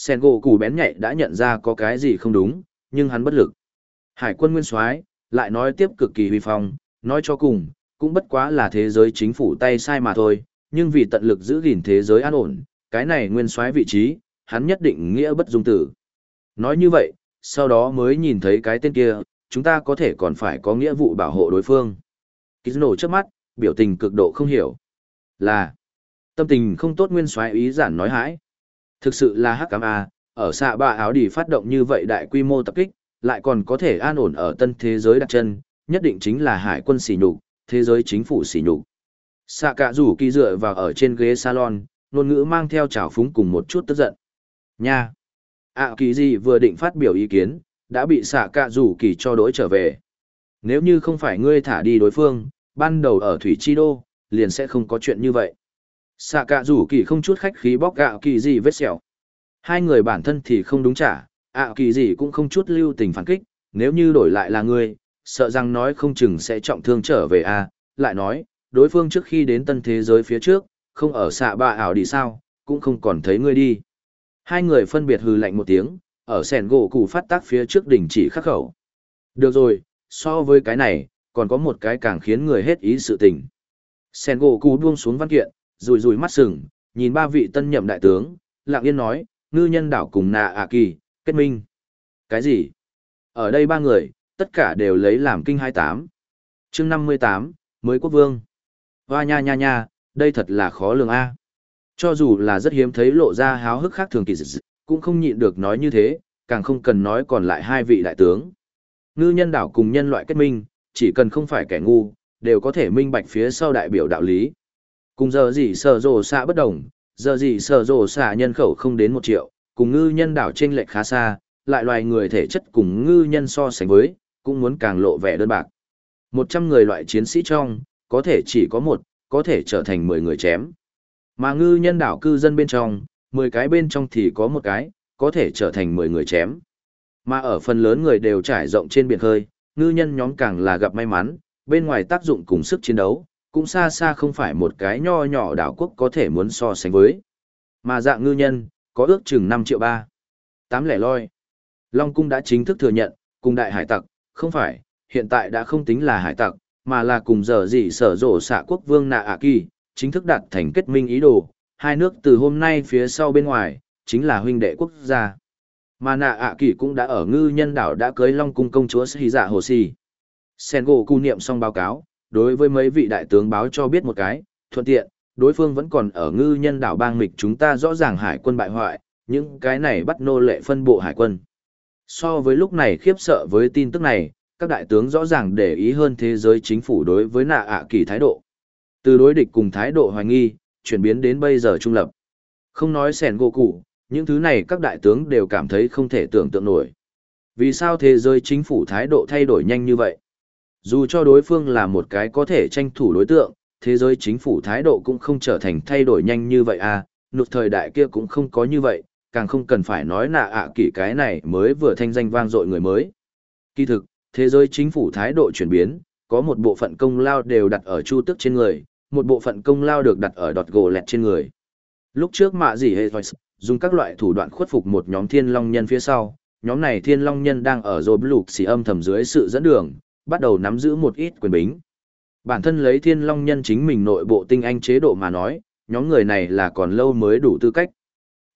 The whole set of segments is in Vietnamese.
Sen gỗ cù bén nhạy đã nhận ra có cái gì không đúng, nhưng hắn bất lực. Hải quân nguyên soái lại nói tiếp cực kỳ huy phong, nói cho cùng, cũng bất quá là thế giới chính phủ tay sai mà thôi, nhưng vì tận lực giữ gìn thế giới an ổn, cái này nguyên soái vị trí, hắn nhất định nghĩa bất dung tử. Nói như vậy, sau đó mới nhìn thấy cái tên kia, chúng ta có thể còn phải có nghĩa vụ bảo hộ đối phương. Kizno trước mắt, biểu tình cực độ không hiểu. Là, tâm tình không tốt nguyên soái ý giản nói hãi. Thực sự là hắc cám a, à, ở xạ ba áo đi phát động như vậy đại quy mô tập kích, lại còn có thể an ổn ở tân thế giới đặt chân, nhất định chính là hải quân xỉ nhục, thế giới chính phủ xỉ nhục. Xạ cả rủ kỳ dựa vào ở trên ghế salon, ngôn ngữ mang theo trào phúng cùng một chút tức giận. Nha! ạ kỳ gì vừa định phát biểu ý kiến, đã bị xạ cả rủ kỳ cho đối trở về. Nếu như không phải ngươi thả đi đối phương, ban đầu ở Thủy Chi Đô, liền sẽ không có chuyện như vậy. Xạ cả rủ kỳ không chút khách khí bóc gạo kỳ gì vết sẹo. Hai người bản thân thì không đúng trả, ạ kỳ gì cũng không chút lưu tình phản kích, nếu như đổi lại là ngươi, sợ rằng nói không chừng sẽ trọng thương trở về a lại nói, đối phương trước khi đến tân thế giới phía trước, không ở xạ ba ảo đi sao, cũng không còn thấy ngươi đi. Hai người phân biệt hừ lạnh một tiếng, ở sẻn gỗ cụ phát tác phía trước đỉnh chỉ khắc khẩu. Được rồi, so với cái này, còn có một cái càng khiến người hết ý sự tình. Sẻn gỗ cụ buông xuống văn kiện, rùi rùi mắt sừng, nhìn ba vị tân nhậm đại tướng, lặng yên nói, ngư nhân đảo cùng nà ạ kỳ, kết minh. Cái gì? Ở đây ba người, tất cả đều lấy làm kinh 28. chương 58, mới quốc vương. Hoa nha nha nha, đây thật là khó lường a. Cho dù là rất hiếm thấy lộ ra háo hức khác thường kỳ dị, cũng không nhịn được nói như thế, càng không cần nói còn lại hai vị đại tướng. Ngư nhân đảo cùng nhân loại kết minh, chỉ cần không phải kẻ ngu, đều có thể minh bạch phía sau đại biểu đạo lý. Cùng giờ gì sở rồ xạ bất đồng, giờ gì sở rồ xạ nhân khẩu không đến một triệu, cùng ngư nhân đảo tranh lệch khá xa, lại loài người thể chất cùng ngư nhân so sánh với, cũng muốn càng lộ vẻ đơn bạc. Một trăm người loại chiến sĩ trong, có thể chỉ có một, có thể trở thành mười người chém. Mà ngư nhân đảo cư dân bên trong, mười cái bên trong thì có một cái, có thể trở thành mười người chém. Mà ở phần lớn người đều trải rộng trên biển khơi, ngư nhân nhóm càng là gặp may mắn, bên ngoài tác dụng cùng sức chiến đấu, cũng xa xa không phải một cái nho nhỏ đảo quốc có thể muốn so sánh với. Mà dạng ngư nhân, có ước chừng 5 triệu ba. Tám lẻ loi. Long Cung đã chính thức thừa nhận, cùng đại hải tặc, không phải, hiện tại đã không tính là hải tặc, mà là cùng giờ gì sở rổ xạ quốc vương nạ ạ kỳ, chính thức đạt thành kết minh ý đồ, hai nước từ hôm nay phía sau bên ngoài, chính là huynh đệ quốc gia. Mà nạ ạ kỳ cũng đã ở ngư nhân đảo đã cưới Long Cung công chúa Sĩ Dạ Hồ Sì. Sen gỗ cu niệm xong báo cáo, đối với mấy vị đại tướng báo cho biết một cái, thuận tiện, đối phương vẫn còn ở ngư nhân đảo bang mịch chúng ta rõ ràng hải quân bại hoại, những cái này bắt nô lệ phân bộ hải quân. So với lúc này khiếp sợ với tin tức này, các đại tướng rõ ràng để ý hơn thế giới chính phủ đối với nạ ạ kỳ thái độ. Từ đối địch cùng thái độ hoài nghi, chuyển biến đến bây giờ trung lập. Không nói sẻn gỗ cụ, những thứ này các đại tướng đều cảm thấy không thể tưởng tượng nổi. Vì sao thế giới chính phủ thái độ thay đổi nhanh như vậy? Dù cho đối phương là một cái có thể tranh thủ đối tượng, thế giới chính phủ thái độ cũng không trở thành thay đổi nhanh như vậy à, nụt thời đại kia cũng không có như vậy, càng không cần phải nói nạ ạ à kỷ cái này mới vừa thanh danh vang dội người mới. Kỳ thực, thế giới chính phủ thái độ chuyển biến, có một bộ phận công lao đều đặt ở chu tức trên người, một bộ phận công lao được đặt ở đọt gỗ lẹt trên người. Lúc trước mạ gì hệ dùng các loại thủ đoạn khuất phục một nhóm thiên long nhân phía sau, nhóm này thiên long nhân đang ở rồi lục xì âm thầm dưới sự dẫn đường, bắt đầu nắm giữ một ít quyền bính. Bản thân lấy thiên long nhân chính mình nội bộ tinh anh chế độ mà nói, nhóm người này là còn lâu mới đủ tư cách.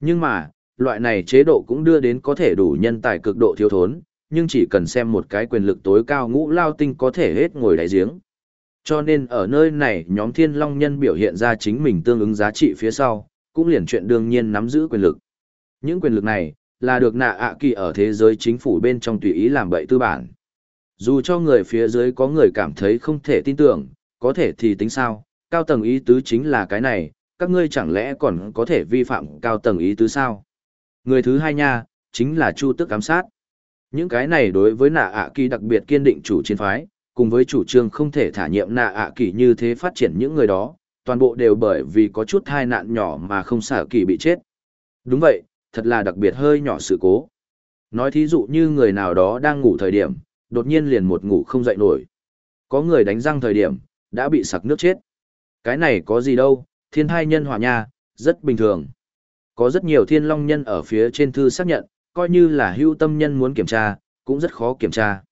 Nhưng mà, loại này chế độ cũng đưa đến có thể đủ nhân tài cực độ thiếu thốn, nhưng chỉ cần xem một cái quyền lực tối cao ngũ lao tinh có thể hết ngồi đáy giếng. Cho nên ở nơi này nhóm thiên long nhân biểu hiện ra chính mình tương ứng giá trị phía sau, cũng liền chuyện đương nhiên nắm giữ quyền lực. Những quyền lực này, là được nạ ạ kỳ ở thế giới chính phủ bên trong tùy ý làm bậy tư bản. Dù cho người phía dưới có người cảm thấy không thể tin tưởng, có thể thì tính sao, cao tầng ý tứ chính là cái này, các ngươi chẳng lẽ còn có thể vi phạm cao tầng ý tứ sao? Người thứ hai nha, chính là Chu Tức ám sát. Những cái này đối với nạ ạ kỳ đặc biệt kiên định chủ chiến phái, cùng với chủ trương không thể thả nhiệm nạ ạ kỳ như thế phát triển những người đó, toàn bộ đều bởi vì có chút thai nạn nhỏ mà không xả kỳ bị chết. Đúng vậy, thật là đặc biệt hơi nhỏ sự cố. Nói thí dụ như người nào đó đang ngủ thời điểm, đột nhiên liền một ngủ không dậy nổi. Có người đánh răng thời điểm, đã bị sặc nước chết. Cái này có gì đâu, thiên thai nhân hỏa nha, rất bình thường. Có rất nhiều thiên long nhân ở phía trên thư xác nhận, coi như là hưu tâm nhân muốn kiểm tra, cũng rất khó kiểm tra.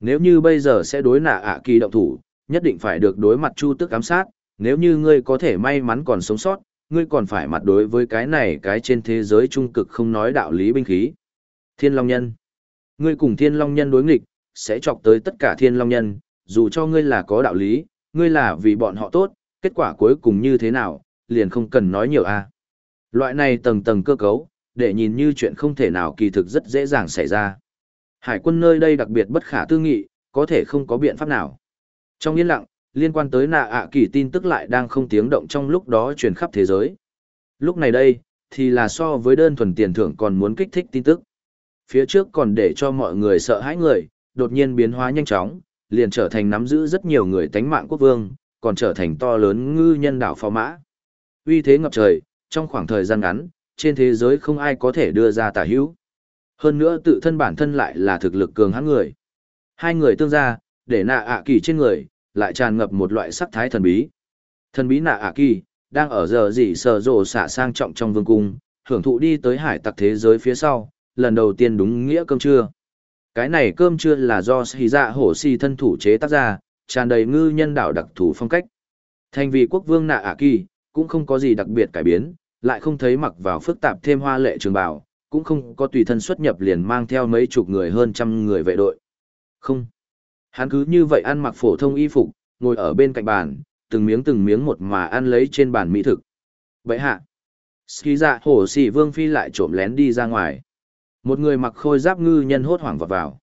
Nếu như bây giờ sẽ đối nạ ạ kỳ động thủ, nhất định phải được đối mặt chu tức ám sát, nếu như ngươi có thể may mắn còn sống sót, ngươi còn phải mặt đối với cái này cái trên thế giới trung cực không nói đạo lý binh khí. Thiên Long Nhân Ngươi cùng Thiên Long Nhân đối nghịch, sẽ chọc tới tất cả Thiên Long Nhân, dù cho ngươi là có đạo lý, ngươi là vì bọn họ tốt, kết quả cuối cùng như thế nào, liền không cần nói nhiều a. Loại này tầng tầng cơ cấu, để nhìn như chuyện không thể nào kỳ thực rất dễ dàng xảy ra. Hải quân nơi đây đặc biệt bất khả tư nghị, có thể không có biện pháp nào. Trong yên lặng, liên quan tới nạ ạ kỳ tin tức lại đang không tiếng động trong lúc đó truyền khắp thế giới. Lúc này đây, thì là so với đơn thuần tiền thưởng còn muốn kích thích tin tức. Phía trước còn để cho mọi người sợ hãi người, đột nhiên biến hóa nhanh chóng, liền trở thành nắm giữ rất nhiều người tánh mạng quốc vương, còn trở thành to lớn ngư nhân đảo phò mã. Uy thế ngập trời, trong khoảng thời gian ngắn, trên thế giới không ai có thể đưa ra tả hữu. Hơn nữa tự thân bản thân lại là thực lực cường hãn người. Hai người tương ra, để nạ ạ kỳ trên người, lại tràn ngập một loại sắc thái thần bí. Thần bí nạ ạ kỳ, đang ở giờ gì sờ rồ xả sang trọng trong vương cung, hưởng thụ đi tới hải tặc thế giới phía sau, lần đầu tiên đúng nghĩa cơm trưa. Cái này cơm trưa là do xì Dạ Hổ xì thân thủ chế tác ra, tràn đầy ngư nhân đạo đặc thù phong cách. Thành vì quốc vương nạ ạ kỳ, cũng không có gì đặc biệt cải biến, lại không thấy mặc vào phức tạp thêm hoa lệ trường bào, cũng không có tùy thân xuất nhập liền mang theo mấy chục người hơn trăm người vệ đội. Không. Hắn cứ như vậy ăn mặc phổ thông y phục, ngồi ở bên cạnh bàn, từng miếng từng miếng một mà ăn lấy trên bàn mỹ thực. Vậy hạ. Ski dạ hổ xì vương phi lại trộm lén đi ra ngoài. Một người mặc khôi giáp ngư nhân hốt hoảng vọt vào.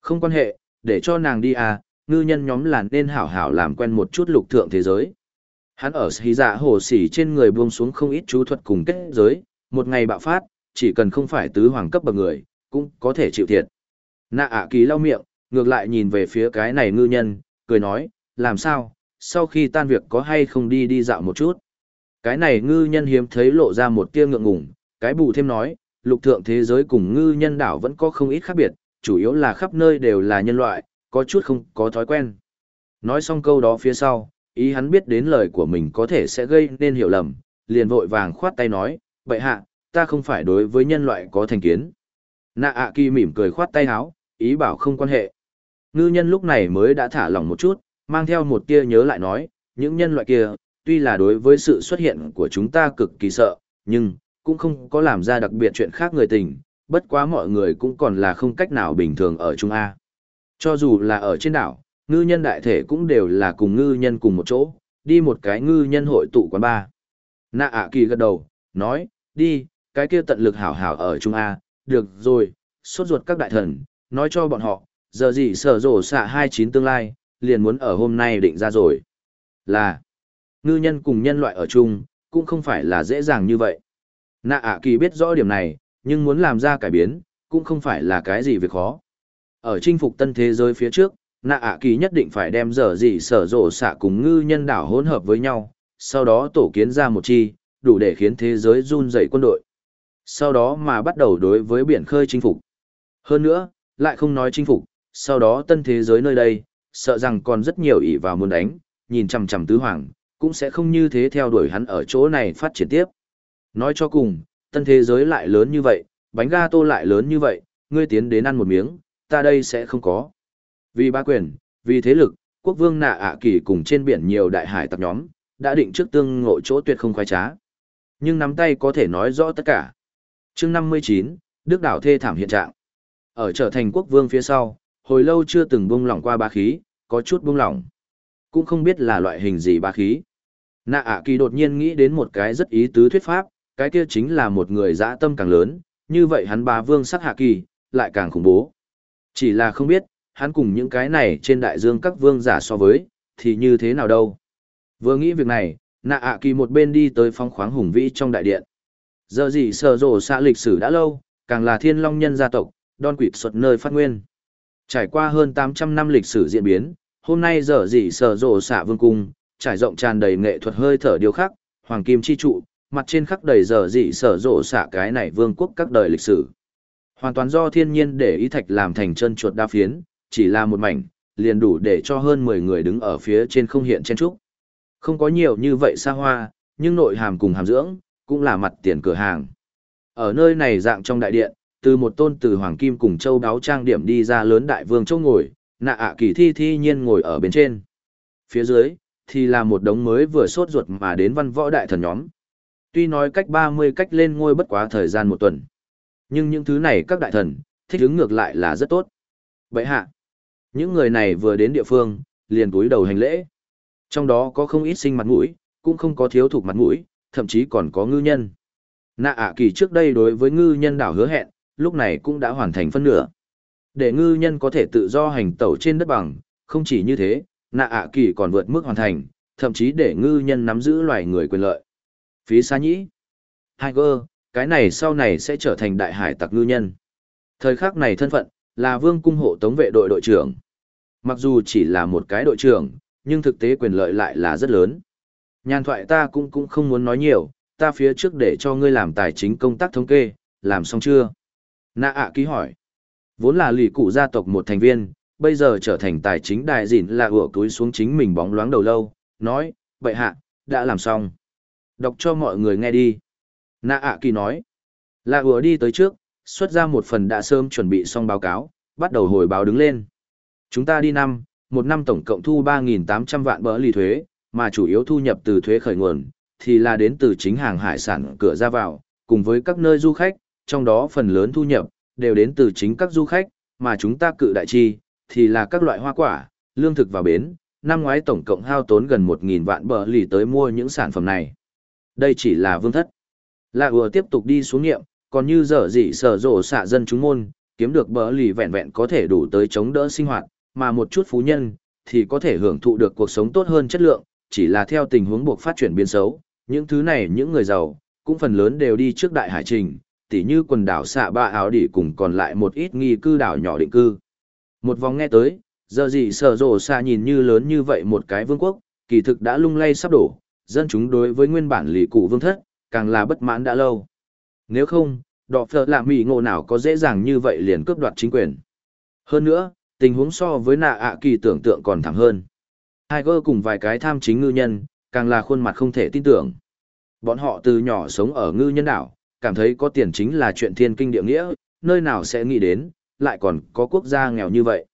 Không quan hệ, để cho nàng đi à, ngư nhân nhóm làn nên hảo hảo làm quen một chút lục thượng thế giới. Hắn ở xì dạ hồ xỉ trên người buông xuống không ít chú thuật cùng kết giới, một ngày bạo phát, chỉ cần không phải tứ hoàng cấp bậc người, cũng có thể chịu thiệt. Nạ ạ kỳ lau miệng, ngược lại nhìn về phía cái này ngư nhân, cười nói, làm sao, sau khi tan việc có hay không đi đi dạo một chút. Cái này ngư nhân hiếm thấy lộ ra một tia ngượng ngùng, cái bù thêm nói, lục thượng thế giới cùng ngư nhân đảo vẫn có không ít khác biệt, chủ yếu là khắp nơi đều là nhân loại, có chút không có thói quen. Nói xong câu đó phía sau, ý hắn biết đến lời của mình có thể sẽ gây nên hiểu lầm, liền vội vàng khoát tay nói, bệ hạ, ta không phải đối với nhân loại có thành kiến. Nạ ạ kỳ mỉm cười khoát tay áo, ý bảo không quan hệ. Ngư nhân lúc này mới đã thả lỏng một chút, mang theo một tia nhớ lại nói, những nhân loại kia, tuy là đối với sự xuất hiện của chúng ta cực kỳ sợ, nhưng, cũng không có làm ra đặc biệt chuyện khác người tình, bất quá mọi người cũng còn là không cách nào bình thường ở Trung A. Cho dù là ở trên đảo, ngư nhân đại thể cũng đều là cùng ngư nhân cùng một chỗ, đi một cái ngư nhân hội tụ quán ba. Nạ ạ kỳ gật đầu, nói, đi, cái kia tận lực hảo hảo ở Trung A, được rồi, sốt ruột các đại thần, nói cho bọn họ, giờ gì sở rổ xạ 29 tương lai, liền muốn ở hôm nay định ra rồi. Là, ngư nhân cùng nhân loại ở chung, cũng không phải là dễ dàng như vậy. Nạ ạ kỳ biết rõ điểm này, nhưng muốn làm ra cải biến, cũng không phải là cái gì việc khó. Ở chinh phục tân thế giới phía trước, nạ ạ kỳ nhất định phải đem dở dỉ sở rộ xạ cùng ngư nhân đảo hỗn hợp với nhau, sau đó tổ kiến ra một chi, đủ để khiến thế giới run dậy quân đội. Sau đó mà bắt đầu đối với biển khơi chinh phục. Hơn nữa, lại không nói chinh phục, sau đó tân thế giới nơi đây, sợ rằng còn rất nhiều ỷ vào muốn đánh, nhìn chằm chằm tứ hoàng, cũng sẽ không như thế theo đuổi hắn ở chỗ này phát triển tiếp. Nói cho cùng, tân thế giới lại lớn như vậy, bánh ga tô lại lớn như vậy, ngươi tiến đến ăn một miếng, ta đây sẽ không có. Vì ba quyền, vì thế lực, quốc vương nạ ạ kỳ cùng trên biển nhiều đại hải tập nhóm, đã định trước tương ngộ chỗ tuyệt không khoái trá. Nhưng nắm tay có thể nói rõ tất cả. chương 59, Đức đảo thê thảm hiện trạng. Ở trở thành quốc vương phía sau, hồi lâu chưa từng buông lỏng qua ba khí, có chút buông lỏng. Cũng không biết là loại hình gì ba khí. Nạ ạ kỳ đột nhiên nghĩ đến một cái rất ý tứ thuyết pháp, cái kia chính là một người dã tâm càng lớn, như vậy hắn bá vương sắc hạ kỳ, lại càng khủng bố. Chỉ là không biết, hắn cùng những cái này trên đại dương các vương giả so với, thì như thế nào đâu. Vừa nghĩ việc này, nạ ạ kỳ một bên đi tới phong khoáng hùng vĩ trong đại điện. Giờ gì sờ rổ xạ lịch sử đã lâu, càng là thiên long nhân gia tộc, đon quỵt xuất nơi phát nguyên. Trải qua hơn 800 năm lịch sử diễn biến, hôm nay giờ gì sờ rổ xạ vương cung, trải rộng tràn đầy nghệ thuật hơi thở điều khắc, hoàng kim chi trụ, mặt trên khắc đầy giờ dị sở rộ xạ cái này vương quốc các đời lịch sử. Hoàn toàn do thiên nhiên để ý thạch làm thành chân chuột đa phiến, chỉ là một mảnh, liền đủ để cho hơn 10 người đứng ở phía trên không hiện chen trúc. Không có nhiều như vậy xa hoa, nhưng nội hàm cùng hàm dưỡng, cũng là mặt tiền cửa hàng. Ở nơi này dạng trong đại điện, từ một tôn từ hoàng kim cùng châu đáo trang điểm đi ra lớn đại vương châu ngồi, nạ ạ kỳ thi thi nhiên ngồi ở bên trên. Phía dưới, thì là một đống mới vừa sốt ruột mà đến văn võ đại thần nhóm. Tuy nói cách 30 cách lên ngôi bất quá thời gian một tuần. Nhưng những thứ này các đại thần, thích ứng ngược lại là rất tốt. Vậy hạ, những người này vừa đến địa phương, liền túi đầu hành lễ. Trong đó có không ít sinh mặt mũi, cũng không có thiếu thuộc mặt mũi, thậm chí còn có ngư nhân. Nạ ạ kỳ trước đây đối với ngư nhân đảo hứa hẹn, lúc này cũng đã hoàn thành phân nửa. Để ngư nhân có thể tự do hành tẩu trên đất bằng, không chỉ như thế, nạ ạ kỳ còn vượt mức hoàn thành, thậm chí để ngư nhân nắm giữ loài người quyền lợi. Phí xa nhĩ. Tiger, cái này sau này sẽ trở thành đại hải tặc ngư nhân. Thời khắc này thân phận, là vương cung hộ tống vệ đội đội trưởng. Mặc dù chỉ là một cái đội trưởng, nhưng thực tế quyền lợi lại là rất lớn. Nhàn thoại ta cũng cũng không muốn nói nhiều, ta phía trước để cho ngươi làm tài chính công tác thống kê, làm xong chưa? Nạ ạ ký hỏi. Vốn là lì cụ gia tộc một thành viên, bây giờ trở thành tài chính đại dịn là ủa túi xuống chính mình bóng loáng đầu lâu, nói, vậy hạ, đã làm xong. Đọc cho mọi người nghe đi. Nạ ạ kỳ nói. Là vừa đi tới trước, xuất ra một phần đã sớm chuẩn bị xong báo cáo, bắt đầu hồi báo đứng lên. Chúng ta đi năm, một năm tổng cộng thu 3.800 vạn bỡ lì thuế, mà chủ yếu thu nhập từ thuế khởi nguồn, thì là đến từ chính hàng hải sản cửa ra vào, cùng với các nơi du khách, trong đó phần lớn thu nhập, đều đến từ chính các du khách, mà chúng ta cự đại chi, thì là các loại hoa quả, lương thực vào bến, năm ngoái tổng cộng hao tốn gần 1.000 vạn bờ lì tới mua những sản phẩm này. Đây chỉ là vương thất. Lạ ùa tiếp tục đi xuống nghiệm, còn như dở dị sở rộ xạ dân chúng môn, kiếm được bờ lì vẹn vẹn có thể đủ tới chống đỡ sinh hoạt, mà một chút phú nhân, thì có thể hưởng thụ được cuộc sống tốt hơn chất lượng, chỉ là theo tình huống buộc phát triển biến xấu. Những thứ này những người giàu, cũng phần lớn đều đi trước đại hải trình, tỉ như quần đảo xạ ba áo đỉ cùng còn lại một ít nghi cư đảo nhỏ định cư. Một vòng nghe tới, giờ gì sở rộ xạ nhìn như lớn như vậy một cái vương quốc, kỳ thực đã lung lay sắp đổ, dân chúng đối với nguyên bản lì cụ vương thất, càng là bất mãn đã lâu. Nếu không, đọ phở là mỹ ngộ nào có dễ dàng như vậy liền cướp đoạt chính quyền. Hơn nữa, tình huống so với nạ ạ kỳ tưởng tượng còn thẳng hơn. Tiger cùng vài cái tham chính ngư nhân, càng là khuôn mặt không thể tin tưởng. Bọn họ từ nhỏ sống ở ngư nhân đảo, cảm thấy có tiền chính là chuyện thiên kinh địa nghĩa, nơi nào sẽ nghĩ đến, lại còn có quốc gia nghèo như vậy.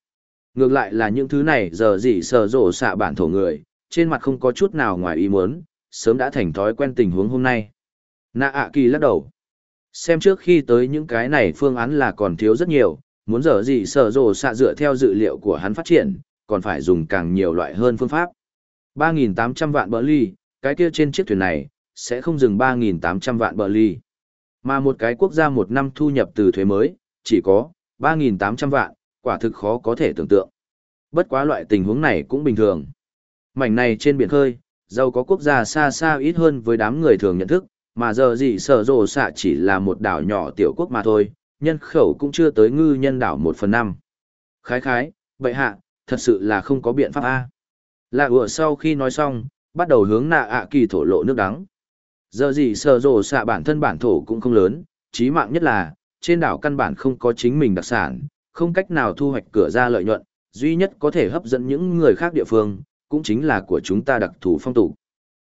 Ngược lại là những thứ này giờ gì sờ rổ xạ bản thổ người, trên mặt không có chút nào ngoài ý muốn, sớm đã thành thói quen tình huống hôm nay. Nạ ạ kỳ lắc đầu. Xem trước khi tới những cái này phương án là còn thiếu rất nhiều, muốn dở gì sở rồ xạ dựa theo dự liệu của hắn phát triển, còn phải dùng càng nhiều loại hơn phương pháp. 3.800 vạn bờ ly, cái kia trên chiếc thuyền này, sẽ không dừng 3.800 vạn bờ ly. Mà một cái quốc gia một năm thu nhập từ thuế mới, chỉ có 3.800 vạn, quả thực khó có thể tưởng tượng. Bất quá loại tình huống này cũng bình thường. Mảnh này trên biển khơi, giàu có quốc gia xa xa ít hơn với đám người thường nhận thức, mà giờ gì sở rồ xạ chỉ là một đảo nhỏ tiểu quốc mà thôi, nhân khẩu cũng chưa tới ngư nhân đảo một phần năm. Khái khái, vậy hạ, thật sự là không có biện pháp A. Lạ ủa sau khi nói xong, bắt đầu hướng nạ ạ kỳ thổ lộ nước đắng. Giờ gì sở rồ xạ bản thân bản thổ cũng không lớn, chí mạng nhất là, trên đảo căn bản không có chính mình đặc sản, không cách nào thu hoạch cửa ra lợi nhuận, duy nhất có thể hấp dẫn những người khác địa phương, cũng chính là của chúng ta đặc thù phong tục.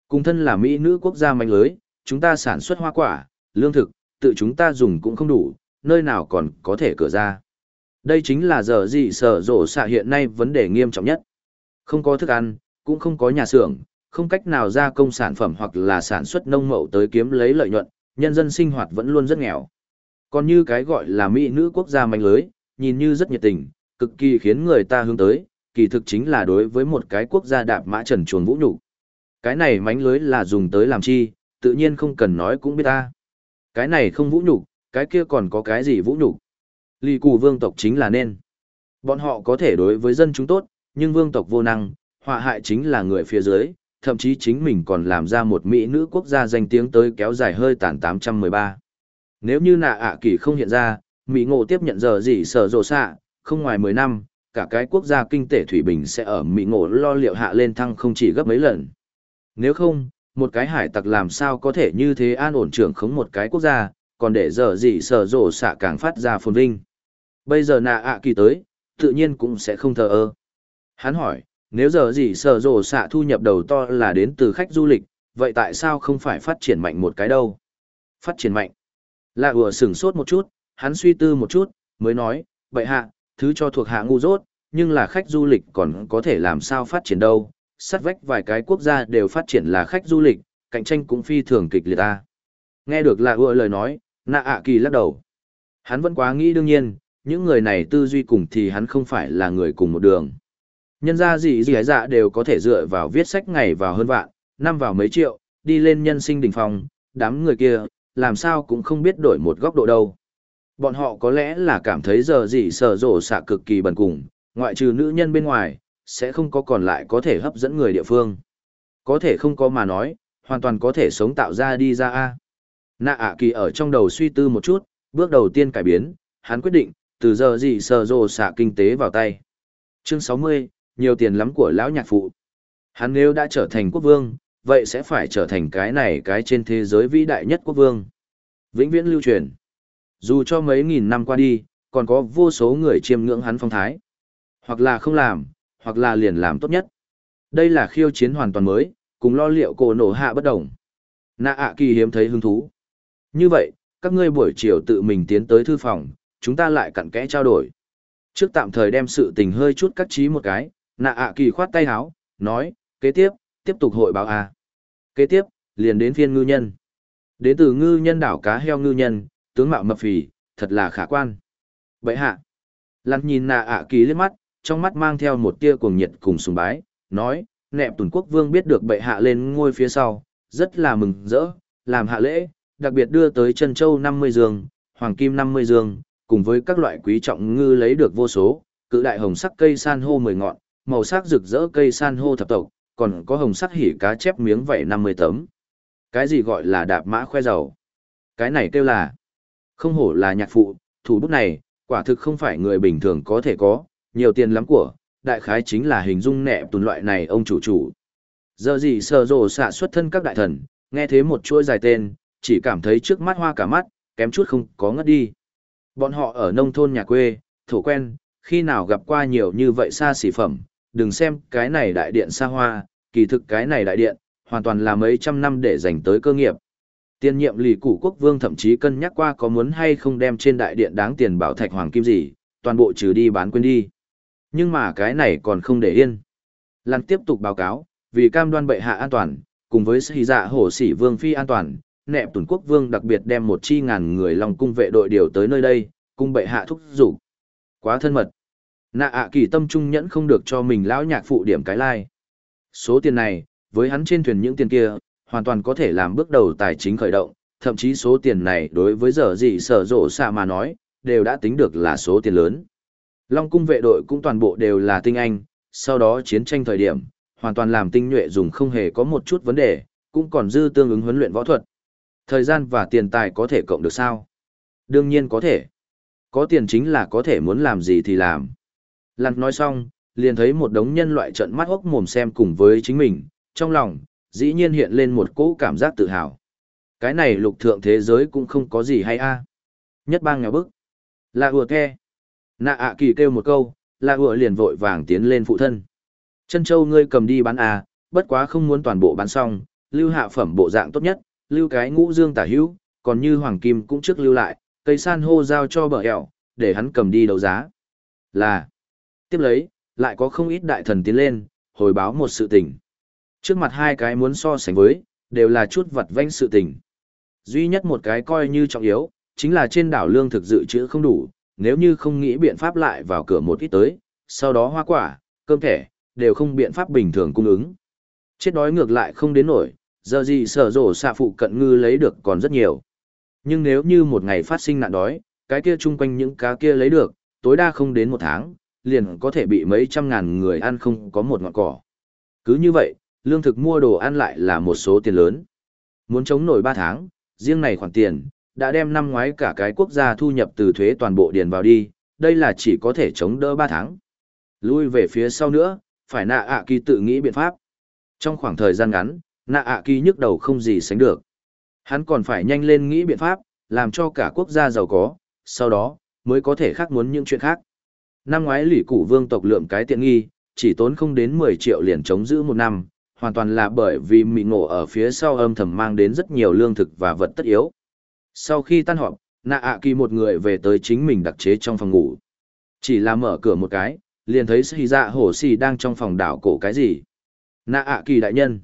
Cùng thân là Mỹ nữ quốc gia mạnh lưới, chúng ta sản xuất hoa quả, lương thực, tự chúng ta dùng cũng không đủ, nơi nào còn có thể cửa ra. Đây chính là giờ gì sở rổ xạ hiện nay vấn đề nghiêm trọng nhất. Không có thức ăn, cũng không có nhà xưởng, không cách nào gia công sản phẩm hoặc là sản xuất nông mậu tới kiếm lấy lợi nhuận, nhân dân sinh hoạt vẫn luôn rất nghèo. Còn như cái gọi là Mỹ nữ quốc gia mạnh lưới, nhìn như rất nhiệt tình, cực kỳ khiến người ta hướng tới, kỳ thực chính là đối với một cái quốc gia đạp mã trần chuồn vũ nhục Cái này mánh lưới là dùng tới làm chi, tự nhiên không cần nói cũng biết ta. Cái này không vũ nhục, cái kia còn có cái gì vũ nhục? Lì cù vương tộc chính là nên. Bọn họ có thể đối với dân chúng tốt, nhưng vương tộc vô năng, họa hại chính là người phía dưới, thậm chí chính mình còn làm ra một mỹ nữ quốc gia danh tiếng tới kéo dài hơi tàn 813. Nếu như nạ ạ kỳ không hiện ra, Mỹ ngộ tiếp nhận giờ gì sở rộ xạ, không ngoài 10 năm, cả cái quốc gia kinh tế thủy bình sẽ ở Mỹ ngộ lo liệu hạ lên thăng không chỉ gấp mấy lần. Nếu không, một cái hải tặc làm sao có thể như thế an ổn trưởng khống một cái quốc gia, còn để giờ gì sở rổ xạ càng phát ra phồn vinh. Bây giờ nạ ạ kỳ tới, tự nhiên cũng sẽ không thờ ơ. Hắn hỏi, nếu giờ gì sở rổ xạ thu nhập đầu to là đến từ khách du lịch, vậy tại sao không phải phát triển mạnh một cái đâu? Phát triển mạnh. Lạ vừa sửng sốt một chút, hắn suy tư một chút, mới nói, vậy hạ, thứ cho thuộc hạ ngu dốt, nhưng là khách du lịch còn có thể làm sao phát triển đâu. Sát vách vài cái quốc gia đều phát triển là khách du lịch, cạnh tranh cũng phi thường kịch liệt ta. Nghe được lạ ưa lời nói, nạ ạ kỳ lắc đầu. Hắn vẫn quá nghĩ đương nhiên, những người này tư duy cùng thì hắn không phải là người cùng một đường. Nhân ra gì gì dạ đều có thể dựa vào viết sách ngày vào hơn vạn, năm vào mấy triệu, đi lên nhân sinh đỉnh phong, đám người kia, làm sao cũng không biết đổi một góc độ đâu. Bọn họ có lẽ là cảm thấy giờ gì sở rổ xạ cực kỳ bần cùng, ngoại trừ nữ nhân bên ngoài, sẽ không có còn lại có thể hấp dẫn người địa phương. Có thể không có mà nói, hoàn toàn có thể sống tạo ra đi ra A. Nạ ạ kỳ ở trong đầu suy tư một chút, bước đầu tiên cải biến, hắn quyết định, từ giờ gì sở rổ xạ kinh tế vào tay. Chương 60, nhiều tiền lắm của lão nhạc phụ. Hắn nếu đã trở thành quốc vương, vậy sẽ phải trở thành cái này cái trên thế giới vĩ đại nhất quốc vương. Vĩnh viễn lưu truyền. Dù cho mấy nghìn năm qua đi, còn có vô số người chiêm ngưỡng hắn phong thái. Hoặc là không làm, hoặc là liền làm tốt nhất. Đây là khiêu chiến hoàn toàn mới, cùng lo liệu cổ nổ hạ bất đồng. Nạ ạ kỳ hiếm thấy hứng thú. Như vậy, các ngươi buổi chiều tự mình tiến tới thư phòng, chúng ta lại cặn kẽ trao đổi. Trước tạm thời đem sự tình hơi chút cắt trí một cái, nạ ạ kỳ khoát tay háo, nói, kế tiếp, tiếp tục hội báo a Kế tiếp, liền đến phiên ngư nhân. Đến từ ngư nhân đảo cá heo ngư nhân, tướng mạo mập phì, thật là khả quan. bệ hạ. Lặn nhìn nạ ạ kỳ liếc mắt, trong mắt mang theo một tia cuồng nhiệt cùng sùng bái, nói, nẹp tuần quốc vương biết được bệ hạ lên ngôi phía sau, rất là mừng rỡ, làm hạ lễ, đặc biệt đưa tới chân châu 50 giường, hoàng kim 50 giường, cùng với các loại quý trọng ngư lấy được vô số, cự đại hồng sắc cây san hô 10 ngọn, màu sắc rực rỡ cây san hô thập tộc, còn có hồng sắc hỉ cá chép miếng vảy 50 tấm. Cái gì gọi là đạp mã khoe giàu? Cái này kêu là không hổ là nhạc phụ, thủ bút này, quả thực không phải người bình thường có thể có, nhiều tiền lắm của, đại khái chính là hình dung nẹ tùn loại này ông chủ chủ. Giờ gì sờ rồ xạ xuất thân các đại thần, nghe thế một chuỗi dài tên, chỉ cảm thấy trước mắt hoa cả mắt, kém chút không có ngất đi. Bọn họ ở nông thôn nhà quê, thổ quen, khi nào gặp qua nhiều như vậy xa xỉ phẩm, đừng xem cái này đại điện xa hoa, kỳ thực cái này đại điện, hoàn toàn là mấy trăm năm để dành tới cơ nghiệp. Tiên nhiệm lì củ quốc vương thậm chí cân nhắc qua có muốn hay không đem trên đại điện đáng tiền bảo thạch hoàng kim gì, toàn bộ trừ đi bán quên đi. Nhưng mà cái này còn không để yên. Lan tiếp tục báo cáo, vì cam đoan bệ hạ an toàn, cùng với sĩ dạ hổ sĩ vương phi an toàn, nẹp tuần quốc vương đặc biệt đem một chi ngàn người lòng cung vệ đội điều tới nơi đây, cung bệ hạ thúc rủ. Quá thân mật. Nạ ạ kỳ tâm trung nhẫn không được cho mình lão nhạc phụ điểm cái lai. Số tiền này, với hắn trên thuyền những tiền kia, hoàn toàn có thể làm bước đầu tài chính khởi động, thậm chí số tiền này đối với giờ gì sở rộ xạ mà nói, đều đã tính được là số tiền lớn. Long cung vệ đội cũng toàn bộ đều là tinh anh, sau đó chiến tranh thời điểm, hoàn toàn làm tinh nhuệ dùng không hề có một chút vấn đề, cũng còn dư tương ứng huấn luyện võ thuật. Thời gian và tiền tài có thể cộng được sao? Đương nhiên có thể. Có tiền chính là có thể muốn làm gì thì làm. Lặn nói xong, liền thấy một đống nhân loại trận mắt hốc mồm xem cùng với chính mình, trong lòng, dĩ nhiên hiện lên một cỗ cảm giác tự hào. Cái này lục thượng thế giới cũng không có gì hay a. Nhất bang nghèo bức. Là ùa ke. Nạ ạ kỳ kêu một câu, là ùa liền vội vàng tiến lên phụ thân. Chân châu ngươi cầm đi bán à, bất quá không muốn toàn bộ bán xong, lưu hạ phẩm bộ dạng tốt nhất, lưu cái ngũ dương tả hữu, còn như hoàng kim cũng trước lưu lại, cây san hô giao cho bờ ẻo, để hắn cầm đi đấu giá. Là, tiếp lấy, lại có không ít đại thần tiến lên, hồi báo một sự tình. Trước mặt hai cái muốn so sánh với, đều là chút vật vanh sự tình. Duy nhất một cái coi như trọng yếu, chính là trên đảo lương thực dự trữ không đủ, nếu như không nghĩ biện pháp lại vào cửa một ít tới, sau đó hoa quả, cơm thẻ, đều không biện pháp bình thường cung ứng. Chết đói ngược lại không đến nổi, giờ gì sở rổ xạ phụ cận ngư lấy được còn rất nhiều. Nhưng nếu như một ngày phát sinh nạn đói, cái kia chung quanh những cá kia lấy được, tối đa không đến một tháng, liền có thể bị mấy trăm ngàn người ăn không có một ngọn cỏ. Cứ như vậy, lương thực mua đồ ăn lại là một số tiền lớn. Muốn chống nổi 3 tháng, riêng này khoản tiền, đã đem năm ngoái cả cái quốc gia thu nhập từ thuế toàn bộ điền vào đi, đây là chỉ có thể chống đỡ 3 tháng. Lui về phía sau nữa, phải nạ ạ kỳ tự nghĩ biện pháp. Trong khoảng thời gian ngắn, nạ ạ kỳ nhức đầu không gì sánh được. Hắn còn phải nhanh lên nghĩ biện pháp, làm cho cả quốc gia giàu có, sau đó, mới có thể khác muốn những chuyện khác. Năm ngoái lỷ củ vương tộc lượm cái tiện nghi, chỉ tốn không đến 10 triệu liền chống giữ một năm, hoàn toàn là bởi vì mị ngộ ở phía sau âm thầm mang đến rất nhiều lương thực và vật tất yếu. Sau khi tan họp, Nạ ạ kỳ một người về tới chính mình đặc chế trong phòng ngủ. Chỉ là mở cửa một cái, liền thấy Sĩ dạ hổ xì đang trong phòng đảo cổ cái gì. Nạ ạ kỳ đại nhân.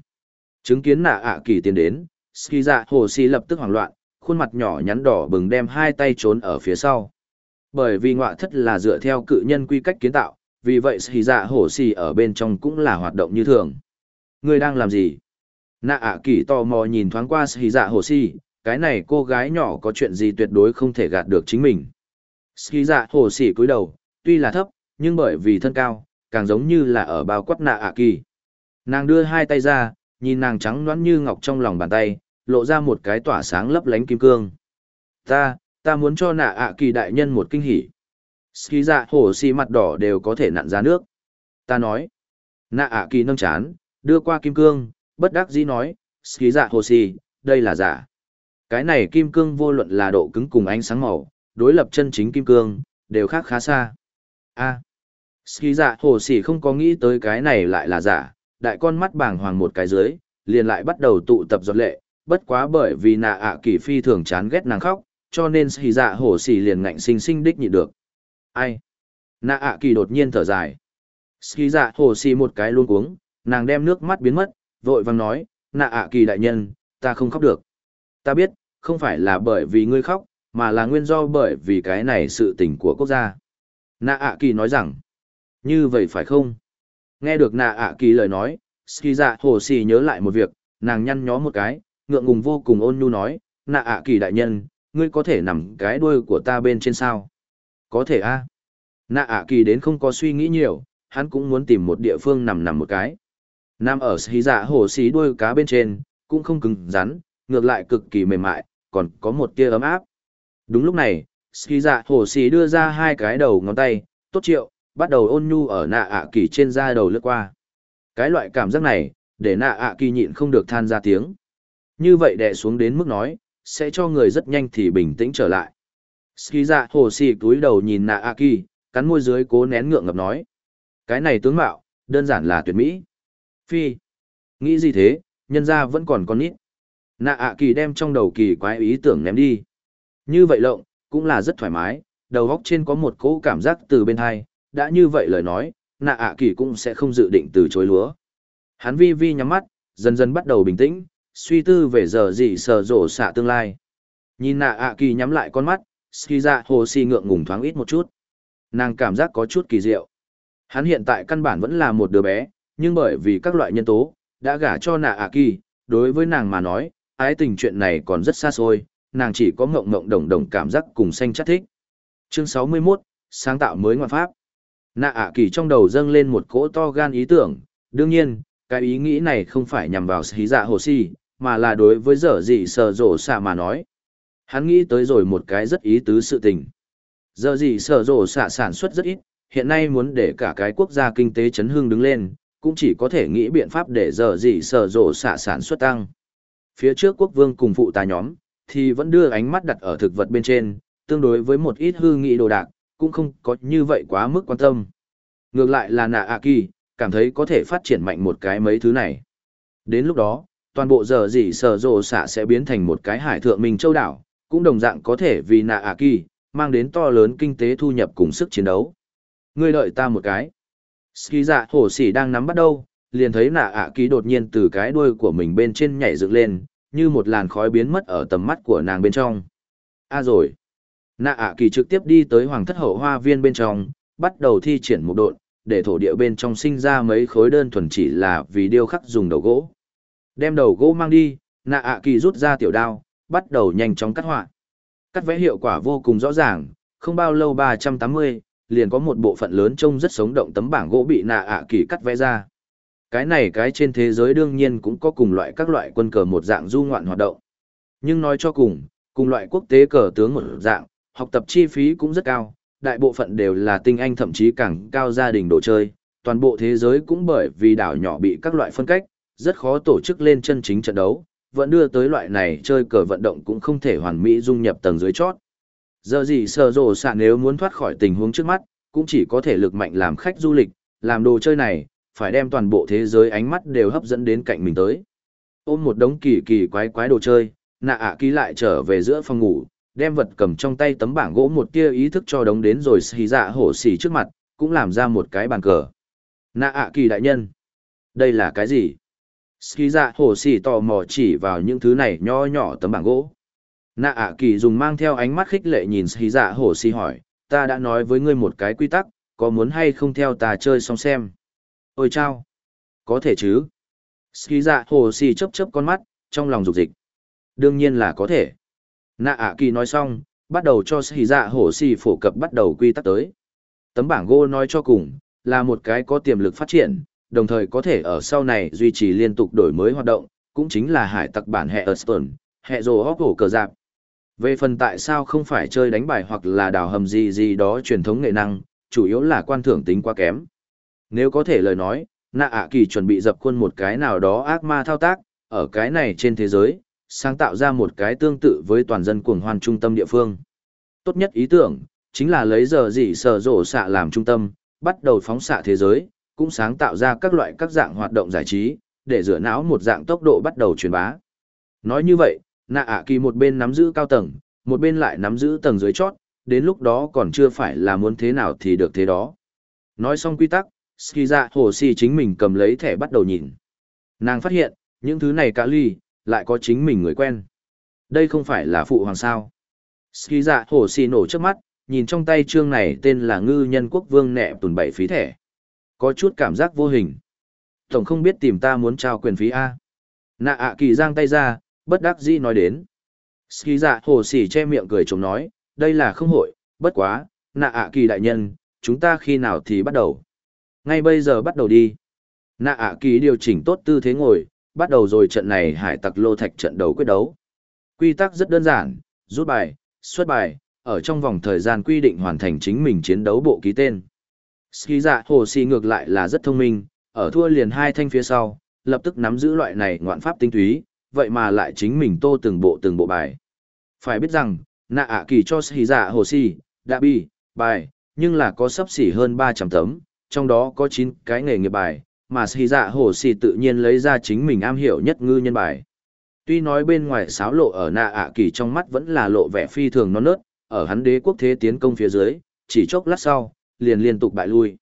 Chứng kiến nạ ạ kỳ tiến đến, Sĩ dạ hổ xì lập tức hoảng loạn, khuôn mặt nhỏ nhắn đỏ bừng đem hai tay trốn ở phía sau. Bởi vì ngọa thất là dựa theo cự nhân quy cách kiến tạo, vì vậy Sĩ dạ hổ xì ở bên trong cũng là hoạt động như thường. Ngươi đang làm gì? Nạ ạ kỳ tò mò nhìn thoáng qua Sĩ dạ hồ si, cái này cô gái nhỏ có chuyện gì tuyệt đối không thể gạt được chính mình. Ski dạ hồ sỉ cúi đầu, tuy là thấp, nhưng bởi vì thân cao, càng giống như là ở bao quát nạ ạ kỳ. Nàng đưa hai tay ra, nhìn nàng trắng nõn như ngọc trong lòng bàn tay, lộ ra một cái tỏa sáng lấp lánh kim cương. Ta, ta muốn cho nạ ạ kỳ đại nhân một kinh hỉ. Ski dạ hồ xì mặt đỏ đều có thể nặn ra nước. Ta nói. Nạ ạ kỳ nâng chán, đưa qua kim cương, bất đắc dĩ nói, Ski dạ hồ xì, đây là giả. Cái này kim cương vô luận là độ cứng cùng ánh sáng màu, đối lập chân chính kim cương, đều khác khá xa. A. À. Ski dạ hồ sỉ không có nghĩ tới cái này lại là giả, đại con mắt bàng hoàng một cái dưới, liền lại bắt đầu tụ tập giọt lệ, bất quá bởi vì nạ ạ kỳ phi thường chán ghét nàng khóc, cho nên Ski dạ hồ sỉ liền ngạnh sinh sinh đích nhịn được. Ai? Nạ ạ kỳ đột nhiên thở dài. Ski dạ hồ sỉ một cái luôn cuống, nàng đem nước mắt biến mất, vội vàng nói, nạ ạ kỳ đại nhân, ta không khóc được. Ta biết, không phải là bởi vì ngươi khóc, mà là nguyên do bởi vì cái này sự tình của quốc gia. Nạ ạ kỳ nói rằng, như vậy phải không? Nghe được nạ ạ kỳ lời nói, Ski dạ hồ xì nhớ lại một việc, nàng nhăn nhó một cái, ngượng ngùng vô cùng ôn nhu nói, nạ ạ kỳ đại nhân, ngươi có thể nằm cái đuôi của ta bên trên sao? Có thể a? Nạ ạ kỳ đến không có suy nghĩ nhiều, hắn cũng muốn tìm một địa phương nằm nằm một cái. Nằm ở Ski dạ hồ xí đuôi cá bên trên, cũng không cứng rắn, ngược lại cực kỳ mềm mại, còn có một tia ấm áp. Đúng lúc này, ski dạ hồ xí đưa ra hai cái đầu ngón tay, tốt triệu, bắt đầu ôn nhu ở nạ ạ kỳ trên da đầu lướt qua. Cái loại cảm giác này, để nạ ạ kỳ nhịn không được than ra tiếng. Như vậy đè xuống đến mức nói, sẽ cho người rất nhanh thì bình tĩnh trở lại. Ski dạ hồ xì túi đầu nhìn nạ ạ kỳ, cắn môi dưới cố nén ngượng ngập nói. Cái này tướng mạo, đơn giản là tuyệt mỹ. Phi. Nghĩ gì thế, nhân ra vẫn còn con nít. Nạ ạ kỳ đem trong đầu kỳ quái ý tưởng ném đi. Như vậy lộng cũng là rất thoải mái. Đầu góc trên có một cỗ cảm giác từ bên hai. Đã như vậy lời nói nạ ạ kỳ cũng sẽ không dự định từ chối lúa. Hắn vi vi nhắm mắt dần dần bắt đầu bình tĩnh suy tư về giờ gì sờ rổ xạ tương lai. Nhìn nạ ạ kỳ nhắm lại con mắt ski ra hồ si ngượng ngùng thoáng ít một chút. Nàng cảm giác có chút kỳ diệu. Hắn hiện tại căn bản vẫn là một đứa bé nhưng bởi vì các loại nhân tố đã gả cho nạ ạ kỳ đối với nàng mà nói ái tình chuyện này còn rất xa xôi, nàng chỉ có ngộng ngộng đồng đồng cảm giác cùng xanh chắc thích. Chương 61, sáng tạo mới ngoại pháp. Nạ ạ kỳ trong đầu dâng lên một cỗ to gan ý tưởng, đương nhiên, cái ý nghĩ này không phải nhằm vào hí dạ hồ si, mà là đối với dở dị sờ rổ xạ mà nói. Hắn nghĩ tới rồi một cái rất ý tứ sự tình. Dở dị sờ rổ xạ sản xuất rất ít, hiện nay muốn để cả cái quốc gia kinh tế chấn hương đứng lên, cũng chỉ có thể nghĩ biện pháp để dở gì sở rộ xạ sản xuất tăng. Phía trước quốc vương cùng phụ tá nhóm, thì vẫn đưa ánh mắt đặt ở thực vật bên trên, tương đối với một ít hư nghị đồ đạc, cũng không có như vậy quá mức quan tâm. Ngược lại là nạ ạ kỳ, cảm thấy có thể phát triển mạnh một cái mấy thứ này. Đến lúc đó, toàn bộ giờ gì sở rộ xạ sẽ biến thành một cái hải thượng mình châu đảo, cũng đồng dạng có thể vì nạ ạ kỳ, mang đến to lớn kinh tế thu nhập cùng sức chiến đấu. Ngươi đợi ta một cái. Ski dạ hổ sỉ đang nắm bắt đâu, liền thấy nạ ạ kỳ đột nhiên từ cái đuôi của mình bên trên nhảy dựng lên, như một làn khói biến mất ở tầm mắt của nàng bên trong. A à rồi. Nạ ạ kỳ trực tiếp đi tới hoàng thất hậu hoa viên bên trong, bắt đầu thi triển một độn, để thổ địa bên trong sinh ra mấy khối đơn thuần chỉ là vì điêu khắc dùng đầu gỗ. Đem đầu gỗ mang đi, nạ ạ kỳ rút ra tiểu đao, bắt đầu nhanh chóng cắt họa. Cắt vẽ hiệu quả vô cùng rõ ràng, không bao lâu 380, liền có một bộ phận lớn trông rất sống động tấm bảng gỗ bị nạ ạ kỳ cắt vẽ ra cái này cái trên thế giới đương nhiên cũng có cùng loại các loại quân cờ một dạng du ngoạn hoạt động. Nhưng nói cho cùng, cùng loại quốc tế cờ tướng một dạng, học tập chi phí cũng rất cao, đại bộ phận đều là tinh anh thậm chí càng cao gia đình đồ chơi, toàn bộ thế giới cũng bởi vì đảo nhỏ bị các loại phân cách, rất khó tổ chức lên chân chính trận đấu, vẫn đưa tới loại này chơi cờ vận động cũng không thể hoàn mỹ dung nhập tầng dưới chót. Giờ gì sờ rồ xạ nếu muốn thoát khỏi tình huống trước mắt, cũng chỉ có thể lực mạnh làm khách du lịch, làm đồ chơi này, phải đem toàn bộ thế giới ánh mắt đều hấp dẫn đến cạnh mình tới. Ôm một đống kỳ kỳ quái quái đồ chơi, nạ ạ ký lại trở về giữa phòng ngủ, đem vật cầm trong tay tấm bảng gỗ một tia ý thức cho đống đến rồi xì dạ hổ xì trước mặt, cũng làm ra một cái bàn cờ. Nạ ạ kỳ đại nhân. Đây là cái gì? Ski dạ hổ xì tò mò chỉ vào những thứ này nho nhỏ tấm bảng gỗ. Nạ ạ kỳ dùng mang theo ánh mắt khích lệ nhìn xì dạ hổ xì hỏi, ta đã nói với ngươi một cái quy tắc, có muốn hay không theo ta chơi xong xem. Ôi chao! Có thể chứ? xì dạ hổ xì chấp chấp con mắt, trong lòng rục dịch. Đương nhiên là có thể. Nạ ạ kỳ nói xong, bắt đầu cho xì dạ hổ xì phổ cập bắt đầu quy tắc tới. Tấm bảng gỗ nói cho cùng, là một cái có tiềm lực phát triển, đồng thời có thể ở sau này duy trì liên tục đổi mới hoạt động, cũng chính là hải tặc bản hệ Erston, hệ rồ hóc hổ cờ dạp về phần tại sao không phải chơi đánh bài hoặc là đào hầm gì gì đó truyền thống nghệ năng, chủ yếu là quan thưởng tính quá kém. Nếu có thể lời nói, nạ ạ kỳ chuẩn bị dập khuôn một cái nào đó ác ma thao tác, ở cái này trên thế giới, sáng tạo ra một cái tương tự với toàn dân cuồng hoan trung tâm địa phương. Tốt nhất ý tưởng, chính là lấy giờ gì sở rổ xạ làm trung tâm, bắt đầu phóng xạ thế giới, cũng sáng tạo ra các loại các dạng hoạt động giải trí, để rửa não một dạng tốc độ bắt đầu truyền bá. Nói như vậy, nạ ạ kỳ một bên nắm giữ cao tầng, một bên lại nắm giữ tầng dưới chót, đến lúc đó còn chưa phải là muốn thế nào thì được thế đó. Nói xong quy tắc, Ski Dạ hồ si chính mình cầm lấy thẻ bắt đầu nhìn. Nàng phát hiện, những thứ này cả ly, lại có chính mình người quen. Đây không phải là phụ hoàng sao. Ski Dạ hồ si nổ trước mắt, nhìn trong tay trương này tên là ngư nhân quốc vương nẹ tùn bảy phí thẻ. Có chút cảm giác vô hình. Tổng không biết tìm ta muốn trao quyền phí A. Nạ ạ kỳ giang tay ra, bất đắc dĩ nói đến. Ski dạ hồ sỉ che miệng cười chống nói, đây là không hội, bất quá, nạ ạ kỳ đại nhân, chúng ta khi nào thì bắt đầu. Ngay bây giờ bắt đầu đi. Nạ ạ kỳ điều chỉnh tốt tư thế ngồi, bắt đầu rồi trận này hải tặc lô thạch trận đấu quyết đấu. Quy tắc rất đơn giản, rút bài, xuất bài, ở trong vòng thời gian quy định hoàn thành chính mình chiến đấu bộ ký tên. Ski dạ hồ Sỉ ngược lại là rất thông minh, ở thua liền hai thanh phía sau, lập tức nắm giữ loại này ngoạn pháp tinh túy, vậy mà lại chính mình tô từng bộ từng bộ bài. Phải biết rằng, nạ ạ kỳ cho xì dạ hồ si, đã bi, bài, nhưng là có sấp xỉ hơn 300 tấm, trong đó có 9 cái nghề nghiệp bài, mà xì dạ hồ si tự nhiên lấy ra chính mình am hiểu nhất ngư nhân bài. Tuy nói bên ngoài sáo lộ ở nạ ạ kỳ trong mắt vẫn là lộ vẻ phi thường non nớt, ở hắn đế quốc thế tiến công phía dưới, chỉ chốc lát sau, liền liên tục bại lui.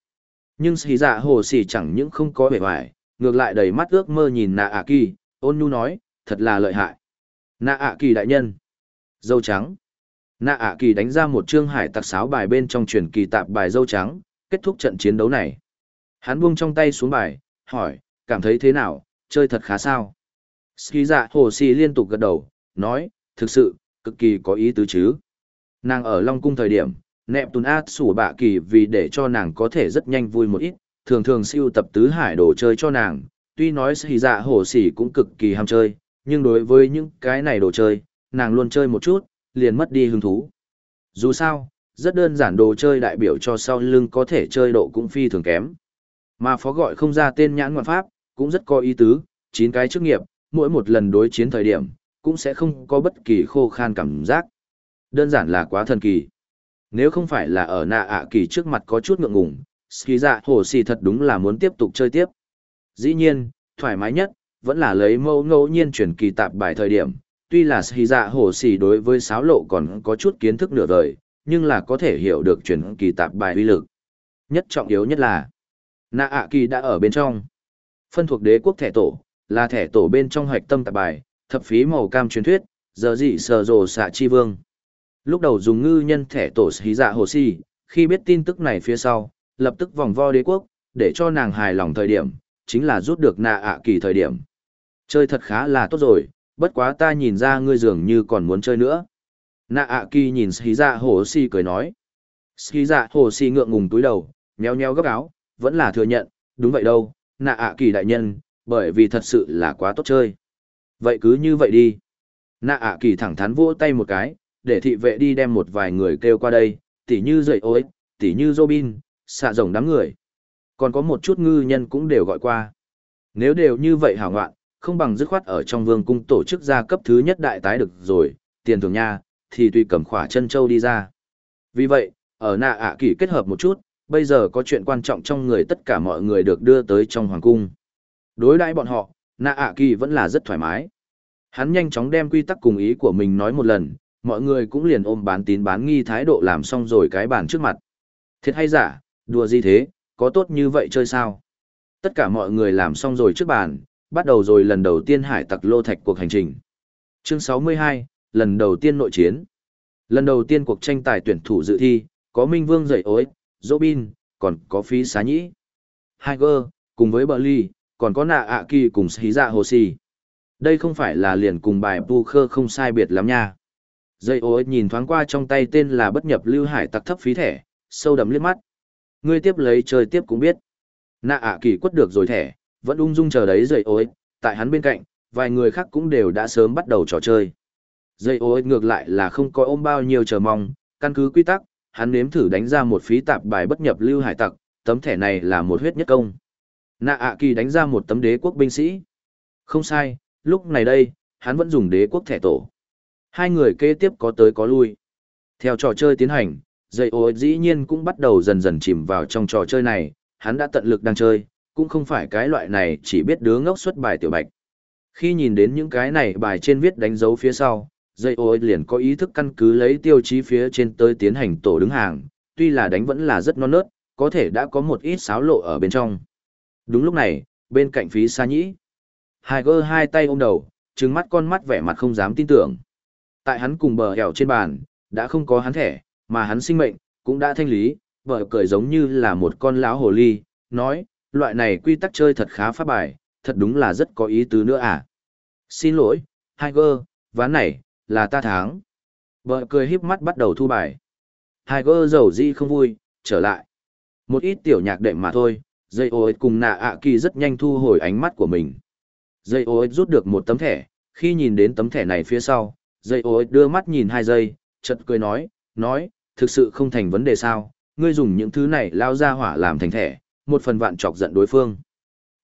Nhưng xì dạ hồ xì chẳng những không có vẻ vải ngược lại đầy mắt ước mơ nhìn nạ ạ kỳ, ôn nhu nói, thật là lợi hại. Nạ ạ kỳ đại nhân. Dâu trắng. Nạ ạ kỳ đánh ra một trương hải tặc sáo bài bên trong truyền kỳ tạp bài dâu trắng, kết thúc trận chiến đấu này. Hắn buông trong tay xuống bài, hỏi, cảm thấy thế nào, chơi thật khá sao? Ski dạ hồ xì liên tục gật đầu, nói, thực sự, cực kỳ có ý tứ chứ. Nàng ở Long Cung thời điểm, nẹp tùn át sủ bạ kỳ vì để cho nàng có thể rất nhanh vui một ít, thường thường siêu tập tứ hải đồ chơi cho nàng, tuy nói xì dạ Hồ xỉ cũng cực kỳ ham chơi, nhưng đối với những cái này đồ chơi, nàng luôn chơi một chút, liền mất đi hứng thú. Dù sao, rất đơn giản đồ chơi đại biểu cho sau lưng có thể chơi độ cũng phi thường kém. Mà phó gọi không ra tên nhãn ngoạn pháp, cũng rất có ý tứ, chín cái chức nghiệp, mỗi một lần đối chiến thời điểm, cũng sẽ không có bất kỳ khô khan cảm giác. Đơn giản là quá thần kỳ. Nếu không phải là ở nạ ạ kỳ trước mặt có chút ngượng ngùng, ski dạ hồ xì thật đúng là muốn tiếp tục chơi tiếp. Dĩ nhiên, thoải mái nhất, vẫn là lấy mẫu ngẫu nhiên chuyển kỳ tạp bài thời điểm. Tuy là Sĩ dạ hồ xì đối với sáo lộ còn có chút kiến thức nửa đời, nhưng là có thể hiểu được chuyển kỳ tạp bài uy lực. Nhất trọng yếu nhất là, nạ ạ kỳ đã ở bên trong. Phân thuộc đế quốc thẻ tổ, là thẻ tổ bên trong hoạch tâm tạp bài, thập phí màu cam truyền thuyết, giờ dị sờ rồ xạ chi vương. Lúc đầu dùng ngư nhân thẻ tổ Sĩ dạ hồ xì khi biết tin tức này phía sau, lập tức vòng vo đế quốc, để cho nàng hài lòng thời điểm, chính là rút được nạ ạ kỳ thời điểm. Chơi thật khá là tốt rồi, bất quá ta nhìn ra ngươi dường như còn muốn chơi nữa. Nạ ạ kỳ nhìn sĩ dạ hồ si cười nói. sĩ dạ hồ si ngượng ngùng túi đầu, nheo nheo gấp áo, vẫn là thừa nhận, đúng vậy đâu, nạ ạ kỳ đại nhân, bởi vì thật sự là quá tốt chơi. Vậy cứ như vậy đi. Nạ ạ kỳ thẳng thắn vỗ tay một cái, để thị vệ đi đem một vài người kêu qua đây, tỉ như dậy ối, tỉ như Robin, xạ rồng đám người. Còn có một chút ngư nhân cũng đều gọi qua. Nếu đều như vậy hảo ngoạn, không bằng dứt khoát ở trong vương cung tổ chức gia cấp thứ nhất đại tái được rồi, tiền thường nha, thì tùy cầm khỏa chân châu đi ra. Vì vậy, ở nạ ạ kỳ kết hợp một chút, bây giờ có chuyện quan trọng trong người tất cả mọi người được đưa tới trong hoàng cung. Đối đãi bọn họ, nạ ạ kỳ vẫn là rất thoải mái. Hắn nhanh chóng đem quy tắc cùng ý của mình nói một lần, mọi người cũng liền ôm bán tín bán nghi thái độ làm xong rồi cái bàn trước mặt. Thiệt hay giả, đùa gì thế, có tốt như vậy chơi sao? Tất cả mọi người làm xong rồi trước bàn, bắt đầu rồi lần đầu tiên hải tặc lô thạch cuộc hành trình. Chương 62, lần đầu tiên nội chiến. Lần đầu tiên cuộc tranh tài tuyển thủ dự thi, có Minh Vương dậy ối, Robin, còn có phí xá nhĩ. Tiger, cùng với Burley, còn có nạ ạ kỳ cùng sĩ dạ hồ sì Đây không phải là liền cùng bài poker không sai biệt lắm nha. Dây ối nhìn thoáng qua trong tay tên là bất nhập lưu hải tặc thấp phí thẻ, sâu đậm liếc mắt. Ngươi tiếp lấy chơi tiếp cũng biết. Nạ ạ kỳ quất được rồi thẻ, vẫn ung dung chờ đấy dây ối, tại hắn bên cạnh, vài người khác cũng đều đã sớm bắt đầu trò chơi. Dây ối ngược lại là không có ôm bao nhiêu chờ mong, căn cứ quy tắc, hắn nếm thử đánh ra một phí tạp bài bất nhập lưu hải tặc, tấm thẻ này là một huyết nhất công. Nạ ạ kỳ đánh ra một tấm đế quốc binh sĩ. Không sai, lúc này đây, hắn vẫn dùng đế quốc thẻ tổ. Hai người kế tiếp có tới có lui. Theo trò chơi tiến hành, dây ô dĩ nhiên cũng bắt đầu dần dần chìm vào trong trò chơi này, hắn đã tận lực đang chơi, cũng không phải cái loại này chỉ biết đứa ngốc xuất bài tiểu bạch. Khi nhìn đến những cái này bài trên viết đánh dấu phía sau, dây ô liền có ý thức căn cứ lấy tiêu chí phía trên tới tiến hành tổ đứng hàng, tuy là đánh vẫn là rất non nớt, có thể đã có một ít xáo lộ ở bên trong. Đúng lúc này, bên cạnh phí xa nhĩ, hai gơ hai tay ôm đầu, trừng mắt con mắt vẻ mặt không dám tin tưởng. Tại hắn cùng bờ hẻo trên bàn, đã không có hắn thẻ, mà hắn sinh mệnh, cũng đã thanh lý, vợ cười giống như là một con lão hồ ly, nói, loại này quy tắc chơi thật khá phát bài, thật đúng là rất có ý tứ nữa à. Xin lỗi, Tiger, ván này, là ta thắng. Vợ cười híp mắt bắt đầu thu bài. Tiger dầu di không vui, trở lại. Một ít tiểu nhạc đệm mà thôi, dây ôi cùng nạ ạ kỳ rất nhanh thu hồi ánh mắt của mình. Dây ôi rút được một tấm thẻ, khi nhìn đến tấm thẻ này phía sau, dây ôi đưa mắt nhìn hai giây, chợt cười nói, nói, thực sự không thành vấn đề sao, ngươi dùng những thứ này lao ra hỏa làm thành thẻ, một phần vạn chọc giận đối phương.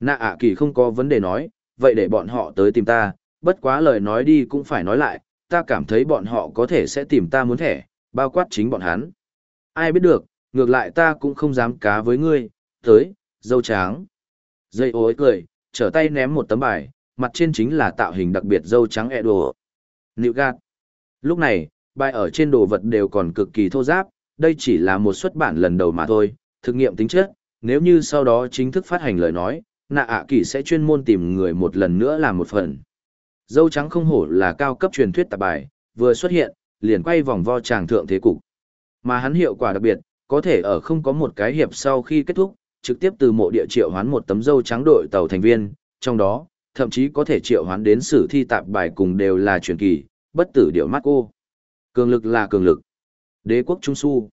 Nạ ạ kỳ không có vấn đề nói, vậy để bọn họ tới tìm ta, bất quá lời nói đi cũng phải nói lại, ta cảm thấy bọn họ có thể sẽ tìm ta muốn thẻ, bao quát chính bọn hắn. Ai biết được, ngược lại ta cũng không dám cá với ngươi, tới, dâu trắng. Dây ối cười, trở tay ném một tấm bài, mặt trên chính là tạo hình đặc biệt dâu trắng e đồ. Nịu gạt. Lúc này, bài ở trên đồ vật đều còn cực kỳ thô giáp, đây chỉ là một xuất bản lần đầu mà thôi, thực nghiệm tính chất, nếu như sau đó chính thức phát hành lời nói, nạ ạ kỳ sẽ chuyên môn tìm người một lần nữa làm một phần. Dâu trắng không hổ là cao cấp truyền thuyết tạp bài, vừa xuất hiện, liền quay vòng vo tràng thượng thế cục. Mà hắn hiệu quả đặc biệt, có thể ở không có một cái hiệp sau khi kết thúc, trực tiếp từ mộ địa triệu hoán một tấm dâu trắng đội tàu thành viên, trong đó, thậm chí có thể triệu hoán đến sử thi tạp bài cùng đều là truyền kỳ, bất tử điệu mắt cô. Cường lực là cường lực. Đế quốc Trung Su.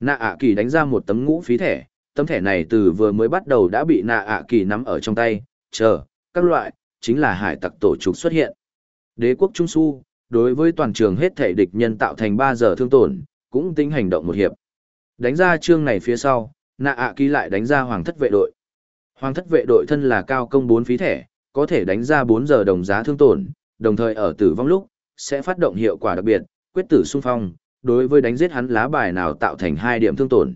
Nạ ạ kỳ đánh ra một tấm ngũ phí thẻ, tấm thẻ này từ vừa mới bắt đầu đã bị nạ ạ kỳ nắm ở trong tay, chờ, các loại, chính là hải tặc tổ trục xuất hiện. Đế quốc Trung Su, đối với toàn trường hết thể địch nhân tạo thành 3 giờ thương tổn, cũng tính hành động một hiệp. Đánh ra chương này phía sau, nạ ạ kỳ lại đánh ra hoàng thất vệ đội. Hoàng thất vệ đội thân là cao công 4 phí thẻ, có thể đánh ra 4 giờ đồng giá thương tổn, đồng thời ở tử vong lúc, sẽ phát động hiệu quả đặc biệt, quyết tử xung phong, đối với đánh giết hắn lá bài nào tạo thành 2 điểm thương tổn.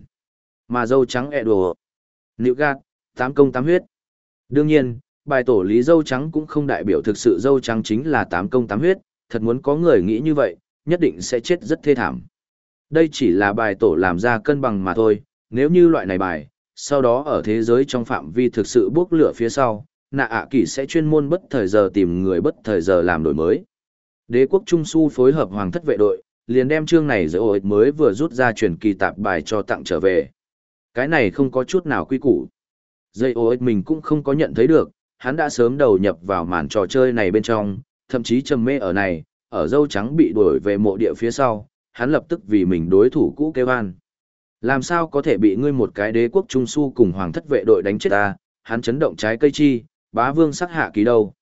Mà dâu trắng ẹ đùa. Nữ gạt, tám công tám huyết. Đương nhiên, bài tổ lý dâu trắng cũng không đại biểu thực sự dâu trắng chính là tám công tám huyết, thật muốn có người nghĩ như vậy, nhất định sẽ chết rất thê thảm. Đây chỉ là bài tổ làm ra cân bằng mà thôi, nếu như loại này bài, sau đó ở thế giới trong phạm vi thực sự bước lửa phía sau, nạ ạ à kỳ sẽ chuyên môn bất thời giờ tìm người bất thời giờ làm đổi mới. Đế quốc Trung Su phối hợp hoàng thất vệ đội, liền đem chương này giữa ổi mới vừa rút ra truyền kỳ tạp bài cho tặng trở về. Cái này không có chút nào quy củ. Dây ổi mình cũng không có nhận thấy được, hắn đã sớm đầu nhập vào màn trò chơi này bên trong, thậm chí trầm mê ở này, ở dâu trắng bị đuổi về mộ địa phía sau, hắn lập tức vì mình đối thủ cũ kêu an. Làm sao có thể bị ngươi một cái đế quốc trung su cùng hoàng thất vệ đội đánh chết ta, hắn chấn động trái cây chi, bá vương sắc hạ ký đâu.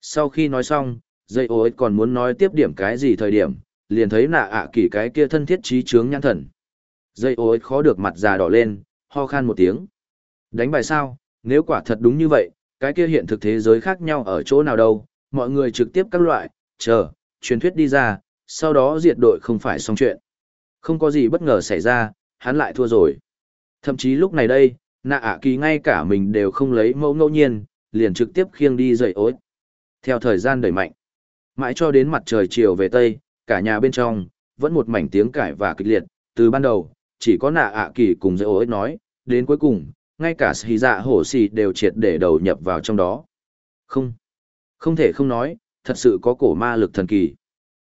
Sau khi nói xong, dây ô còn muốn nói tiếp điểm cái gì thời điểm, liền thấy nạ ạ kỳ cái kia thân thiết trí trướng nhãn thần. Dây ô khó được mặt già đỏ lên, ho khan một tiếng. Đánh bài sao, nếu quả thật đúng như vậy, cái kia hiện thực thế giới khác nhau ở chỗ nào đâu, mọi người trực tiếp các loại, chờ, truyền thuyết đi ra, sau đó diệt đội không phải xong chuyện. Không có gì bất ngờ xảy ra, hắn lại thua rồi. Thậm chí lúc này đây, nạ ạ kỳ ngay cả mình đều không lấy mẫu ngẫu nhiên, liền trực tiếp khiêng đi dậy ối. Theo thời gian đẩy mạnh, mãi cho đến mặt trời chiều về Tây, cả nhà bên trong, vẫn một mảnh tiếng cãi và kịch liệt, từ ban đầu, chỉ có nạ ạ kỳ cùng dễ ối nói, đến cuối cùng, ngay cả xì dạ hổ xì đều triệt để đầu nhập vào trong đó. Không, không thể không nói, thật sự có cổ ma lực thần kỳ.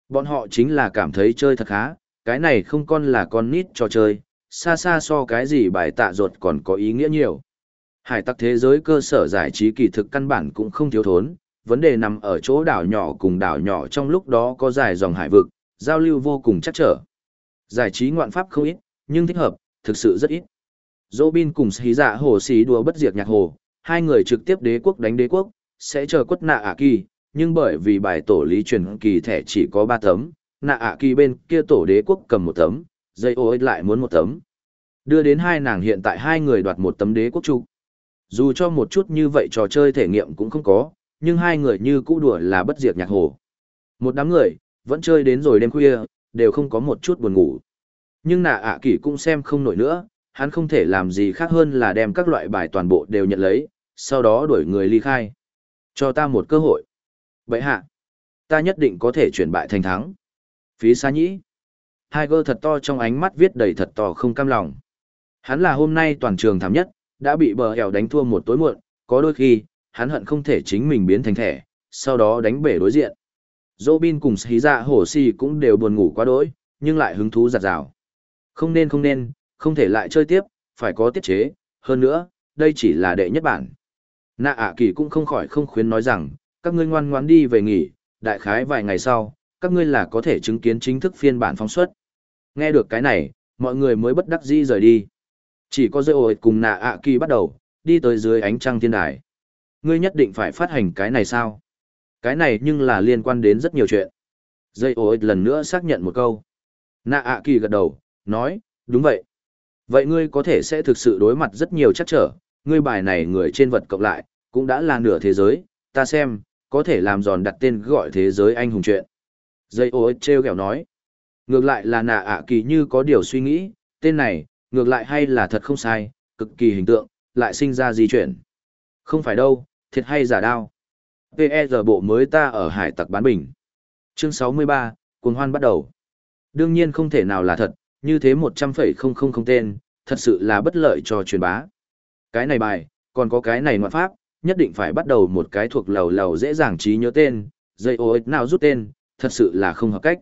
Bọn họ chính là cảm thấy chơi thật khá, cái này không con là con nít trò chơi, xa xa so cái gì bài tạ ruột còn có ý nghĩa nhiều. Hải tặc thế giới cơ sở giải trí kỳ thực căn bản cũng không thiếu thốn, vấn đề nằm ở chỗ đảo nhỏ cùng đảo nhỏ trong lúc đó có dài dòng hải vực, giao lưu vô cùng chắc trở. Giải trí ngoạn pháp không ít, nhưng thích hợp, thực sự rất ít. Robin cùng xì dạ hồ xì đùa bất diệt nhạc hồ, hai người trực tiếp đế quốc đánh đế quốc, sẽ chờ quất nạ ạ kỳ, nhưng bởi vì bài tổ lý truyền kỳ thẻ chỉ có ba tấm, nạ ạ kỳ bên kia tổ đế quốc cầm một tấm, dây ô lại muốn một tấm. Đưa đến hai nàng hiện tại hai người đoạt một tấm đế quốc trục. Dù cho một chút như vậy trò chơi thể nghiệm cũng không có, nhưng hai người như cũ đùa là bất diệt nhạc hồ. Một đám người, vẫn chơi đến rồi đêm khuya, đều không có một chút buồn ngủ. Nhưng nạ ạ kỳ cũng xem không nổi nữa, hắn không thể làm gì khác hơn là đem các loại bài toàn bộ đều nhận lấy, sau đó đuổi người ly khai. Cho ta một cơ hội. Vậy hạ, ta nhất định có thể chuyển bại thành thắng. Phí xa nhĩ. Tiger thật to trong ánh mắt viết đầy thật to không cam lòng. Hắn là hôm nay toàn trường thảm nhất, đã bị bờ hẻo đánh thua một tối muộn, có đôi khi, hắn hận không thể chính mình biến thành thẻ, sau đó đánh bể đối diện. Robin cùng Sĩ Dạ Hổ Xì cũng đều buồn ngủ quá đỗi, nhưng lại hứng thú giặt rào. Không nên không nên, không thể lại chơi tiếp, phải có tiết chế, hơn nữa, đây chỉ là đệ nhất bản. Nạ ạ kỳ cũng không khỏi không khuyến nói rằng, các ngươi ngoan ngoãn đi về nghỉ, đại khái vài ngày sau, các ngươi là có thể chứng kiến chính thức phiên bản phóng xuất. Nghe được cái này, mọi người mới bất đắc dĩ rời đi. Chỉ có dây ổi cùng nạ ạ kỳ bắt đầu, đi tới dưới ánh trăng thiên đài. Ngươi nhất định phải phát hành cái này sao? Cái này nhưng là liên quan đến rất nhiều chuyện. Dây ổi lần nữa xác nhận một câu. Nạ ạ kỳ gật đầu, nói, đúng vậy. Vậy ngươi có thể sẽ thực sự đối mặt rất nhiều chắc trở, ngươi bài này người trên vật cộng lại, cũng đã là nửa thế giới, ta xem, có thể làm giòn đặt tên gọi thế giới anh hùng chuyện. Dây ô treo kẹo nói. Ngược lại là nạ ạ kỳ như có điều suy nghĩ, tên này, ngược lại hay là thật không sai, cực kỳ hình tượng, lại sinh ra di chuyển. Không phải đâu, thiệt hay giả đao. PR bộ mới ta ở hải tặc bán bình. Chương 63, cuồng hoan bắt đầu. Đương nhiên không thể nào là thật, như thế 100,000 tên, thật sự là bất lợi cho truyền bá. Cái này bài, còn có cái này ngoại pháp, nhất định phải bắt đầu một cái thuộc lầu lầu dễ dàng trí nhớ tên, dây ô nào rút tên, thật sự là không hợp cách.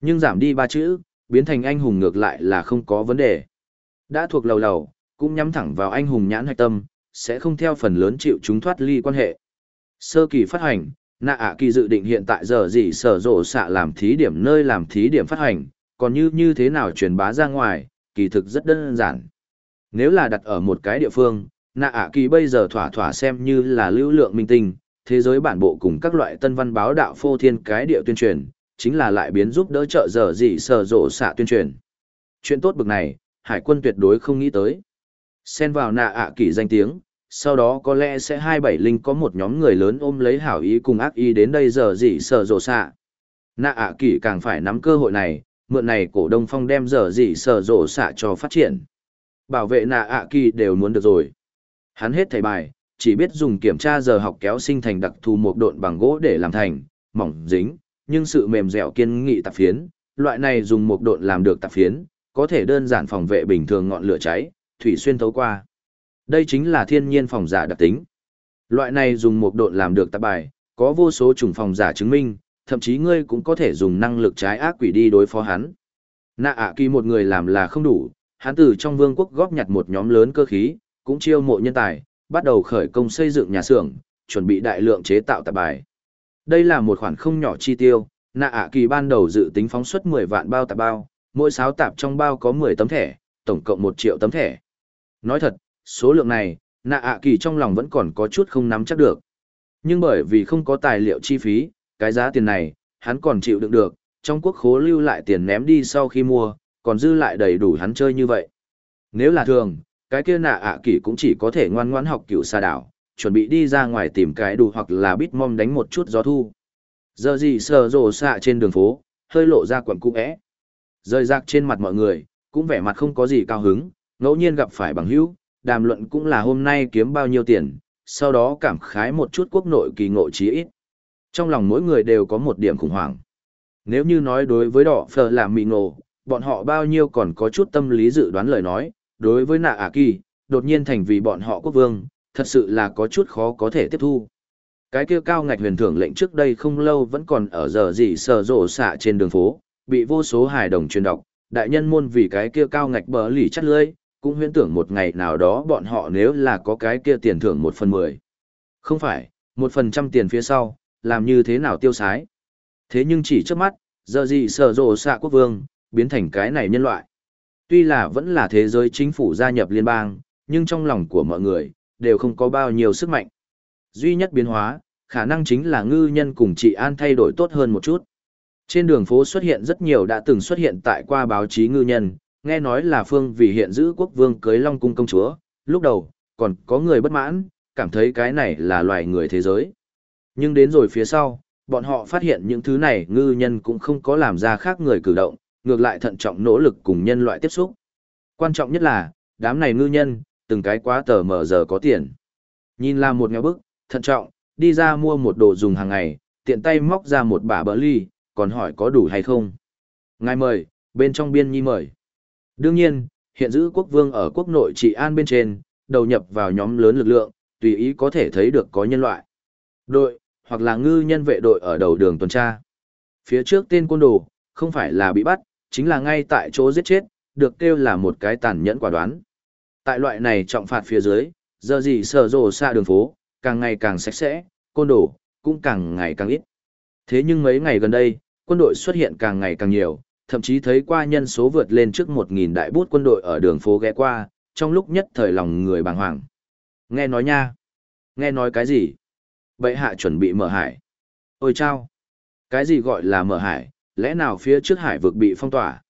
Nhưng giảm đi ba chữ, biến thành anh hùng ngược lại là không có vấn đề. Đã thuộc lầu lầu, cũng nhắm thẳng vào anh hùng nhãn hạch tâm, sẽ không theo phần lớn chịu chúng thoát ly quan hệ. Sơ kỳ phát hành, nạ ạ kỳ dự định hiện tại giờ gì sở rộ xạ làm thí điểm nơi làm thí điểm phát hành, còn như như thế nào truyền bá ra ngoài, kỳ thực rất đơn giản. Nếu là đặt ở một cái địa phương, nạ ạ kỳ bây giờ thỏa thỏa xem như là lưu lượng minh tinh, thế giới bản bộ cùng các loại tân văn báo đạo phô thiên cái địa tuyên truyền, chính là lại biến giúp đỡ trợ giờ gì sở rộ xạ tuyên truyền. Chuyện tốt bực này, hải quân tuyệt đối không nghĩ tới. Xen vào nạ ạ kỳ danh tiếng, sau đó có lẽ sẽ hai bảy linh có một nhóm người lớn ôm lấy hảo ý cùng ác ý đến đây giờ gì sở rộ xạ. Nạ ạ kỳ càng phải nắm cơ hội này, mượn này cổ đông phong đem giờ gì sở rộ xạ cho phát triển. Bảo vệ nạ ạ kỳ đều muốn được rồi. Hắn hết thầy bài, chỉ biết dùng kiểm tra giờ học kéo sinh thành đặc thù một độn bằng gỗ để làm thành, mỏng dính, nhưng sự mềm dẻo kiên nghị tạp phiến, loại này dùng một độn làm được tạp phiến, có thể đơn giản phòng vệ bình thường ngọn lửa cháy, thủy xuyên thấu qua. Đây chính là thiên nhiên phòng giả đặc tính. Loại này dùng một độn làm được tạp bài, có vô số chủng phòng giả chứng minh, thậm chí ngươi cũng có thể dùng năng lực trái ác quỷ đi đối phó hắn. Nạ ạ kỳ một người làm là không đủ, hắn từ trong vương quốc góp nhặt một nhóm lớn cơ khí, cũng chiêu mộ nhân tài, bắt đầu khởi công xây dựng nhà xưởng, chuẩn bị đại lượng chế tạo tạp bài. Đây là một khoản không nhỏ chi tiêu, nạ ạ kỳ ban đầu dự tính phóng xuất 10 vạn bao tạp bao, mỗi sáo tạp trong bao có 10 tấm thẻ, tổng cộng 1 triệu tấm thẻ. Nói thật, số lượng này, nạ ạ kỳ trong lòng vẫn còn có chút không nắm chắc được. Nhưng bởi vì không có tài liệu chi phí, cái giá tiền này, hắn còn chịu đựng được, trong quốc khố lưu lại tiền ném đi sau khi mua, còn dư lại đầy đủ hắn chơi như vậy. Nếu là thường, cái kia nạ ạ kỷ cũng chỉ có thể ngoan ngoãn học cựu xa đảo, chuẩn bị đi ra ngoài tìm cái đủ hoặc là bít mom đánh một chút gió thu. Giờ gì sờ rồ xạ trên đường phố, hơi lộ ra quần cung ẽ. Rơi rạc trên mặt mọi người, cũng vẻ mặt không có gì cao hứng, ngẫu nhiên gặp phải bằng hữu, đàm luận cũng là hôm nay kiếm bao nhiêu tiền, sau đó cảm khái một chút quốc nội kỳ ngộ chí ít. Trong lòng mỗi người đều có một điểm khủng hoảng. Nếu như nói đối với đỏ phở làm mì nổ, bọn họ bao nhiêu còn có chút tâm lý dự đoán lời nói, đối với nạ ả kỳ, đột nhiên thành vì bọn họ quốc vương, thật sự là có chút khó có thể tiếp thu. Cái kia cao ngạch huyền thưởng lệnh trước đây không lâu vẫn còn ở giờ gì sờ rộ xạ trên đường phố, bị vô số hài đồng truyền đọc, đại nhân môn vì cái kia cao ngạch bờ lì chắt lưỡi, cũng huyễn tưởng một ngày nào đó bọn họ nếu là có cái kia tiền thưởng một phần mười. Không phải, một phần trăm tiền phía sau, làm như thế nào tiêu sái. Thế nhưng chỉ trước mắt, giờ gì sở rộ xạ quốc vương, biến thành cái này nhân loại. Tuy là vẫn là thế giới chính phủ gia nhập liên bang, nhưng trong lòng của mọi người, đều không có bao nhiêu sức mạnh. Duy nhất biến hóa, khả năng chính là ngư nhân cùng chị An thay đổi tốt hơn một chút. Trên đường phố xuất hiện rất nhiều đã từng xuất hiện tại qua báo chí ngư nhân, nghe nói là phương vì hiện giữ quốc vương cưới Long Cung công chúa, lúc đầu, còn có người bất mãn, cảm thấy cái này là loài người thế giới. Nhưng đến rồi phía sau, bọn họ phát hiện những thứ này ngư nhân cũng không có làm ra khác người cử động, ngược lại thận trọng nỗ lực cùng nhân loại tiếp xúc. Quan trọng nhất là, đám này ngư nhân, từng cái quá tờ mở giờ có tiền. Nhìn là một nghèo bức, thận trọng, đi ra mua một đồ dùng hàng ngày, tiện tay móc ra một bả bỡ ly, còn hỏi có đủ hay không. Ngài mời, bên trong biên nhi mời. Đương nhiên, hiện giữ quốc vương ở quốc nội trị an bên trên, đầu nhập vào nhóm lớn lực lượng, tùy ý có thể thấy được có nhân loại. Đội, hoặc là ngư nhân vệ đội ở đầu đường tuần tra. Phía trước tên côn đồ, không phải là bị bắt, chính là ngay tại chỗ giết chết, được kêu là một cái tàn nhẫn quả đoán. Tại loại này trọng phạt phía dưới, giờ gì sở rồ xa đường phố, càng ngày càng sạch sẽ, côn đồ, cũng càng ngày càng ít. Thế nhưng mấy ngày gần đây, quân đội xuất hiện càng ngày càng nhiều, thậm chí thấy qua nhân số vượt lên trước 1.000 đại bút quân đội ở đường phố ghé qua, trong lúc nhất thời lòng người bàng hoàng. Nghe nói nha. Nghe nói cái gì? Bệ hạ chuẩn bị mở hải. Ôi chao! Cái gì gọi là mở hải, lẽ nào phía trước hải vực bị phong tỏa?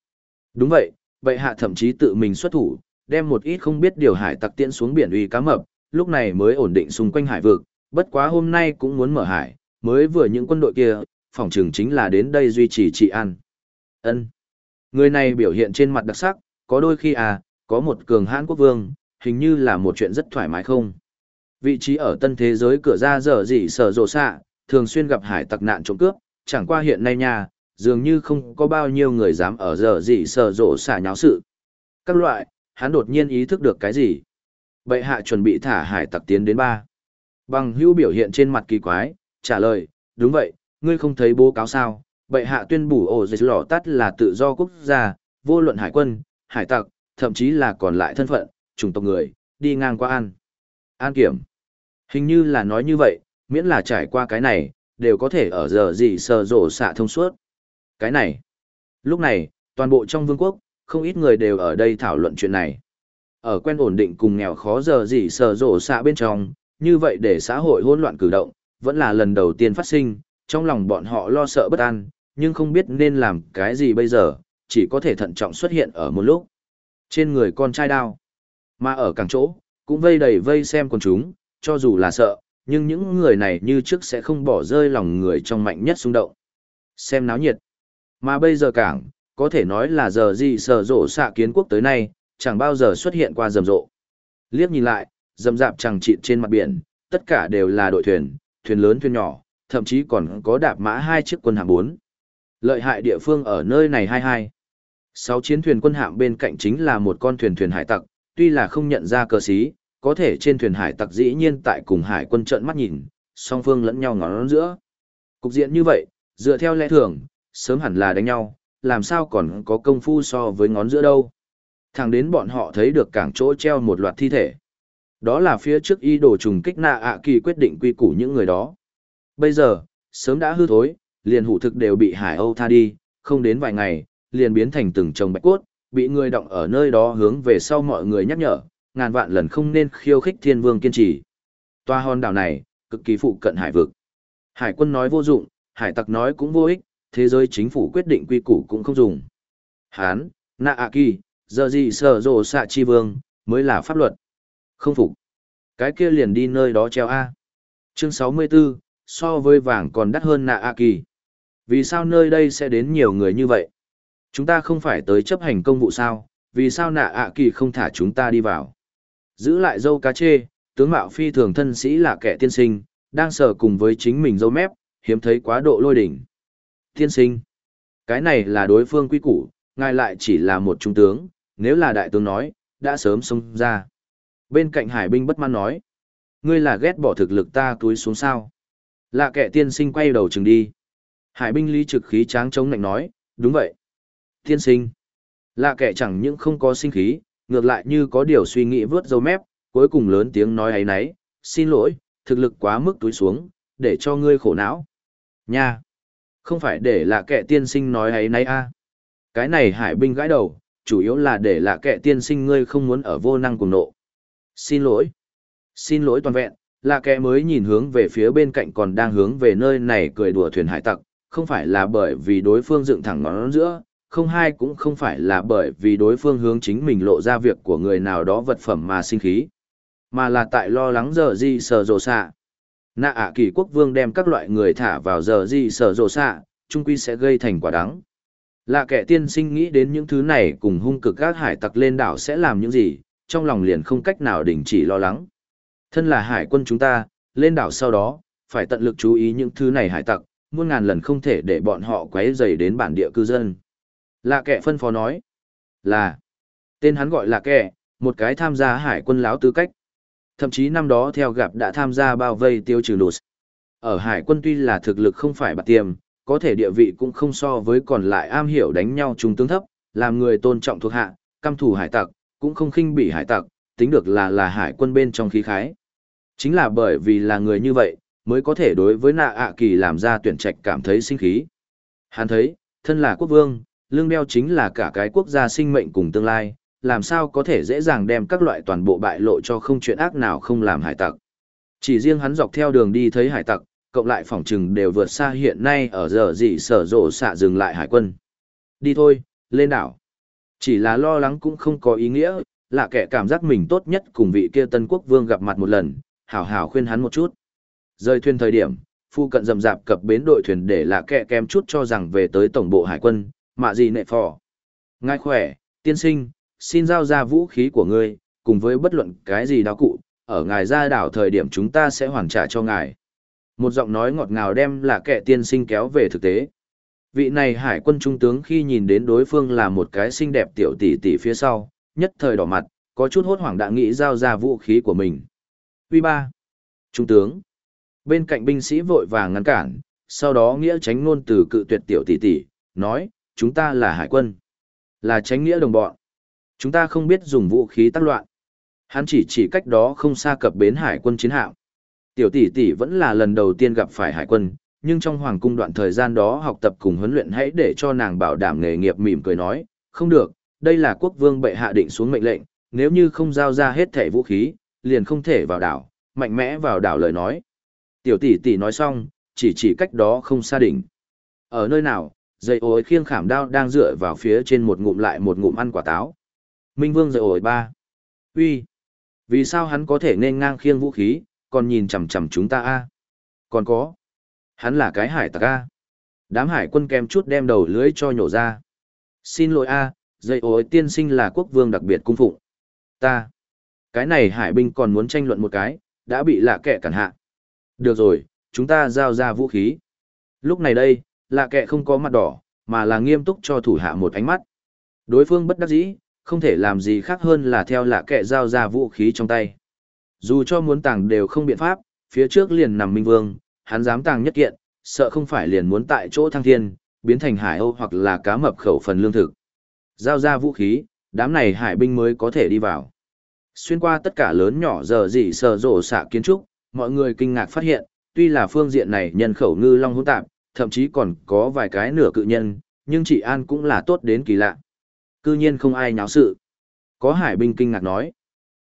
Đúng vậy, bệ hạ thậm chí tự mình xuất thủ, đem một ít không biết điều hải tặc tiễn xuống biển uy cá mập, lúc này mới ổn định xung quanh hải vực, bất quá hôm nay cũng muốn mở hải, mới vừa những quân đội kia, phòng trường chính là đến đây duy trì trị an. Ân. Người này biểu hiện trên mặt đặc sắc, có đôi khi à, có một cường hãn quốc vương, hình như là một chuyện rất thoải mái không. Vị trí ở tân thế giới cửa ra dở dị sở rộ xạ, thường xuyên gặp hải tặc nạn trộm cướp, chẳng qua hiện nay nha, dường như không có bao nhiêu người dám ở dở dị sở rộ xạ nháo sự. Các loại, hắn đột nhiên ý thức được cái gì. Bệ hạ chuẩn bị thả hải tặc tiến đến ba. Bằng hữu biểu hiện trên mặt kỳ quái, trả lời, đúng vậy, ngươi không thấy bố cáo sao, bệ hạ tuyên bố ổ dịch lò tắt là tự do quốc gia, vô luận hải quân, hải tặc, thậm chí là còn lại thân phận, chủng tộc người, đi ngang qua an. An kiểm. Hình như là nói như vậy, miễn là trải qua cái này, đều có thể ở giờ gì sờ rổ xạ thông suốt. Cái này. Lúc này, toàn bộ trong vương quốc, không ít người đều ở đây thảo luận chuyện này. Ở quen ổn định cùng nghèo khó giờ gì sờ rổ xạ bên trong, như vậy để xã hội hỗn loạn cử động, vẫn là lần đầu tiên phát sinh, trong lòng bọn họ lo sợ bất an, nhưng không biết nên làm cái gì bây giờ, chỉ có thể thận trọng xuất hiện ở một lúc. Trên người con trai đao, mà ở càng chỗ, cũng vây đầy vây xem con chúng, cho dù là sợ, nhưng những người này như trước sẽ không bỏ rơi lòng người trong mạnh nhất xung động. Xem náo nhiệt. Mà bây giờ cảng, có thể nói là giờ gì sở rộ xạ kiến quốc tới nay, chẳng bao giờ xuất hiện qua rầm rộ. Liếc nhìn lại, rầm rạp chẳng chịt trên mặt biển, tất cả đều là đội thuyền, thuyền lớn thuyền nhỏ, thậm chí còn có đạp mã hai chiếc quân hạm bốn. Lợi hại địa phương ở nơi này hai hai. Sáu chiến thuyền quân hạm bên cạnh chính là một con thuyền thuyền hải tặc, tuy là không nhận ra cờ xí, có thể trên thuyền hải tặc dĩ nhiên tại cùng hải quân trợn mắt nhìn, song phương lẫn nhau ngón giữa. Cục diện như vậy, dựa theo lẽ thường, sớm hẳn là đánh nhau, làm sao còn có công phu so với ngón giữa đâu. Thẳng đến bọn họ thấy được cảng chỗ treo một loạt thi thể. Đó là phía trước y đồ trùng kích nạ ạ kỳ quyết định quy củ những người đó. Bây giờ, sớm đã hư thối, liền hủ thực đều bị hải âu tha đi, không đến vài ngày, liền biến thành từng chồng bạch cốt, bị người động ở nơi đó hướng về sau mọi người nhắc nhở, ngàn vạn lần không nên khiêu khích thiên vương kiên trì. Toa hòn đảo này, cực kỳ phụ cận hải vực. Hải quân nói vô dụng, hải tặc nói cũng vô ích, thế giới chính phủ quyết định quy củ cũng không dùng. Hán, nạ A kỳ, giờ gì sở rồ xạ chi vương, mới là pháp luật. Không phục. Cái kia liền đi nơi đó treo A. Chương 64, so với vàng còn đắt hơn nạ A kỳ. Vì sao nơi đây sẽ đến nhiều người như vậy? Chúng ta không phải tới chấp hành công vụ sao, vì sao nạ ạ kỳ không thả chúng ta đi vào? Giữ lại dâu cá chê, tướng mạo phi thường thân sĩ là kẻ tiên sinh, đang sở cùng với chính mình dâu mép, hiếm thấy quá độ lôi đỉnh. Tiên sinh. Cái này là đối phương quy củ, ngài lại chỉ là một trung tướng, nếu là đại tướng nói, đã sớm xông ra. Bên cạnh hải binh bất mãn nói, ngươi là ghét bỏ thực lực ta túi xuống sao. là kẻ tiên sinh quay đầu chừng đi. Hải binh lý trực khí tráng chống lạnh nói, đúng vậy. Tiên sinh. là kẻ chẳng những không có sinh khí, ngược lại như có điều suy nghĩ vướt dâu mép, cuối cùng lớn tiếng nói ấy nấy, xin lỗi, thực lực quá mức túi xuống, để cho ngươi khổ não. Nha! Không phải để là kệ tiên sinh nói ấy nấy a Cái này hải binh gãi đầu, chủ yếu là để là kệ tiên sinh ngươi không muốn ở vô năng cùng nộ. Xin lỗi. Xin lỗi toàn vẹn, là kệ mới nhìn hướng về phía bên cạnh còn đang hướng về nơi này cười đùa thuyền hải tặc, không phải là bởi vì đối phương dựng thẳng ngón giữa, không hai cũng không phải là bởi vì đối phương hướng chính mình lộ ra việc của người nào đó vật phẩm mà sinh khí, mà là tại lo lắng giờ Di sở rồ xạ. Nạ ạ kỳ quốc vương đem các loại người thả vào giờ Di sở rồ xạ, trung quy sẽ gây thành quả đắng. Là kẻ tiên sinh nghĩ đến những thứ này cùng hung cực các hải tặc lên đảo sẽ làm những gì, trong lòng liền không cách nào đình chỉ lo lắng. Thân là hải quân chúng ta, lên đảo sau đó, phải tận lực chú ý những thứ này hải tặc, muôn ngàn lần không thể để bọn họ quấy rầy đến bản địa cư dân. Lạ kẻ phân phó nói, là, tên hắn gọi là kẻ, một cái tham gia hải quân láo tư cách. Thậm chí năm đó theo gặp đã tham gia bao vây tiêu trừ lụt. Ở hải quân tuy là thực lực không phải bạc tiềm, có thể địa vị cũng không so với còn lại am hiểu đánh nhau trung tướng thấp, làm người tôn trọng thuộc hạ, căm thủ hải tặc, cũng không khinh bị hải tặc, tính được là là hải quân bên trong khí khái. Chính là bởi vì là người như vậy, mới có thể đối với nạ ạ kỳ làm ra tuyển trạch cảm thấy sinh khí. Hắn thấy, thân là quốc vương, lương đeo chính là cả cái quốc gia sinh mệnh cùng tương lai, làm sao có thể dễ dàng đem các loại toàn bộ bại lộ cho không chuyện ác nào không làm hải tặc. Chỉ riêng hắn dọc theo đường đi thấy hải tặc, cộng lại phỏng chừng đều vượt xa hiện nay ở giờ gì sở rộ xạ dừng lại hải quân. Đi thôi, lên đảo. Chỉ là lo lắng cũng không có ý nghĩa, là kẻ cảm giác mình tốt nhất cùng vị kia tân quốc vương gặp mặt một lần, hảo hảo khuyên hắn một chút. Rơi thuyền thời điểm, phu cận rầm rạp cập bến đội thuyền để là kẻ kém chút cho rằng về tới tổng bộ hải quân, mạ gì nệ phò. Ngài khỏe, tiên sinh, xin giao ra vũ khí của ngươi, cùng với bất luận cái gì đó cụ, ở ngài ra đảo thời điểm chúng ta sẽ hoàn trả cho ngài. Một giọng nói ngọt ngào đem là kẻ tiên sinh kéo về thực tế. Vị này hải quân trung tướng khi nhìn đến đối phương là một cái xinh đẹp tiểu tỷ tỷ phía sau, nhất thời đỏ mặt, có chút hốt hoảng đã nghĩ giao ra vũ khí của mình. Uy ba. Trung tướng. Bên cạnh binh sĩ vội vàng ngăn cản, sau đó nghĩa tránh ngôn từ cự tuyệt tiểu tỷ tỷ, nói, chúng ta là hải quân. Là tránh nghĩa đồng bọn. Chúng ta không biết dùng vũ khí tác loạn. Hắn chỉ chỉ cách đó không xa cập bến hải quân chiến hạm. Tiểu tỷ tỷ vẫn là lần đầu tiên gặp phải hải quân, nhưng trong hoàng cung đoạn thời gian đó học tập cùng huấn luyện hãy để cho nàng bảo đảm nghề nghiệp mỉm cười nói, không được, đây là quốc vương bệ hạ định xuống mệnh lệnh, nếu như không giao ra hết thẻ vũ khí, liền không thể vào đảo, mạnh mẽ vào đảo lời nói. Tiểu tỷ tỷ nói xong, chỉ chỉ cách đó không xa đỉnh. Ở nơi nào, dây ối khiêng khảm đao đang dựa vào phía trên một ngụm lại một ngụm ăn quả táo. Minh vương dây ối ba. uy Vì sao hắn có thể nên ngang khiêng vũ khí, còn nhìn chằm chằm chúng ta a Còn có. Hắn là cái hải tặc a Đám hải quân kèm chút đem đầu lưới cho nhổ ra. Xin lỗi a dây ối tiên sinh là quốc vương đặc biệt cung phụng. Ta. Cái này hải binh còn muốn tranh luận một cái, đã bị lạ kệ cản hạ. Được rồi, chúng ta giao ra vũ khí. Lúc này đây, lạ kệ không có mặt đỏ, mà là nghiêm túc cho thủ hạ một ánh mắt. Đối phương bất đắc dĩ, không thể làm gì khác hơn là theo lạ kệ giao ra vũ khí trong tay. Dù cho muốn tàng đều không biện pháp, phía trước liền nằm Minh Vương, hắn dám tàng nhất kiện, sợ không phải liền muốn tại chỗ thăng thiên, biến thành hải âu hoặc là cá mập khẩu phần lương thực. Giao ra vũ khí, đám này hải binh mới có thể đi vào. Xuyên qua tất cả lớn nhỏ giờ dị sờ rổ xạ kiến trúc, mọi người kinh ngạc phát hiện, tuy là phương diện này nhân khẩu ngư long hỗn tạp, thậm chí còn có vài cái nửa cự nhân, nhưng chị An cũng là tốt đến kỳ lạ. Cư nhiên không ai nháo sự. Có hải binh kinh ngạc nói.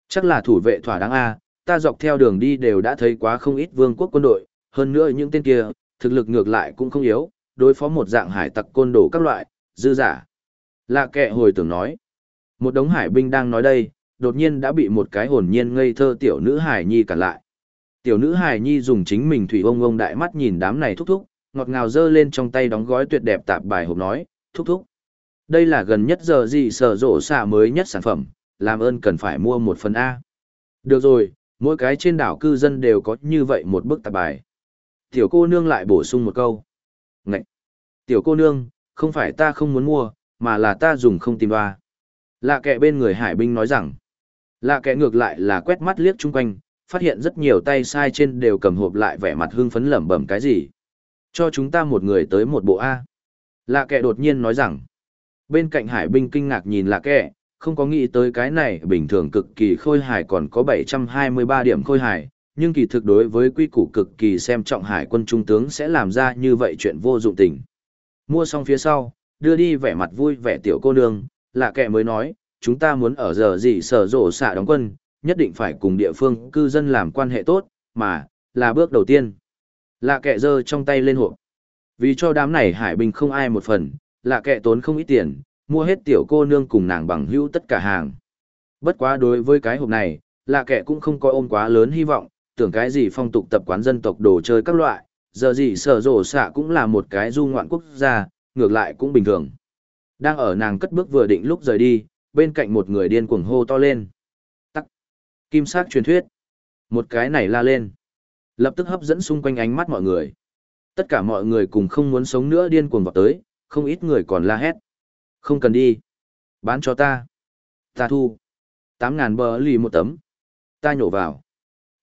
Chắc là thủ vệ thỏa đáng A, ta dọc theo đường đi đều đã thấy quá không ít vương quốc quân đội, hơn nữa những tên kia, thực lực ngược lại cũng không yếu, đối phó một dạng hải tặc côn đồ các loại, dư giả. Lạ kệ hồi tưởng nói. Một đống hải binh đang nói đây, đột nhiên đã bị một cái hồn nhiên ngây thơ tiểu nữ hải nhi cản lại. Tiểu nữ hải nhi dùng chính mình thủy ông ông đại mắt nhìn đám này thúc thúc, ngọt ngào dơ lên trong tay đóng gói tuyệt đẹp tạp bài hộp nói, thúc thúc. Đây là gần nhất giờ gì sở rổ xạ mới nhất sản phẩm, làm ơn cần phải mua một phần A. Được rồi, mỗi cái trên đảo cư dân đều có như vậy một bức tạp bài. Tiểu cô nương lại bổ sung một câu. Ngậy! Tiểu cô nương, không phải ta không muốn mua, mà là ta dùng không tìm ba. Lạ kệ bên người hải binh nói rằng, lạ kệ ngược lại là quét mắt liếc chung quanh, phát hiện rất nhiều tay sai trên đều cầm hộp lại vẻ mặt hưng phấn lẩm bẩm cái gì. Cho chúng ta một người tới một bộ A. Lạ kệ đột nhiên nói rằng, bên cạnh hải binh kinh ngạc nhìn lạ kệ, không có nghĩ tới cái này bình thường cực kỳ khôi hài còn có 723 điểm khôi hài, nhưng kỳ thực đối với quy củ cực kỳ xem trọng hải quân trung tướng sẽ làm ra như vậy chuyện vô dụng tình. Mua xong phía sau, đưa đi vẻ mặt vui vẻ tiểu cô nương, lạ kệ mới nói, chúng ta muốn ở giờ gì sở rổ xạ đóng quân, nhất định phải cùng địa phương cư dân làm quan hệ tốt, mà, là bước đầu tiên. Lạ kệ giơ trong tay lên hộp. Vì cho đám này hải binh không ai một phần, lạ kệ tốn không ít tiền, mua hết tiểu cô nương cùng nàng bằng hữu tất cả hàng. Bất quá đối với cái hộp này, lạ kệ cũng không có ôm quá lớn hy vọng, tưởng cái gì phong tục tập quán dân tộc đồ chơi các loại, giờ gì sở rổ xạ cũng là một cái du ngoạn quốc gia, ngược lại cũng bình thường. Đang ở nàng cất bước vừa định lúc rời đi, bên cạnh một người điên cuồng hô to lên. Tắc. Kim sắc truyền thuyết. Một cái này la lên. Lập tức hấp dẫn xung quanh ánh mắt mọi người. Tất cả mọi người cùng không muốn sống nữa điên cuồng vào tới, không ít người còn la hét. Không cần đi. Bán cho ta. Ta thu. Tám ngàn bờ lì một tấm. Ta nhổ vào.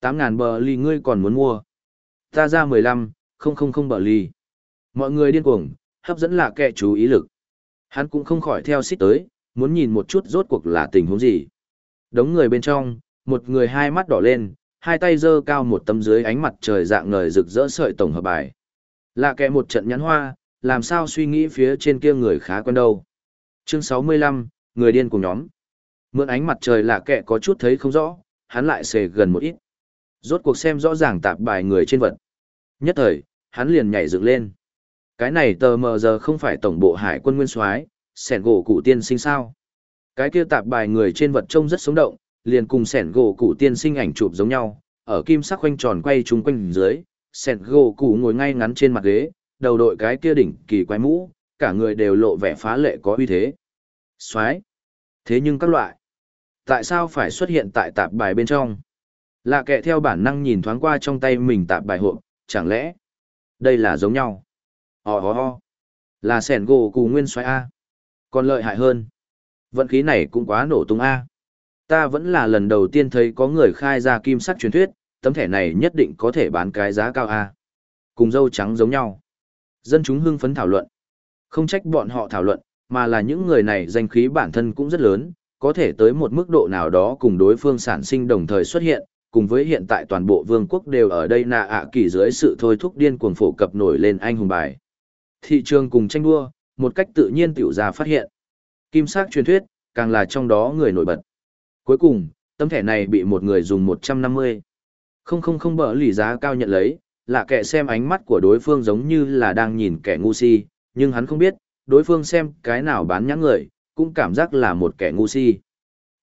Tám ngàn bờ lì ngươi còn muốn mua. Ta ra mười lăm, không không không bờ lì. Mọi người điên cuồng, hấp dẫn là kẻ chú ý lực. Hắn cũng không khỏi theo xích tới, muốn nhìn một chút rốt cuộc là tình huống gì. Đống người bên trong, một người hai mắt đỏ lên, hai tay giơ cao một tấm dưới ánh mặt trời dạng ngời rực rỡ sợi tổng hợp bài. Lạ kẻ một trận nhắn hoa, làm sao suy nghĩ phía trên kia người khá quen đâu. Chương 65, người điên cùng nhóm. Mượn ánh mặt trời lạ kẻ có chút thấy không rõ, hắn lại xề gần một ít. Rốt cuộc xem rõ ràng tạp bài người trên vật. Nhất thời, hắn liền nhảy dựng lên. Cái này tờ mờ giờ không phải tổng bộ hải quân nguyên soái sẻn gỗ cụ tiên sinh sao. Cái kia tạp bài người trên vật trông rất sống động, liền cùng sẻn gỗ cụ tiên sinh ảnh chụp giống nhau, ở kim sắc quanh tròn quay chung quanh dưới, sẻn gỗ cụ ngồi ngay ngắn trên mặt ghế, đầu đội cái kia đỉnh kỳ quái mũ, cả người đều lộ vẻ phá lệ có uy thế. Soái. Thế nhưng các loại, tại sao phải xuất hiện tại tạp bài bên trong? Lạ kệ theo bản năng nhìn thoáng qua trong tay mình tạp bài hộp, chẳng lẽ đây là giống nhau? Ho ho ho. Là sẻn gỗ cụ nguyên xoay A. Còn lợi hại hơn. Vận khí này cũng quá nổ tung A. Ta vẫn là lần đầu tiên thấy có người khai ra kim sắc truyền thuyết, tấm thẻ này nhất định có thể bán cái giá cao A. Cùng dâu trắng giống nhau. Dân chúng hưng phấn thảo luận. Không trách bọn họ thảo luận, mà là những người này danh khí bản thân cũng rất lớn, có thể tới một mức độ nào đó cùng đối phương sản sinh đồng thời xuất hiện, cùng với hiện tại toàn bộ vương quốc đều ở đây nạ ạ kỳ dưới sự thôi thúc điên cuồng phổ cập nổi lên anh hùng bài. Thị trường cùng tranh đua, một cách tự nhiên tiểu ra phát hiện. Kim sắc truyền thuyết, càng là trong đó người nổi bật. Cuối cùng, tấm thẻ này bị một người dùng 150. Không không không bở lì giá cao nhận lấy, là kẻ xem ánh mắt của đối phương giống như là đang nhìn kẻ ngu si, nhưng hắn không biết, đối phương xem cái nào bán nhãn người, cũng cảm giác là một kẻ ngu si.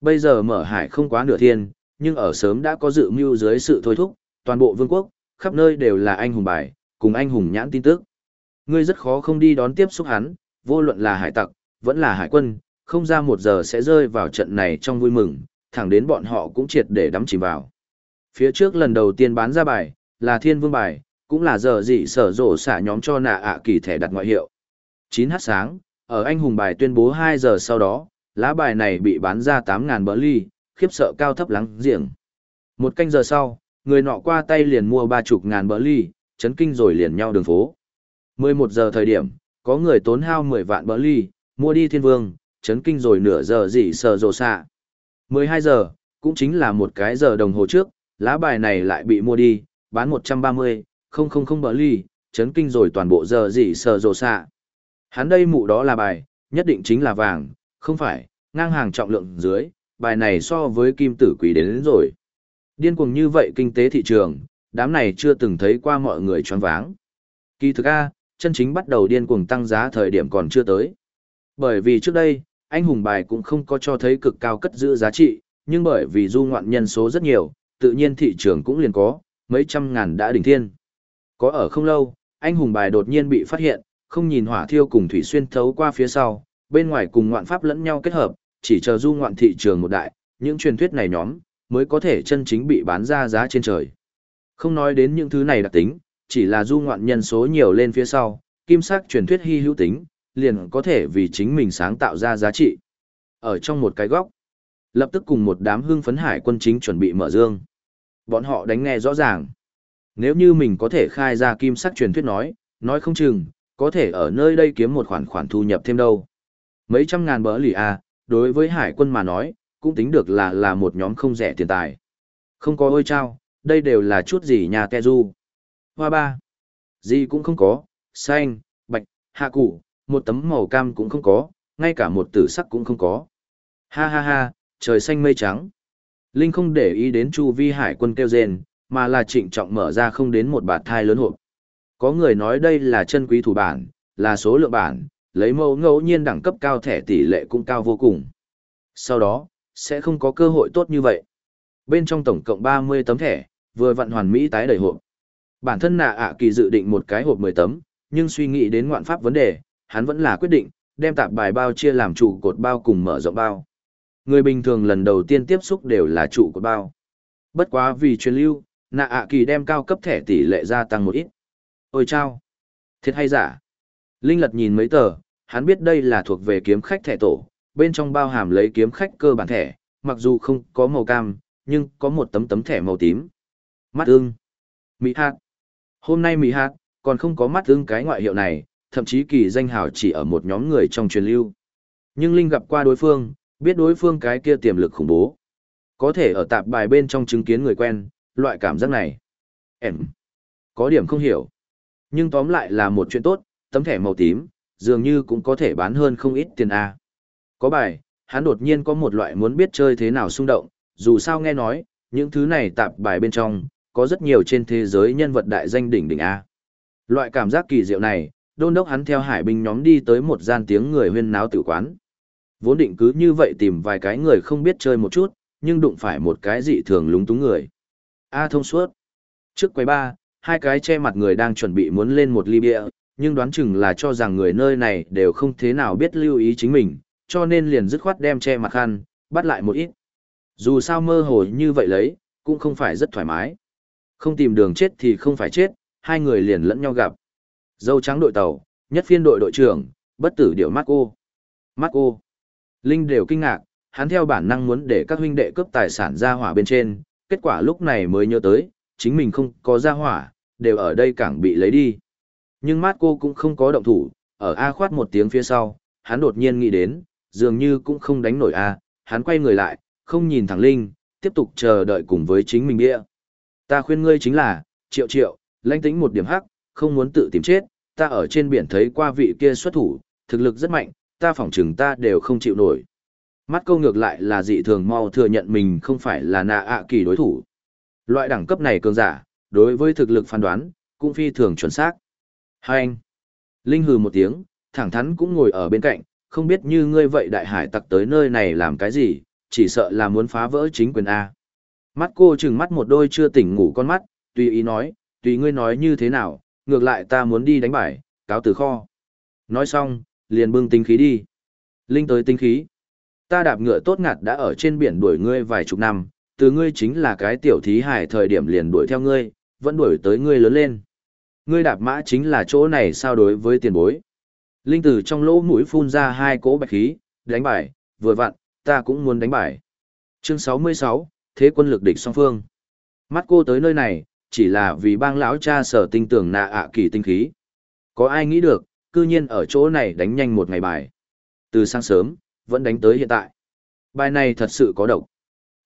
Bây giờ mở hải không quá nửa thiên, nhưng ở sớm đã có dự mưu dưới sự thôi thúc, toàn bộ vương quốc, khắp nơi đều là anh hùng bài, cùng anh hùng nhãn tin tức. Ngươi rất khó không đi đón tiếp xúc hắn, vô luận là hải tặc, vẫn là hải quân, không ra một giờ sẽ rơi vào trận này trong vui mừng, thẳng đến bọn họ cũng triệt để đắm chìm vào. Phía trước lần đầu tiên bán ra bài, là thiên vương bài, cũng là giờ dị sở rổ xả nhóm cho nạ ạ kỳ thẻ đặt ngoại hiệu. 9h sáng, ở anh hùng bài tuyên bố 2 giờ sau đó, lá bài này bị bán ra 8.000 bỡ ly, khiếp sợ cao thấp lắng giềng. Một canh giờ sau, người nọ qua tay liền mua ba chục ngàn bỡ ly, chấn kinh rồi liền nhau đường phố. 11 giờ thời điểm, có người tốn hao 10 vạn bỡ ly, mua đi thiên vương, chấn kinh rồi nửa giờ gì sờ rồ xạ. 12 giờ, cũng chính là một cái giờ đồng hồ trước, lá bài này lại bị mua đi, bán 130, không không không bờ ly, chấn kinh rồi toàn bộ giờ gì sờ rồ xạ. Hắn đây mụ đó là bài, nhất định chính là vàng, không phải, ngang hàng trọng lượng dưới, bài này so với kim tử quý đến, đến rồi. Điên cuồng như vậy kinh tế thị trường, đám này chưa từng thấy qua mọi người choáng váng. Kỳ thực A, chân chính bắt đầu điên cuồng tăng giá thời điểm còn chưa tới. Bởi vì trước đây, anh hùng bài cũng không có cho thấy cực cao cất giữ giá trị, nhưng bởi vì du ngoạn nhân số rất nhiều, tự nhiên thị trường cũng liền có, mấy trăm ngàn đã đỉnh thiên. Có ở không lâu, anh hùng bài đột nhiên bị phát hiện, không nhìn hỏa thiêu cùng thủy xuyên thấu qua phía sau, bên ngoài cùng ngoạn pháp lẫn nhau kết hợp, chỉ chờ du ngoạn thị trường một đại, những truyền thuyết này nhóm, mới có thể chân chính bị bán ra giá trên trời. Không nói đến những thứ này đặc tính, chỉ là du ngoạn nhân số nhiều lên phía sau, kim sắc truyền thuyết hy hữu tính, liền có thể vì chính mình sáng tạo ra giá trị. Ở trong một cái góc, lập tức cùng một đám hưng phấn hải quân chính chuẩn bị mở dương. Bọn họ đánh nghe rõ ràng. Nếu như mình có thể khai ra kim sắc truyền thuyết nói, nói không chừng, có thể ở nơi đây kiếm một khoản khoản thu nhập thêm đâu. Mấy trăm ngàn bỡ lì à, đối với hải quân mà nói, cũng tính được là là một nhóm không rẻ tiền tài. Không có ôi trao, đây đều là chút gì nhà te du. Hoa ba. Gì cũng không có, xanh, bạch, hạ củ, một tấm màu cam cũng không có, ngay cả một tử sắc cũng không có. Ha ha ha, trời xanh mây trắng. Linh không để ý đến chu vi hải quân kêu rên, mà là trịnh trọng mở ra không đến một bạt thai lớn hộp. Có người nói đây là chân quý thủ bản, là số lượng bản, lấy mẫu ngẫu nhiên đẳng cấp cao thẻ tỷ lệ cũng cao vô cùng. Sau đó, sẽ không có cơ hội tốt như vậy. Bên trong tổng cộng 30 tấm thẻ, vừa vận hoàn mỹ tái đầy hộp. Bản thân nạ ạ kỳ dự định một cái hộp 10 tấm, nhưng suy nghĩ đến ngoạn pháp vấn đề, hắn vẫn là quyết định, đem tạp bài bao chia làm trụ cột bao cùng mở rộng bao. Người bình thường lần đầu tiên tiếp xúc đều là trụ cột bao. Bất quá vì truyền lưu, nạ ạ kỳ đem cao cấp thẻ tỷ lệ gia tăng một ít. Ôi chao! Thiệt hay giả? Linh lật nhìn mấy tờ, hắn biết đây là thuộc về kiếm khách thẻ tổ, bên trong bao hàm lấy kiếm khách cơ bản thẻ, mặc dù không có màu cam, nhưng có một tấm tấm thẻ màu tím. Mắt ưng. Mỹ hạt. Hôm nay Mỹ hạt, còn không có mắt ưng cái ngoại hiệu này, thậm chí kỳ danh hào chỉ ở một nhóm người trong truyền lưu. Nhưng Linh gặp qua đối phương, biết đối phương cái kia tiềm lực khủng bố. Có thể ở tạp bài bên trong chứng kiến người quen, loại cảm giác này. Em. Có điểm không hiểu. Nhưng tóm lại là một chuyện tốt, tấm thẻ màu tím, dường như cũng có thể bán hơn không ít tiền A. Có bài, hắn đột nhiên có một loại muốn biết chơi thế nào xung động, dù sao nghe nói, những thứ này tạp bài bên trong, có rất nhiều trên thế giới nhân vật đại danh đỉnh đỉnh A. Loại cảm giác kỳ diệu này, đôn đốc hắn theo hải binh nhóm đi tới một gian tiếng người huyên náo tử quán. Vốn định cứ như vậy tìm vài cái người không biết chơi một chút, nhưng đụng phải một cái dị thường lúng túng người. A thông suốt. Trước quầy ba, hai cái che mặt người đang chuẩn bị muốn lên một ly bia, nhưng đoán chừng là cho rằng người nơi này đều không thế nào biết lưu ý chính mình, cho nên liền dứt khoát đem che mặt khăn, bắt lại một ít. Dù sao mơ hồ như vậy lấy, cũng không phải rất thoải mái. Không tìm đường chết thì không phải chết, hai người liền lẫn nhau gặp. Dâu trắng đội tàu, nhất phiên đội đội trưởng, bất tử điệu Marco. Marco. Linh đều kinh ngạc, hắn theo bản năng muốn để các huynh đệ cướp tài sản ra hỏa bên trên, kết quả lúc này mới nhớ tới, chính mình không có ra hỏa, đều ở đây cảng bị lấy đi. Nhưng Marco cũng không có động thủ, ở A khoát một tiếng phía sau, hắn đột nhiên nghĩ đến, dường như cũng không đánh nổi A, hắn quay người lại, không nhìn thẳng Linh, tiếp tục chờ đợi cùng với chính mình bia. Ta khuyên ngươi chính là, triệu triệu, lãnh tĩnh một điểm hắc, không muốn tự tìm chết, ta ở trên biển thấy qua vị kia xuất thủ, thực lực rất mạnh, ta phỏng chừng ta đều không chịu nổi. Mắt câu ngược lại là dị thường mau thừa nhận mình không phải là nạ ạ kỳ đối thủ. Loại đẳng cấp này cường giả, đối với thực lực phán đoán, cũng phi thường chuẩn xác. Hai anh. Linh hừ một tiếng, thẳng thắn cũng ngồi ở bên cạnh, không biết như ngươi vậy đại hải tặc tới nơi này làm cái gì, chỉ sợ là muốn phá vỡ chính quyền A. Mắt cô chừng mắt một đôi chưa tỉnh ngủ con mắt, tùy ý nói, tùy ngươi nói như thế nào, ngược lại ta muốn đi đánh bài, cáo từ kho. Nói xong, liền bưng tinh khí đi. Linh tới tinh khí. Ta đạp ngựa tốt ngặt đã ở trên biển đuổi ngươi vài chục năm, từ ngươi chính là cái tiểu thí hải thời điểm liền đuổi theo ngươi, vẫn đuổi tới ngươi lớn lên. Ngươi đạp mã chính là chỗ này sao đối với tiền bối. Linh tử trong lỗ mũi phun ra hai cỗ bạch khí, đánh bài, vừa vặn, ta cũng muốn đánh bài. Chương 66, Thế quân lực địch song phương. Mắt cô tới nơi này, chỉ là vì bang lão cha sở tinh tưởng nạ ạ kỳ tinh khí. Có ai nghĩ được, cư nhiên ở chỗ này đánh nhanh một ngày bài. Từ sáng sớm, vẫn đánh tới hiện tại. Bài này thật sự có độc.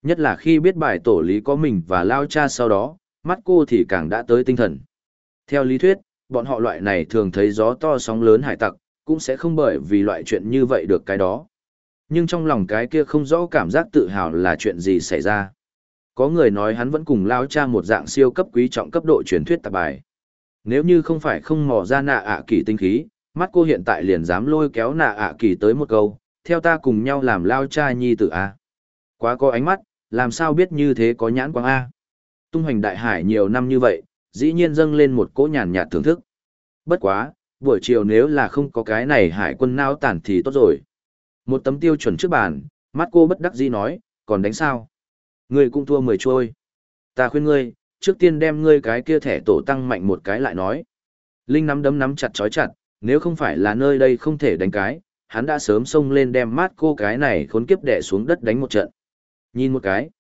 Nhất là khi biết bài tổ lý có mình và lao cha sau đó, mắt cô thì càng đã tới tinh thần. Theo lý thuyết, bọn họ loại này thường thấy gió to sóng lớn hải tặc, cũng sẽ không bởi vì loại chuyện như vậy được cái đó. Nhưng trong lòng cái kia không rõ cảm giác tự hào là chuyện gì xảy ra. Có người nói hắn vẫn cùng lao cha một dạng siêu cấp quý trọng cấp độ truyền thuyết tạp bài. Nếu như không phải không mò ra nạ ạ kỳ tinh khí, mắt cô hiện tại liền dám lôi kéo nạ ạ kỳ tới một câu, theo ta cùng nhau làm lao cha nhi tử A. Quá có ánh mắt, làm sao biết như thế có nhãn quang A. Tung hoành đại hải nhiều năm như vậy, dĩ nhiên dâng lên một cỗ nhàn nhạt thưởng thức. Bất quá, buổi chiều nếu là không có cái này hải quân nao tản thì tốt rồi. Một tấm tiêu chuẩn trước bàn, mắt cô bất đắc dĩ nói, còn đánh sao? Ngươi cũng thua mười trôi. Ta khuyên ngươi, trước tiên đem ngươi cái kia thẻ tổ tăng mạnh một cái lại nói. Linh nắm đấm nắm chặt chói chặt, nếu không phải là nơi đây không thể đánh cái, hắn đã sớm xông lên đem mát cô cái này khốn kiếp đẻ xuống đất đánh một trận. Nhìn một cái,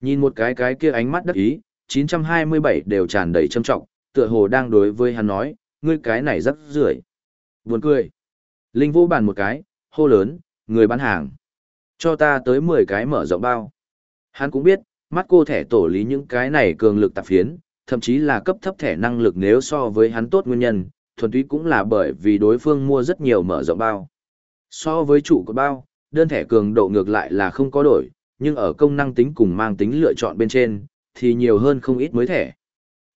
nhìn một cái cái kia ánh mắt đắc ý, 927 đều tràn đầy trâm trọng, tựa hồ đang đối với hắn nói, ngươi cái này rất rưởi. Buồn cười. Linh vô bàn một cái, hô lớn, người bán hàng. Cho ta tới 10 cái mở rộng bao. Hắn cũng biết, mắt cô thẻ tổ lý những cái này cường lực tạp phiến, thậm chí là cấp thấp thẻ năng lực nếu so với hắn tốt nguyên nhân, thuần túy cũng là bởi vì đối phương mua rất nhiều mở rộng bao. So với chủ của bao, đơn thẻ cường độ ngược lại là không có đổi, nhưng ở công năng tính cùng mang tính lựa chọn bên trên, thì nhiều hơn không ít mới thẻ.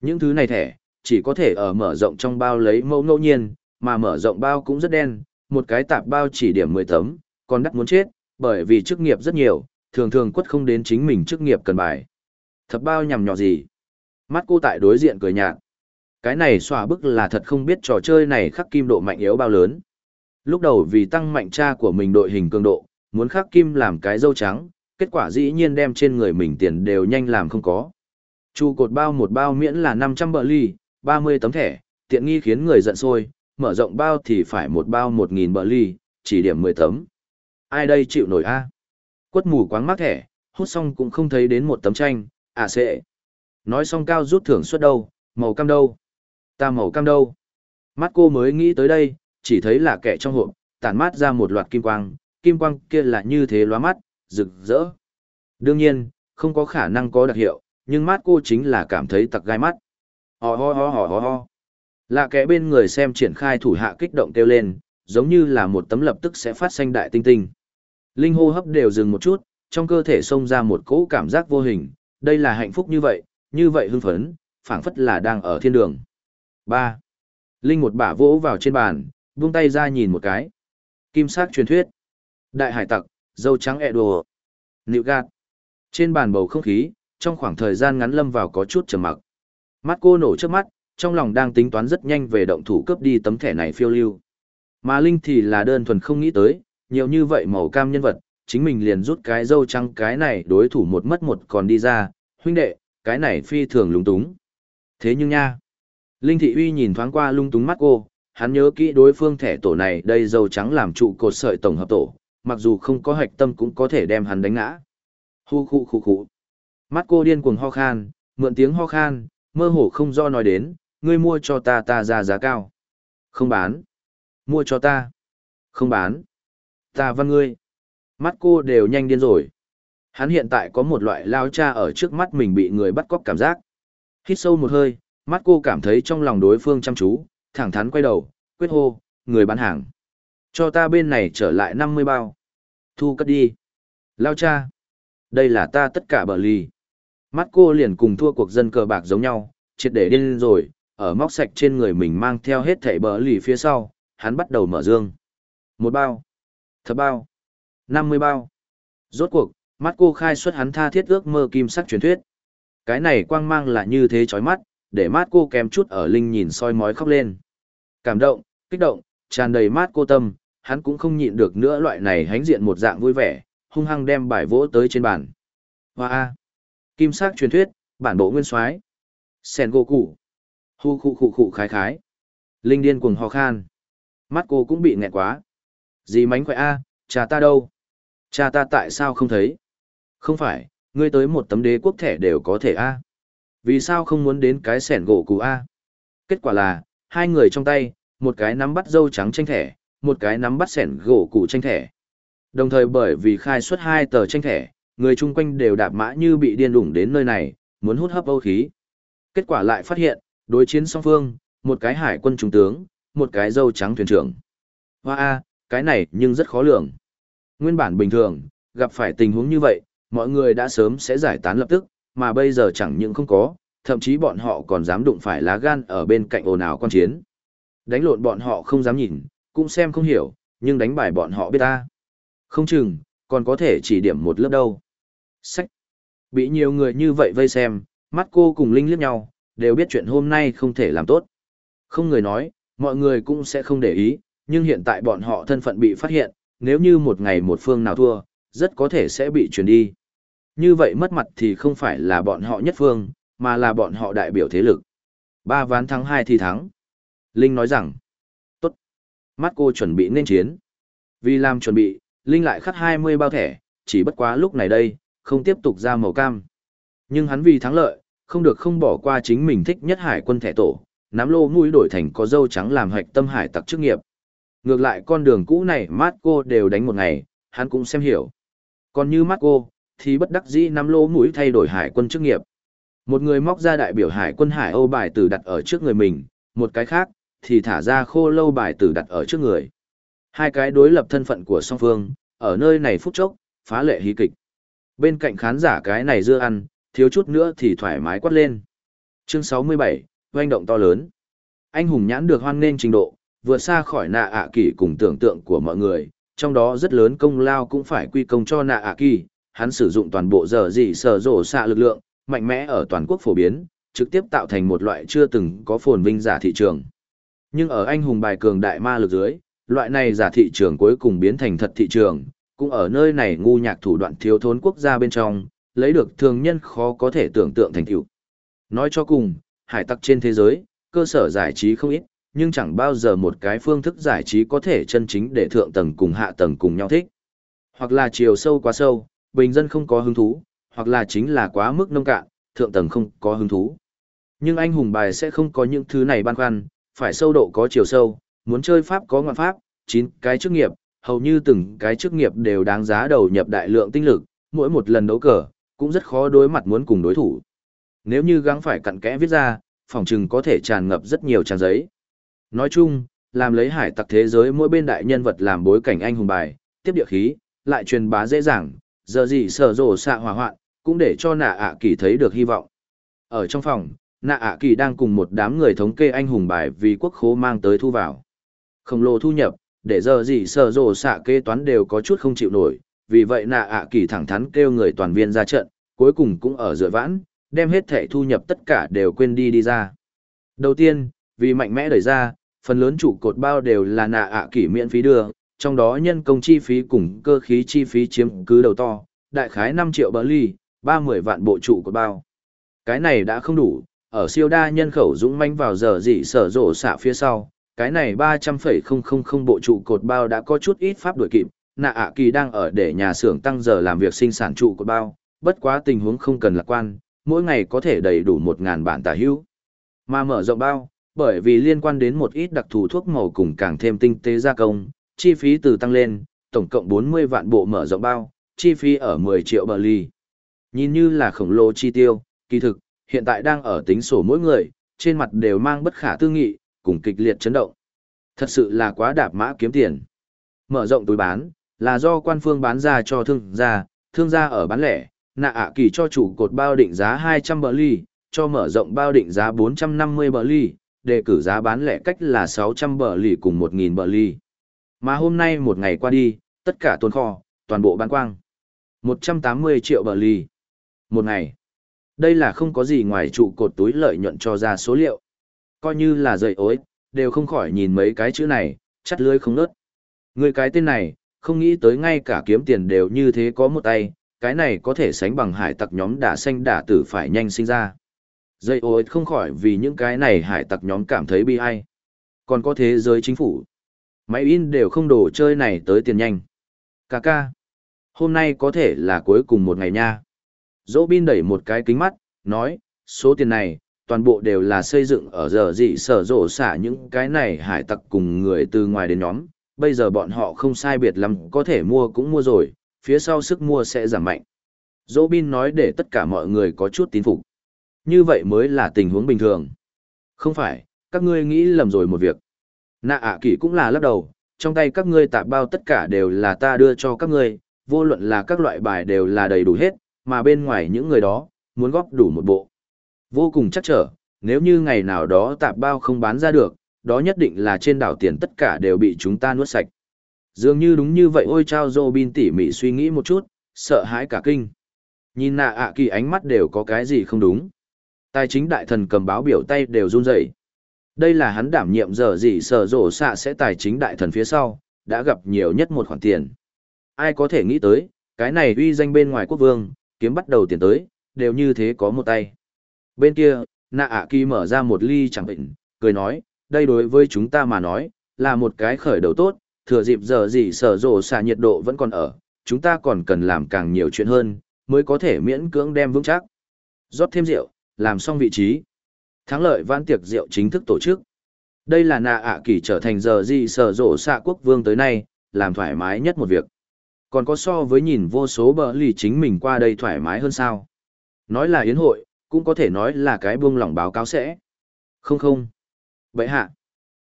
Những thứ này thẻ, chỉ có thể ở mở rộng trong bao lấy mẫu ngẫu nhiên, mà mở rộng bao cũng rất đen, một cái tạp bao chỉ điểm 10 tấm, còn đắt muốn chết, bởi vì chức nghiệp rất nhiều, thường thường quất không đến chính mình chức nghiệp cần bài. Thập bao nhằm nhỏ gì? Mắt cô tại đối diện cười nhạt. Cái này xòa bức là thật không biết trò chơi này khắc kim độ mạnh yếu bao lớn. Lúc đầu vì tăng mạnh cha của mình đội hình cường độ, muốn khắc kim làm cái dâu trắng, kết quả dĩ nhiên đem trên người mình tiền đều nhanh làm không có. Chu cột bao một bao miễn là 500 bờ ly, 30 tấm thẻ, tiện nghi khiến người giận sôi, mở rộng bao thì phải một bao 1000 bờ ly, chỉ điểm 10 tấm. Ai đây chịu nổi a? Quất mù quáng mắc thẻ, hút xong cũng không thấy đến một tấm tranh, à sẽ. Nói xong cao rút thưởng suất đâu, màu cam đâu. Ta màu cam đâu. Mắt cô mới nghĩ tới đây, chỉ thấy là kẻ trong hộp, tản mát ra một loạt kim quang, kim quang kia là như thế lóa mắt, rực rỡ. Đương nhiên, không có khả năng có đặc hiệu, nhưng mắt cô chính là cảm thấy tặc gai mắt. Ho ho ho ho ho ho. Là kẻ bên người xem triển khai thủ hạ kích động kêu lên, giống như là một tấm lập tức sẽ phát xanh đại tinh tinh. Linh hô hấp đều dừng một chút, trong cơ thể xông ra một cỗ cảm giác vô hình, đây là hạnh phúc như vậy, như vậy hưng phấn, phảng phất là đang ở thiên đường. 3. Linh một bả vỗ vào trên bàn, buông tay ra nhìn một cái. Kim sắc truyền thuyết. Đại hải tặc, dâu trắng ẹ đùa, Nịu gạt. Trên bàn bầu không khí, trong khoảng thời gian ngắn lâm vào có chút trầm mặc. Mắt cô nổ trước mắt, trong lòng đang tính toán rất nhanh về động thủ cướp đi tấm thẻ này phiêu lưu. Mà Linh thì là đơn thuần không nghĩ tới, nhiều như vậy màu cam nhân vật, chính mình liền rút cái dâu trắng cái này đối thủ một mất một còn đi ra, huynh đệ, cái này phi thường lúng túng. Thế nhưng nha, Linh Thị Uy nhìn thoáng qua lung túng mắt cô, hắn nhớ kỹ đối phương thẻ tổ này đây dâu trắng làm trụ cột sợi tổng hợp tổ, mặc dù không có hạch tâm cũng có thể đem hắn đánh ngã. Hu khu khu khu. Mắt cô điên cuồng ho khan, mượn tiếng ho khan, mơ hồ không do nói đến, ngươi mua cho ta ta ra giá cao. Không bán. Mua cho ta. Không bán. Ta văn ngươi. Mắt cô đều nhanh điên rồi. Hắn hiện tại có một loại lao cha ở trước mắt mình bị người bắt cóc cảm giác. Hít sâu một hơi, mắt cô cảm thấy trong lòng đối phương chăm chú, thẳng thắn quay đầu, quyết hô, người bán hàng. Cho ta bên này trở lại 50 bao. Thu cất đi. Lao cha. Đây là ta tất cả bờ lì. Mắt cô liền cùng thua cuộc dân cờ bạc giống nhau, triệt để điên rồi, ở móc sạch trên người mình mang theo hết thảy bờ lì phía sau, hắn bắt đầu mở dương. Một bao. Thập bao. 50 bao. Rốt cuộc, mắt cô khai xuất hắn tha thiết ước mơ kim sắc truyền thuyết. Cái này quang mang là như thế chói mắt, để mắt cô kèm chút ở linh nhìn soi mói khóc lên. Cảm động, kích động, tràn đầy mát cô tâm, hắn cũng không nhịn được nữa loại này hánh diện một dạng vui vẻ, hung hăng đem bài vỗ tới trên bàn. Hoa A. Kim sắc truyền thuyết, bản bộ nguyên soái Sen gỗ cụ. Hu khu khu khu khái khái. Linh điên cuồng ho khan. Mắt cô cũng bị nghẹn quá. Gì mánh khỏe A, cha ta đâu? Cha ta tại sao không thấy? Không phải, ngươi tới một tấm đế quốc thẻ đều có thể A. Vì sao không muốn đến cái sẻn gỗ cụ A? Kết quả là, hai người trong tay, một cái nắm bắt dâu trắng tranh thẻ, một cái nắm bắt sẻn gỗ cụ tranh thẻ. Đồng thời bởi vì khai xuất hai tờ tranh thẻ, người chung quanh đều đạp mã như bị điên đủng đến nơi này, muốn hút hấp âu khí. Kết quả lại phát hiện, đối chiến song phương, một cái hải quân trung tướng, một cái dâu trắng thuyền trưởng. Hoa a, cái này nhưng rất khó lường. Nguyên bản bình thường, gặp phải tình huống như vậy, mọi người đã sớm sẽ giải tán lập tức, mà bây giờ chẳng những không có, thậm chí bọn họ còn dám đụng phải lá gan ở bên cạnh ồn ào quan chiến. Đánh lộn bọn họ không dám nhìn, cũng xem không hiểu, nhưng đánh bài bọn họ biết ta. Không chừng, còn có thể chỉ điểm một lớp đâu. Sách. Bị nhiều người như vậy vây xem, mắt cô cùng Linh liếc nhau, đều biết chuyện hôm nay không thể làm tốt. Không người nói, mọi người cũng sẽ không để ý, nhưng hiện tại bọn họ thân phận bị phát hiện, nếu như một ngày một phương nào thua, rất có thể sẽ bị chuyển đi. Như vậy mất mặt thì không phải là bọn họ nhất phương, mà là bọn họ đại biểu thế lực. Ba ván thắng hai thì thắng. Linh nói rằng, tốt. mắt cô chuẩn bị nên chiến. Vì làm chuẩn bị, Linh lại khắc 20 bao thẻ, chỉ bất quá lúc này đây, không tiếp tục ra màu cam. Nhưng hắn vì thắng lợi, không được không bỏ qua chính mình thích nhất hải quân thẻ tổ, nắm lô mũi đổi thành có dâu trắng làm hạch tâm hải tặc chức nghiệp. Ngược lại con đường cũ này mát cô đều đánh một ngày, hắn cũng xem hiểu. Còn như Marco cô, thì bất đắc dĩ nắm lô mũi thay đổi hải quân chức nghiệp. Một người móc ra đại biểu hải quân hải Âu bài tử đặt ở trước người mình, một cái khác, thì thả ra khô lâu bài tử đặt ở trước người. Hai cái đối lập thân phận của song phương, ở nơi này phút chốc, phá lệ hí kịch. Bên cạnh khán giả cái này dưa ăn, thiếu chút nữa thì thoải mái quát lên. Chương 67, hoành động to lớn. Anh hùng nhãn được hoan nên trình độ, vượt xa khỏi nạ ạ kỳ cùng tưởng tượng của mọi người, trong đó rất lớn công lao cũng phải quy công cho nạ ạ kỳ, hắn sử dụng toàn bộ giờ dị sở rổ xạ lực lượng, mạnh mẽ ở toàn quốc phổ biến, trực tiếp tạo thành một loại chưa từng có phồn vinh giả thị trường. Nhưng ở anh hùng bài cường đại ma lực dưới, loại này giả thị trường cuối cùng biến thành thật thị trường, cũng ở nơi này ngu nhạc thủ đoạn thiếu thốn quốc gia bên trong, lấy được thường nhân khó có thể tưởng tượng thành tựu. Nói cho cùng, hải tặc trên thế giới, cơ sở giải trí không ít, nhưng chẳng bao giờ một cái phương thức giải trí có thể chân chính để thượng tầng cùng hạ tầng cùng nhau thích. Hoặc là chiều sâu quá sâu, bình dân không có hứng thú, hoặc là chính là quá mức nông cạn, thượng tầng không có hứng thú. Nhưng anh hùng bài sẽ không có những thứ này băn khoăn, phải sâu độ có chiều sâu, muốn chơi pháp có ngoạn pháp, chín cái chức nghiệp, hầu như từng cái chức nghiệp đều đáng giá đầu nhập đại lượng tinh lực, mỗi một lần đấu cờ, cũng rất khó đối mặt muốn cùng đối thủ. Nếu như gắng phải cặn kẽ viết ra, phòng trừng có thể tràn ngập rất nhiều trang giấy. Nói chung, làm lấy hải tặc thế giới mỗi bên đại nhân vật làm bối cảnh anh hùng bài, tiếp địa khí, lại truyền bá dễ dàng, giờ gì sở rổ xạ hỏa hoạn, cũng để cho nạ ạ kỳ thấy được hy vọng. Ở trong phòng, nạ ạ kỳ đang cùng một đám người thống kê anh hùng bài vì quốc khố mang tới thu vào. Khổng lồ thu nhập, để giờ gì sở rổ xạ kê toán đều có chút không chịu nổi, vì vậy nạ ạ kỳ thẳng thắn kêu người toàn viên ra trận, cuối cùng cũng ở dựa vãn, đem hết thẻ thu nhập tất cả đều quên đi đi ra. Đầu tiên, vì mạnh mẽ đẩy ra, phần lớn trụ cột bao đều là nạ ạ kỳ miễn phí đưa, trong đó nhân công chi phí cùng cơ khí chi phí chiếm cứ đầu to, đại khái 5 triệu bờ ly, 30 vạn bộ trụ cột bao. Cái này đã không đủ, ở siêu đa nhân khẩu dũng manh vào giờ dị sở rổ xạ phía sau, cái này 300,000 bộ trụ cột bao đã có chút ít pháp đuổi kịp, nạ ạ kỳ đang ở để nhà xưởng tăng giờ làm việc sinh sản trụ cột bao, bất quá tình huống không cần lạc quan, mỗi ngày có thể đầy đủ 1.000 bản tả hữu. Mà mở rộng bao, bởi vì liên quan đến một ít đặc thù thuốc màu cùng càng thêm tinh tế gia công, chi phí từ tăng lên, tổng cộng 40 vạn bộ mở rộng bao, chi phí ở 10 triệu bờ ly. Nhìn như là khổng lồ chi tiêu, kỳ thực, hiện tại đang ở tính sổ mỗi người, trên mặt đều mang bất khả tư nghị, cùng kịch liệt chấn động. Thật sự là quá đạp mã kiếm tiền. Mở rộng túi bán, là do quan phương bán ra cho thương gia, thương gia ở bán lẻ, nạ ạ kỳ cho chủ cột bao định giá 200 bờ ly, cho mở rộng bao định giá 450 bờ ly, đề cử giá bán lẻ cách là 600 bờ lì cùng 1.000 bờ lì, Mà hôm nay một ngày qua đi, tất cả tồn kho, toàn bộ bán quang. 180 triệu bờ lì Một ngày. Đây là không có gì ngoài trụ cột túi lợi nhuận cho ra số liệu. Coi như là dậy ối, đều không khỏi nhìn mấy cái chữ này, chắt lưới không nớt. Người cái tên này, không nghĩ tới ngay cả kiếm tiền đều như thế có một tay, cái này có thể sánh bằng hải tặc nhóm đả xanh đả tử phải nhanh sinh ra. Dây ối không khỏi vì những cái này hải tặc nhóm cảm thấy bi ai. Còn có thế giới chính phủ. Máy in đều không đổ chơi này tới tiền nhanh. Cà ca. Hôm nay có thể là cuối cùng một ngày nha. Dỗ bin đẩy một cái kính mắt, nói, số tiền này, toàn bộ đều là xây dựng ở giờ dị sở rộ xả những cái này hải tặc cùng người từ ngoài đến nhóm. Bây giờ bọn họ không sai biệt lắm, có thể mua cũng mua rồi, phía sau sức mua sẽ giảm mạnh. Dỗ bin nói để tất cả mọi người có chút tín phục. Như vậy mới là tình huống bình thường. Không phải, các ngươi nghĩ lầm rồi một việc. Nạ ạ à kỷ cũng là lắc đầu, trong tay các ngươi tạp bao tất cả đều là ta đưa cho các ngươi, vô luận là các loại bài đều là đầy đủ hết, mà bên ngoài những người đó, muốn góp đủ một bộ. Vô cùng chắc trở, nếu như ngày nào đó tạp bao không bán ra được, đó nhất định là trên đảo tiền tất cả đều bị chúng ta nuốt sạch. Dường như đúng như vậy ôi trao dô bin tỉ mỉ suy nghĩ một chút, sợ hãi cả kinh. Nhìn nạ ạ kỳ ánh mắt đều có cái gì không đúng. Tài chính đại thần cầm báo biểu tay đều run rẩy. Đây là hắn đảm nhiệm giờ gì sở rổ xạ sẽ tài chính đại thần phía sau, đã gặp nhiều nhất một khoản tiền. Ai có thể nghĩ tới, cái này uy danh bên ngoài quốc vương, kiếm bắt đầu tiền tới, đều như thế có một tay. Bên kia, nạ ạ kỳ mở ra một ly chẳng bệnh, cười nói, đây đối với chúng ta mà nói, là một cái khởi đầu tốt, thừa dịp giờ gì sở rổ xạ nhiệt độ vẫn còn ở, chúng ta còn cần làm càng nhiều chuyện hơn, mới có thể miễn cưỡng đem vững chắc. Rót thêm rượu, làm xong vị trí. Thắng lợi vãn tiệc rượu chính thức tổ chức. Đây là nạ ạ kỳ trở thành giờ gì sở rộ xạ quốc vương tới nay, làm thoải mái nhất một việc. Còn có so với nhìn vô số bờ lì chính mình qua đây thoải mái hơn sao. Nói là yến hội, cũng có thể nói là cái buông lỏng báo cáo sẽ. Không không. Vậy hạ.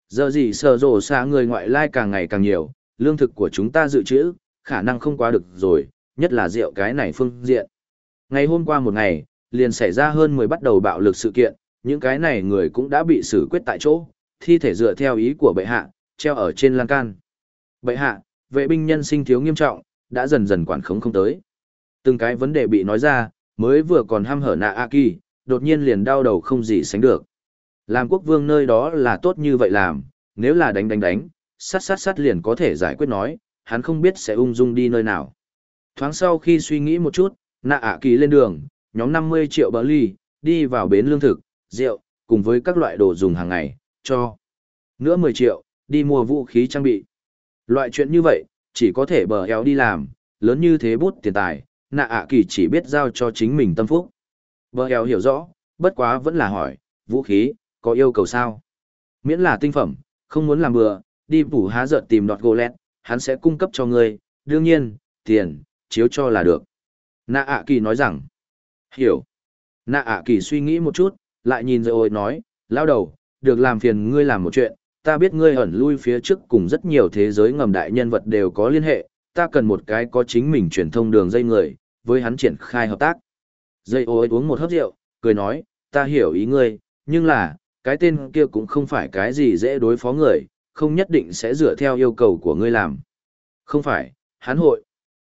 Giờ gì sở rổ xạ người ngoại lai càng ngày càng nhiều, lương thực của chúng ta dự trữ, khả năng không quá được rồi, nhất là rượu cái này phương diện. Ngày hôm qua một ngày, liền xảy ra hơn 10 bắt đầu bạo lực sự kiện, những cái này người cũng đã bị xử quyết tại chỗ, thi thể dựa theo ý của bệ hạ, treo ở trên lan can. Bệ hạ, vệ binh nhân sinh thiếu nghiêm trọng, đã dần dần quản khống không tới. Từng cái vấn đề bị nói ra, mới vừa còn ham hở nạ A Kỳ, đột nhiên liền đau đầu không gì sánh được. Làm quốc vương nơi đó là tốt như vậy làm, nếu là đánh đánh đánh, sát sát sát liền có thể giải quyết nói, hắn không biết sẽ ung dung đi nơi nào. Thoáng sau khi suy nghĩ một chút, nạ ạ kỳ lên đường, nhóm 50 triệu bờ ly, đi vào bến lương thực, rượu, cùng với các loại đồ dùng hàng ngày, cho. Nữa 10 triệu, đi mua vũ khí trang bị. Loại chuyện như vậy, chỉ có thể bờ éo đi làm, lớn như thế bút tiền tài, nạ ạ kỳ chỉ biết giao cho chính mình tâm phúc. Bờ éo hiểu rõ, bất quá vẫn là hỏi, vũ khí, có yêu cầu sao? Miễn là tinh phẩm, không muốn làm bừa, đi phủ há giận tìm đọt gồ lẹt, hắn sẽ cung cấp cho ngươi, đương nhiên, tiền, chiếu cho là được. Nạ ạ kỳ nói rằng, hiểu. Nạ ạ kỳ suy nghĩ một chút, lại nhìn rồi ôi nói, lao đầu, được làm phiền ngươi làm một chuyện, ta biết ngươi ẩn lui phía trước cùng rất nhiều thế giới ngầm đại nhân vật đều có liên hệ, ta cần một cái có chính mình truyền thông đường dây người, với hắn triển khai hợp tác. Dây ôi uống một hớp rượu, cười nói, ta hiểu ý ngươi, nhưng là, cái tên kia cũng không phải cái gì dễ đối phó người, không nhất định sẽ dựa theo yêu cầu của ngươi làm. Không phải, hắn hội.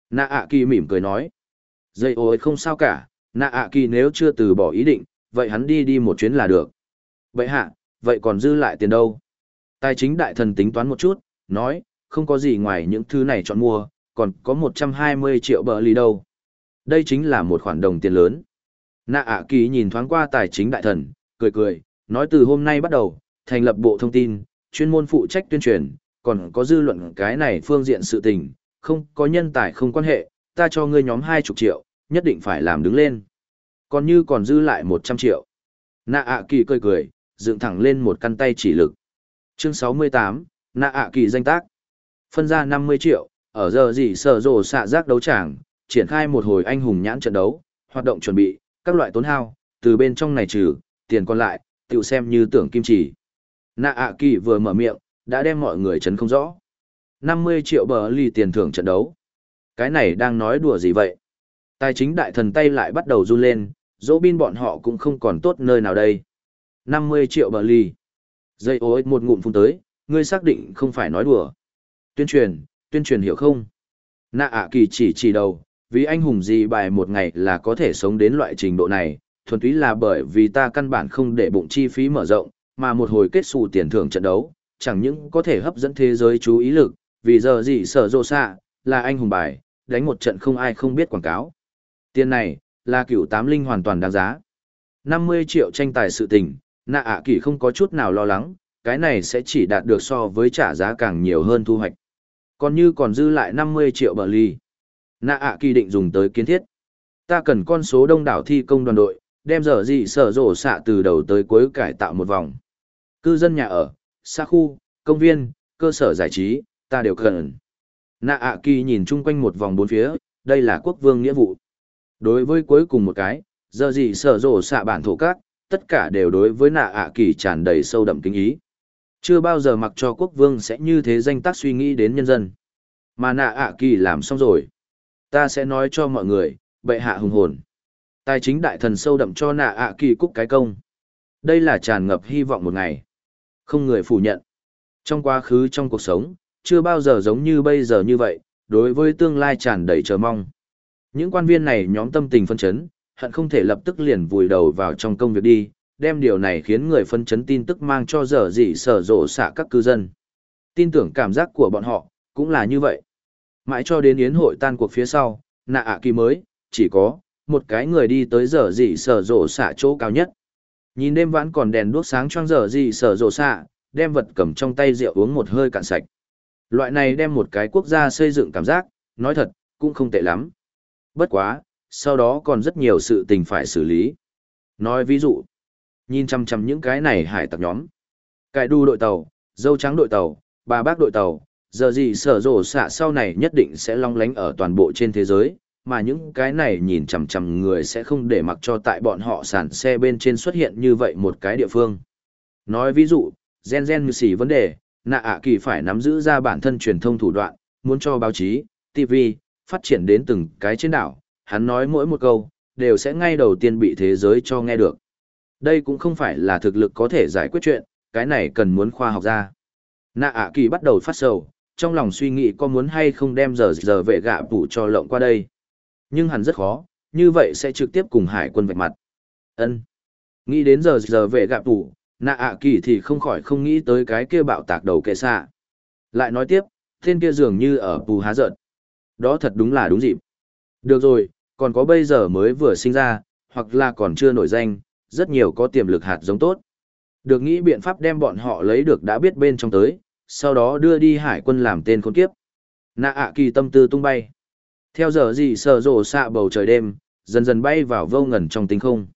Nạ ạ kỳ mỉm cười nói. Dây ôi không sao cả, nạ ạ kỳ nếu chưa từ bỏ ý định, vậy hắn đi đi một chuyến là được. Vậy hạ, vậy còn dư lại tiền đâu? Tài chính đại thần tính toán một chút, nói, không có gì ngoài những thứ này chọn mua, còn có 120 triệu bờ lì đâu. Đây chính là một khoản đồng tiền lớn. Nạ ạ kỳ nhìn thoáng qua tài chính đại thần, cười cười, nói từ hôm nay bắt đầu, thành lập bộ thông tin, chuyên môn phụ trách tuyên truyền, còn có dư luận cái này phương diện sự tình, không có nhân tài không quan hệ, ta cho ngươi nhóm 20 triệu, nhất định phải làm đứng lên. Còn như còn dư lại 100 triệu. Nạ ạ kỳ cười cười, dựng thẳng lên một căn tay chỉ lực. Chương 68, Nạ ạ kỳ danh tác. Phân ra 50 triệu, ở giờ gì sở rồ xạ giác đấu tràng, triển khai một hồi anh hùng nhãn trận đấu, hoạt động chuẩn bị, các loại tốn hao, từ bên trong này trừ, tiền còn lại, tiểu xem như tưởng kim chỉ. Nạ ạ kỳ vừa mở miệng, đã đem mọi người chấn không rõ. 50 triệu bờ lì tiền thưởng trận đấu. Cái này đang nói đùa gì vậy? Tài chính đại thần tay lại bắt đầu run lên, dỗ bin bọn họ cũng không còn tốt nơi nào đây. 50 triệu bờ ly. Dây ối một ngụm phun tới, ngươi xác định không phải nói đùa. Tuyên truyền, tuyên truyền hiểu không? Nạ ạ kỳ chỉ chỉ đầu, vì anh hùng gì bài một ngày là có thể sống đến loại trình độ này, thuần túy là bởi vì ta căn bản không để bụng chi phí mở rộng, mà một hồi kết xù tiền thưởng trận đấu, chẳng những có thể hấp dẫn thế giới chú ý lực, vì giờ gì sở rộ xạ, là anh hùng bài, đánh một trận không ai không biết quảng cáo. Tiền này, là cửu tám linh hoàn toàn đáng giá. 50 triệu tranh tài sự tình, nạ ạ kỳ không có chút nào lo lắng, cái này sẽ chỉ đạt được so với trả giá càng nhiều hơn thu hoạch. Còn như còn dư lại 50 triệu bờ ly. Nạ ạ kỳ định dùng tới kiến thiết. Ta cần con số đông đảo thi công đoàn đội, đem dở gì sở rổ xạ từ đầu tới cuối cải tạo một vòng. Cư dân nhà ở, xa khu, công viên, cơ sở giải trí, ta đều cần. Nạ ạ kỳ nhìn chung quanh một vòng bốn phía, đây là quốc vương nghĩa vụ. Đối với cuối cùng một cái, giờ gì sở rộ xạ bản thổ các, tất cả đều đối với nạ ạ kỳ tràn đầy sâu đậm kính ý. Chưa bao giờ mặc cho quốc vương sẽ như thế danh tác suy nghĩ đến nhân dân. Mà nạ ạ kỳ làm xong rồi. Ta sẽ nói cho mọi người, bệ hạ hùng hồn. Tài chính đại thần sâu đậm cho nạ ạ kỳ cúc cái công. Đây là tràn ngập hy vọng một ngày. Không người phủ nhận. Trong quá khứ trong cuộc sống, chưa bao giờ giống như bây giờ như vậy, đối với tương lai tràn đầy chờ mong. Những quan viên này nhóm tâm tình phân chấn, hận không thể lập tức liền vùi đầu vào trong công việc đi, đem điều này khiến người phân chấn tin tức mang cho dở dị sở rộ xạ các cư dân. Tin tưởng cảm giác của bọn họ, cũng là như vậy. Mãi cho đến yến hội tan cuộc phía sau, nạ ạ kỳ mới, chỉ có, một cái người đi tới dở dị sở rộ xạ chỗ cao nhất. Nhìn đêm vãn còn đèn đuốc sáng choang dở dị sở rộ xạ, đem vật cầm trong tay rượu uống một hơi cạn sạch. Loại này đem một cái quốc gia xây dựng cảm giác, nói thật, cũng không tệ lắm. Bất quá, sau đó còn rất nhiều sự tình phải xử lý. Nói ví dụ, nhìn chăm chăm những cái này hải tặc nhóm. Cải đu đội tàu, dâu trắng đội tàu, bà bác đội tàu, giờ gì sở rổ xạ sau này nhất định sẽ long lánh ở toàn bộ trên thế giới, mà những cái này nhìn chằm chằm người sẽ không để mặc cho tại bọn họ sản xe bên trên xuất hiện như vậy một cái địa phương. Nói ví dụ, gen gen như xỉ vấn đề, nạ ạ kỳ phải nắm giữ ra bản thân truyền thông thủ đoạn, muốn cho báo chí, TV, phát triển đến từng cái trên đảo, hắn nói mỗi một câu, đều sẽ ngay đầu tiên bị thế giới cho nghe được. Đây cũng không phải là thực lực có thể giải quyết chuyện, cái này cần muốn khoa học ra. Nạ ạ kỳ bắt đầu phát sầu, trong lòng suy nghĩ có muốn hay không đem giờ giờ vệ gạ tủ cho lộng qua đây. Nhưng hắn rất khó, như vậy sẽ trực tiếp cùng hải quân vạch mặt. ân Nghĩ đến giờ giờ vệ gạ tủ nạ ạ kỳ thì không khỏi không nghĩ tới cái kia bạo tạc đầu kệ xạ. Lại nói tiếp, tên kia dường như ở bù há giận. Đó thật đúng là đúng dịp. Được rồi, còn có bây giờ mới vừa sinh ra, hoặc là còn chưa nổi danh, rất nhiều có tiềm lực hạt giống tốt. Được nghĩ biện pháp đem bọn họ lấy được đã biết bên trong tới, sau đó đưa đi hải quân làm tên khốn kiếp. Nạ ạ kỳ tâm tư tung bay. Theo giờ gì sở rổ xạ bầu trời đêm, dần dần bay vào vô ngẩn trong tinh không.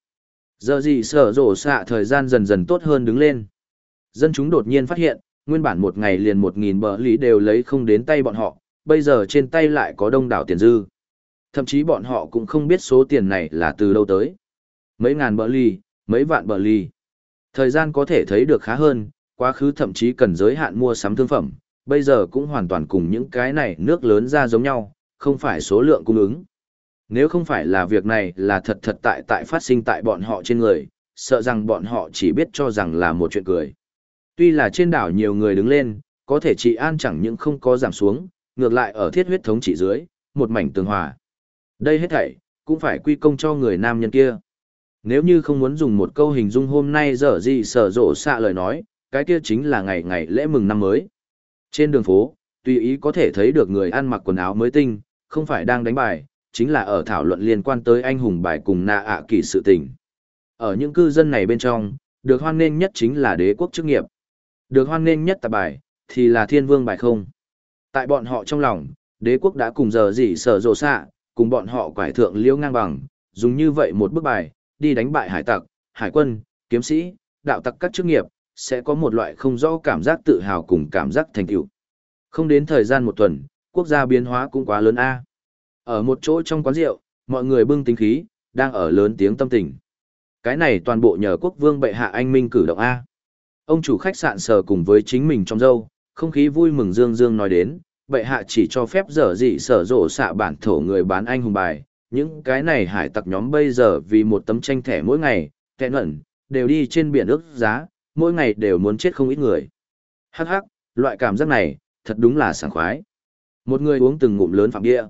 Giờ gì sở rổ xạ thời gian dần dần tốt hơn đứng lên. Dân chúng đột nhiên phát hiện, nguyên bản một ngày liền một nghìn bờ lý đều lấy không đến tay bọn họ, bây giờ trên tay lại có đông đảo tiền dư. Thậm chí bọn họ cũng không biết số tiền này là từ đâu tới. Mấy ngàn bờ ly, mấy vạn bờ ly. Thời gian có thể thấy được khá hơn, quá khứ thậm chí cần giới hạn mua sắm thương phẩm, bây giờ cũng hoàn toàn cùng những cái này nước lớn ra giống nhau, không phải số lượng cung ứng. Nếu không phải là việc này là thật thật tại tại phát sinh tại bọn họ trên người, sợ rằng bọn họ chỉ biết cho rằng là một chuyện cười. Tuy là trên đảo nhiều người đứng lên, có thể trị an chẳng những không có giảm xuống, ngược lại ở thiết huyết thống trị dưới, một mảnh tường hòa. Đây hết thảy, cũng phải quy công cho người nam nhân kia. Nếu như không muốn dùng một câu hình dung hôm nay dở gì sở rộ xạ lời nói, cái kia chính là ngày ngày lễ mừng năm mới. Trên đường phố, tùy ý có thể thấy được người ăn mặc quần áo mới tinh, không phải đang đánh bài, chính là ở thảo luận liên quan tới anh hùng bài cùng nạ ạ kỳ sự tình. Ở những cư dân này bên trong, được hoan nghênh nhất chính là đế quốc chức nghiệp. Được hoan nghênh nhất tạp bài, thì là thiên vương bài không. Tại bọn họ trong lòng, đế quốc đã cùng giờ gì sở rộ xạ, cùng bọn họ quải thượng liễu ngang bằng, dùng như vậy một bức bài, đi đánh bại hải tặc, hải quân, kiếm sĩ, đạo tặc các chức nghiệp, sẽ có một loại không rõ cảm giác tự hào cùng cảm giác thành tựu. Không đến thời gian một tuần, quốc gia biến hóa cũng quá lớn a. Ở một chỗ trong quán rượu, mọi người bưng tính khí, đang ở lớn tiếng tâm tình. Cái này toàn bộ nhờ quốc vương bệ hạ anh minh cử động a. Ông chủ khách sạn sờ cùng với chính mình trong dâu, không khí vui mừng dương dương nói đến, bệ hạ chỉ cho phép dở dị sở rộ xạ bản thổ người bán anh hùng bài. Những cái này hải tặc nhóm bây giờ vì một tấm tranh thẻ mỗi ngày, tẹn ẩn, đều đi trên biển ước giá, mỗi ngày đều muốn chết không ít người. Hắc hắc, loại cảm giác này, thật đúng là sảng khoái. Một người uống từng ngụm lớn phạm địa.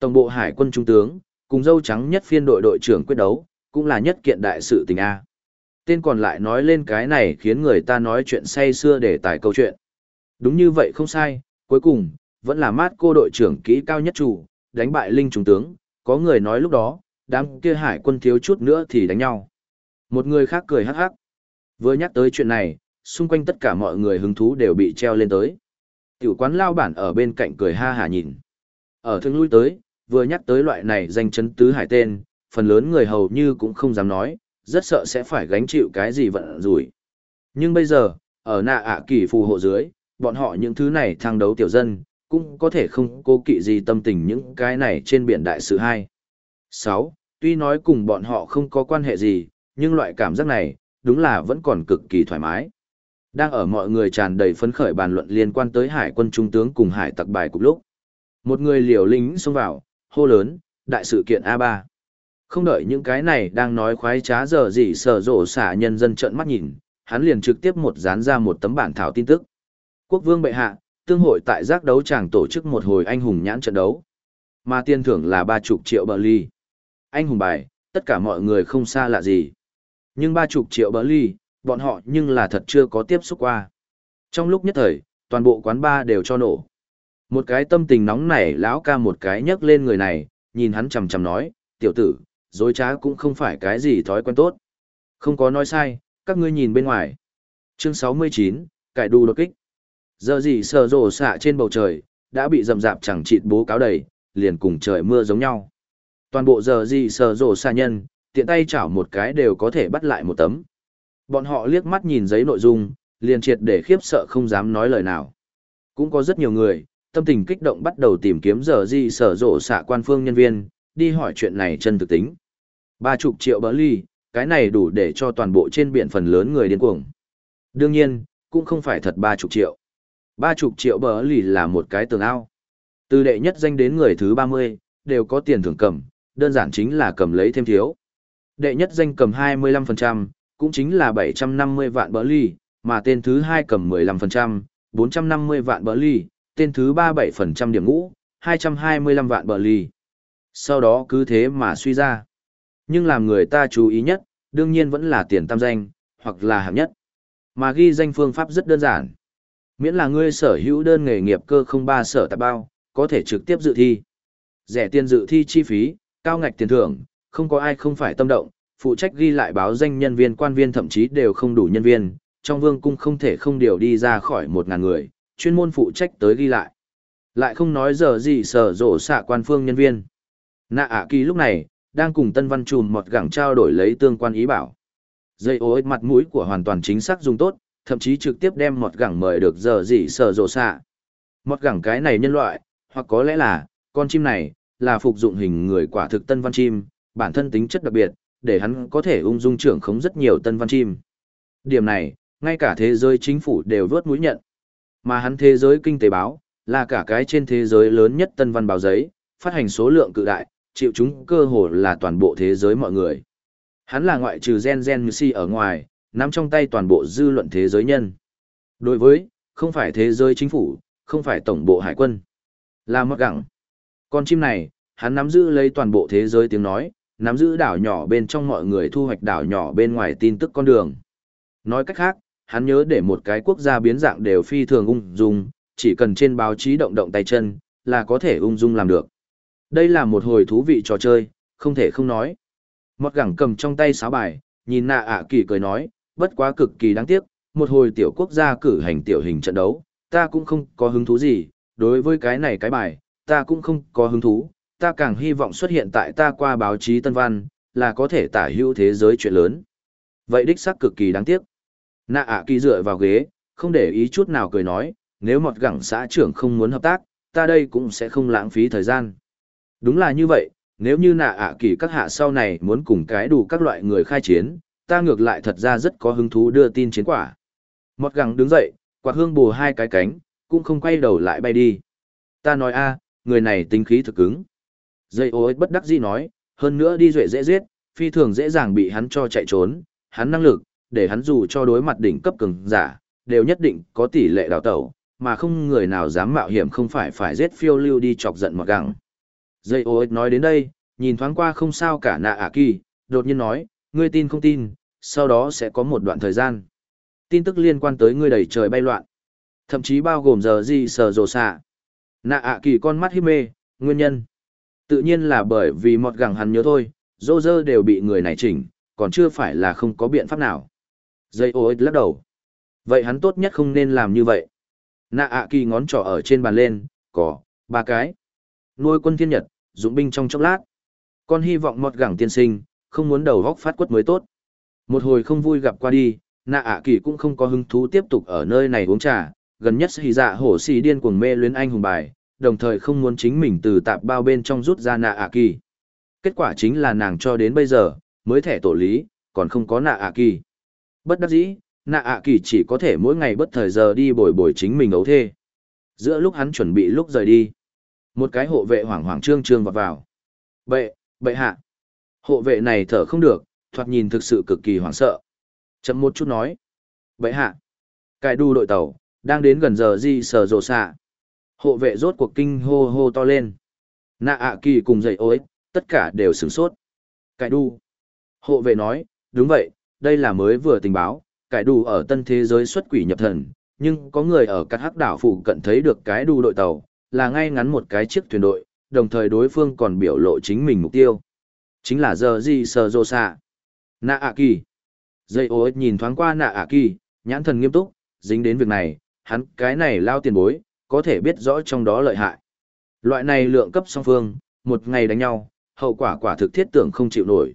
Tổng bộ hải quân trung tướng, cùng dâu trắng nhất phiên đội đội trưởng quyết đấu, cũng là nhất kiện đại sự tình A. Tên còn lại nói lên cái này khiến người ta nói chuyện say xưa để tải câu chuyện. Đúng như vậy không sai, cuối cùng, vẫn là mát cô đội trưởng kỹ cao nhất chủ, đánh bại linh trung tướng, có người nói lúc đó, đám kia hải quân thiếu chút nữa thì đánh nhau. Một người khác cười hắc hắc. Vừa nhắc tới chuyện này, xung quanh tất cả mọi người hứng thú đều bị treo lên tới. Tiểu quán lao bản ở bên cạnh cười ha hả nhìn. Ở thương lui tới, vừa nhắc tới loại này danh chấn tứ hải tên, phần lớn người hầu như cũng không dám nói, rất sợ sẽ phải gánh chịu cái gì vận rủi. Nhưng bây giờ, ở nạ ạ kỳ phù hộ dưới, bọn họ những thứ này thăng đấu tiểu dân, cũng có thể không cố kỵ gì tâm tình những cái này trên biển đại sự hai. 6. Tuy nói cùng bọn họ không có quan hệ gì, nhưng loại cảm giác này, đúng là vẫn còn cực kỳ thoải mái. Đang ở mọi người tràn đầy phấn khởi bàn luận liên quan tới hải quân trung tướng cùng hải tặc bài cục lúc. Một người liều lính xông vào, hô lớn, đại sự kiện A3. Không đợi những cái này đang nói khoái trá giờ gì sở rộ xả nhân dân trợn mắt nhìn, hắn liền trực tiếp một dán ra một tấm bản thảo tin tức. Quốc vương bệ hạ, tương hội tại giác đấu tràng tổ chức một hồi anh hùng nhãn trận đấu. Mà tiền thưởng là ba chục triệu bờ ly. Anh hùng bài, tất cả mọi người không xa lạ gì. Nhưng ba chục triệu bờ ly, bọn họ nhưng là thật chưa có tiếp xúc qua. Trong lúc nhất thời, toàn bộ quán ba đều cho nổ. Một cái tâm tình nóng nảy lão ca một cái nhấc lên người này, nhìn hắn chằm chằm nói, tiểu tử, dối trá cũng không phải cái gì thói quen tốt. Không có nói sai, các ngươi nhìn bên ngoài. Chương 69, cải đu đột kích. Giờ gì sờ rồ xạ trên bầu trời, đã bị rầm rạp chẳng chịt bố cáo đầy, liền cùng trời mưa giống nhau. Toàn bộ giờ gì sờ rồ xạ nhân, tiện tay chảo một cái đều có thể bắt lại một tấm. Bọn họ liếc mắt nhìn giấy nội dung, liền triệt để khiếp sợ không dám nói lời nào. Cũng có rất nhiều người, tâm tình kích động bắt đầu tìm kiếm giờ gì sở rộ xạ quan phương nhân viên, đi hỏi chuyện này chân thực tính. Ba chục triệu bỡ ly, cái này đủ để cho toàn bộ trên biển phần lớn người điên cuồng. Đương nhiên, cũng không phải thật ba chục triệu. Ba chục triệu bờ lì là một cái tường ao. Từ đệ nhất danh đến người thứ ba mươi đều có tiền thưởng cầm, đơn giản chính là cầm lấy thêm thiếu. Đệ nhất danh cầm hai mươi lăm phần trăm cũng chính là bảy trăm năm mươi vạn bờ lì, mà tên thứ hai cầm mười lăm phần trăm bốn trăm năm mươi vạn bờ lì, tên thứ ba bảy phần trăm điểm ngũ, hai trăm hai mươi lăm vạn bờ lì. Sau đó cứ thế mà suy ra. Nhưng làm người ta chú ý nhất, đương nhiên vẫn là tiền tam danh, hoặc là hạng nhất. Mà ghi danh phương pháp rất đơn giản. Miễn là ngươi sở hữu đơn nghề nghiệp cơ không ba sở tạp bao, có thể trực tiếp dự thi. Rẻ tiền dự thi chi phí, cao ngạch tiền thưởng, không có ai không phải tâm động, phụ trách ghi lại báo danh nhân viên quan viên thậm chí đều không đủ nhân viên, trong vương cung không thể không điều đi ra khỏi một ngàn người, chuyên môn phụ trách tới ghi lại. Lại không nói giờ gì sở rổ xạ quan phương nhân viên. Nạ ạ kỳ lúc này, đang cùng tân văn trùm một gẳng trao đổi lấy tương quan ý bảo. Dây ối mặt mũi của hoàn toàn chính xác dùng tốt, thậm chí trực tiếp đem một gẳng mời được giờ gì sở rổ xạ. Một gẳng cái này nhân loại, hoặc có lẽ là, con chim này, là phục dụng hình người quả thực tân văn chim, bản thân tính chất đặc biệt, để hắn có thể ung dung trưởng khống rất nhiều tân văn chim. Điểm này, ngay cả thế giới chính phủ đều vớt mũi nhận. Mà hắn thế giới kinh tế báo, là cả cái trên thế giới lớn nhất tân văn báo giấy, phát hành số lượng cự đại, chịu chúng cơ hồ là toàn bộ thế giới mọi người. Hắn là ngoại trừ gen gen si ở ngoài, nắm trong tay toàn bộ dư luận thế giới nhân. Đối với, không phải thế giới chính phủ, không phải tổng bộ hải quân, là mất gặng. Con chim này, hắn nắm giữ lấy toàn bộ thế giới tiếng nói, nắm giữ đảo nhỏ bên trong mọi người thu hoạch đảo nhỏ bên ngoài tin tức con đường. Nói cách khác, hắn nhớ để một cái quốc gia biến dạng đều phi thường ung dung, chỉ cần trên báo chí động động tay chân, là có thể ung dung làm được. Đây là một hồi thú vị trò chơi, không thể không nói. Mọt gẳng cầm trong tay sáo bài, nhìn nạ ạ kỳ cười nói, bất quá cực kỳ đáng tiếc, một hồi tiểu quốc gia cử hành tiểu hình trận đấu, ta cũng không có hứng thú gì, đối với cái này cái bài, ta cũng không có hứng thú, ta càng hy vọng xuất hiện tại ta qua báo chí tân văn, là có thể tả hữu thế giới chuyện lớn. Vậy đích xác cực kỳ đáng tiếc. Nạ ạ kỳ dựa vào ghế, không để ý chút nào cười nói, nếu một gẳng xã trưởng không muốn hợp tác, ta đây cũng sẽ không lãng phí thời gian. Đúng là như vậy, nếu như nạ ạ kỳ các hạ sau này muốn cùng cái đủ các loại người khai chiến, ta ngược lại thật ra rất có hứng thú đưa tin chiến quả. Mọt gẳng đứng dậy, quạt hương bù hai cái cánh, cũng không quay đầu lại bay đi. Ta nói a, người này tính khí thực cứng. Dây ô bất đắc dĩ nói, hơn nữa đi duệ dễ giết, phi thường dễ dàng bị hắn cho chạy trốn, hắn năng lực, để hắn dù cho đối mặt đỉnh cấp cường giả, đều nhất định có tỷ lệ đào tẩu, mà không người nào dám mạo hiểm không phải phải giết phiêu lưu đi chọc giận mọt gặng. Dây ô nói đến đây, nhìn thoáng qua không sao cả nạ ả kỳ, đột nhiên nói, ngươi tin không tin, sau đó sẽ có một đoạn thời gian. Tin tức liên quan tới ngươi đầy trời bay loạn. Thậm chí bao gồm giờ gì sờ rồ xạ. Nạ ả kỳ con mắt hiếp mê, nguyên nhân. Tự nhiên là bởi vì mọt gẳng hắn nhớ thôi, dô dơ đều bị người này chỉnh, còn chưa phải là không có biện pháp nào. Dây ô lắc đầu. Vậy hắn tốt nhất không nên làm như vậy. Nạ ạ kỳ ngón trỏ ở trên bàn lên, có, ba cái. Nuôi quân thiên nhật, dũng binh trong chốc lát. Con hy vọng mọt gẳng tiên sinh, không muốn đầu góc phát quất mới tốt. Một hồi không vui gặp qua đi, nạ ạ kỳ cũng không có hứng thú tiếp tục ở nơi này uống trà, gần nhất hì dạ hổ xì điên cuồng mê luyến anh hùng bài, đồng thời không muốn chính mình từ tạp bao bên trong rút ra nạ ạ kỳ. Kết quả chính là nàng cho đến bây giờ, mới thẻ tổ lý, còn không có nạ ạ kỳ. Bất đắc dĩ, nạ ạ kỳ chỉ có thể mỗi ngày bất thời giờ đi bồi bồi chính mình ấu thê. Giữa lúc hắn chuẩn bị lúc rời đi, một cái hộ vệ hoảng hoảng trương trương vọt vào. Bệ, bệ hạ. Hộ vệ này thở không được, thoạt nhìn thực sự cực kỳ hoảng sợ. Chậm một chút nói. Vậy hạ. Cài đu đội tàu, đang đến gần giờ di sờ rồ xạ. Hộ vệ rốt cuộc kinh hô hô to lên. Nạ ạ kỳ cùng dậy ối, tất cả đều sửng sốt. Cài đu. Hộ vệ nói, đúng vậy, đây là mới vừa tình báo, cải đu ở tân thế giới xuất quỷ nhập thần, nhưng có người ở các hắc đảo phụ cận thấy được cái đu đội tàu, là ngay ngắn một cái chiếc thuyền đội, đồng thời đối phương còn biểu lộ chính mình mục tiêu. Chính là giờ gì sờ rô xạ. Nạ ạ kỳ. Dây ô nhìn thoáng qua nạ ạ kỳ, nhãn thần nghiêm túc, dính đến việc này, hắn cái này lao tiền bối, có thể biết rõ trong đó lợi hại. Loại này lượng cấp song phương, một ngày đánh nhau, hậu quả quả thực thiết tưởng không chịu nổi.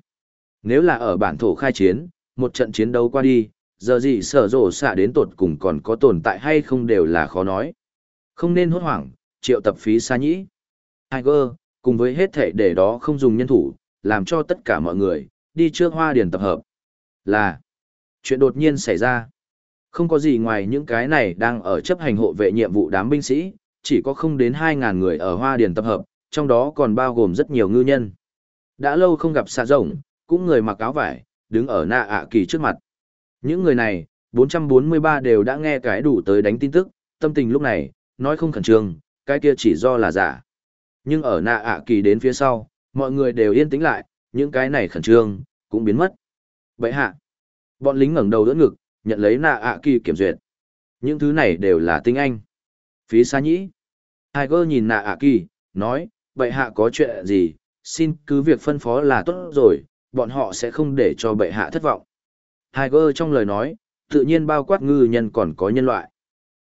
Nếu là ở bản thổ khai chiến, một trận chiến đấu qua đi, giờ gì sở rổ xạ đến tột cùng còn có tồn tại hay không đều là khó nói. Không nên hốt hoảng, triệu tập phí xa nhĩ. Tiger, cùng với hết thể để đó không dùng nhân thủ, làm cho tất cả mọi người, đi trước hoa Điền tập hợp. Là, chuyện đột nhiên xảy ra. Không có gì ngoài những cái này đang ở chấp hành hộ vệ nhiệm vụ đám binh sĩ, chỉ có không đến 2.000 người ở hoa Điền tập hợp, trong đó còn bao gồm rất nhiều ngư nhân. Đã lâu không gặp xạ rồng, cũng người mặc áo vải, đứng ở nạ ạ kỳ trước mặt. Những người này, 443 đều đã nghe cái đủ tới đánh tin tức, tâm tình lúc này, nói không khẩn trương, cái kia chỉ do là giả. Nhưng ở nạ ạ kỳ đến phía sau, mọi người đều yên tĩnh lại, những cái này khẩn trương, cũng biến mất. Vậy hạ, bọn lính ngẩng đầu đỡ ngực, nhận lấy nạ ạ kỳ kiểm duyệt. Những thứ này đều là tinh anh. Phí xa nhĩ. Tiger nhìn nạ ạ kỳ, nói, bệ hạ có chuyện gì, xin cứ việc phân phó là tốt rồi, bọn họ sẽ không để cho bệ hạ thất vọng. Tiger trong lời nói, tự nhiên bao quát ngư nhân còn có nhân loại.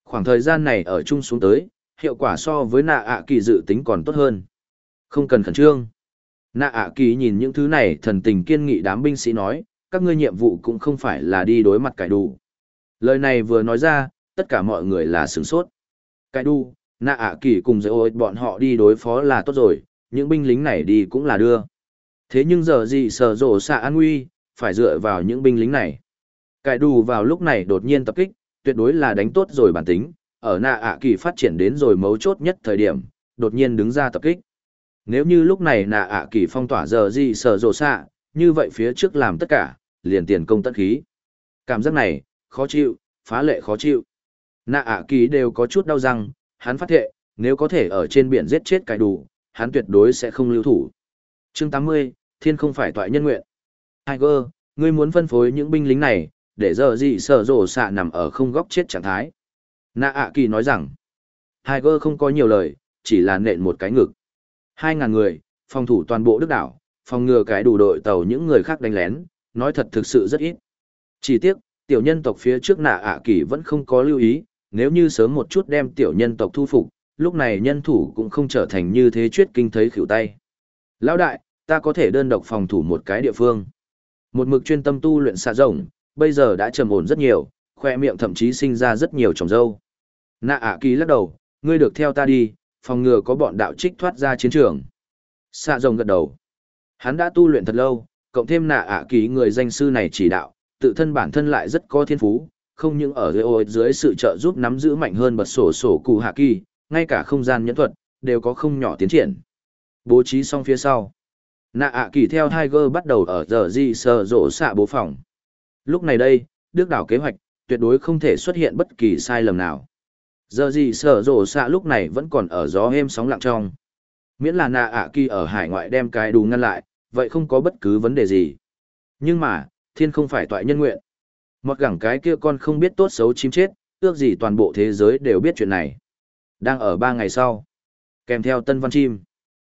Khoảng thời gian này ở chung xuống tới, hiệu quả so với nạ ạ kỳ dự tính còn tốt hơn. Không cần khẩn trương. Nạ ạ kỳ nhìn những thứ này thần tình kiên nghị đám binh sĩ nói, các ngươi nhiệm vụ cũng không phải là đi đối mặt cải đủ. Lời này vừa nói ra, tất cả mọi người là sửng sốt. Cải đủ, nạ ạ kỳ cùng dễ ôi bọn họ đi đối phó là tốt rồi, những binh lính này đi cũng là đưa. Thế nhưng giờ gì sở rổ xạ an nguy, phải dựa vào những binh lính này. Cải đủ vào lúc này đột nhiên tập kích, tuyệt đối là đánh tốt rồi bản tính, ở nạ ạ kỳ phát triển đến rồi mấu chốt nhất thời điểm, đột nhiên đứng ra tập kích. Nếu như lúc này nạ ạ kỳ phong tỏa giờ gì sở rồ xạ, như vậy phía trước làm tất cả, liền tiền công tất khí. Cảm giác này, khó chịu, phá lệ khó chịu. Nạ ạ kỳ đều có chút đau răng, hắn phát thệ, nếu có thể ở trên biển giết chết cái đủ, hắn tuyệt đối sẽ không lưu thủ. Chương 80, Thiên không phải toại nhân nguyện. Tiger, ngươi muốn phân phối những binh lính này, để giờ gì sở rồ xạ nằm ở không góc chết trạng thái. Nạ ạ kỳ nói rằng, Tiger không có nhiều lời, chỉ là nện một cái ngực. Hai ngàn người, phòng thủ toàn bộ đức đảo, phòng ngừa cái đủ đội tàu những người khác đánh lén, nói thật thực sự rất ít. Chỉ tiếc, tiểu nhân tộc phía trước nạ ạ kỳ vẫn không có lưu ý, nếu như sớm một chút đem tiểu nhân tộc thu phục, lúc này nhân thủ cũng không trở thành như thế chuyết kinh thấy khỉu tay. Lão đại, ta có thể đơn độc phòng thủ một cái địa phương. Một mực chuyên tâm tu luyện xạ rồng, bây giờ đã trầm ổn rất nhiều, khoe miệng thậm chí sinh ra rất nhiều trồng dâu. Nạ ạ kỳ lắc đầu, ngươi được theo ta đi, phòng ngừa có bọn đạo trích thoát ra chiến trường. Xạ rồng gật đầu. Hắn đã tu luyện thật lâu, cộng thêm nạ ạ kỳ người danh sư này chỉ đạo, tự thân bản thân lại rất có thiên phú, không những ở dưới, dưới sự trợ giúp nắm giữ mạnh hơn bật sổ sổ cụ hạ kỳ, ngay cả không gian nhẫn thuật, đều có không nhỏ tiến triển. Bố trí xong phía sau. Nạ ạ kỳ theo Tiger bắt đầu ở giờ di sờ rộ xạ bố phòng. Lúc này đây, Đức đảo kế hoạch, tuyệt đối không thể xuất hiện bất kỳ sai lầm nào. Giờ gì sở rổ xạ lúc này vẫn còn ở gió êm sóng lặng trong. Miễn là nạ ạ kỳ ở hải ngoại đem cái đủ ngăn lại, vậy không có bất cứ vấn đề gì. Nhưng mà, thiên không phải toại nhân nguyện. Một gẳng cái kia con không biết tốt xấu chim chết, ước gì toàn bộ thế giới đều biết chuyện này. Đang ở ba ngày sau. Kèm theo tân văn chim.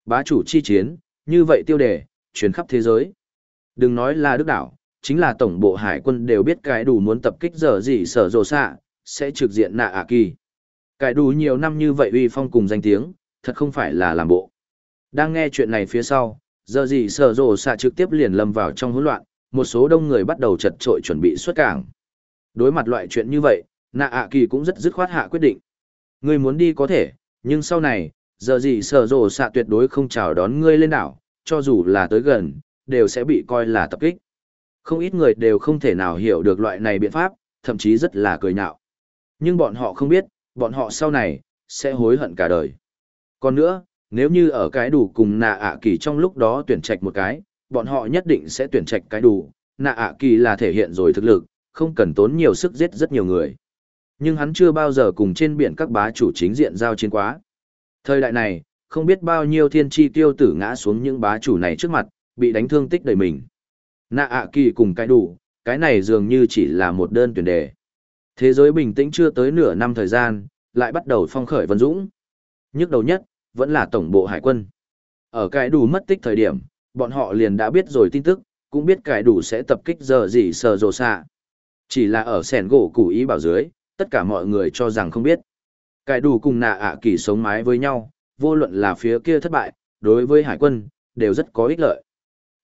Bá chủ chi chiến, như vậy tiêu đề, chuyến khắp thế giới. Đừng nói là đức đảo, chính là tổng bộ hải quân đều biết cái đủ muốn tập kích giờ gì sở rồ xạ, sẽ trực diện nạ ạ kỳ cải đủ nhiều năm như vậy uy phong cùng danh tiếng, thật không phải là làm bộ. Đang nghe chuyện này phía sau, giờ gì sở rồ xạ trực tiếp liền lâm vào trong hỗn loạn, một số đông người bắt đầu chật trội chuẩn bị xuất cảng. Đối mặt loại chuyện như vậy, nạ ạ kỳ cũng rất dứt khoát hạ quyết định. Ngươi muốn đi có thể, nhưng sau này, giờ gì sở rồ xạ tuyệt đối không chào đón ngươi lên đảo, cho dù là tới gần, đều sẽ bị coi là tập kích. Không ít người đều không thể nào hiểu được loại này biện pháp, thậm chí rất là cười nhạo. Nhưng bọn họ không biết, bọn họ sau này, sẽ hối hận cả đời. Còn nữa, nếu như ở cái đủ cùng nạ ạ kỳ trong lúc đó tuyển trạch một cái, bọn họ nhất định sẽ tuyển trạch cái đủ, nạ ạ kỳ là thể hiện rồi thực lực, không cần tốn nhiều sức giết rất nhiều người. Nhưng hắn chưa bao giờ cùng trên biển các bá chủ chính diện giao chiến quá. Thời đại này, không biết bao nhiêu thiên tri tiêu tử ngã xuống những bá chủ này trước mặt, bị đánh thương tích đầy mình. Nạ ạ kỳ cùng cái đủ, cái này dường như chỉ là một đơn tuyển đề. Thế giới bình tĩnh chưa tới nửa năm thời gian, lại bắt đầu phong khởi vân dũng. Nhức đầu nhất, vẫn là tổng bộ hải quân. Ở cái đủ mất tích thời điểm, bọn họ liền đã biết rồi tin tức, cũng biết cái đủ sẽ tập kích giờ gì sờ rồ xạ. Chỉ là ở sẻn gỗ củ ý bảo dưới, tất cả mọi người cho rằng không biết. Cái đủ cùng nạ ạ kỳ sống mái với nhau, vô luận là phía kia thất bại, đối với hải quân, đều rất có ích lợi.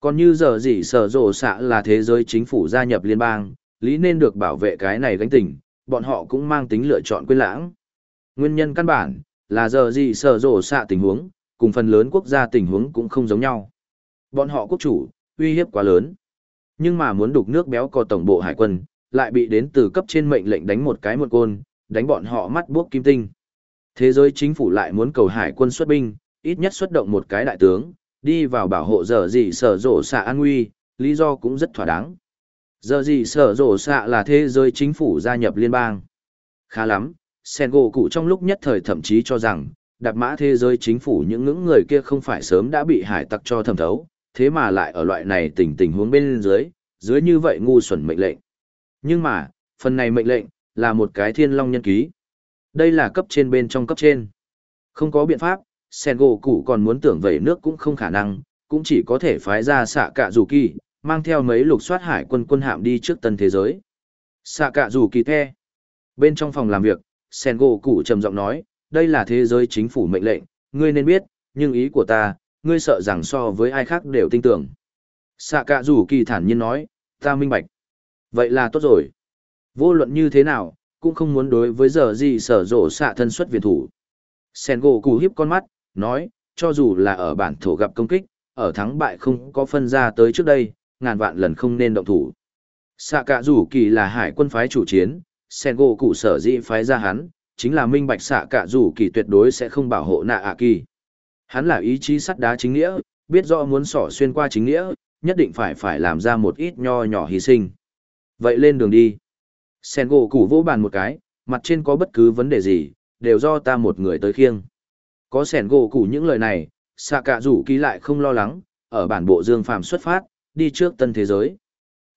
Còn như giờ gì sở rổ xạ là thế giới chính phủ gia nhập liên bang, lý nên được bảo vệ cái này gánh tình, bọn họ cũng mang tính lựa chọn quên lãng. Nguyên nhân căn bản, là giờ gì sở rổ xạ tình huống, cùng phần lớn quốc gia tình huống cũng không giống nhau. Bọn họ quốc chủ, uy hiếp quá lớn. Nhưng mà muốn đục nước béo co tổng bộ hải quân, lại bị đến từ cấp trên mệnh lệnh đánh một cái một côn, đánh bọn họ mắt buốc kim tinh. Thế giới chính phủ lại muốn cầu hải quân xuất binh, ít nhất xuất động một cái đại tướng, đi vào bảo hộ giờ gì sở rổ xạ an nguy, lý do cũng rất thỏa đáng. Giờ gì sở rổ xạ là thế giới chính phủ gia nhập liên bang. Khá lắm, sen gỗ cụ trong lúc nhất thời thậm chí cho rằng, đạp mã thế giới chính phủ những ngưỡng người kia không phải sớm đã bị hải tặc cho thẩm thấu, thế mà lại ở loại này tình tình huống bên dưới, dưới như vậy ngu xuẩn mệnh lệnh. Nhưng mà, phần này mệnh lệnh, là một cái thiên long nhân ký. Đây là cấp trên bên trong cấp trên. Không có biện pháp, sen gỗ cụ còn muốn tưởng vẩy nước cũng không khả năng, cũng chỉ có thể phái ra xạ cạ dù kỳ, mang theo mấy lục soát hải quân quân hạm đi trước tân thế giới. Xạ cạ dù kỳ the. Bên trong phòng làm việc, sen gỗ cụ trầm giọng nói, đây là thế giới chính phủ mệnh lệnh, ngươi nên biết, nhưng ý của ta, ngươi sợ rằng so với ai khác đều tin tưởng. Xạ cạ dù kỳ thản nhiên nói, ta minh bạch. Vậy là tốt rồi. Vô luận như thế nào, cũng không muốn đối với giờ gì sở rộ xạ thân xuất viện thủ. Sen gỗ cụ hiếp con mắt, nói, cho dù là ở bản thổ gặp công kích, ở thắng bại không có phân ra tới trước đây, ngàn vạn lần không nên động thủ. Sạ cạ rủ kỳ là hải quân phái chủ chiến, sen gỗ cụ sở dĩ phái ra hắn, chính là minh bạch sạ cạ rủ kỳ tuyệt đối sẽ không bảo hộ nạ ạ kỳ. Hắn là ý chí sắt đá chính nghĩa, biết rõ muốn sỏ xuyên qua chính nghĩa, nhất định phải phải làm ra một ít nho nhỏ hy sinh. Vậy lên đường đi. Sen gỗ cụ vỗ bàn một cái, mặt trên có bất cứ vấn đề gì, đều do ta một người tới khiêng. Có sẻn gỗ cụ những lời này, xạ cạ rủ ký lại không lo lắng, ở bản bộ dương phàm xuất phát, đi trước tân thế giới.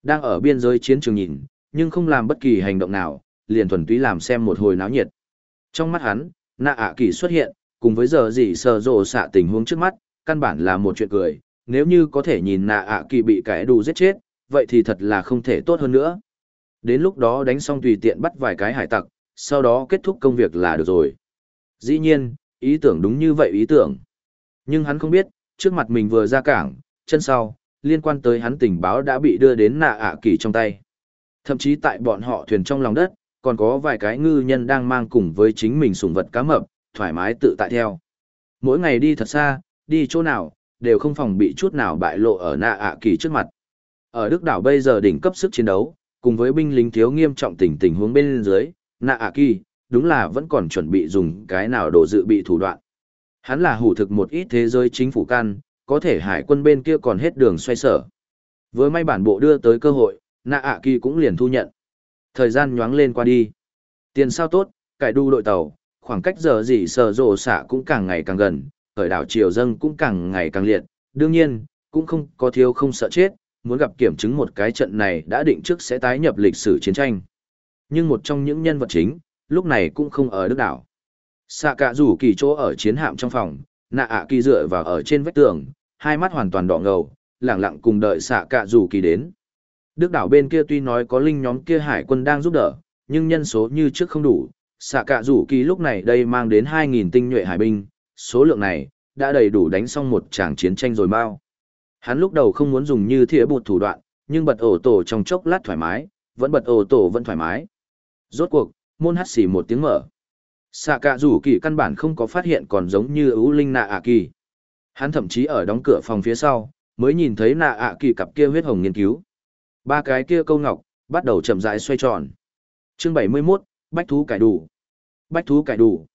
Đang ở biên giới chiến trường nhìn, nhưng không làm bất kỳ hành động nào, liền thuần túy làm xem một hồi náo nhiệt. Trong mắt hắn, nạ ạ kỳ xuất hiện, cùng với giờ gì sờ rộ xạ tình huống trước mắt, căn bản là một chuyện cười, nếu như có thể nhìn nạ ạ kỳ bị cái đù giết chết, vậy thì thật là không thể tốt hơn nữa. Đến lúc đó đánh xong tùy tiện bắt vài cái hải tặc, sau đó kết thúc công việc là được rồi. Dĩ nhiên, ý tưởng đúng như vậy ý tưởng. Nhưng hắn không biết, trước mặt mình vừa ra cảng, chân sau, liên quan tới hắn tình báo đã bị đưa đến nạ ạ kỳ trong tay. Thậm chí tại bọn họ thuyền trong lòng đất, còn có vài cái ngư nhân đang mang cùng với chính mình sủng vật cá mập, thoải mái tự tại theo. Mỗi ngày đi thật xa, đi chỗ nào, đều không phòng bị chút nào bại lộ ở nạ ạ kỳ trước mặt. Ở Đức đảo bây giờ đỉnh cấp sức chiến đấu, cùng với binh lính thiếu nghiêm trọng tình tình huống bên dưới, nạ ạ kỳ, đúng là vẫn còn chuẩn bị dùng cái nào đồ dự bị thủ đoạn. Hắn là hủ thực một ít thế giới chính phủ can, có thể hải quân bên kia còn hết đường xoay sở. Với may bản bộ đưa tới cơ hội, nạ ạ kỳ cũng liền thu nhận. Thời gian nhoáng lên qua đi. Tiền sao tốt, cải đu đội tàu, khoảng cách giờ gì sờ rổ xạ cũng càng ngày càng gần, khởi đảo triều dâng cũng càng ngày càng liệt. Đương nhiên, cũng không có thiếu không sợ chết, muốn gặp kiểm chứng một cái trận này đã định trước sẽ tái nhập lịch sử chiến tranh. Nhưng một trong những nhân vật chính, lúc này cũng không ở đức đảo. Xạ cả rủ kỳ chỗ ở chiến hạm trong phòng, nạ ạ kỳ dựa vào ở trên vách tường, hai mắt hoàn toàn đỏ ngầu, lẳng lặng cùng đợi xạ cả dù kỳ đến. Đức đảo bên kia tuy nói có linh nhóm kia hải quân đang giúp đỡ, nhưng nhân số như trước không đủ. Xạ cả rủ kỳ lúc này đây mang đến 2.000 tinh nhuệ hải binh, số lượng này, đã đầy đủ đánh xong một tràng chiến tranh rồi bao. Hắn lúc đầu không muốn dùng như thìa bụt thủ đoạn, nhưng bật ổ tổ trong chốc lát thoải mái, vẫn bật ổ tổ vẫn thoải mái. Rốt cuộc, môn hắt xì một tiếng mở. Xạ cạ rủ kỳ căn bản không có phát hiện còn giống như ưu linh nạ ạ kỳ. Hắn thậm chí ở đóng cửa phòng phía sau, mới nhìn thấy nạ ạ kỳ cặp kia huyết hồng nghiên cứu. Ba cái kia câu ngọc, bắt đầu chậm rãi xoay tròn. Chương 71, Bách thú cải đủ. Bách thú cải đủ.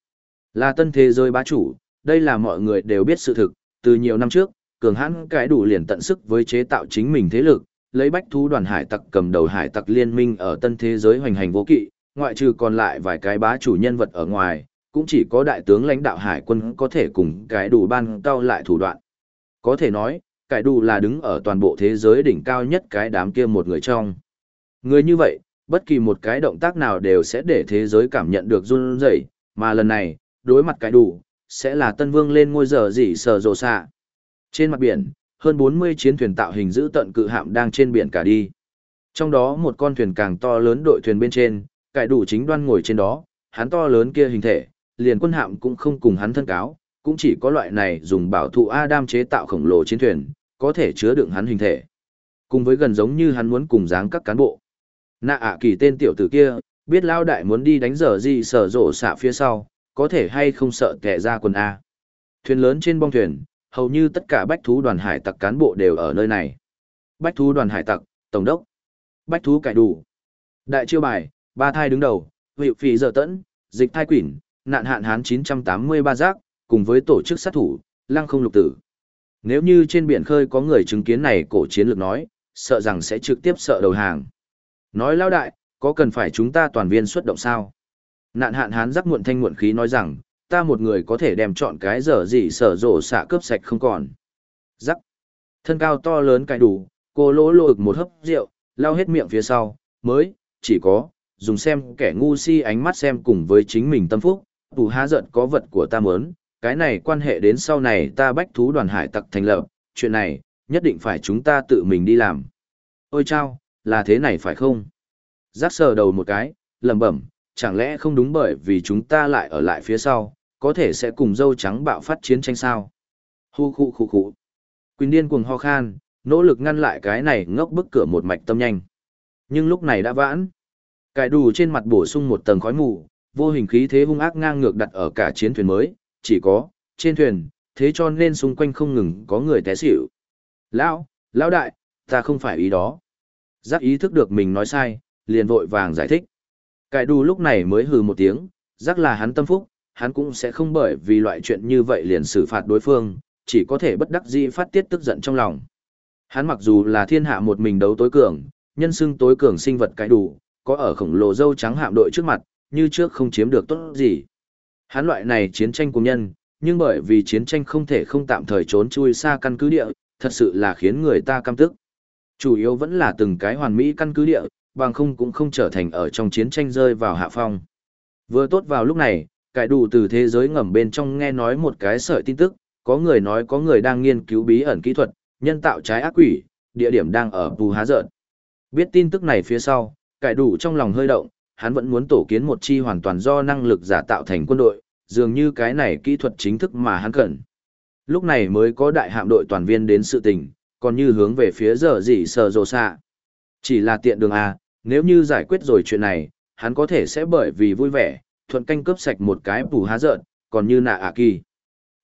Là tân thế giới bá chủ, đây là mọi người đều biết sự thực, từ nhiều năm trước, cường hãn cải đủ liền tận sức với chế tạo chính mình thế lực, lấy bách thú đoàn hải tặc cầm đầu hải tặc liên minh ở tân thế giới hoành hành vô kỵ, ngoại trừ còn lại vài cái bá chủ nhân vật ở ngoài, cũng chỉ có đại tướng lãnh đạo hải quân có thể cùng cái đủ ban cao lại thủ đoạn. Có thể nói, cái đủ là đứng ở toàn bộ thế giới đỉnh cao nhất cái đám kia một người trong. Người như vậy, bất kỳ một cái động tác nào đều sẽ để thế giới cảm nhận được run rẩy, mà lần này, đối mặt cái đủ, sẽ là tân vương lên ngôi giờ gì sờ rồ xạ. Trên mặt biển, hơn 40 chiến thuyền tạo hình giữ tận cự hạm đang trên biển cả đi. Trong đó một con thuyền càng to lớn đội thuyền bên trên, Cải đủ chính đoan ngồi trên đó, hắn to lớn kia hình thể, liền quân hạm cũng không cùng hắn thân cáo, cũng chỉ có loại này dùng bảo thụ Adam chế tạo khổng lồ chiến thuyền, có thể chứa đựng hắn hình thể. Cùng với gần giống như hắn muốn cùng dáng các cán bộ. Nạ ạ kỳ tên tiểu tử kia, biết lao đại muốn đi đánh dở gì sở rổ xạ phía sau, có thể hay không sợ kẻ ra quần A. Thuyền lớn trên bong thuyền, hầu như tất cả bách thú đoàn hải tặc cán bộ đều ở nơi này. Bách thú đoàn hải tặc, tổng đốc, bách thú cải đủ. Đại chiêu bài, ba thai đứng đầu, hiệu phì dở tẫn, dịch thai quỷ, nạn hạn hán 983 giác, cùng với tổ chức sát thủ, lăng không lục tử. Nếu như trên biển khơi có người chứng kiến này cổ chiến lược nói, sợ rằng sẽ trực tiếp sợ đầu hàng. Nói lao đại, có cần phải chúng ta toàn viên xuất động sao? Nạn hạn hán giác muộn thanh muộn khí nói rằng, ta một người có thể đem chọn cái dở gì sở rổ xạ cướp sạch không còn. Rắc. Thân cao to lớn cài đủ, cô lỗ lô ực một hấp rượu, lao hết miệng phía sau, mới, chỉ có, dùng xem kẻ ngu si ánh mắt xem cùng với chính mình tâm phúc, tù há giận có vật của ta mớn, cái này quan hệ đến sau này ta bách thú đoàn hải tặc thành lập, chuyện này, nhất định phải chúng ta tự mình đi làm. Ôi chao, là thế này phải không? Giác sờ đầu một cái, lẩm bẩm, chẳng lẽ không đúng bởi vì chúng ta lại ở lại phía sau, có thể sẽ cùng dâu trắng bạo phát chiến tranh sao? Hu khu khu khu. Quỳnh điên cuồng ho khan, nỗ lực ngăn lại cái này ngốc bức cửa một mạch tâm nhanh. Nhưng lúc này đã vãn. Cải đủ trên mặt bổ sung một tầng khói mù, vô hình khí thế hung ác ngang ngược đặt ở cả chiến thuyền mới, chỉ có, trên thuyền, thế cho nên xung quanh không ngừng có người té xỉu. Lão, lão đại, ta không phải ý đó. Giác ý thức được mình nói sai, liền vội vàng giải thích. Cải đủ lúc này mới hừ một tiếng, giác là hắn tâm phúc, hắn cũng sẽ không bởi vì loại chuyện như vậy liền xử phạt đối phương, chỉ có thể bất đắc dĩ phát tiết tức giận trong lòng. Hắn mặc dù là thiên hạ một mình đấu tối cường, nhân xưng tối cường sinh vật cải đủ, có ở khổng lồ dâu trắng hạm đội trước mặt, như trước không chiếm được tốt gì. Hắn loại này chiến tranh cùng nhân, nhưng bởi vì chiến tranh không thể không tạm thời trốn chui xa căn cứ địa, thật sự là khiến người ta căm tức. Chủ yếu vẫn là từng cái hoàn mỹ căn cứ địa, bằng không cũng không trở thành ở trong chiến tranh rơi vào hạ phong. Vừa tốt vào lúc này, cải đủ từ thế giới ngầm bên trong nghe nói một cái sợi tin tức, có người nói có người đang nghiên cứu bí ẩn kỹ thuật, nhân tạo trái ác quỷ, địa điểm đang ở Bù Há Dợn. Biết tin tức này phía sau, cải đủ trong lòng hơi động, hắn vẫn muốn tổ kiến một chi hoàn toàn do năng lực giả tạo thành quân đội, dường như cái này kỹ thuật chính thức mà hắn cần. Lúc này mới có đại hạm đội toàn viên đến sự tình, còn như hướng về phía giờ gì sờ rồ xạ. Chỉ là tiện đường A, nếu như giải quyết rồi chuyện này, hắn có thể sẽ bởi vì vui vẻ, thuận canh cướp sạch một cái bù há rợn, còn như nạ ạ kỳ.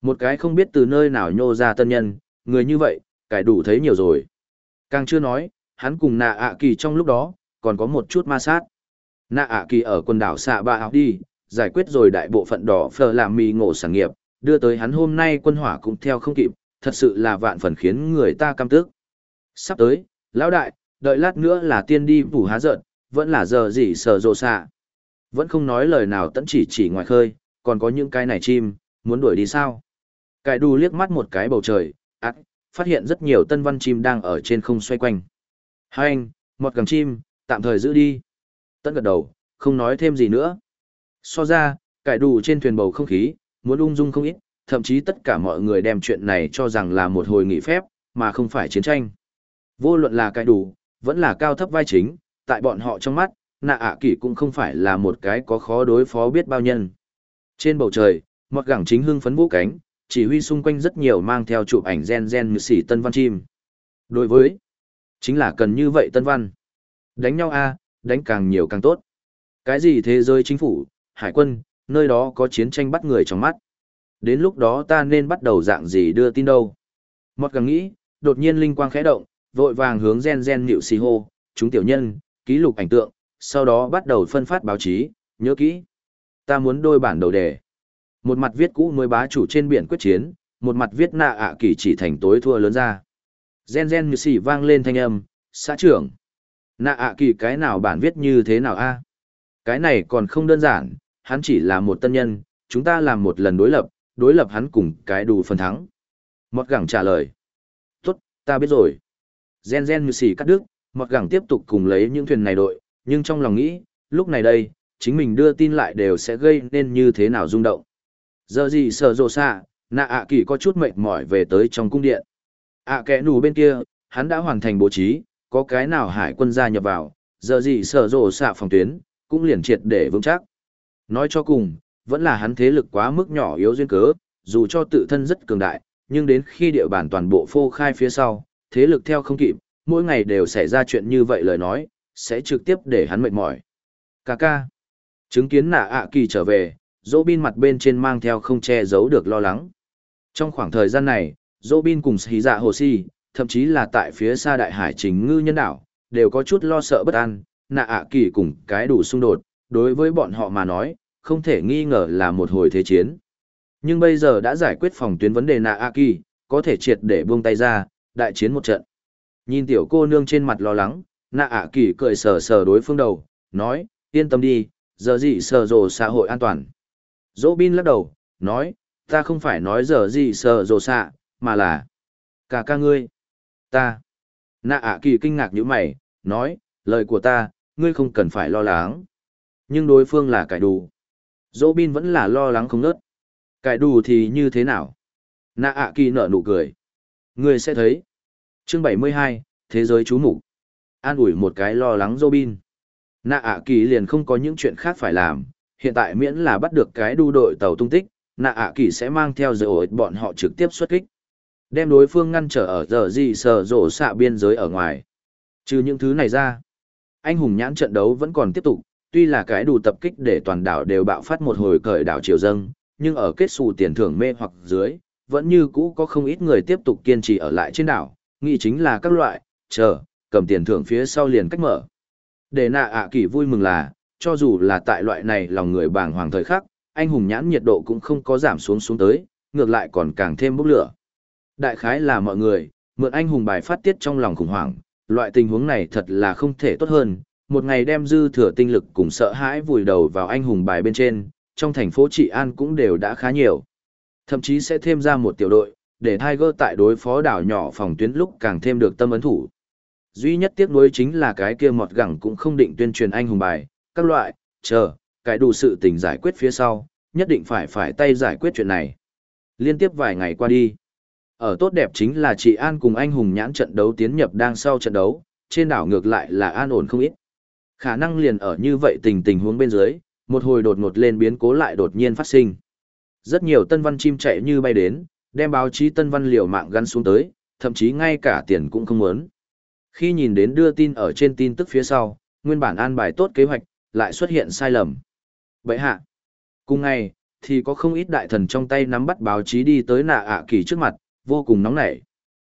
Một cái không biết từ nơi nào nhô ra tân nhân, người như vậy, cải đủ thấy nhiều rồi. Càng chưa nói, hắn cùng nạ ạ kỳ trong lúc đó, còn có một chút ma sát. Nạ ạ kỳ ở quần đảo xạ ba học đi, giải quyết rồi đại bộ phận đỏ phờ làm mì ngộ sản nghiệp, đưa tới hắn hôm nay quân hỏa cũng theo không kịp, thật sự là vạn phần khiến người ta căm tức. Sắp tới, lão đại, đợi lát nữa là tiên đi phủ há giận, vẫn là giờ gì sờ rồ xạ. Vẫn không nói lời nào tẫn chỉ chỉ ngoài khơi, còn có những cái này chim, muốn đuổi đi sao? Cải đu liếc mắt một cái bầu trời, ác, phát hiện rất nhiều tân văn chim đang ở trên không xoay quanh. Hai anh, một cầm chim, tạm thời giữ đi. Tẫn gật đầu, không nói thêm gì nữa. So ra, cải đủ trên thuyền bầu không khí, muốn ung dung không ít, thậm chí tất cả mọi người đem chuyện này cho rằng là một hồi nghỉ phép, mà không phải chiến tranh. Vô luận là cải đủ, vẫn là cao thấp vai chính, tại bọn họ trong mắt, nạ ạ à kỷ cũng không phải là một cái có khó đối phó biết bao nhân. Trên bầu trời, mặc gẳng chính hưng phấn vũ cánh, chỉ huy xung quanh rất nhiều mang theo chụp ảnh gen gen như xỉ tân văn chim. Đối với, chính là cần như vậy tân văn. Đánh nhau a đánh càng nhiều càng tốt. Cái gì thế giới chính phủ, hải quân, nơi đó có chiến tranh bắt người trong mắt. Đến lúc đó ta nên bắt đầu dạng gì đưa tin đâu. Một càng nghĩ, đột nhiên linh quang khẽ động, vội vàng hướng gen gen nịu xì hô, chúng tiểu nhân, ký lục ảnh tượng, sau đó bắt đầu phân phát báo chí, nhớ kỹ. Ta muốn đôi bản đầu đề. Một mặt viết cũ mới bá chủ trên biển quyết chiến, một mặt viết nạ ạ kỳ chỉ thành tối thua lớn ra. Gen gen như xì vang lên thanh âm, xã trưởng. Nạ ạ kỳ cái nào bản viết như thế nào a? Cái này còn không đơn giản, hắn chỉ là một tân nhân, chúng ta làm một lần đối lập, đối lập hắn cùng cái đủ phần thắng. Mọt gẳng trả lời. Tốt, ta biết rồi. Gen gen như xì cắt đứt, mọt gẳng tiếp tục cùng lấy những thuyền này đội, nhưng trong lòng nghĩ, lúc này đây, chính mình đưa tin lại đều sẽ gây nên như thế nào rung động. Giờ gì sợ rồ xạ, nạ ạ kỳ có chút mệt mỏi về tới trong cung điện. ạ kẻ nù bên kia, hắn đã hoàn thành bố trí, có cái nào hải quân gia nhập vào, giờ gì sở rộ xạ phòng tuyến, cũng liền triệt để vững chắc. Nói cho cùng, vẫn là hắn thế lực quá mức nhỏ yếu duyên cớ, dù cho tự thân rất cường đại, nhưng đến khi địa bàn toàn bộ phô khai phía sau, thế lực theo không kịp, mỗi ngày đều xảy ra chuyện như vậy lời nói, sẽ trực tiếp để hắn mệt mỏi. Cà ca. Chứng kiến nạ ạ kỳ trở về, dỗ bin mặt bên trên mang theo không che giấu được lo lắng. Trong khoảng thời gian này, dỗ bin cùng xí dạ hồ si, thậm chí là tại phía xa đại hải chính ngư nhân đảo, đều có chút lo sợ bất an, nạ ạ kỳ cùng cái đủ xung đột, đối với bọn họ mà nói, không thể nghi ngờ là một hồi thế chiến. Nhưng bây giờ đã giải quyết phòng tuyến vấn đề nạ ạ kỳ, có thể triệt để buông tay ra, đại chiến một trận. Nhìn tiểu cô nương trên mặt lo lắng, nạ ạ kỳ cười sờ sờ đối phương đầu, nói, yên tâm đi, giờ gì sờ rồ xã hội an toàn. Dỗ bin lắc đầu, nói, ta không phải nói giờ gì sờ rồ xạ, mà là, cả ca ngươi, ta. Nạ ạ kỳ kinh ngạc như mày, nói, lời của ta, ngươi không cần phải lo lắng. Nhưng đối phương là cải đủ. Dỗ bin vẫn là lo lắng không nớt. Cải đủ thì như thế nào? Nạ ạ kỳ nở nụ cười. Ngươi sẽ thấy. Chương 72, Thế giới chú mục An ủi một cái lo lắng Robin. Nạ ạ kỳ liền không có những chuyện khác phải làm, hiện tại miễn là bắt được cái đu đội tàu tung tích, nạ ạ kỳ sẽ mang theo giờ ổi bọn họ trực tiếp xuất kích. Đem đối phương ngăn trở ở giờ gì sở rộ xạ biên giới ở ngoài. Trừ những thứ này ra, anh hùng nhãn trận đấu vẫn còn tiếp tục, tuy là cái đủ tập kích để toàn đảo đều bạo phát một hồi cởi đảo triều dâng, nhưng ở kết xù tiền thưởng mê hoặc dưới, vẫn như cũ có không ít người tiếp tục kiên trì ở lại trên đảo, nghĩ chính là các loại, chờ, cầm tiền thưởng phía sau liền cách mở. Để nạ ạ kỳ vui mừng là, cho dù là tại loại này lòng người bàng hoàng thời khắc, anh hùng nhãn nhiệt độ cũng không có giảm xuống xuống tới, ngược lại còn càng thêm bốc lửa. Đại khái là mọi người, mượn anh hùng bài phát tiết trong lòng khủng hoảng, loại tình huống này thật là không thể tốt hơn, một ngày đem dư thừa tinh lực cùng sợ hãi vùi đầu vào anh hùng bài bên trên, trong thành phố trị an cũng đều đã khá nhiều. Thậm chí sẽ thêm ra một tiểu đội, để Tiger tại đối phó đảo nhỏ phòng tuyến lúc càng thêm được tâm ấn thủ. Duy nhất tiếc nuối chính là cái kia mọt gẳng cũng không định tuyên truyền anh hùng bài, các loại, chờ, cái đủ sự tình giải quyết phía sau, nhất định phải phải tay giải quyết chuyện này. Liên tiếp vài ngày qua đi. Ở tốt đẹp chính là chị An cùng anh hùng nhãn trận đấu tiến nhập đang sau trận đấu, trên đảo ngược lại là an ổn không ít. Khả năng liền ở như vậy tình tình huống bên dưới, một hồi đột ngột lên biến cố lại đột nhiên phát sinh. Rất nhiều tân văn chim chạy như bay đến, đem báo chí tân văn liều mạng gắn xuống tới, thậm chí ngay cả tiền cũng không muốn. Khi nhìn đến đưa tin ở trên tin tức phía sau, nguyên bản an bài tốt kế hoạch, lại xuất hiện sai lầm. Vậy hạ, cùng ngày, thì có không ít đại thần trong tay nắm bắt báo chí đi tới nạ ạ kỳ trước mặt, vô cùng nóng nảy.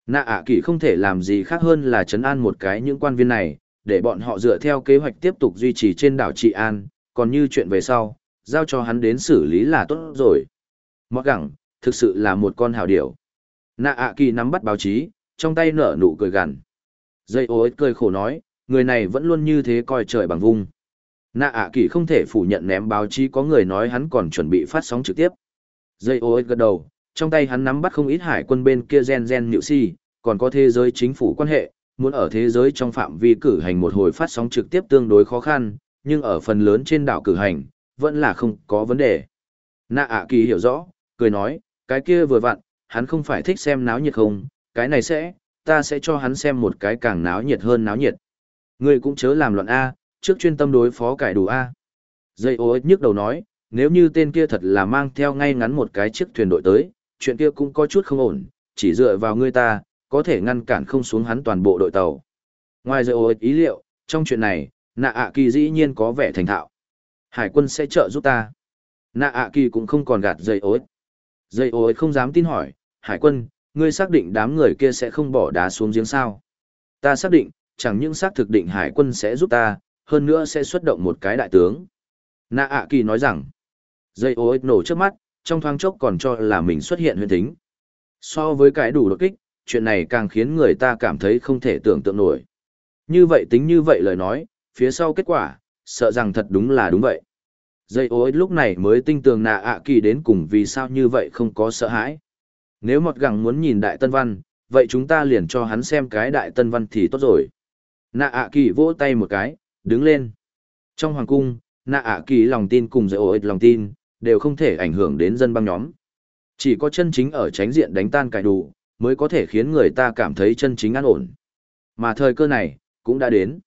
Nạ ạ kỳ không thể làm gì khác hơn là chấn an một cái những quan viên này, để bọn họ dựa theo kế hoạch tiếp tục duy trì trên đảo trị an, còn như chuyện về sau, giao cho hắn đến xử lý là tốt rồi. Mọt gẳng, thực sự là một con hào điểu. Nạ ạ kỳ nắm bắt báo chí, trong tay nở nụ cười gằn. Dây ô cười khổ nói, người này vẫn luôn như thế coi trời bằng vung. Nạ ạ kỳ không thể phủ nhận ném báo chí có người nói hắn còn chuẩn bị phát sóng trực tiếp. Dây ô gật đầu, trong tay hắn nắm bắt không ít hải quân bên kia gen gen nhự si, còn có thế giới chính phủ quan hệ, muốn ở thế giới trong phạm vi cử hành một hồi phát sóng trực tiếp tương đối khó khăn, nhưng ở phần lớn trên đảo cử hành, vẫn là không có vấn đề. Nạ ạ kỳ hiểu rõ, cười nói, cái kia vừa vặn, hắn không phải thích xem náo nhiệt không, cái này sẽ, ta sẽ cho hắn xem một cái càng náo nhiệt hơn náo nhiệt. Ngươi cũng chớ làm loạn A, trước chuyên tâm đối phó cải đủ A. Dây ô nhức đầu nói, nếu như tên kia thật là mang theo ngay ngắn một cái chiếc thuyền đội tới, chuyện kia cũng có chút không ổn, chỉ dựa vào ngươi ta, có thể ngăn cản không xuống hắn toàn bộ đội tàu. Ngoài dây ô ý liệu, trong chuyện này, nạ ạ kỳ dĩ nhiên có vẻ thành thạo. Hải quân sẽ trợ giúp ta. Nạ ạ kỳ cũng không còn gạt dây ối. Dây ối không dám tin hỏi, Hải quân, ngươi xác định đám người kia sẽ không bỏ đá xuống giếng sao. Ta xác định, chẳng những xác thực định hải quân sẽ giúp ta, hơn nữa sẽ xuất động một cái đại tướng. Nạ ạ kỳ nói rằng, dây ối nổ trước mắt, trong thoáng chốc còn cho là mình xuất hiện huyền tính. So với cái đủ đột kích, chuyện này càng khiến người ta cảm thấy không thể tưởng tượng nổi. Như vậy tính như vậy lời nói, phía sau kết quả, sợ rằng thật đúng là đúng vậy. Dây ối lúc này mới tinh tường nạ ạ kỳ đến cùng vì sao như vậy không có sợ hãi. Nếu mọt gẳng muốn nhìn đại tân văn, vậy chúng ta liền cho hắn xem cái đại tân văn thì tốt rồi. Nạ ạ kỳ vỗ tay một cái, đứng lên. Trong hoàng cung, nạ ạ kỳ lòng tin cùng dây ối lòng tin, đều không thể ảnh hưởng đến dân băng nhóm. Chỉ có chân chính ở tránh diện đánh tan cải đủ, mới có thể khiến người ta cảm thấy chân chính an ổn. Mà thời cơ này, cũng đã đến.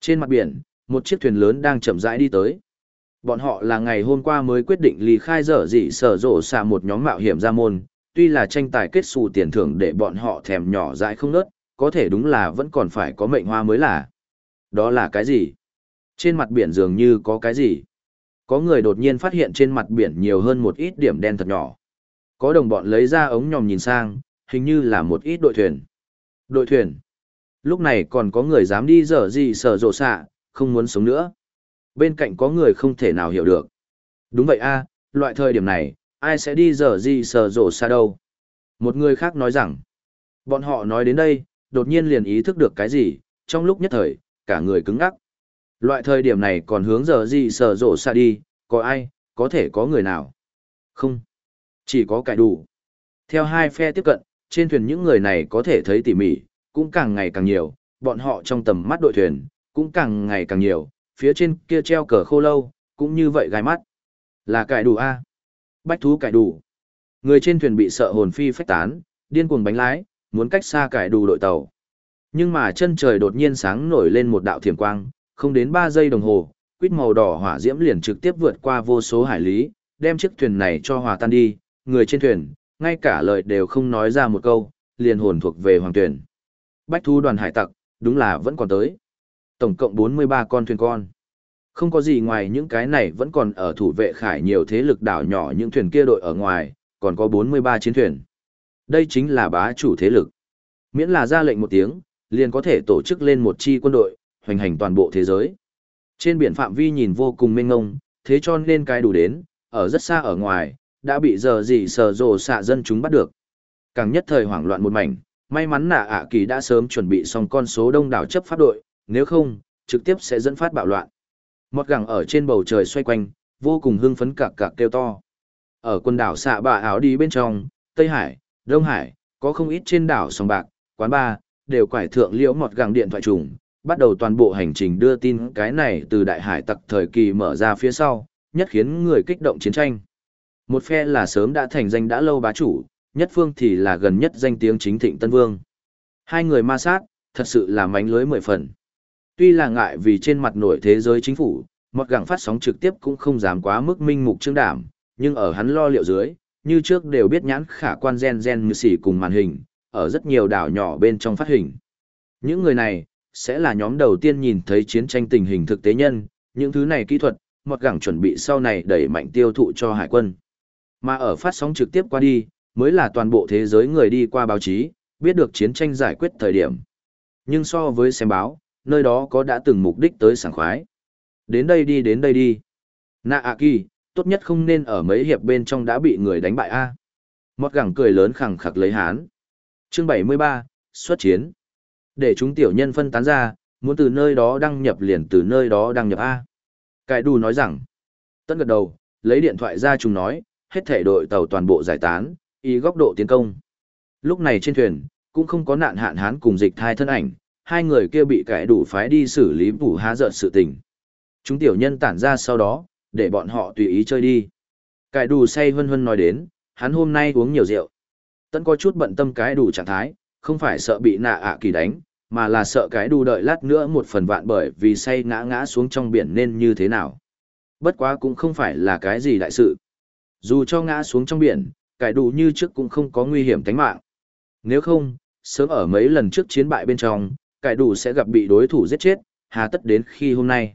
Trên mặt biển, Một chiếc thuyền lớn đang chậm rãi đi tới. Bọn họ là ngày hôm qua mới quyết định ly khai dở dị sở rộ xạ một nhóm mạo hiểm ra môn, tuy là tranh tài kết xù tiền thưởng để bọn họ thèm nhỏ dãi không nớt, có thể đúng là vẫn còn phải có mệnh hoa mới là. Đó là cái gì? Trên mặt biển dường như có cái gì? Có người đột nhiên phát hiện trên mặt biển nhiều hơn một ít điểm đen thật nhỏ. Có đồng bọn lấy ra ống nhòm nhìn sang, hình như là một ít đội thuyền. Đội thuyền. Lúc này còn có người dám đi dở gì sở rộ xạ, không muốn sống nữa. Bên cạnh có người không thể nào hiểu được. Đúng vậy a, loại thời điểm này, ai sẽ đi dở gì sở rộ xạ đâu. Một người khác nói rằng, bọn họ nói đến đây, đột nhiên liền ý thức được cái gì, trong lúc nhất thời, cả người cứng ngắc. Loại thời điểm này còn hướng giờ gì sở rộ xa đi, có ai, có thể có người nào? Không. Chỉ có cải đủ. Theo hai phe tiếp cận, trên thuyền những người này có thể thấy tỉ mỉ, cũng càng ngày càng nhiều, bọn họ trong tầm mắt đội thuyền, cũng càng ngày càng nhiều, phía trên kia treo cờ khô lâu, cũng như vậy gai mắt. Là cải đủ A. Bách thú cải đủ. Người trên thuyền bị sợ hồn phi phách tán, điên cuồng bánh lái, muốn cách xa cải đủ đội tàu. Nhưng mà chân trời đột nhiên sáng nổi lên một đạo thiểm quang, không đến 3 giây đồng hồ, quýt màu đỏ hỏa diễm liền trực tiếp vượt qua vô số hải lý, đem chiếc thuyền này cho hòa tan đi, người trên thuyền, ngay cả lời đều không nói ra một câu, liền hồn thuộc về hoàng tuyển. Bách thu đoàn hải tặc, đúng là vẫn còn tới. Tổng cộng 43 con thuyền con. Không có gì ngoài những cái này vẫn còn ở thủ vệ khải nhiều thế lực đảo nhỏ những thuyền kia đội ở ngoài, còn có 43 chiến thuyền. Đây chính là bá chủ thế lực. Miễn là ra lệnh một tiếng, liền có thể tổ chức lên một chi quân đội, hoành hành toàn bộ thế giới. Trên biển phạm vi nhìn vô cùng mênh ngông, thế cho nên cái đủ đến, ở rất xa ở ngoài, đã bị giờ gì sờ rồ xạ dân chúng bắt được. Càng nhất thời hoảng loạn một mảnh, may mắn là ạ kỳ đã sớm chuẩn bị xong con số đông đảo chấp pháp đội, nếu không, trực tiếp sẽ dẫn phát bạo loạn. Một gẳng ở trên bầu trời xoay quanh, vô cùng hưng phấn cạc cạc kêu to. Ở quần đảo xạ bà áo đi bên trong, Tây Hải, Đông Hải, có không ít trên đảo sông bạc, quán bar, đều quải thượng liễu một gẳng điện thoại trùng, bắt đầu toàn bộ hành trình đưa tin cái này từ đại hải tặc thời kỳ mở ra phía sau, nhất khiến người kích động chiến tranh. Một phe là sớm đã thành danh đã lâu bá chủ, nhất phương thì là gần nhất danh tiếng chính thịnh Tân Vương. Hai người ma sát, thật sự là mánh lưới mười phần. Tuy là ngại vì trên mặt nổi thế giới chính phủ, một gẳng phát sóng trực tiếp cũng không dám quá mức minh mục trương đảm, nhưng ở hắn lo liệu dưới, như trước đều biết nhãn khả quan gen gen như xỉ cùng màn hình, ở rất nhiều đảo nhỏ bên trong phát hình. Những người này, sẽ là nhóm đầu tiên nhìn thấy chiến tranh tình hình thực tế nhân, những thứ này kỹ thuật, một gẳng chuẩn bị sau này đẩy mạnh tiêu thụ cho hải quân. Mà ở phát sóng trực tiếp qua đi, mới là toàn bộ thế giới người đi qua báo chí, biết được chiến tranh giải quyết thời điểm. Nhưng so với xem báo, nơi đó có đã từng mục đích tới sảng khoái. Đến đây đi đến đây đi. Nạ A kỳ, tốt nhất không nên ở mấy hiệp bên trong đã bị người đánh bại a. một Mọt gẳng cười lớn khẳng khặc lấy hán. Chương 73, xuất chiến. Để chúng tiểu nhân phân tán ra, muốn từ nơi đó đăng nhập liền từ nơi đó đăng nhập A. Cải đù nói rằng, tân gật đầu, lấy điện thoại ra chúng nói, hết thể đội tàu toàn bộ giải tán, ý góc độ tiến công. Lúc này trên thuyền, cũng không có nạn hạn hán cùng dịch thai thân ảnh, hai người kia bị cải đủ phái đi xử lý bù há giận sự tình. Chúng tiểu nhân tản ra sau đó, để bọn họ tùy ý chơi đi. Cải đủ say hân hân nói đến, hắn hôm nay uống nhiều rượu. tân có chút bận tâm cái đủ trạng thái, không phải sợ bị nạ ạ kỳ đánh, mà là sợ cái đủ đợi lát nữa một phần vạn bởi vì say ngã ngã xuống trong biển nên như thế nào. Bất quá cũng không phải là cái gì đại sự. Dù cho ngã xuống trong biển, cải đủ như trước cũng không có nguy hiểm tính mạng. Nếu không, sớm ở mấy lần trước chiến bại bên trong, cải đủ sẽ gặp bị đối thủ giết chết, hà tất đến khi hôm nay.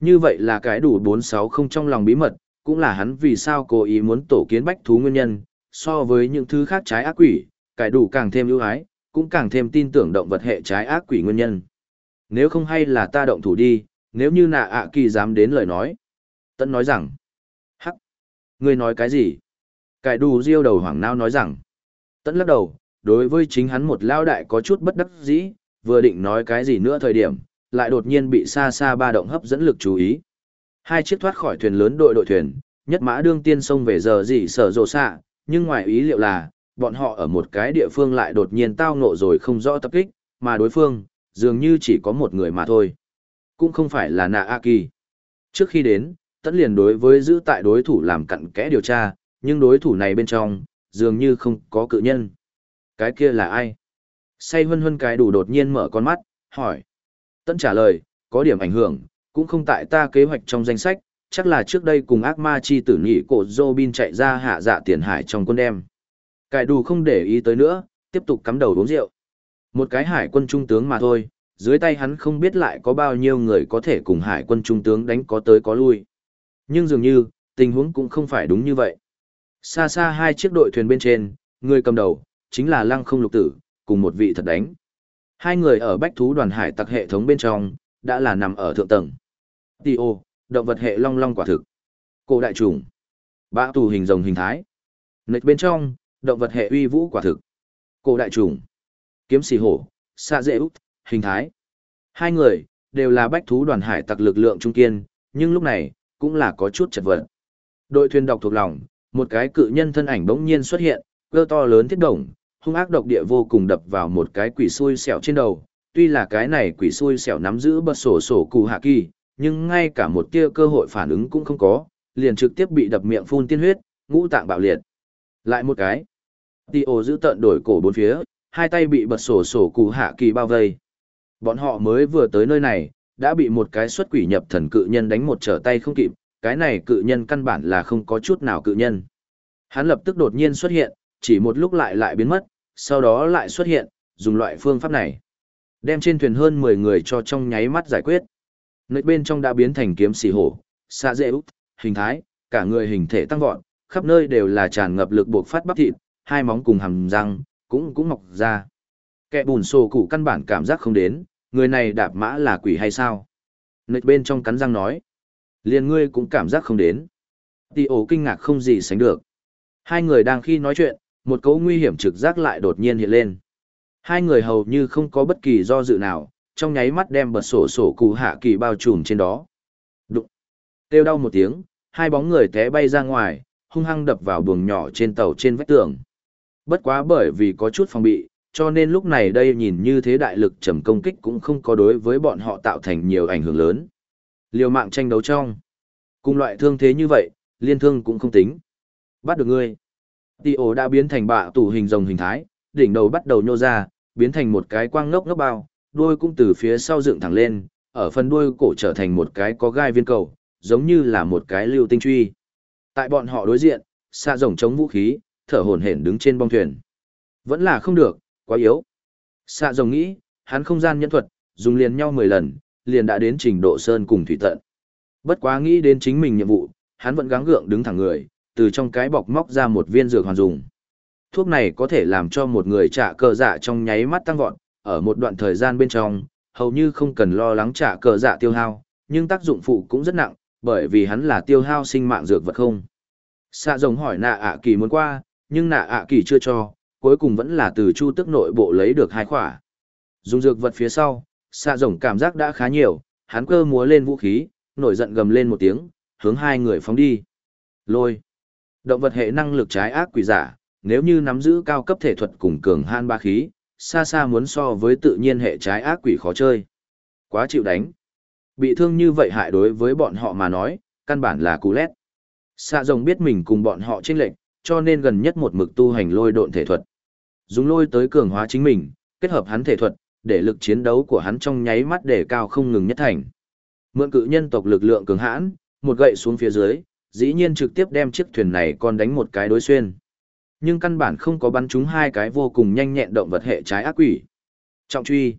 Như vậy là cái đủ 460 trong lòng bí mật, cũng là hắn vì sao cố ý muốn tổ kiến bách thú nguyên nhân, so với những thứ khác trái ác quỷ, cải đủ càng thêm ưu ái, cũng càng thêm tin tưởng động vật hệ trái ác quỷ nguyên nhân. Nếu không hay là ta động thủ đi, nếu như nạ ạ kỳ dám đến lời nói. Tấn nói rằng, hắc, ngươi nói cái gì? Cải đù diêu đầu hoảng nao nói rằng, Tấn lắc đầu, đối với chính hắn một lao đại có chút bất đắc dĩ, vừa định nói cái gì nữa thời điểm, lại đột nhiên bị xa xa ba động hấp dẫn lực chú ý. Hai chiếc thoát khỏi thuyền lớn đội đội thuyền, nhất mã đương tiên sông về giờ gì sở rồ xạ, nhưng ngoài ý liệu là, bọn họ ở một cái địa phương lại đột nhiên tao ngộ rồi không rõ tập kích, mà đối phương, dường như chỉ có một người mà thôi. Cũng không phải là nạ A Kỳ. Trước khi đến, tất liền đối với giữ tại đối thủ làm cặn kẽ điều tra, nhưng đối thủ này bên trong, dường như không có cự nhân. Cái kia là ai? Say hân hân cái đủ đột nhiên mở con mắt, hỏi. Tấn trả lời, có điểm ảnh hưởng, Cũng không tại ta kế hoạch trong danh sách, chắc là trước đây cùng ác ma chi tử nhị cổ Robin chạy ra hạ dạ tiền hải trong quân đem. Cải đủ không để ý tới nữa, tiếp tục cắm đầu uống rượu. Một cái hải quân trung tướng mà thôi, dưới tay hắn không biết lại có bao nhiêu người có thể cùng hải quân trung tướng đánh có tới có lui. Nhưng dường như, tình huống cũng không phải đúng như vậy. Xa xa hai chiếc đội thuyền bên trên, người cầm đầu, chính là lăng không lục tử, cùng một vị thật đánh. Hai người ở bách thú đoàn hải tặc hệ thống bên trong, đã là nằm ở thượng tầng. Tì ô, động vật hệ long long quả thực. Cổ đại trùng. Bã tù hình rồng hình thái. Nịch bên trong, động vật hệ uy vũ quả thực. Cổ đại trùng. Kiếm xì hổ, xa dễ út, hình thái. Hai người, đều là bách thú đoàn hải tặc lực lượng trung kiên, nhưng lúc này, cũng là có chút chật vật. Đội thuyền đọc thuộc lòng, một cái cự nhân thân ảnh bỗng nhiên xuất hiện, cơ to lớn thiết động, hung ác độc địa vô cùng đập vào một cái quỷ xui xẻo trên đầu. Tuy là cái này quỷ xui xẻo nắm giữ bật sổ sổ cụ hạ kỳ, nhưng ngay cả một tia cơ hội phản ứng cũng không có, liền trực tiếp bị đập miệng phun tiên huyết, ngũ tạng bạo liệt. Lại một cái. Tio giữ tận đổi cổ bốn phía, hai tay bị bật sổ sổ cụ hạ kỳ bao vây. Bọn họ mới vừa tới nơi này, đã bị một cái xuất quỷ nhập thần cự nhân đánh một trở tay không kịp, cái này cự nhân căn bản là không có chút nào cự nhân. Hắn lập tức đột nhiên xuất hiện, chỉ một lúc lại lại biến mất, sau đó lại xuất hiện, dùng loại phương pháp này. Đem trên thuyền hơn 10 người cho trong nháy mắt giải quyết. Nơi bên trong đã biến thành kiếm xì hổ, xa dễ út, hình thái, cả người hình thể tăng vọt, khắp nơi đều là tràn ngập lực buộc phát bắp thịt, hai móng cùng hàm răng, cũng cũng mọc ra. Kẻ bùn sổ cụ căn bản cảm giác không đến, người này đạp mã là quỷ hay sao? Nơi bên trong cắn răng nói. Liền ngươi cũng cảm giác không đến. Tì ổ kinh ngạc không gì sánh được. Hai người đang khi nói chuyện, một cấu nguy hiểm trực giác lại đột nhiên hiện lên. Hai người hầu như không có bất kỳ do dự nào, trong nháy mắt đem bật sổ sổ cụ hạ kỳ bao trùm trên đó. Đụng. Kêu đau một tiếng, hai bóng người té bay ra ngoài, hung hăng đập vào buồng nhỏ trên tàu trên vách tường. Bất quá bởi vì có chút phòng bị, cho nên lúc này đây nhìn như thế đại lực trầm công kích cũng không có đối với bọn họ tạo thành nhiều ảnh hưởng lớn. Liều mạng tranh đấu trong. Cùng loại thương thế như vậy, liên thương cũng không tính. Bắt được ngươi. Tì ổ đã biến thành bạ tủ hình rồng hình thái, đỉnh đầu bắt đầu nhô ra, biến thành một cái quang ngốc ngốc bao, đuôi cũng từ phía sau dựng thẳng lên, ở phần đuôi cổ trở thành một cái có gai viên cầu, giống như là một cái lưu tinh truy. Tại bọn họ đối diện, xa rồng chống vũ khí, thở hổn hển đứng trên bong thuyền. Vẫn là không được, quá yếu. Xạ rồng nghĩ, hắn không gian nhẫn thuật, dùng liền nhau 10 lần, liền đã đến trình độ sơn cùng thủy tận. Bất quá nghĩ đến chính mình nhiệm vụ, hắn vẫn gắng gượng đứng thẳng người, từ trong cái bọc móc ra một viên dược hoàn dùng. Thuốc này có thể làm cho một người trả cờ dạ trong nháy mắt tăng vọt, ở một đoạn thời gian bên trong, hầu như không cần lo lắng trả cờ dạ tiêu hao, nhưng tác dụng phụ cũng rất nặng, bởi vì hắn là tiêu hao sinh mạng dược vật không. Xạ rồng hỏi nạ ạ kỳ muốn qua, nhưng nạ ạ kỳ chưa cho, cuối cùng vẫn là từ chu tức nội bộ lấy được hai khỏa. Dùng dược vật phía sau, xạ rồng cảm giác đã khá nhiều, hắn cơ múa lên vũ khí, nổi giận gầm lên một tiếng, hướng hai người phóng đi. Lôi. Động vật hệ năng lực trái ác quỷ giả, nếu như nắm giữ cao cấp thể thuật cùng cường han ba khí, xa xa muốn so với tự nhiên hệ trái ác quỷ khó chơi. Quá chịu đánh. Bị thương như vậy hại đối với bọn họ mà nói, căn bản là cú lét. Xạ rồng biết mình cùng bọn họ chênh lệnh, cho nên gần nhất một mực tu hành lôi độn thể thuật. Dùng lôi tới cường hóa chính mình, kết hợp hắn thể thuật, để lực chiến đấu của hắn trong nháy mắt để cao không ngừng nhất thành. Mượn cự nhân tộc lực lượng cường hãn, một gậy xuống phía dưới, dĩ nhiên trực tiếp đem chiếc thuyền này còn đánh một cái đối xuyên. Nhưng căn bản không có bắn trúng hai cái vô cùng nhanh nhẹn động vật hệ trái ác quỷ. Trọng truy.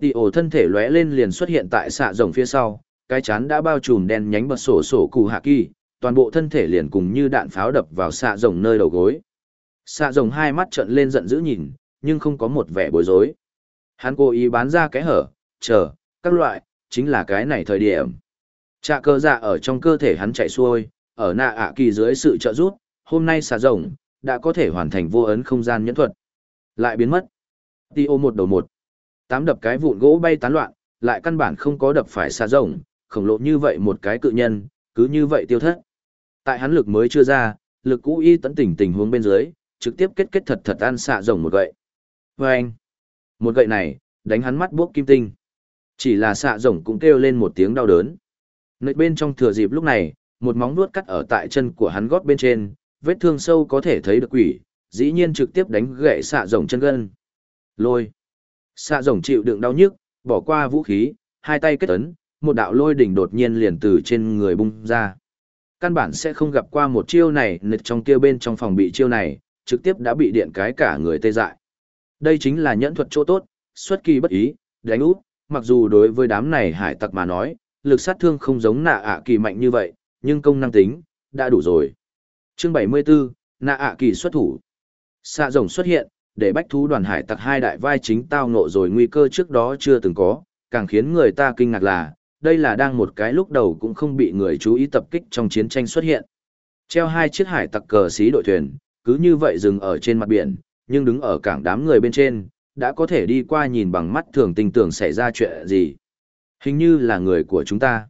Tỷ ổ thân thể lóe lên liền xuất hiện tại xạ rồng phía sau, cái chán đã bao trùm đen nhánh bật sổ sổ cụ hạ kỳ, toàn bộ thân thể liền cùng như đạn pháo đập vào xạ rồng nơi đầu gối. Xạ rồng hai mắt trợn lên giận dữ nhìn, nhưng không có một vẻ bối rối. Hắn cố ý bán ra cái hở, chờ, các loại, chính là cái này thời điểm. Trạ cơ dạ ở trong cơ thể hắn chạy xuôi, ở nạ ạ kỳ dưới sự trợ giúp, hôm nay xạ rồng, đã có thể hoàn thành vô ấn không gian nhẫn thuật. Lại biến mất. Ti ô một đầu một. Tám đập cái vụn gỗ bay tán loạn, lại căn bản không có đập phải xạ rồng, khổng lồ như vậy một cái cự nhân, cứ như vậy tiêu thất. Tại hắn lực mới chưa ra, lực cũ y tận tỉnh tình huống bên dưới, trực tiếp kết kết thật thật ăn xạ rồng một gậy. Và anh, một gậy này, đánh hắn mắt buốc kim tinh. Chỉ là xạ rồng cũng kêu lên một tiếng đau đớn. Nơi bên trong thừa dịp lúc này, một móng nuốt cắt ở tại chân của hắn gót bên trên, vết thương sâu có thể thấy được quỷ, dĩ nhiên trực tiếp đánh gậy xạ rồng chân gân. Lôi. Xạ rồng chịu đựng đau nhức, bỏ qua vũ khí, hai tay kết ấn, một đạo lôi đỉnh đột nhiên liền từ trên người bung ra. Căn bản sẽ không gặp qua một chiêu này, nịch trong kia bên trong phòng bị chiêu này, trực tiếp đã bị điện cái cả người tê dại. Đây chính là nhẫn thuật chỗ tốt, xuất kỳ bất ý, đánh út, mặc dù đối với đám này hải tặc mà nói, lực sát thương không giống nạ ạ kỳ mạnh như vậy, nhưng công năng tính, đã đủ rồi. Chương 74, nạ ạ kỳ xuất thủ. Xạ rồng xuất hiện, để bách thú đoàn hải tặc hai đại vai chính tao ngộ rồi nguy cơ trước đó chưa từng có, càng khiến người ta kinh ngạc là, đây là đang một cái lúc đầu cũng không bị người chú ý tập kích trong chiến tranh xuất hiện. Treo hai chiếc hải tặc cờ xí đội thuyền, cứ như vậy dừng ở trên mặt biển, nhưng đứng ở cảng đám người bên trên, đã có thể đi qua nhìn bằng mắt thường tình tưởng xảy ra chuyện gì. Hình như là người của chúng ta.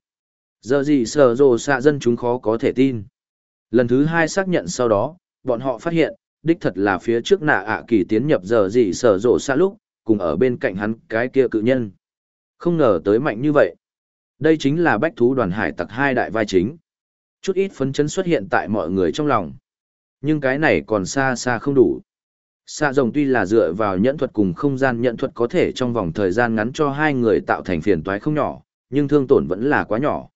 Giờ gì sở rồ xạ dân chúng khó có thể tin. Lần thứ hai xác nhận sau đó, bọn họ phát hiện, đích thật là phía trước nạ ạ kỳ tiến nhập giờ gì sở rồ xa lúc, cùng ở bên cạnh hắn cái kia cự nhân. Không ngờ tới mạnh như vậy. Đây chính là bách thú đoàn hải tặc hai đại vai chính. Chút ít phấn chấn xuất hiện tại mọi người trong lòng. Nhưng cái này còn xa xa không đủ. Xạ rồng tuy là dựa vào nhẫn thuật cùng không gian nhẫn thuật có thể trong vòng thời gian ngắn cho hai người tạo thành phiền toái không nhỏ, nhưng thương tổn vẫn là quá nhỏ.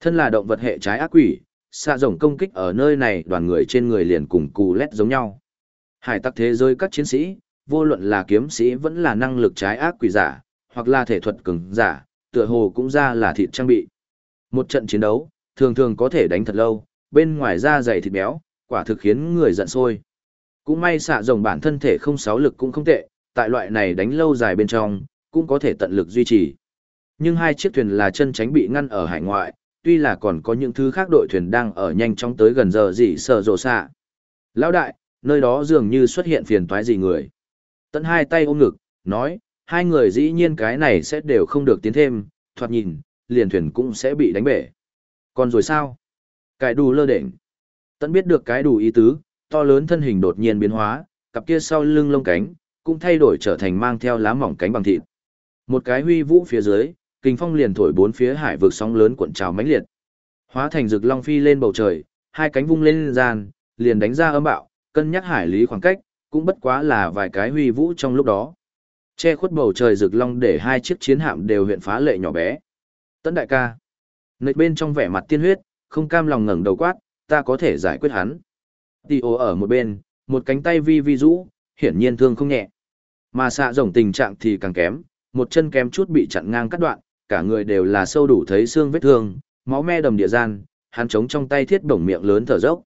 Thân là động vật hệ trái ác quỷ, xạ rồng công kích ở nơi này đoàn người trên người liền cùng cù lét giống nhau. Hải tặc thế giới các chiến sĩ, vô luận là kiếm sĩ vẫn là năng lực trái ác quỷ giả, hoặc là thể thuật cứng giả, tựa hồ cũng ra là thịt trang bị. Một trận chiến đấu, thường thường có thể đánh thật lâu, bên ngoài da dày thịt béo, quả thực khiến người giận sôi. Cũng may xạ rồng bản thân thể không sáu lực cũng không tệ, tại loại này đánh lâu dài bên trong, cũng có thể tận lực duy trì. Nhưng hai chiếc thuyền là chân tránh bị ngăn ở hải ngoại, tuy là còn có những thứ khác đội thuyền đang ở nhanh chóng tới gần giờ gì sợ rồ xạ. Lão đại, nơi đó dường như xuất hiện phiền toái gì người. Tận hai tay ôm ngực, nói, hai người dĩ nhiên cái này sẽ đều không được tiến thêm, thoạt nhìn, liền thuyền cũng sẽ bị đánh bể. Còn rồi sao? Cái đủ lơ đỉnh. Tận biết được cái đủ ý tứ, to lớn thân hình đột nhiên biến hóa, cặp kia sau lưng lông cánh, cũng thay đổi trở thành mang theo lá mỏng cánh bằng thịt. Một cái huy vũ phía dưới, kinh phong liền thổi bốn phía hải vực sóng lớn cuộn trào mãnh liệt. Hóa thành rực long phi lên bầu trời, hai cánh vung lên gian, liền đánh ra âm bạo, cân nhắc hải lý khoảng cách, cũng bất quá là vài cái huy vũ trong lúc đó. Che khuất bầu trời rực long để hai chiếc chiến hạm đều hiện phá lệ nhỏ bé. Tấn đại ca. Nơi bên trong vẻ mặt tiên huyết, không cam lòng ngẩng đầu quát, ta có thể giải quyết hắn. Tì ô ở một bên, một cánh tay vi vi rũ, hiển nhiên thương không nhẹ. Mà xạ rồng tình trạng thì càng kém, một chân kém chút bị chặn ngang cắt đoạn, cả người đều là sâu đủ thấy xương vết thương, máu me đầm địa gian, hắn chống trong tay thiết bổng miệng lớn thở dốc.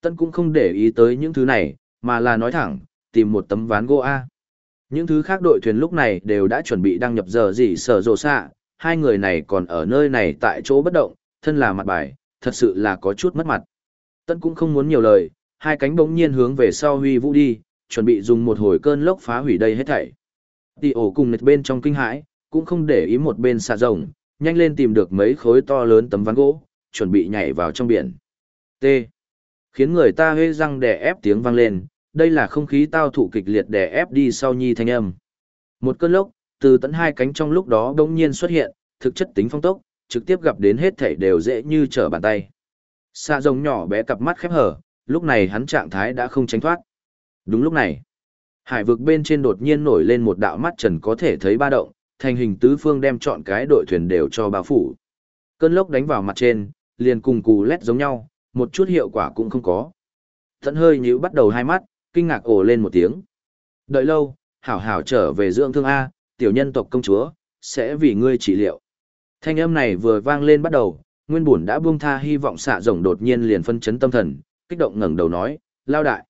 Tân cũng không để ý tới những thứ này, mà là nói thẳng, tìm một tấm ván gỗ A. Những thứ khác đội thuyền lúc này đều đã chuẩn bị đăng nhập giờ gì sở rồ xạ, hai người này còn ở nơi này tại chỗ bất động, thân là mặt bài, thật sự là có chút mất mặt. Tân cũng không muốn nhiều lời, hai cánh bỗng nhiên hướng về sau huy vũ đi, chuẩn bị dùng một hồi cơn lốc phá hủy đây hết thảy. Tỷ ổ cùng nịch bên trong kinh hãi, cũng không để ý một bên xạ rồng, nhanh lên tìm được mấy khối to lớn tấm ván gỗ, chuẩn bị nhảy vào trong biển. T. Khiến người ta hê răng đè ép tiếng vang lên, đây là không khí tao thụ kịch liệt đè ép đi sau nhi thanh âm. Một cơn lốc, từ tận hai cánh trong lúc đó bỗng nhiên xuất hiện, thực chất tính phong tốc, trực tiếp gặp đến hết thảy đều dễ như trở bàn tay. Xạ rồng nhỏ bé cặp mắt khép hở, lúc này hắn trạng thái đã không tránh thoát. Đúng lúc này, hải vực bên trên đột nhiên nổi lên một đạo mắt trần có thể thấy ba động, thành hình tứ phương đem chọn cái đội thuyền đều cho bao phủ. Cơn lốc đánh vào mặt trên, liền cùng cù lét giống nhau, một chút hiệu quả cũng không có. Thận hơi nhíu bắt đầu hai mắt, kinh ngạc ồ lên một tiếng. Đợi lâu, hảo hảo trở về dưỡng thương A, tiểu nhân tộc công chúa, sẽ vì ngươi trị liệu. Thanh âm này vừa vang lên bắt đầu, nguyên bổn đã buông tha hy vọng xạ rồng đột nhiên liền phân chấn tâm thần, kích động ngẩng đầu nói, lao đại.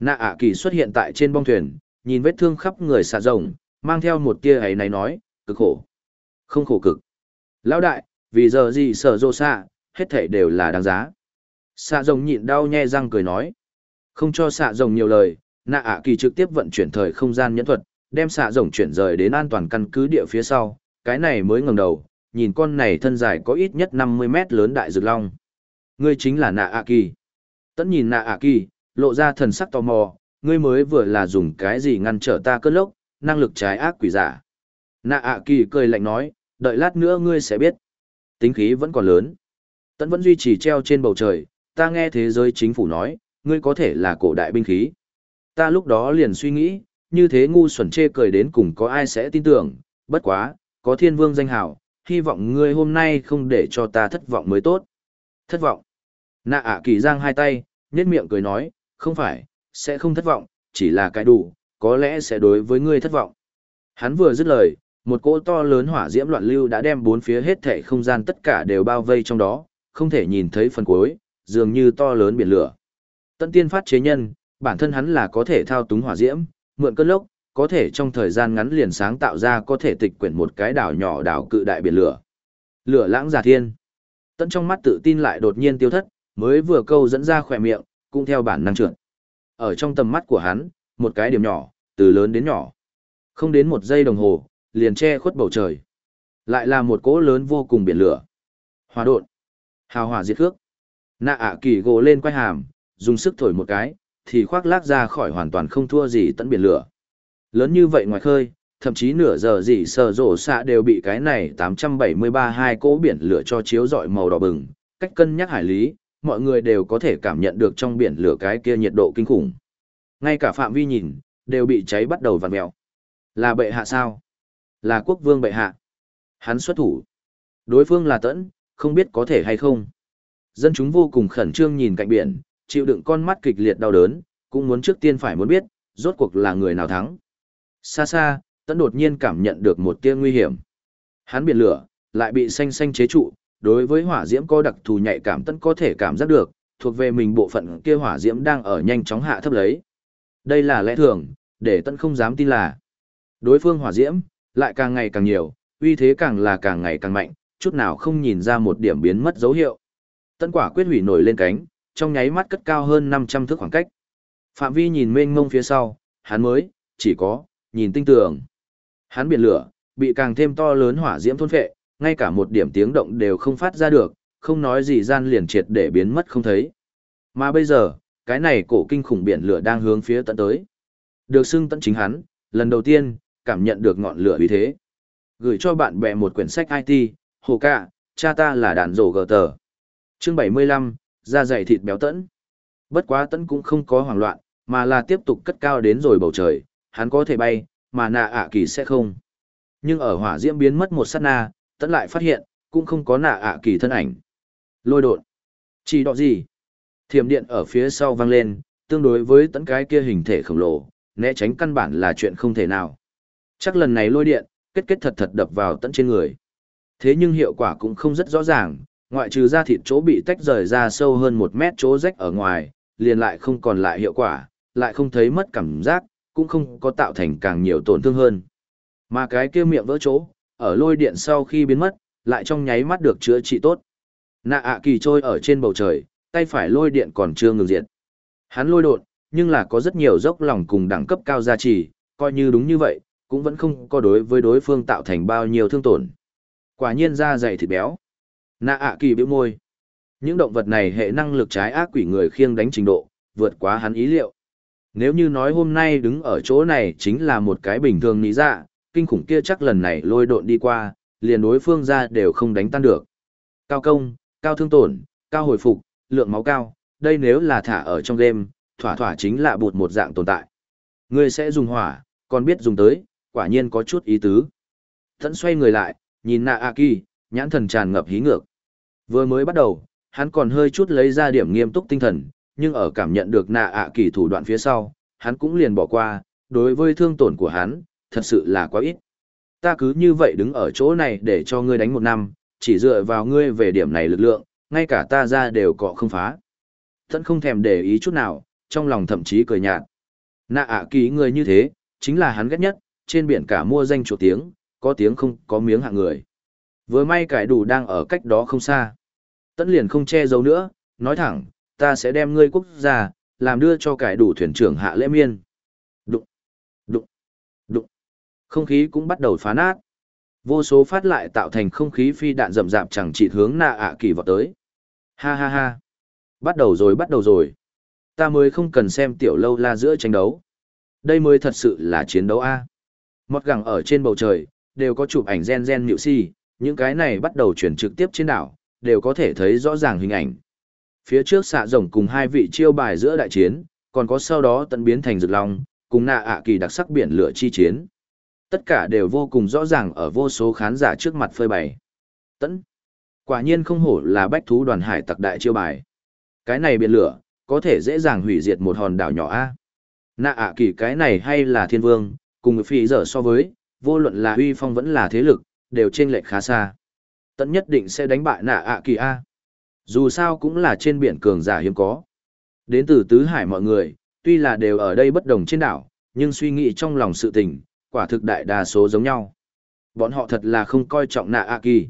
Nạ ạ kỳ xuất hiện tại trên bong thuyền, nhìn vết thương khắp người xạ rồng, mang theo một tia ấy này nói, cực khổ. Không khổ cực. Lão đại, vì giờ gì sở rô xạ, hết thể đều là đáng giá. Xạ rồng nhịn đau nhe răng cười nói. Không cho xạ rồng nhiều lời, nạ ạ kỳ trực tiếp vận chuyển thời không gian nhẫn thuật, đem xạ rồng chuyển rời đến an toàn căn cứ địa phía sau, cái này mới ngẩng đầu, nhìn con này thân dài có ít nhất 50 mét lớn đại dược long. Ngươi chính là nạ ạ kỳ. Tẫn nhìn nạ ạ kỳ, lộ ra thần sắc tò mò, ngươi mới vừa là dùng cái gì ngăn trở ta cơn lốc, năng lực trái ác quỷ giả. Nạ ạ kỳ cười lạnh nói, đợi lát nữa ngươi sẽ biết. Tính khí vẫn còn lớn. Tẫn vẫn duy trì treo trên bầu trời, ta nghe thế giới chính phủ nói, ngươi có thể là cổ đại binh khí. Ta lúc đó liền suy nghĩ, như thế ngu xuẩn chê cười đến cùng có ai sẽ tin tưởng, bất quá, có thiên vương danh hào, hy vọng ngươi hôm nay không để cho ta thất vọng mới tốt. Thất vọng. Nạ ạ kỳ giang hai tay, nét miệng cười nói, không phải, sẽ không thất vọng, chỉ là cái đủ, có lẽ sẽ đối với ngươi thất vọng. Hắn vừa dứt lời, một cỗ to lớn hỏa diễm loạn lưu đã đem bốn phía hết thảy không gian tất cả đều bao vây trong đó, không thể nhìn thấy phần cuối, dường như to lớn biển lửa. Tận tiên phát chế nhân, bản thân hắn là có thể thao túng hỏa diễm, mượn cơn lốc, có thể trong thời gian ngắn liền sáng tạo ra có thể tịch quyển một cái đảo nhỏ đảo cự đại biển lửa. Lửa lãng giả thiên. Tận trong mắt tự tin lại đột nhiên tiêu thất, mới vừa câu dẫn ra khỏe miệng, cũng theo bản năng trượt. Ở trong tầm mắt của hắn, một cái điểm nhỏ, từ lớn đến nhỏ. Không đến một giây đồng hồ, liền che khuất bầu trời. Lại là một cỗ lớn vô cùng biển lửa. Hòa đột, Hào hỏa diệt khước. Nạ ạ kỳ gồ lên quay hàm, dùng sức thổi một cái, thì khoác lác ra khỏi hoàn toàn không thua gì tận biển lửa. Lớn như vậy ngoài khơi, thậm chí nửa giờ gì sờ rổ xạ đều bị cái này 873 hai cỗ biển lửa cho chiếu rọi màu đỏ bừng, cách cân nhắc hải lý, mọi người đều có thể cảm nhận được trong biển lửa cái kia nhiệt độ kinh khủng. Ngay cả phạm vi nhìn, đều bị cháy bắt đầu vằn mèo. Là bệ hạ sao? Là quốc vương bệ hạ. Hắn xuất thủ. Đối phương là tẫn, không biết có thể hay không. Dân chúng vô cùng khẩn trương nhìn cạnh biển, chịu đựng con mắt kịch liệt đau đớn, cũng muốn trước tiên phải muốn biết, rốt cuộc là người nào thắng. Xa xa, tẫn đột nhiên cảm nhận được một tia nguy hiểm. Hắn biển lửa, lại bị xanh xanh chế trụ, đối với hỏa diễm có đặc thù nhạy cảm tẫn có thể cảm giác được, thuộc về mình bộ phận kia hỏa diễm đang ở nhanh chóng hạ thấp lấy. Đây là lẽ thường, để tẫn không dám tin là. Đối phương hỏa diễm, lại càng ngày càng nhiều, uy thế càng là càng ngày càng mạnh, chút nào không nhìn ra một điểm biến mất dấu hiệu. Tấn quả quyết hủy nổi lên cánh, trong nháy mắt cất cao hơn 500 thước khoảng cách. Phạm vi nhìn mênh mông phía sau, hắn mới, chỉ có, nhìn tinh tường. Hắn biển lửa, bị càng thêm to lớn hỏa diễm thôn phệ, ngay cả một điểm tiếng động đều không phát ra được, không nói gì gian liền triệt để biến mất không thấy. Mà bây giờ, cái này cổ kinh khủng biển lửa đang hướng phía tận tới. Được xưng tận chính hắn, lần đầu tiên, cảm nhận được ngọn lửa uy thế. Gửi cho bạn bè một quyển sách IT, Hồ Ca, cha ta là đàn rổ gờ tờ. Chương 75, da dày thịt béo tẫn. Bất quá tẫn cũng không có hoảng loạn, mà là tiếp tục cất cao đến rồi bầu trời, hắn có thể bay, mà nạ ạ kỳ sẽ không. Nhưng ở hỏa diễm biến mất một sát na, tẫn lại phát hiện, cũng không có nạ ạ kỳ thân ảnh. Lôi đột. Chỉ đọ gì? Thiểm điện ở phía sau vang lên, tương đối với tẫn cái kia hình thể khổng lồ, né tránh căn bản là chuyện không thể nào. Chắc lần này lôi điện, kết kết thật thật đập vào tận trên người. Thế nhưng hiệu quả cũng không rất rõ ràng, ngoại trừ da thịt chỗ bị tách rời ra sâu hơn một mét chỗ rách ở ngoài, liền lại không còn lại hiệu quả, lại không thấy mất cảm giác, cũng không có tạo thành càng nhiều tổn thương hơn. Mà cái kia miệng vỡ chỗ, ở lôi điện sau khi biến mất, lại trong nháy mắt được chữa trị tốt. Nạ ạ kỳ trôi ở trên bầu trời, tay phải lôi điện còn chưa ngừng diệt. Hắn lôi đột, nhưng là có rất nhiều dốc lòng cùng đẳng cấp cao gia trì, coi như đúng như vậy, cũng vẫn không có đối với đối phương tạo thành bao nhiêu thương tổn. Quả nhiên da dày thịt béo. Nạ ạ kỳ biểu môi. Những động vật này hệ năng lực trái ác quỷ người khiêng đánh trình độ, vượt quá hắn ý liệu. Nếu như nói hôm nay đứng ở chỗ này chính là một cái bình thường lý dạ, kinh khủng kia chắc lần này lôi độn đi qua, liền đối phương ra đều không đánh tan được. Cao công, cao thương tổn, cao hồi phục, lượng máu cao, đây nếu là thả ở trong game, thỏa thỏa chính là bụt một dạng tồn tại. Ngươi sẽ dùng hỏa, còn biết dùng tới, quả nhiên có chút ý tứ. Thẫn xoay người lại, nhìn nạ A Kỳ, nhãn thần tràn ngập hí ngược. Vừa mới bắt đầu, hắn còn hơi chút lấy ra điểm nghiêm túc tinh thần, nhưng ở cảm nhận được nạ ạ kỳ thủ đoạn phía sau, hắn cũng liền bỏ qua, đối với thương tổn của hắn, thật sự là quá ít. Ta cứ như vậy đứng ở chỗ này để cho ngươi đánh một năm, chỉ dựa vào ngươi về điểm này lực lượng, ngay cả ta ra đều cọ không phá. Thẫn không thèm để ý chút nào, trong lòng thậm chí cười nhạt. Nạ ạ kỳ người như thế, chính là hắn ghét nhất, trên biển cả mua danh chuột tiếng, có tiếng không có miếng hạng người. Vừa may cải đủ đang ở cách đó không xa. Tẫn liền không che giấu nữa, nói thẳng, ta sẽ đem ngươi quốc gia, làm đưa cho cải đủ thuyền trưởng hạ lễ miên. Đụng, đụng, đụng. Không khí cũng bắt đầu phá nát. Vô số phát lại tạo thành không khí phi đạn rầm rạp chẳng chỉ hướng nạ ạ kỳ vọt tới. Ha ha ha. Bắt đầu rồi bắt đầu rồi. Ta mới không cần xem tiểu lâu la giữa tranh đấu. Đây mới thật sự là chiến đấu A. Mọt gẳng ở trên bầu trời, đều có chụp ảnh gen gen nhịu si, những cái này bắt đầu chuyển trực tiếp trên đảo, đều có thể thấy rõ ràng hình ảnh. Phía trước xạ rồng cùng hai vị chiêu bài giữa đại chiến, còn có sau đó tận biến thành rực long, cùng nạ ạ kỳ đặc sắc biển lửa chi chiến. Tất cả đều vô cùng rõ ràng ở vô số khán giả trước mặt phơi bày. Tấn, Quả nhiên không hổ là bách thú đoàn hải tặc đại chiêu bài. Cái này biển lửa, có thể dễ dàng hủy diệt một hòn đảo nhỏ a. Nạ ạ kỳ cái này hay là thiên vương, cùng phi dở so với, vô luận là uy phong vẫn là thế lực, đều trên lệch khá xa. Tẫn nhất định sẽ đánh bại nạ ạ kỳ a. Dù sao cũng là trên biển cường giả hiếm có. Đến từ tứ hải mọi người, tuy là đều ở đây bất đồng trên đảo, nhưng suy nghĩ trong lòng sự tình, quả thực đại đa số giống nhau. Bọn họ thật là không coi trọng nạ ạ kỳ.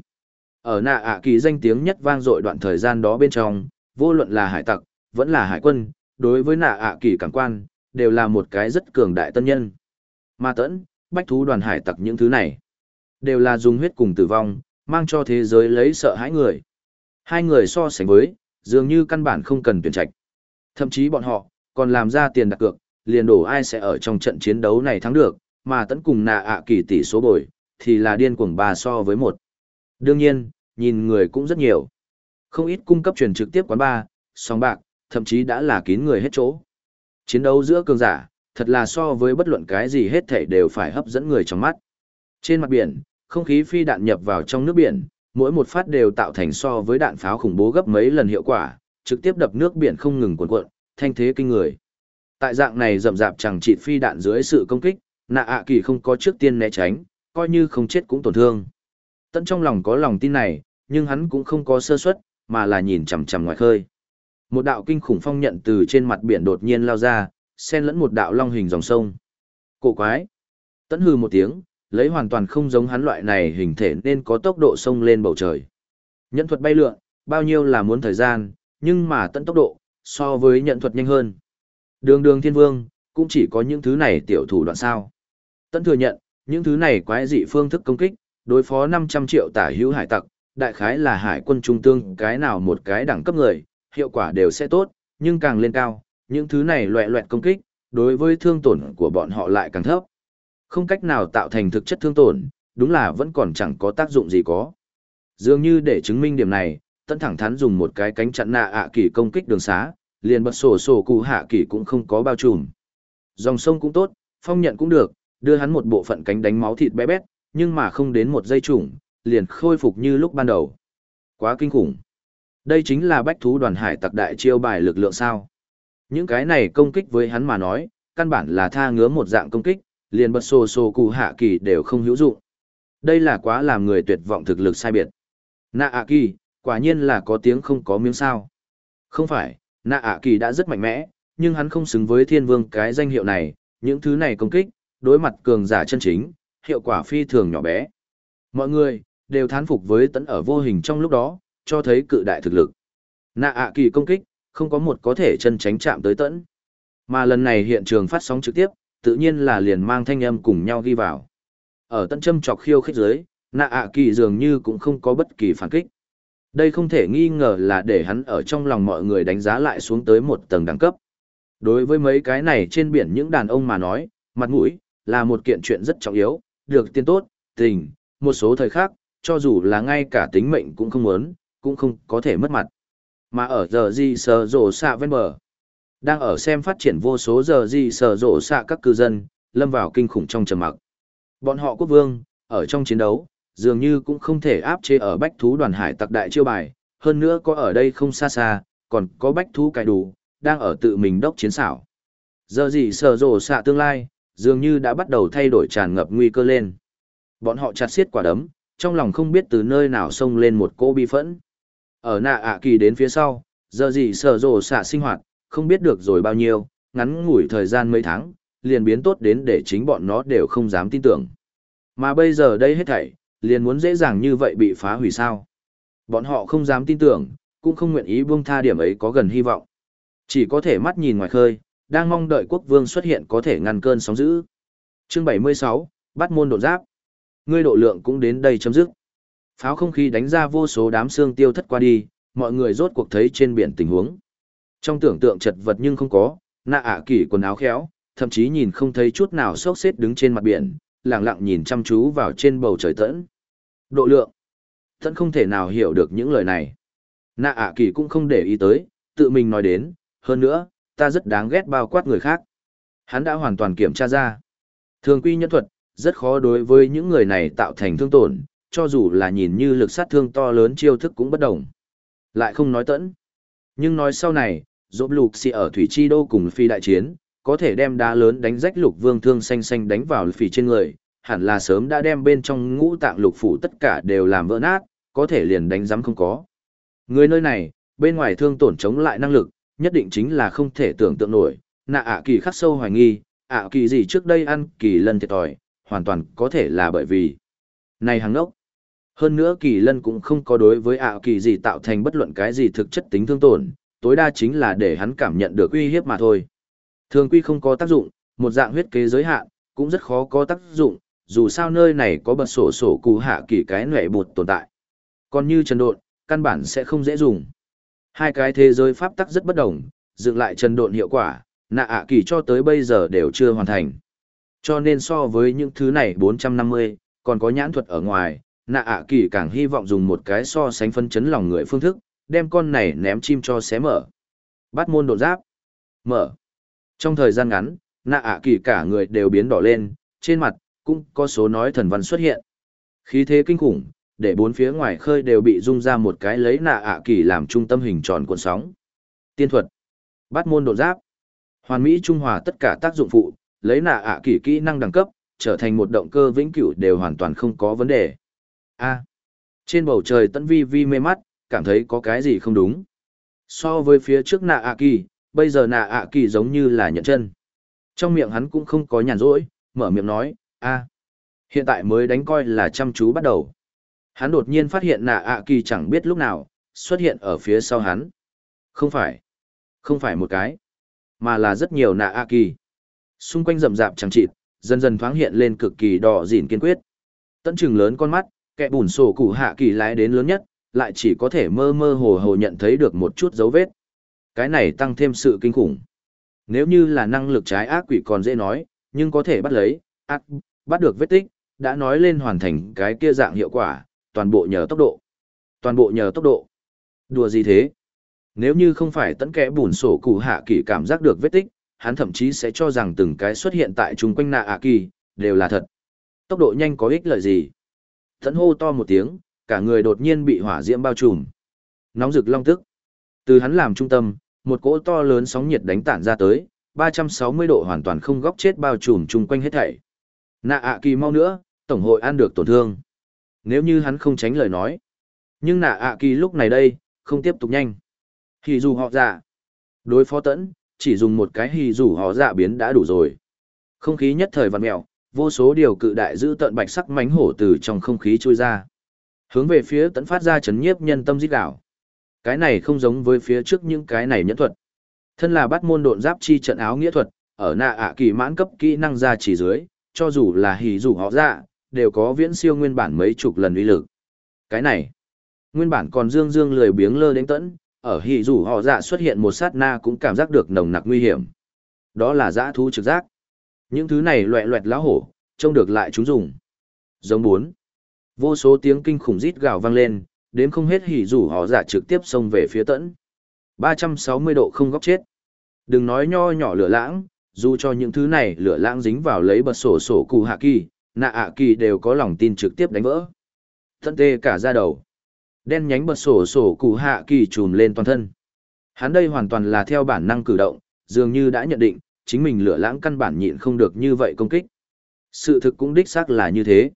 Ở nạ ạ kỳ danh tiếng nhất vang dội đoạn thời gian đó bên trong, vô luận là hải tặc, vẫn là hải quân, đối với nạ ạ kỳ cảm quan, đều là một cái rất cường đại tân nhân. Ma tẫn, bách thú đoàn hải tặc những thứ này, đều là dùng huyết cùng tử vong, mang cho thế giới lấy sợ hãi người. Hai người so sánh với, dường như căn bản không cần tuyển trạch. Thậm chí bọn họ, còn làm ra tiền đặt cược, liền đổ ai sẽ ở trong trận chiến đấu này thắng được, mà tấn cùng nạ ạ kỳ tỷ số bồi, thì là điên cuồng ba so với một. Đương nhiên, nhìn người cũng rất nhiều. Không ít cung cấp truyền trực tiếp quán ba, song bạc, thậm chí đã là kín người hết chỗ. Chiến đấu giữa cường giả, thật là so với bất luận cái gì hết thảy đều phải hấp dẫn người trong mắt. Trên mặt biển, không khí phi đạn nhập vào trong nước biển, mỗi một phát đều tạo thành so với đạn pháo khủng bố gấp mấy lần hiệu quả, trực tiếp đập nước biển không ngừng cuộn cuộn, thanh thế kinh người. Tại dạng này rậm rạp chẳng chịt phi đạn dưới sự công kích, nạ ạ kỳ không có trước tiên né tránh, coi như không chết cũng tổn thương. Tận trong lòng có lòng tin này, nhưng hắn cũng không có sơ suất, mà là nhìn chằm chằm ngoài khơi. Một đạo kinh khủng phong nhận từ trên mặt biển đột nhiên lao ra, xen lẫn một đạo long hình dòng sông. Cổ quái. Tấn hư một tiếng, lấy hoàn toàn không giống hắn loại này hình thể nên có tốc độ sông lên bầu trời. Nhận thuật bay lượn, bao nhiêu là muốn thời gian, nhưng mà tận tốc độ, so với nhận thuật nhanh hơn. Đường đường thiên vương, cũng chỉ có những thứ này tiểu thủ đoạn sao. Tận thừa nhận, những thứ này quái dị phương thức công kích, đối phó 500 triệu tả hữu hải tặc, đại khái là hải quân trung tương cái nào một cái đẳng cấp người, hiệu quả đều sẽ tốt, nhưng càng lên cao, những thứ này loẹ loẹt công kích, đối với thương tổn của bọn họ lại càng thấp. Không cách nào tạo thành thực chất thương tổn, đúng là vẫn còn chẳng có tác dụng gì có. Dường như để chứng minh điểm này, tân thẳng thắn dùng một cái cánh chặn nạ ạ kỳ công kích đường xá, liền bật sổ sổ cụ hạ kỳ cũng không có bao trùm. Dòng sông cũng tốt, phong nhận cũng được, đưa hắn một bộ phận cánh đánh máu thịt bé bét, nhưng mà không đến một giây trùng, liền khôi phục như lúc ban đầu. Quá kinh khủng. Đây chính là bách thú đoàn hải tặc đại chiêu bài lực lượng sao. Những cái này công kích với hắn mà nói, căn bản là tha ngứa một dạng công kích, liền bật sổ sổ cụ hạ kỳ đều không hữu dụng. Đây là quá làm người tuyệt vọng thực lực sai biệt. Nạ ạ kỳ, quả nhiên là có tiếng không có miếng sao. Không phải, nạ ạ kỳ đã rất mạnh mẽ, nhưng hắn không xứng với thiên vương cái danh hiệu này, những thứ này công kích, đối mặt cường giả chân chính, hiệu quả phi thường nhỏ bé. Mọi người, đều thán phục với tấn ở vô hình trong lúc đó, cho thấy cự đại thực lực. Nạ ạ kỳ công kích, không có một có thể chân tránh chạm tới tấn. Mà lần này hiện trường phát sóng trực tiếp, tự nhiên là liền mang thanh âm cùng nhau ghi vào. Ở tận châm chọc khiêu khích giới, nạ ạ kỳ dường như cũng không có bất kỳ phản kích. Đây không thể nghi ngờ là để hắn ở trong lòng mọi người đánh giá lại xuống tới một tầng đẳng cấp. Đối với mấy cái này trên biển những đàn ông mà nói, mặt mũi, là một kiện chuyện rất trọng yếu, được tiền tốt, tình, một số thời khác, cho dù là ngay cả tính mệnh cũng không muốn, cũng không có thể mất mặt. Mà ở giờ gì sờ rổ xạ ven bờ, đang ở xem phát triển vô số giờ gì sở rộ xạ các cư dân, lâm vào kinh khủng trong trầm mặc. Bọn họ quốc vương, ở trong chiến đấu, dường như cũng không thể áp chế ở bách thú đoàn hải tặc đại chiêu bài, hơn nữa có ở đây không xa xa, còn có bách thú cải đủ, đang ở tự mình đốc chiến xảo. Giờ gì sở rộ xạ tương lai, dường như đã bắt đầu thay đổi tràn ngập nguy cơ lên. Bọn họ chặt xiết quả đấm, trong lòng không biết từ nơi nào xông lên một cô bi phẫn. Ở nạ ạ kỳ đến phía sau, giờ gì sở rộ xạ sinh hoạt, không biết được rồi bao nhiêu, ngắn ngủi thời gian mấy tháng, liền biến tốt đến để chính bọn nó đều không dám tin tưởng. Mà bây giờ đây hết thảy, liền muốn dễ dàng như vậy bị phá hủy sao. Bọn họ không dám tin tưởng, cũng không nguyện ý buông tha điểm ấy có gần hy vọng. Chỉ có thể mắt nhìn ngoài khơi, đang mong đợi quốc vương xuất hiện có thể ngăn cơn sóng dữ. Chương 76, bắt môn độ giáp. Ngươi độ lượng cũng đến đây chấm dứt. Pháo không khí đánh ra vô số đám xương tiêu thất qua đi, mọi người rốt cuộc thấy trên biển tình huống. Trong tưởng tượng chật vật nhưng không có, nạ À kỷ quần áo khéo, thậm chí nhìn không thấy chút nào sốc xếp đứng trên mặt biển, lặng lặng nhìn chăm chú vào trên bầu trời tẫn. Độ lượng. Tẫn không thể nào hiểu được những lời này. Nạ À kỷ cũng không để ý tới, tự mình nói đến, hơn nữa, ta rất đáng ghét bao quát người khác. Hắn đã hoàn toàn kiểm tra ra. Thường quy nhân thuật, rất khó đối với những người này tạo thành thương tổn, cho dù là nhìn như lực sát thương to lớn chiêu thức cũng bất đồng. Lại không nói tẫn. Nhưng nói sau này, dỗ lục xì ở Thủy Chi Đô cùng phi đại chiến, có thể đem đá lớn đánh rách lục vương thương xanh xanh đánh vào phì trên người, hẳn là sớm đã đem bên trong ngũ tạng lục phủ tất cả đều làm vỡ nát, có thể liền đánh giám không có. Người nơi này, bên ngoài thương tổn chống lại năng lực, nhất định chính là không thể tưởng tượng nổi, nạ ạ kỳ khắc sâu hoài nghi, ạ kỳ gì trước đây ăn kỳ lân thiệt thòi, hoàn toàn có thể là bởi vì này hàng nốc. Hơn nữa kỳ lân cũng không có đối với ạ kỳ gì tạo thành bất luận cái gì thực chất tính thương tổn, tối đa chính là để hắn cảm nhận được uy hiếp mà thôi. Thường quy không có tác dụng, một dạng huyết kế giới hạn, cũng rất khó có tác dụng, dù sao nơi này có bật sổ sổ cụ hạ kỳ cái nệ bột tồn tại. Còn như trần độn, căn bản sẽ không dễ dùng. Hai cái thế giới pháp tắc rất bất đồng, dựng lại trần độn hiệu quả, nạ ạ kỳ cho tới bây giờ đều chưa hoàn thành. Cho nên so với những thứ này 450, còn có nhãn thuật ở ngoài, nạ ạ kỳ càng hy vọng dùng một cái so sánh phân chấn lòng người phương thức, đem con này ném chim cho xé mở. Bắt môn đột giáp. Mở. Trong thời gian ngắn, nạ ạ kỳ cả người đều biến đỏ lên, trên mặt, cũng có số nói thần văn xuất hiện. Khí thế kinh khủng, để bốn phía ngoài khơi đều bị rung ra một cái lấy nạ ạ kỳ làm trung tâm hình tròn cuộn sóng. Tiên thuật. Bắt môn đột giáp. Hoàn Mỹ Trung Hòa tất cả tác dụng phụ, lấy nạ ạ kỳ kỹ năng đẳng cấp, trở thành một động cơ vĩnh cửu đều hoàn toàn không có vấn đề. A. trên bầu trời tận vi vi mê mắt, cảm thấy có cái gì không đúng. So với phía trước nạ ạ kỳ, bây giờ nạ ạ kỳ giống như là nhận chân. Trong miệng hắn cũng không có nhàn rỗi, mở miệng nói, a, hiện tại mới đánh coi là chăm chú bắt đầu. Hắn đột nhiên phát hiện nạ ạ kỳ chẳng biết lúc nào, xuất hiện ở phía sau hắn. Không phải, không phải một cái, mà là rất nhiều nạ ạ kỳ. Xung quanh rậm rạp chẳng chịt, dần dần thoáng hiện lên cực kỳ đỏ dịn kiên quyết. Tận trừng lớn con mắt, kẻ bùn sổ cụ hạ kỳ lái đến lớn nhất, lại chỉ có thể mơ mơ hồ hồ nhận thấy được một chút dấu vết. Cái này tăng thêm sự kinh khủng. Nếu như là năng lực trái ác quỷ còn dễ nói, nhưng có thể bắt lấy, ác, bắt được vết tích, đã nói lên hoàn thành cái kia dạng hiệu quả, toàn bộ nhờ tốc độ. Toàn bộ nhờ tốc độ. Đùa gì thế? Nếu như không phải tấn kẽ bùn sổ cụ hạ kỳ cảm giác được vết tích, hắn thậm chí sẽ cho rằng từng cái xuất hiện tại chung quanh nạ ạ kỳ, đều là thật. Tốc độ nhanh có ích lợi gì? Tấn hô to một tiếng, cả người đột nhiên bị hỏa diễm bao trùm. Nóng rực long tức. Từ hắn làm trung tâm, một cỗ to lớn sóng nhiệt đánh tản ra tới, 360 độ hoàn toàn không góc chết bao trùm chung quanh hết thảy. Nạ ạ kỳ mau nữa, tổng hội ăn được tổn thương. Nếu như hắn không tránh lời nói. Nhưng nạ ạ kỳ lúc này đây, không tiếp tục nhanh. Hì dù họ dạ. Đối phó tẫn, chỉ dùng một cái hì dù họ dạ biến đã đủ rồi. Không khí nhất thời vặn mèo, vô số điều cự đại giữ tận bạch sắc mánh hổ từ trong không khí trôi ra. Hướng về phía tấn phát ra chấn nhiếp nhân tâm giết đảo. Cái này không giống với phía trước những cái này nhẫn thuật. Thân là bắt môn độn giáp chi trận áo nghĩa thuật, ở nạ ạ kỳ mãn cấp kỹ năng ra chỉ dưới, cho dù là hỉ dù họ ra, đều có viễn siêu nguyên bản mấy chục lần uy lực. Cái này, nguyên bản còn dương dương lười biếng lơ đến tẫn, ở hỉ dù họ dạ xuất hiện một sát na cũng cảm giác được nồng nặc nguy hiểm. Đó là dã thú trực giác. Những thứ này loẹ loẹt lá hổ, trông được lại chúng dùng. Giống bốn. Vô số tiếng kinh khủng rít gào vang lên, đến không hết hỉ rủ họ giả trực tiếp xông về phía tẫn. 360 độ không góc chết. Đừng nói nho nhỏ lửa lãng, dù cho những thứ này lửa lãng dính vào lấy bật sổ sổ cụ hạ kỳ, nạ ạ kỳ đều có lòng tin trực tiếp đánh vỡ. Thân tê cả ra đầu. Đen nhánh bật sổ sổ cụ hạ kỳ trùm lên toàn thân. Hắn đây hoàn toàn là theo bản năng cử động, dường như đã nhận định, chính mình lửa lãng căn bản nhịn không được như vậy công kích. Sự thực cũng đích xác là như thế.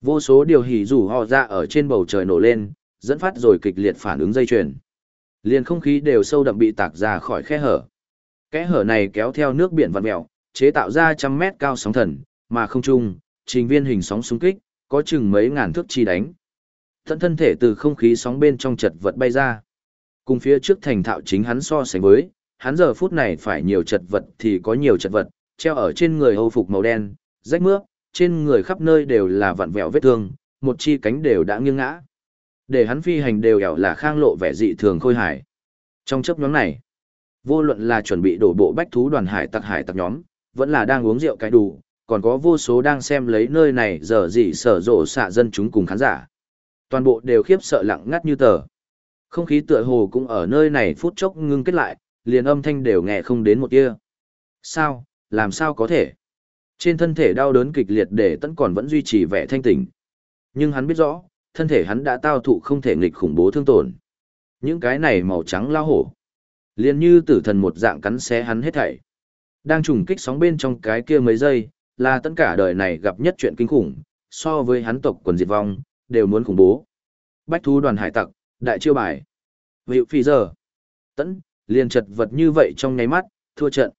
Vô số điều hỉ rủ họ ra ở trên bầu trời nổ lên, dẫn phát rồi kịch liệt phản ứng dây chuyền. Liền không khí đều sâu đậm bị tạc ra khỏi khe hở. Kẽ hở này kéo theo nước biển vặn mèo, chế tạo ra trăm mét cao sóng thần, mà không trung, trình viên hình sóng xung kích, có chừng mấy ngàn thước chi đánh. Thân thân thể từ không khí sóng bên trong chật vật bay ra. Cùng phía trước thành thạo chính hắn so sánh với, hắn giờ phút này phải nhiều chật vật thì có nhiều chật vật, treo ở trên người hâu phục màu đen, rách mướp, trên người khắp nơi đều là vặn vẹo vết thương, một chi cánh đều đã nghiêng ngã. Để hắn phi hành đều ẻo là khang lộ vẻ dị thường khôi hài. Trong chấp nhóm này, vô luận là chuẩn bị đổ bộ bách thú đoàn hải tặc hải tặc nhóm, vẫn là đang uống rượu cái đủ, còn có vô số đang xem lấy nơi này giờ gì sở rộ xạ dân chúng cùng khán giả. Toàn bộ đều khiếp sợ lặng ngắt như tờ. Không khí tựa hồ cũng ở nơi này phút chốc ngưng kết lại, liền âm thanh đều nghe không đến một tia. Sao, làm sao có thể? Trên thân thể đau đớn kịch liệt để tẫn còn vẫn duy trì vẻ thanh tỉnh. Nhưng hắn biết rõ, thân thể hắn đã tao thụ không thể nghịch khủng bố thương tổn. Những cái này màu trắng lao hổ. liền như tử thần một dạng cắn xé hắn hết thảy. Đang trùng kích sóng bên trong cái kia mấy giây, là tất cả đời này gặp nhất chuyện kinh khủng, so với hắn tộc quần diệt vong, đều muốn khủng bố. Bách thú đoàn hải tặc, đại chiêu bài. Vị phi giờ. Tẫn, liền chật vật như vậy trong nháy mắt, thua trận.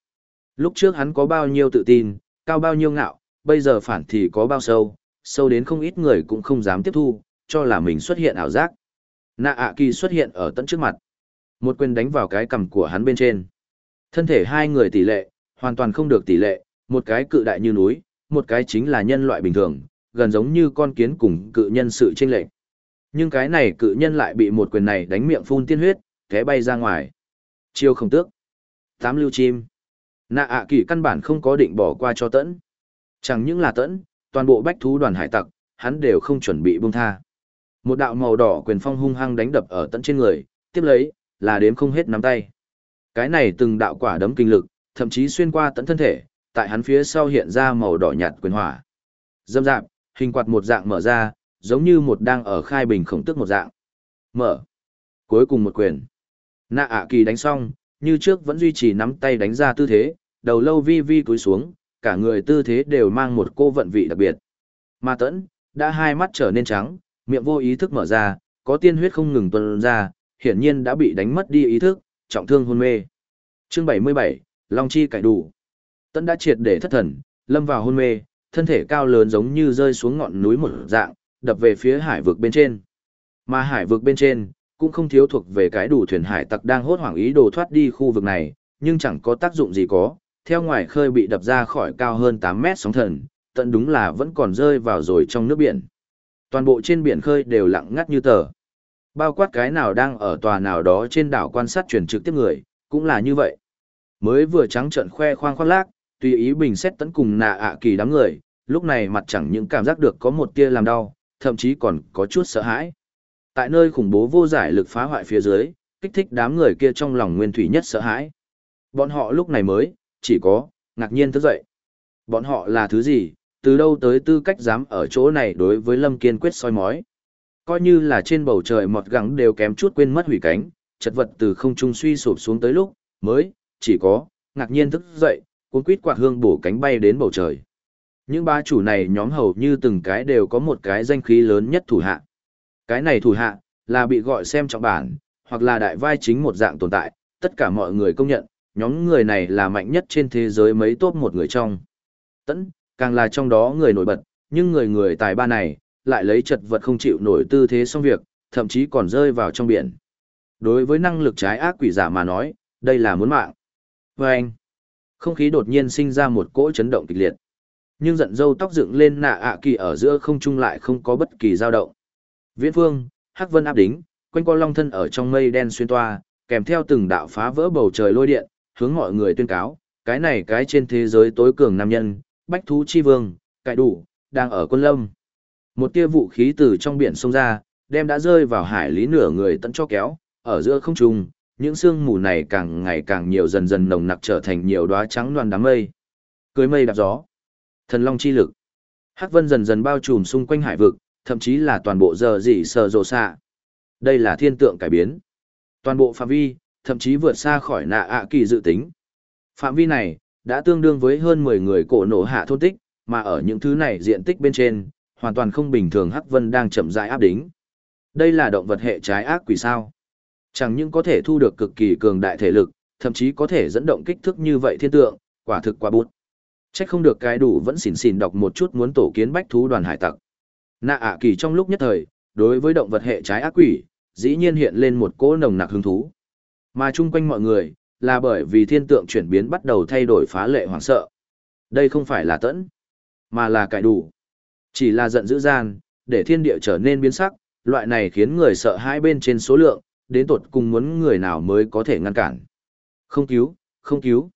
Lúc trước hắn có bao nhiêu tự tin, cao bao nhiêu ngạo, bây giờ phản thì có bao sâu, sâu đến không ít người cũng không dám tiếp thu, cho là mình xuất hiện ảo giác. Nạ ạ kỳ xuất hiện ở tận trước mặt. Một quyền đánh vào cái cằm của hắn bên trên. Thân thể hai người tỷ lệ, hoàn toàn không được tỷ lệ, một cái cự đại như núi, một cái chính là nhân loại bình thường, gần giống như con kiến cùng cự nhân sự chênh lệch. Nhưng cái này cự nhân lại bị một quyền này đánh miệng phun tiên huyết, té bay ra ngoài. Chiêu không tước. Tám lưu chim. Nạ ạ kỳ căn bản không có định bỏ qua cho tẫn. Chẳng những là tẫn, toàn bộ bách thú đoàn hải tặc, hắn đều không chuẩn bị buông tha. Một đạo màu đỏ quyền phong hung hăng đánh đập ở tận trên người, tiếp lấy, là đếm không hết nắm tay. Cái này từng đạo quả đấm kinh lực, thậm chí xuyên qua tận thân thể, tại hắn phía sau hiện ra màu đỏ nhạt quyền hỏa. Dâm dạp, hình quạt một dạng mở ra, giống như một đang ở khai bình khổng tức một dạng. Mở. Cuối cùng một quyền. Nạ ạ kỳ đánh xong, như trước vẫn duy trì nắm tay đánh ra tư thế, đầu lâu vi vi cúi xuống, cả người tư thế đều mang một cô vận vị đặc biệt. Ma tẫn, đã hai mắt trở nên trắng, miệng vô ý thức mở ra, có tiên huyết không ngừng tuôn ra, hiển nhiên đã bị đánh mất đi ý thức, trọng thương hôn mê. Chương 77, Long Chi cải đủ. Tẫn đã triệt để thất thần, lâm vào hôn mê, thân thể cao lớn giống như rơi xuống ngọn núi một dạng, đập về phía hải vực bên trên. Mà hải vực bên trên, cũng không thiếu thuộc về cái đủ thuyền hải tặc đang hốt hoảng ý đồ thoát đi khu vực này, nhưng chẳng có tác dụng gì có, theo ngoài khơi bị đập ra khỏi cao hơn 8 mét sóng thần, tận đúng là vẫn còn rơi vào rồi trong nước biển. Toàn bộ trên biển khơi đều lặng ngắt như tờ. Bao quát cái nào đang ở tòa nào đó trên đảo quan sát truyền trực tiếp người, cũng là như vậy. Mới vừa trắng trợn khoe khoang khoác lác, tùy ý bình xét tấn cùng nạ ạ kỳ đám người, lúc này mặt chẳng những cảm giác được có một tia làm đau, thậm chí còn có chút sợ hãi. Tại nơi khủng bố vô giải lực phá hoại phía dưới, kích thích đám người kia trong lòng nguyên thủy nhất sợ hãi. Bọn họ lúc này mới, chỉ có, ngạc nhiên thức dậy. Bọn họ là thứ gì, từ đâu tới tư cách dám ở chỗ này đối với Lâm Kiên quyết soi mói. Coi như là trên bầu trời mọt gắng đều kém chút quên mất hủy cánh, chật vật từ không trung suy sụp xuống tới lúc, mới, chỉ có, ngạc nhiên thức dậy, cuốn quýt quạt hương bổ cánh bay đến bầu trời. Những ba chủ này nhóm hầu như từng cái đều có một cái danh khí lớn nhất thủ hạ. Cái này thủ hạ, là bị gọi xem trọng bản, hoặc là đại vai chính một dạng tồn tại, tất cả mọi người công nhận, nhóm người này là mạnh nhất trên thế giới mấy top một người trong. Tẫn, càng là trong đó người nổi bật, nhưng người người tài ba này, lại lấy chật vật không chịu nổi tư thế xong việc, thậm chí còn rơi vào trong biển. Đối với năng lực trái ác quỷ giả mà nói, đây là muốn mạng. Và anh, không khí đột nhiên sinh ra một cỗ chấn động kịch liệt. Nhưng giận dâu tóc dựng lên nạ ạ kỳ ở giữa không trung lại không có bất kỳ dao động. Viễn phương, hắc vân áp đính, quanh co long thân ở trong mây đen xuyên toa, kèm theo từng đạo phá vỡ bầu trời lôi điện, hướng mọi người tuyên cáo, cái này cái trên thế giới tối cường nam nhân, bách thú chi vương, cải đủ, đang ở quân lâm. Một tia vũ khí từ trong biển sông ra, đem đã rơi vào hải lý nửa người tận cho kéo, ở giữa không trung, những sương mù này càng ngày càng nhiều dần dần nồng nặc trở thành nhiều đóa trắng đoàn đám mây. Cưới mây đạp gió. Thần long chi lực. Hắc vân dần dần bao trùm xung quanh hải vực, thậm chí là toàn bộ giờ dị sờ rồ xạ. Đây là thiên tượng cải biến. Toàn bộ phạm vi, thậm chí vượt xa khỏi nạ ạ kỳ dự tính. Phạm vi này, đã tương đương với hơn 10 người cổ nổ hạ thôn tích, mà ở những thứ này diện tích bên trên, hoàn toàn không bình thường Hắc Vân đang chậm rãi áp đính. Đây là động vật hệ trái ác quỷ sao. Chẳng những có thể thu được cực kỳ cường đại thể lực, thậm chí có thể dẫn động kích thước như vậy thiên tượng, quả thực quá bút. Chắc không được cái đủ vẫn xỉn xỉn đọc một chút muốn tổ kiến bách thú đoàn hải tặc. Nạ ạ kỳ trong lúc nhất thời, đối với động vật hệ trái ác quỷ, dĩ nhiên hiện lên một cỗ nồng nặc hứng thú. Mà chung quanh mọi người, là bởi vì thiên tượng chuyển biến bắt đầu thay đổi phá lệ hoảng sợ. Đây không phải là tẫn, mà là cải đủ. Chỉ là giận dữ gian, để thiên địa trở nên biến sắc, loại này khiến người sợ hai bên trên số lượng, đến tột cùng muốn người nào mới có thể ngăn cản. Không cứu, không cứu.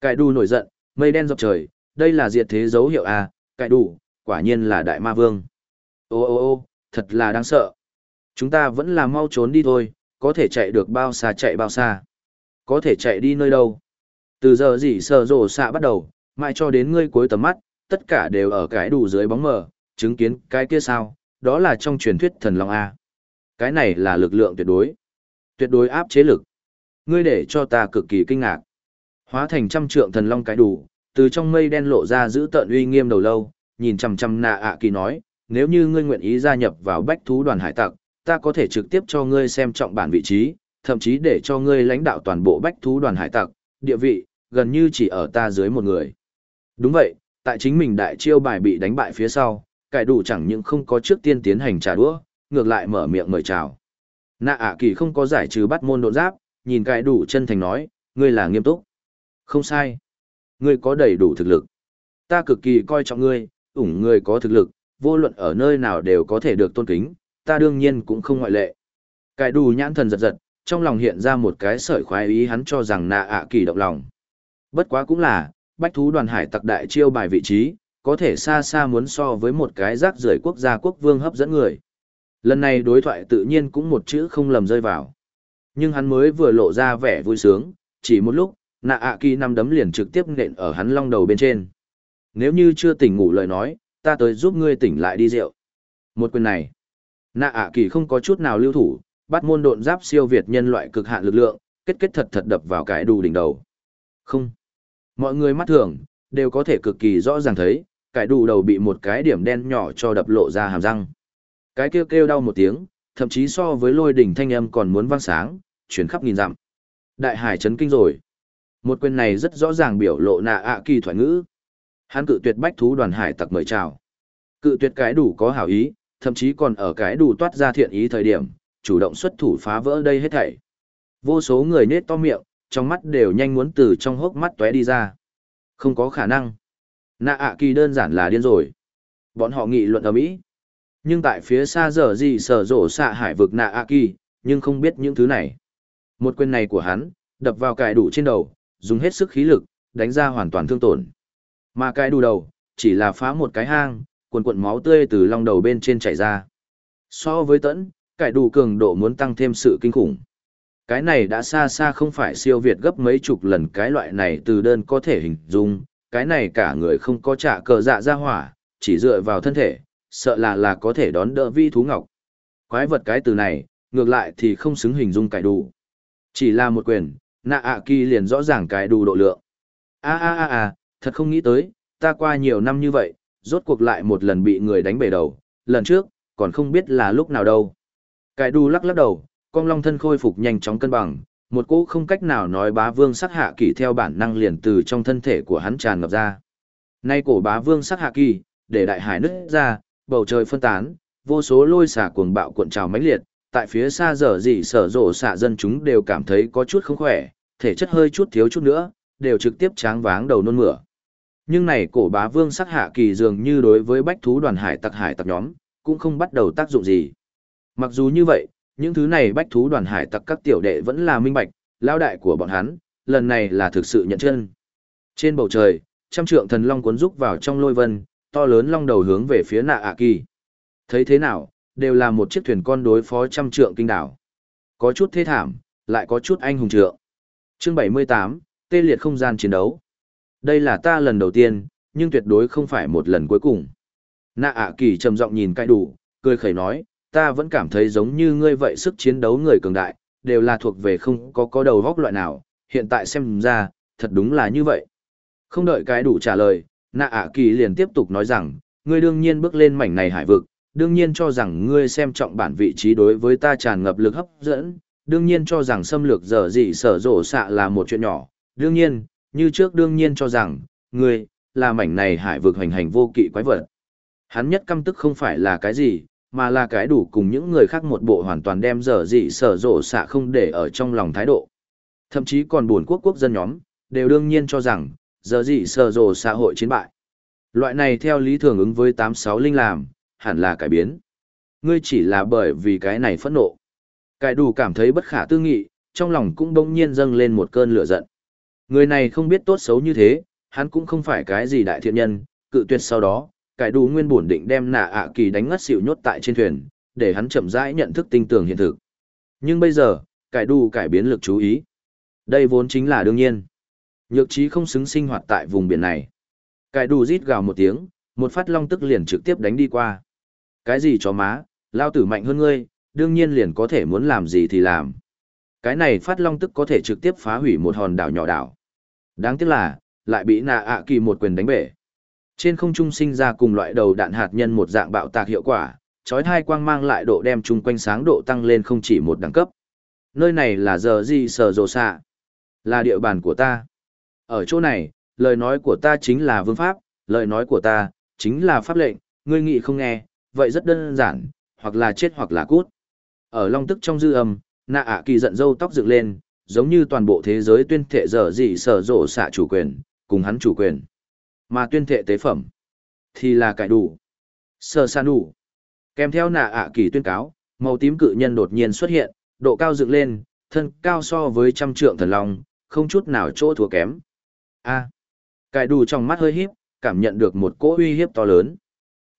Cải đủ nổi giận, mây đen dọc trời, đây là diệt thế dấu hiệu a cải đủ, quả nhiên là đại ma vương. Ô ô ô, thật là đáng sợ. Chúng ta vẫn là mau trốn đi thôi, có thể chạy được bao xa chạy bao xa. Có thể chạy đi nơi đâu. Từ giờ gì sờ rộ xạ bắt đầu, mãi cho đến ngươi cuối tầm mắt, tất cả đều ở cái đủ dưới bóng mờ, chứng kiến cái kia sao, đó là trong truyền thuyết thần long A. Cái này là lực lượng tuyệt đối. Tuyệt đối áp chế lực. Ngươi để cho ta cực kỳ kinh ngạc. Hóa thành trăm trượng thần long cái đủ, từ trong mây đen lộ ra giữ tợn uy nghiêm đầu lâu, nhìn chằm chằm nạ ạ kỳ nói, nếu như ngươi nguyện ý gia nhập vào bách thú đoàn hải tặc, ta có thể trực tiếp cho ngươi xem trọng bản vị trí, thậm chí để cho ngươi lãnh đạo toàn bộ bách thú đoàn hải tặc, địa vị, gần như chỉ ở ta dưới một người. Đúng vậy, tại chính mình đại chiêu bài bị đánh bại phía sau, cải đủ chẳng những không có trước tiên tiến hành trả đũa, ngược lại mở miệng mời chào. Nạ ạ kỳ không có giải trừ bắt môn độ giáp, nhìn cải đủ chân thành nói, ngươi là nghiêm túc. Không sai. Ngươi có đầy đủ thực lực. Ta cực kỳ coi trọng ngươi, ủng ngươi có thực lực, vô luận ở nơi nào đều có thể được tôn kính, ta đương nhiên cũng không ngoại lệ. Cái đủ nhãn thần giật giật, trong lòng hiện ra một cái sợi khoái ý hắn cho rằng nạ ạ kỳ động lòng. Bất quá cũng là, bách thú đoàn hải tặc đại chiêu bài vị trí, có thể xa xa muốn so với một cái rác rưởi quốc gia quốc vương hấp dẫn người. Lần này đối thoại tự nhiên cũng một chữ không lầm rơi vào. Nhưng hắn mới vừa lộ ra vẻ vui sướng, chỉ một lúc, nạ ạ kỳ nằm đấm liền trực tiếp nện ở hắn long đầu bên trên. Nếu như chưa tỉnh ngủ lời nói, ta tới giúp ngươi tỉnh lại đi rượu. Một quyền này, nạ ạ kỳ không có chút nào lưu thủ, bắt môn độn giáp siêu việt nhân loại cực hạn lực lượng, kết kết thật thật đập vào cái đủ đỉnh đầu. Không. Mọi người mắt thường, đều có thể cực kỳ rõ ràng thấy, cái đủ đầu bị một cái điểm đen nhỏ cho đập lộ ra hàm răng. Cái kêu kêu đau một tiếng, thậm chí so với lôi đỉnh thanh âm còn muốn vang sáng, chuyển khắp nghìn dặm. Đại hải chấn kinh rồi. Một quyền này rất rõ ràng biểu lộ nạ ạ kỳ thoại ngữ. Hắn cự tuyệt bách thú đoàn hải tặc mời chào. Cự tuyệt cái đủ có hảo ý, thậm chí còn ở cái đủ toát ra thiện ý thời điểm, chủ động xuất thủ phá vỡ đây hết thảy. Vô số người nết to miệng, trong mắt đều nhanh muốn từ trong hốc mắt tóe đi ra. Không có khả năng. Nạ ạ kỳ đơn giản là điên rồi. Bọn họ nghị luận ở Mỹ. Nhưng tại phía xa giờ gì sở rổ xạ hải vực nạ ạ kỳ, nhưng không biết những thứ này. Một quyền này của hắn, đập vào cài đủ trên đầu, dùng hết sức khí lực, đánh ra hoàn toàn thương tổn. Mà cái đủ đầu, chỉ là phá một cái hang, cuồn cuộn máu tươi từ long đầu bên trên chảy ra. So với tẫn, cải đủ cường độ muốn tăng thêm sự kinh khủng. Cái này đã xa xa không phải siêu việt gấp mấy chục lần cái loại này từ đơn có thể hình dung, cái này cả người không có trả cờ dạ ra hỏa, chỉ dựa vào thân thể, sợ là là có thể đón đỡ vi thú ngọc. Quái vật cái từ này, ngược lại thì không xứng hình dung cải đủ. Chỉ là một quyền, nạ ạ kỳ liền rõ ràng cái đủ độ lượng. a a a a thật không nghĩ tới, ta qua nhiều năm như vậy, rốt cuộc lại một lần bị người đánh bể đầu, lần trước, còn không biết là lúc nào đâu. Cái đu lắc lắc đầu, con long thân khôi phục nhanh chóng cân bằng, một cỗ không cách nào nói bá vương sắc hạ kỳ theo bản năng liền từ trong thân thể của hắn tràn ngập ra. Nay cổ bá vương sắc hạ kỳ, để đại hải nứt ra, bầu trời phân tán, vô số lôi xả cuồng bạo cuộn trào mãnh liệt, tại phía xa dở dị sở rộ xạ dân chúng đều cảm thấy có chút không khỏe, thể chất hơi chút thiếu chút nữa, đều trực tiếp tráng váng đầu nôn mửa. Nhưng này cổ bá vương sắc hạ kỳ dường như đối với bách thú đoàn hải tặc hải tặc nhóm, cũng không bắt đầu tác dụng gì. Mặc dù như vậy, những thứ này bách thú đoàn hải tặc các tiểu đệ vẫn là minh bạch, lao đại của bọn hắn, lần này là thực sự nhận chân. Trên bầu trời, trăm trượng thần long cuốn rúc vào trong lôi vân, to lớn long đầu hướng về phía nạ ạ kỳ. Thấy thế nào, đều là một chiếc thuyền con đối phó trăm trượng kinh đảo. Có chút thế thảm, lại có chút anh hùng trượng. Chương 78, tê liệt không gian chiến đấu. Đây là ta lần đầu tiên, nhưng tuyệt đối không phải một lần cuối cùng. Nạ ạ kỳ trầm giọng nhìn cai đủ, cười khẩy nói, ta vẫn cảm thấy giống như ngươi vậy sức chiến đấu người cường đại, đều là thuộc về không có có đầu góc loại nào, hiện tại xem ra, thật đúng là như vậy. Không đợi cái đủ trả lời, nạ ạ kỳ liền tiếp tục nói rằng, ngươi đương nhiên bước lên mảnh này hải vực, đương nhiên cho rằng ngươi xem trọng bản vị trí đối với ta tràn ngập lực hấp dẫn, đương nhiên cho rằng xâm lược dở dị sở rổ xạ là một chuyện nhỏ, đương nhiên, như trước đương nhiên cho rằng, ngươi, là mảnh này hải vực hành hành vô kỵ quái vật. Hắn nhất căm tức không phải là cái gì, mà là cái đủ cùng những người khác một bộ hoàn toàn đem dở dị sở rộ xạ không để ở trong lòng thái độ. Thậm chí còn buồn quốc quốc dân nhóm, đều đương nhiên cho rằng, dở dị sở rộ xã hội chiến bại. Loại này theo lý thường ứng với 86 linh làm, hẳn là cải biến. Ngươi chỉ là bởi vì cái này phẫn nộ. Cái đủ cảm thấy bất khả tư nghị, trong lòng cũng đông nhiên dâng lên một cơn lửa giận. Người này không biết tốt xấu như thế, hắn cũng không phải cái gì đại thiện nhân, cự tuyệt sau đó, cải đủ nguyên bổn định đem nạ ạ kỳ đánh ngất xỉu nhốt tại trên thuyền, để hắn chậm rãi nhận thức tinh tường hiện thực. Nhưng bây giờ, cải đủ cải biến lực chú ý. Đây vốn chính là đương nhiên. Nhược trí không xứng sinh hoạt tại vùng biển này. Cải đủ rít gào một tiếng, một phát long tức liền trực tiếp đánh đi qua. Cái gì chó má, lao tử mạnh hơn ngươi, đương nhiên liền có thể muốn làm gì thì làm. Cái này phát long tức có thể trực tiếp phá hủy một hòn đảo nhỏ đảo. Đáng tiếc là, lại bị nạ ạ kỳ một quyền đánh bể. Trên không trung sinh ra cùng loại đầu đạn hạt nhân một dạng bạo tạc hiệu quả, chói hai quang mang lại độ đem chung quanh sáng độ tăng lên không chỉ một đẳng cấp. Nơi này là giờ gì sở rồ xạ. Là địa bàn của ta. Ở chỗ này, lời nói của ta chính là vương pháp, lời nói của ta, chính là pháp lệnh, ngươi nghị không nghe, vậy rất đơn giản, hoặc là chết hoặc là cút. Ở long tức trong dư âm, nạ ạ kỳ giận dâu tóc dựng lên, giống như toàn bộ thế giới tuyên thệ dở dị sở rộ xạ chủ quyền, cùng hắn chủ quyền. Mà tuyên thệ tế phẩm, thì là cải đủ. Sở san đủ. Kèm theo nạ ạ kỳ tuyên cáo, màu tím cự nhân đột nhiên xuất hiện, độ cao dựng lên, thân cao so với trăm trượng thần long, không chút nào chỗ thua kém. A. Cải đủ trong mắt hơi híp, cảm nhận được một cỗ uy hiếp to lớn.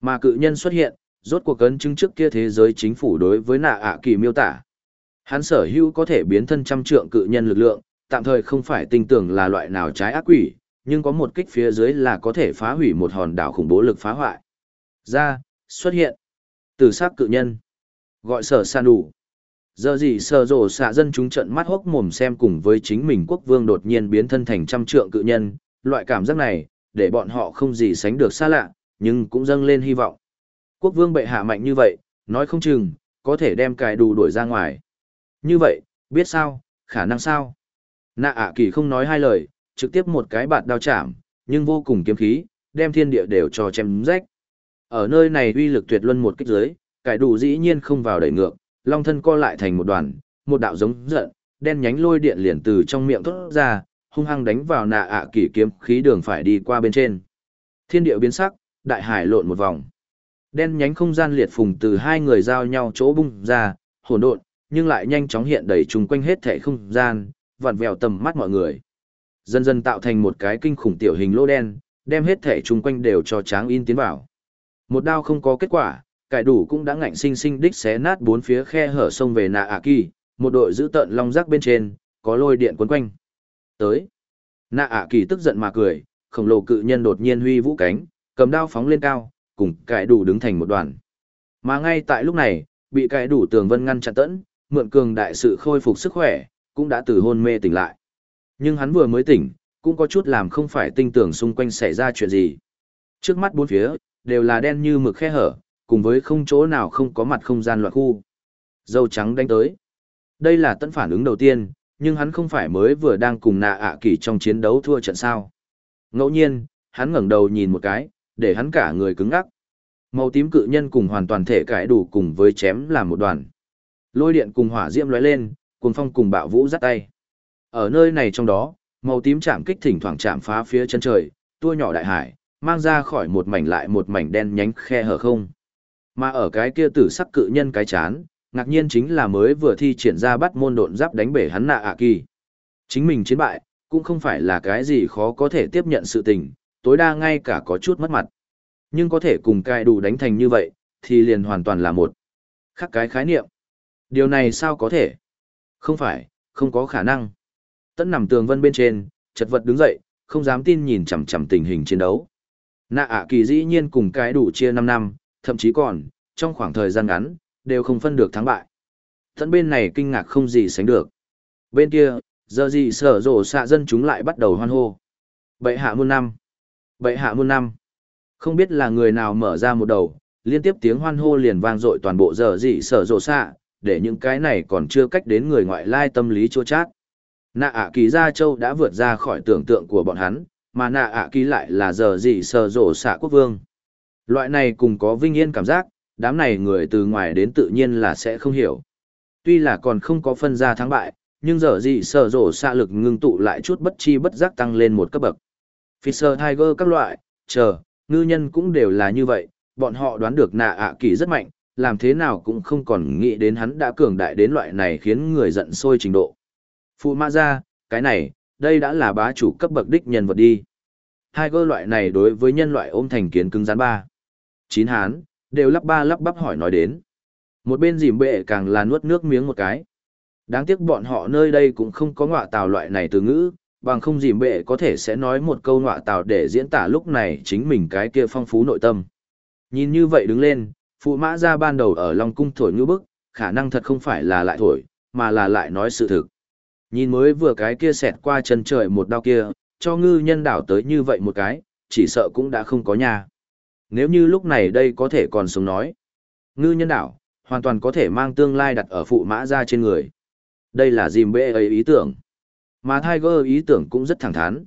Mà cự nhân xuất hiện, rốt cuộc cấn chứng trước kia thế giới chính phủ đối với nạ ạ kỳ miêu tả. Hắn sở hữu có thể biến thân trăm trượng cự nhân lực lượng, tạm thời không phải tin tưởng là loại nào trái ác quỷ, nhưng có một kích phía dưới là có thể phá hủy một hòn đảo khủng bố lực phá hoại. Ra, xuất hiện. Từ sắc cự nhân. Gọi sở san đủ. Giờ gì sở rổ xạ dân chúng trận mắt hốc mồm xem cùng với chính mình quốc vương đột nhiên biến thân thành trăm trượng cự nhân, loại cảm giác này, để bọn họ không gì sánh được xa lạ, nhưng cũng dâng lên hy vọng. Quốc vương bệ hạ mạnh như vậy, nói không chừng, có thể đem cài đủ đuổi ra ngoài. Như vậy, biết sao, khả năng sao? Nạ ạ kỳ không nói hai lời, trực tiếp một cái bạt đao chạm, nhưng vô cùng kiếm khí, đem thiên địa đều cho chém rách. Ở nơi này uy lực tuyệt luân một kích giới, cải đủ dĩ nhiên không vào đẩy ngược, long thân co lại thành một đoàn, một đạo giống giận, đen nhánh lôi điện liền từ trong miệng thốt ra, hung hăng đánh vào nạ ạ kỳ kiếm khí đường phải đi qua bên trên. Thiên địa biến sắc, đại hải lộn một vòng. Đen nhánh không gian liệt phùng từ hai người giao nhau chỗ bung ra, hỗn độn, nhưng lại nhanh chóng hiện đầy chung quanh hết thể không gian, vặn vẹo tầm mắt mọi người. Dần dần tạo thành một cái kinh khủng tiểu hình lô đen, đem hết thể chung quanh đều cho tráng in tiến vào. Một đao không có kết quả, cải đủ cũng đã ngạnh sinh sinh đích xé nát bốn phía khe hở sông về nạ ạ kỳ, một đội giữ tận long rác bên trên, có lôi điện quấn quanh. Tới. Nạ ạ kỳ tức giận mà cười, khổng lồ cự nhân đột nhiên huy vũ cánh, cầm đao phóng lên cao, cùng cải đủ đứng thành một đoàn. Mà ngay tại lúc này, bị cải đủ tường vân ngăn chặn tẫn, mượn cường đại sự khôi phục sức khỏe, cũng đã từ hôn mê tỉnh lại. Nhưng hắn vừa mới tỉnh, cũng có chút làm không phải tinh tưởng xung quanh xảy ra chuyện gì. Trước mắt bốn phía, đều là đen như mực khe hở, cùng với không chỗ nào không có mặt không gian loạn khu. Dâu trắng đánh tới. Đây là tận phản ứng đầu tiên, nhưng hắn không phải mới vừa đang cùng nạ ạ kỳ trong chiến đấu thua trận sao. Ngẫu nhiên, hắn ngẩng đầu nhìn một cái, để hắn cả người cứng ngắc. Màu tím cự nhân cùng hoàn toàn thể cải đủ cùng với chém làm một đoàn. Lôi điện cùng hỏa diễm lóe lên, cùng phong cùng bạo vũ dắt tay. Ở nơi này trong đó, màu tím chạm kích thỉnh thoảng chạm phá phía chân trời, tua nhỏ đại hải, mang ra khỏi một mảnh lại một mảnh đen nhánh khe hở không. Mà ở cái kia tử sắc cự nhân cái chán, ngạc nhiên chính là mới vừa thi triển ra bắt môn độn giáp đánh bể hắn nạ ạ kỳ. Chính mình chiến bại, cũng không phải là cái gì khó có thể tiếp nhận sự tình, tối đa ngay cả có chút mất mặt. Nhưng có thể cùng cai đủ đánh thành như vậy, thì liền hoàn toàn là một khác cái khái niệm. Điều này sao có thể? Không phải, không có khả năng. Tẫn nằm tường vân bên trên, chật vật đứng dậy, không dám tin nhìn chằm chằm tình hình chiến đấu. Nạ ạ kỳ dĩ nhiên cùng cái đủ chia 5 năm, thậm chí còn, trong khoảng thời gian ngắn, đều không phân được thắng bại. Tẫn bên này kinh ngạc không gì sánh được. Bên kia, giờ gì sở rổ xạ dân chúng lại bắt đầu hoan hô. Bậy hạ muôn năm. Bậy hạ muôn năm. Không biết là người nào mở ra một đầu, liên tiếp tiếng hoan hô liền vang dội toàn bộ giờ gì sở rổ xạ, để những cái này còn chưa cách đến người ngoại lai tâm lý chua chát. Nạ ạ kỳ gia châu đã vượt ra khỏi tưởng tượng của bọn hắn, mà nạ ạ kỳ lại là giờ gì sờ rổ xạ quốc vương. Loại này cùng có vinh yên cảm giác, đám này người từ ngoài đến tự nhiên là sẽ không hiểu. Tuy là còn không có phân ra thắng bại, nhưng giờ gì sờ rổ xạ lực ngưng tụ lại chút bất chi bất giác tăng lên một cấp bậc. Fisher Tiger các loại, chờ, ngư nhân cũng đều là như vậy, bọn họ đoán được nạ ạ kỳ rất mạnh, làm thế nào cũng không còn nghĩ đến hắn đã cường đại đến loại này khiến người giận sôi trình độ. Phụ mã ra, cái này, đây đã là bá chủ cấp bậc đích nhân vật đi. Hai cơ loại này đối với nhân loại ôm thành kiến cứng rắn ba. Chín hán, đều lắp ba lắp bắp hỏi nói đến. Một bên dìm bệ càng là nuốt nước miếng một cái. Đáng tiếc bọn họ nơi đây cũng không có ngọa tào loại này từ ngữ, bằng không dìm bệ có thể sẽ nói một câu ngọa tào để diễn tả lúc này chính mình cái kia phong phú nội tâm. Nhìn như vậy đứng lên, Phụ mã ra ban đầu ở Long Cung thổi ngữ bức, khả năng thật không phải là lại thổi, mà là lại nói sự thực. Nhìn mới vừa cái kia xẹt qua chân trời một đao kia, cho ngư nhân đảo tới như vậy một cái, chỉ sợ cũng đã không có nhà. Nếu như lúc này đây có thể còn sống nói. Ngư nhân đảo, hoàn toàn có thể mang tương lai đặt ở phụ mã ra trên người. Đây là dìm bê ấy ý tưởng. Mà Tiger ý tưởng cũng rất thẳng thắn.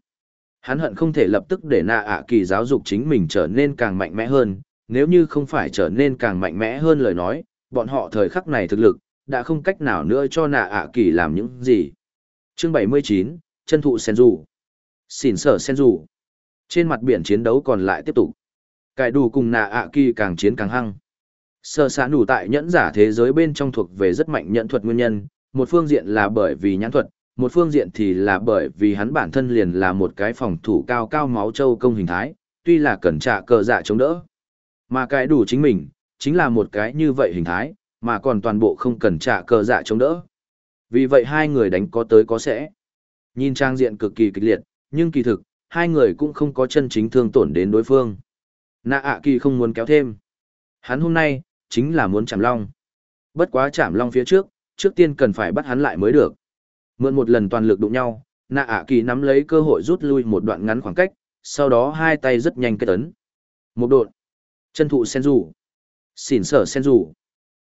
Hắn hận không thể lập tức để nạ ạ kỳ giáo dục chính mình trở nên càng mạnh mẽ hơn, nếu như không phải trở nên càng mạnh mẽ hơn lời nói, bọn họ thời khắc này thực lực, đã không cách nào nữa cho nạ ạ kỳ làm những gì. Chương 79, chân thụ sen dù. Xỉn sở sen dù. Trên mặt biển chiến đấu còn lại tiếp tục. Cải đủ cùng nạ ạ kỳ càng chiến càng hăng. Sở xã đủ tại nhẫn giả thế giới bên trong thuộc về rất mạnh nhẫn thuật nguyên nhân, một phương diện là bởi vì nhãn thuật, một phương diện thì là bởi vì hắn bản thân liền là một cái phòng thủ cao cao máu châu công hình thái, tuy là cẩn trạ cờ dạ chống đỡ. Mà cái đủ chính mình, chính là một cái như vậy hình thái, mà còn toàn bộ không cần trả cờ dạ chống đỡ. Vì vậy hai người đánh có tới có sẽ. Nhìn trang diện cực kỳ kịch liệt, nhưng kỳ thực, hai người cũng không có chân chính thương tổn đến đối phương. Nạ ạ kỳ không muốn kéo thêm. Hắn hôm nay, chính là muốn chạm long. Bất quá chạm long phía trước, trước tiên cần phải bắt hắn lại mới được. Mượn một lần toàn lực đụng nhau, nạ ạ kỳ nắm lấy cơ hội rút lui một đoạn ngắn khoảng cách, sau đó hai tay rất nhanh kết ấn. Một đột. Chân thụ sen rủ. Xỉn sở sen rủ.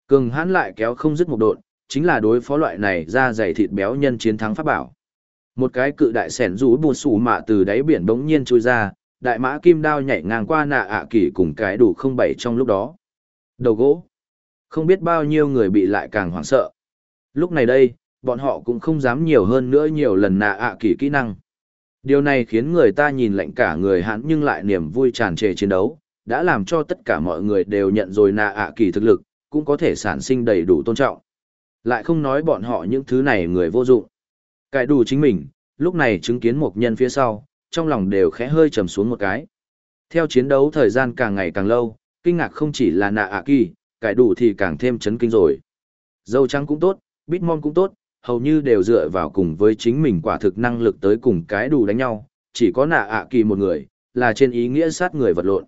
Cường hãn lại kéo không dứt một đột, chính là đối phó loại này ra dày thịt béo nhân chiến thắng pháp bảo. Một cái cự đại sẻn rủ bùn sủ mạ từ đáy biển bỗng nhiên trôi ra, đại mã kim đao nhảy ngang qua nạ ạ kỳ cùng cái đủ không bảy trong lúc đó. Đầu gỗ. Không biết bao nhiêu người bị lại càng hoảng sợ. Lúc này đây, bọn họ cũng không dám nhiều hơn nữa nhiều lần nạ ạ kỳ kỹ năng. Điều này khiến người ta nhìn lạnh cả người hắn nhưng lại niềm vui tràn trề chiến đấu, đã làm cho tất cả mọi người đều nhận rồi nạ ạ kỳ thực lực, cũng có thể sản sinh đầy đủ tôn trọng. Lại không nói bọn họ những thứ này người vô dụng. Cái đủ chính mình, lúc này chứng kiến một nhân phía sau, trong lòng đều khẽ hơi trầm xuống một cái. Theo chiến đấu thời gian càng ngày càng lâu, kinh ngạc không chỉ là nạ ạ kỳ, cái đủ thì càng thêm chấn kinh rồi. Dâu trắng cũng tốt, Bitmon cũng tốt, hầu như đều dựa vào cùng với chính mình quả thực năng lực tới cùng cái đủ đánh nhau, chỉ có nạ ạ kỳ một người, là trên ý nghĩa sát người vật lộn.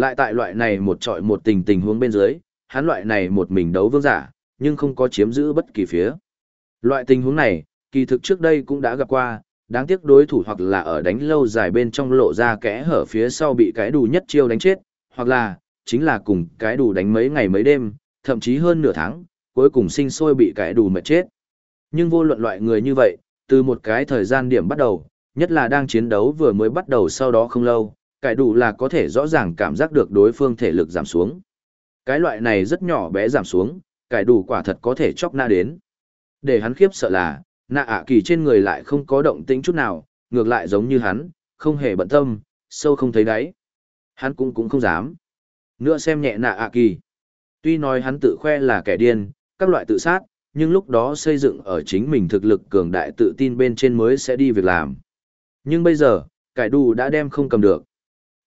Lại tại loại này một trọi một tình tình huống bên dưới, hắn loại này một mình đấu vương giả, nhưng không có chiếm giữ bất kỳ phía. Loại tình huống này, kỳ thực trước đây cũng đã gặp qua, đáng tiếc đối thủ hoặc là ở đánh lâu dài bên trong lộ ra kẽ hở phía sau bị cái đủ nhất chiêu đánh chết, hoặc là, chính là cùng cái đủ đánh mấy ngày mấy đêm, thậm chí hơn nửa tháng, cuối cùng sinh sôi bị cái đủ mệt chết. Nhưng vô luận loại người như vậy, từ một cái thời gian điểm bắt đầu, nhất là đang chiến đấu vừa mới bắt đầu sau đó không lâu, Cải đủ là có thể rõ ràng cảm giác được đối phương thể lực giảm xuống. Cái loại này rất nhỏ bé giảm xuống, cải đủ quả thật có thể chóc na đến. Để hắn khiếp sợ là, nạ ạ kỳ trên người lại không có động tĩnh chút nào, ngược lại giống như hắn, không hề bận tâm, sâu không thấy đáy. Hắn cũng cũng không dám. Nữa xem nhẹ nạ ạ kỳ. Tuy nói hắn tự khoe là kẻ điên, các loại tự sát, nhưng lúc đó xây dựng ở chính mình thực lực cường đại tự tin bên trên mới sẽ đi việc làm. Nhưng bây giờ, cải đủ đã đem không cầm được.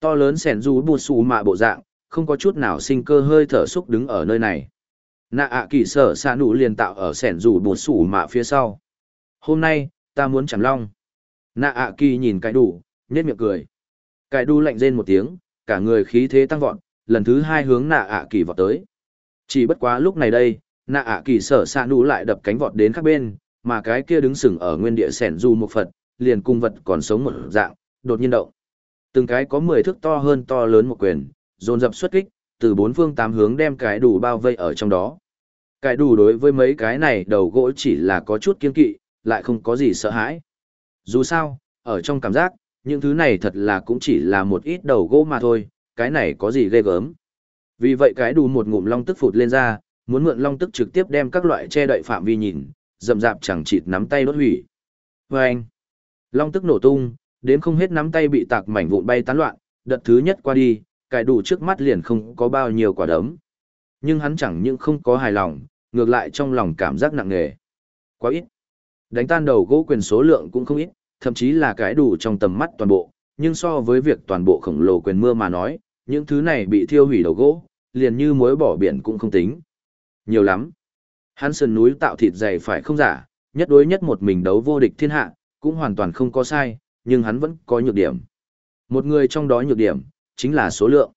To lớn sẻn rú bụt xù mạ bộ dạng, không có chút nào sinh cơ hơi thở xúc đứng ở nơi này. Nạ ạ kỳ sở xa nụ liền tạo ở sẻn rú bụt xù mạ phía sau. Hôm nay, ta muốn chẳng long. Nạ ạ kỳ nhìn cái đủ, nhếch miệng cười. Cái đu lạnh rên một tiếng, cả người khí thế tăng vọt, lần thứ hai hướng nạ ạ kỳ vọt tới. Chỉ bất quá lúc này đây, nạ ạ kỳ sở xa nụ lại đập cánh vọt đến các bên mà cái kia đứng sừng ở nguyên địa sẻn du một phật liền cung vật còn sống một dạng đột nhiên động từng cái có mười thước to hơn to lớn một quyền dồn dập xuất kích từ bốn phương tám hướng đem cái đủ bao vây ở trong đó. Cái đủ đối với mấy cái này đầu gỗ chỉ là có chút kiên kỵ lại không có gì sợ hãi. Dù sao ở trong cảm giác những thứ này thật là cũng chỉ là một ít đầu gỗ mà thôi cái này có gì ghê gớm. Vì vậy cái đủ một ngụm long tức phụt lên ra muốn mượn long tức trực tiếp đem các loại che đậy phạm vi nhìn, dậm dạp chẳng chịt nắm tay đốt hủy. Và anh, long tức nổ tung, đến không hết nắm tay bị tạc mảnh vụn bay tán loạn, đợt thứ nhất qua đi, cải đủ trước mắt liền không có bao nhiêu quả đấm. Nhưng hắn chẳng những không có hài lòng, ngược lại trong lòng cảm giác nặng nề. Quá ít. Đánh tan đầu gỗ quyền số lượng cũng không ít, thậm chí là cái đủ trong tầm mắt toàn bộ, nhưng so với việc toàn bộ khổng lồ quyền mưa mà nói, những thứ này bị thiêu hủy đầu gỗ, liền như muối bỏ biển cũng không tính. Nhiều lắm. Hắn sườn núi tạo thịt dày phải không giả, nhất đối nhất một mình đấu vô địch thiên hạ, cũng hoàn toàn không có sai, nhưng hắn vẫn có nhược điểm. Một người trong đó nhược điểm, chính là số lượng.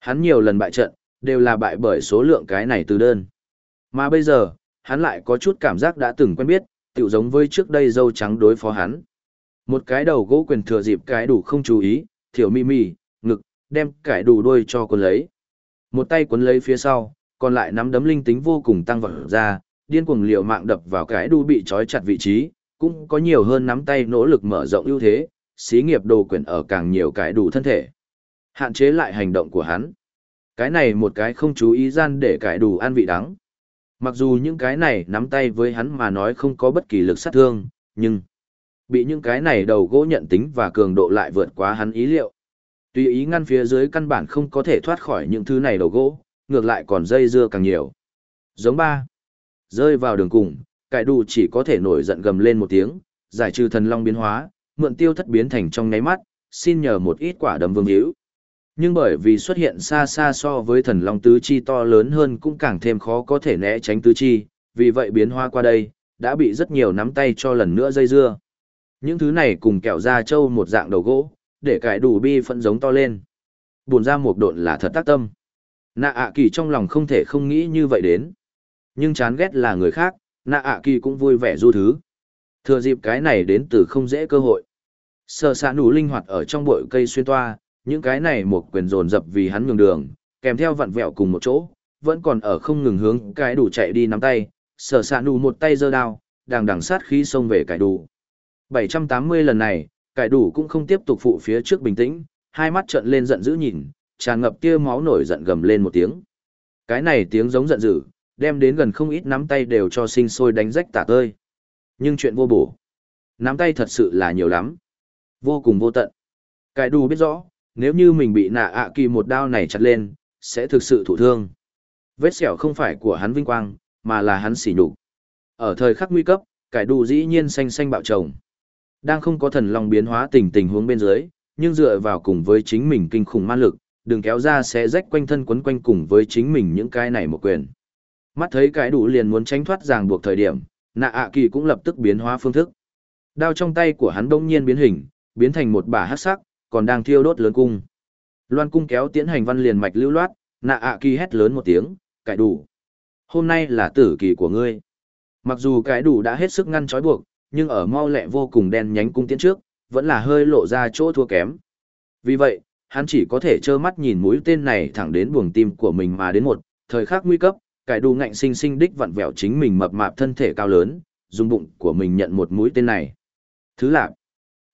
Hắn nhiều lần bại trận, đều là bại bởi số lượng cái này từ đơn. Mà bây giờ, hắn lại có chút cảm giác đã từng quen biết, tự giống với trước đây dâu trắng đối phó hắn. Một cái đầu gỗ quyền thừa dịp cái đủ không chú ý, thiểu mi mi, ngực, đem cải đủ đuôi cho quần lấy. Một tay quấn lấy phía sau, còn lại nắm đấm linh tính vô cùng tăng vọt ra, điên cuồng liều mạng đập vào cái đu bị trói chặt vị trí, cũng có nhiều hơn nắm tay nỗ lực mở rộng ưu thế, xí nghiệp đồ quyền ở càng nhiều cái đủ thân thể. Hạn chế lại hành động của hắn. Cái này một cái không chú ý gian để cải đủ an vị đắng. Mặc dù những cái này nắm tay với hắn mà nói không có bất kỳ lực sát thương, nhưng bị những cái này đầu gỗ nhận tính và cường độ lại vượt quá hắn ý liệu. Tuy ý ngăn phía dưới căn bản không có thể thoát khỏi những thứ này đầu gỗ, ngược lại còn dây dưa càng nhiều. Giống ba, rơi vào đường cùng, cải đủ chỉ có thể nổi giận gầm lên một tiếng, giải trừ thần long biến hóa, mượn tiêu thất biến thành trong nháy mắt, xin nhờ một ít quả đấm vương hữu. Nhưng bởi vì xuất hiện xa xa so với thần long tứ chi to lớn hơn cũng càng thêm khó có thể né tránh tứ chi, vì vậy biến hoa qua đây, đã bị rất nhiều nắm tay cho lần nữa dây dưa. Những thứ này cùng kẹo ra trâu một dạng đầu gỗ, để cải đủ bi phẫn giống to lên. Buồn ra một độn là thật tác tâm. Nạ ạ kỳ trong lòng không thể không nghĩ như vậy đến. Nhưng chán ghét là người khác, nạ ạ kỳ cũng vui vẻ du thứ. Thừa dịp cái này đến từ không dễ cơ hội. Sở xạ nủ linh hoạt ở trong bụi cây xuyên toa, những cái này một quyền dồn dập vì hắn nhường đường, kèm theo vặn vẹo cùng một chỗ, vẫn còn ở không ngừng hướng cái đủ chạy đi nắm tay, sở xạ nủ một tay giơ đao, đang đằng sát khí xông về cải đủ. 780 lần này, cải đủ cũng không tiếp tục phụ phía trước bình tĩnh, hai mắt trợn lên giận dữ nhìn, tràn ngập tia máu nổi giận gầm lên một tiếng. Cái này tiếng giống giận dữ, đem đến gần không ít nắm tay đều cho sinh sôi đánh rách tả tơi. Nhưng chuyện vô bổ. Nắm tay thật sự là nhiều lắm. Vô cùng vô tận. Cải đủ biết rõ, nếu như mình bị nạ ạ kỳ một đao này chặt lên, sẽ thực sự thụ thương. Vết sẹo không phải của hắn vinh quang, mà là hắn xỉ nhục. Ở thời khắc nguy cấp, cải đủ dĩ nhiên xanh xanh bạo chồng. Đang không có thần long biến hóa tình tình huống bên dưới, nhưng dựa vào cùng với chính mình kinh khủng ma lực, đừng kéo ra sẽ rách quanh thân quấn quanh cùng với chính mình những cái này một quyền. Mắt thấy cái đủ liền muốn tránh thoát ràng buộc thời điểm, nạ ạ kỳ cũng lập tức biến hóa phương thức. Đao trong tay của hắn bỗng nhiên biến hình, biến thành một bả hát sắc, còn đang thiêu đốt lớn cung. Loan cung kéo tiến hành văn liền mạch lưu loát, nạ ạ kỳ hét lớn một tiếng, cải đủ. Hôm nay là tử kỳ của ngươi. Mặc dù cải đủ đã hết sức ngăn trói buộc, nhưng ở mau lẹ vô cùng đen nhánh cung tiến trước, vẫn là hơi lộ ra chỗ thua kém. Vì vậy, hắn chỉ có thể trơ mắt nhìn mũi tên này thẳng đến buồng tim của mình mà đến một thời khắc nguy cấp, cải đủ ngạnh sinh sinh đích vặn vẹo chính mình mập mạp thân thể cao lớn, dùng bụng của mình nhận một mũi tên này. Thứ lạc,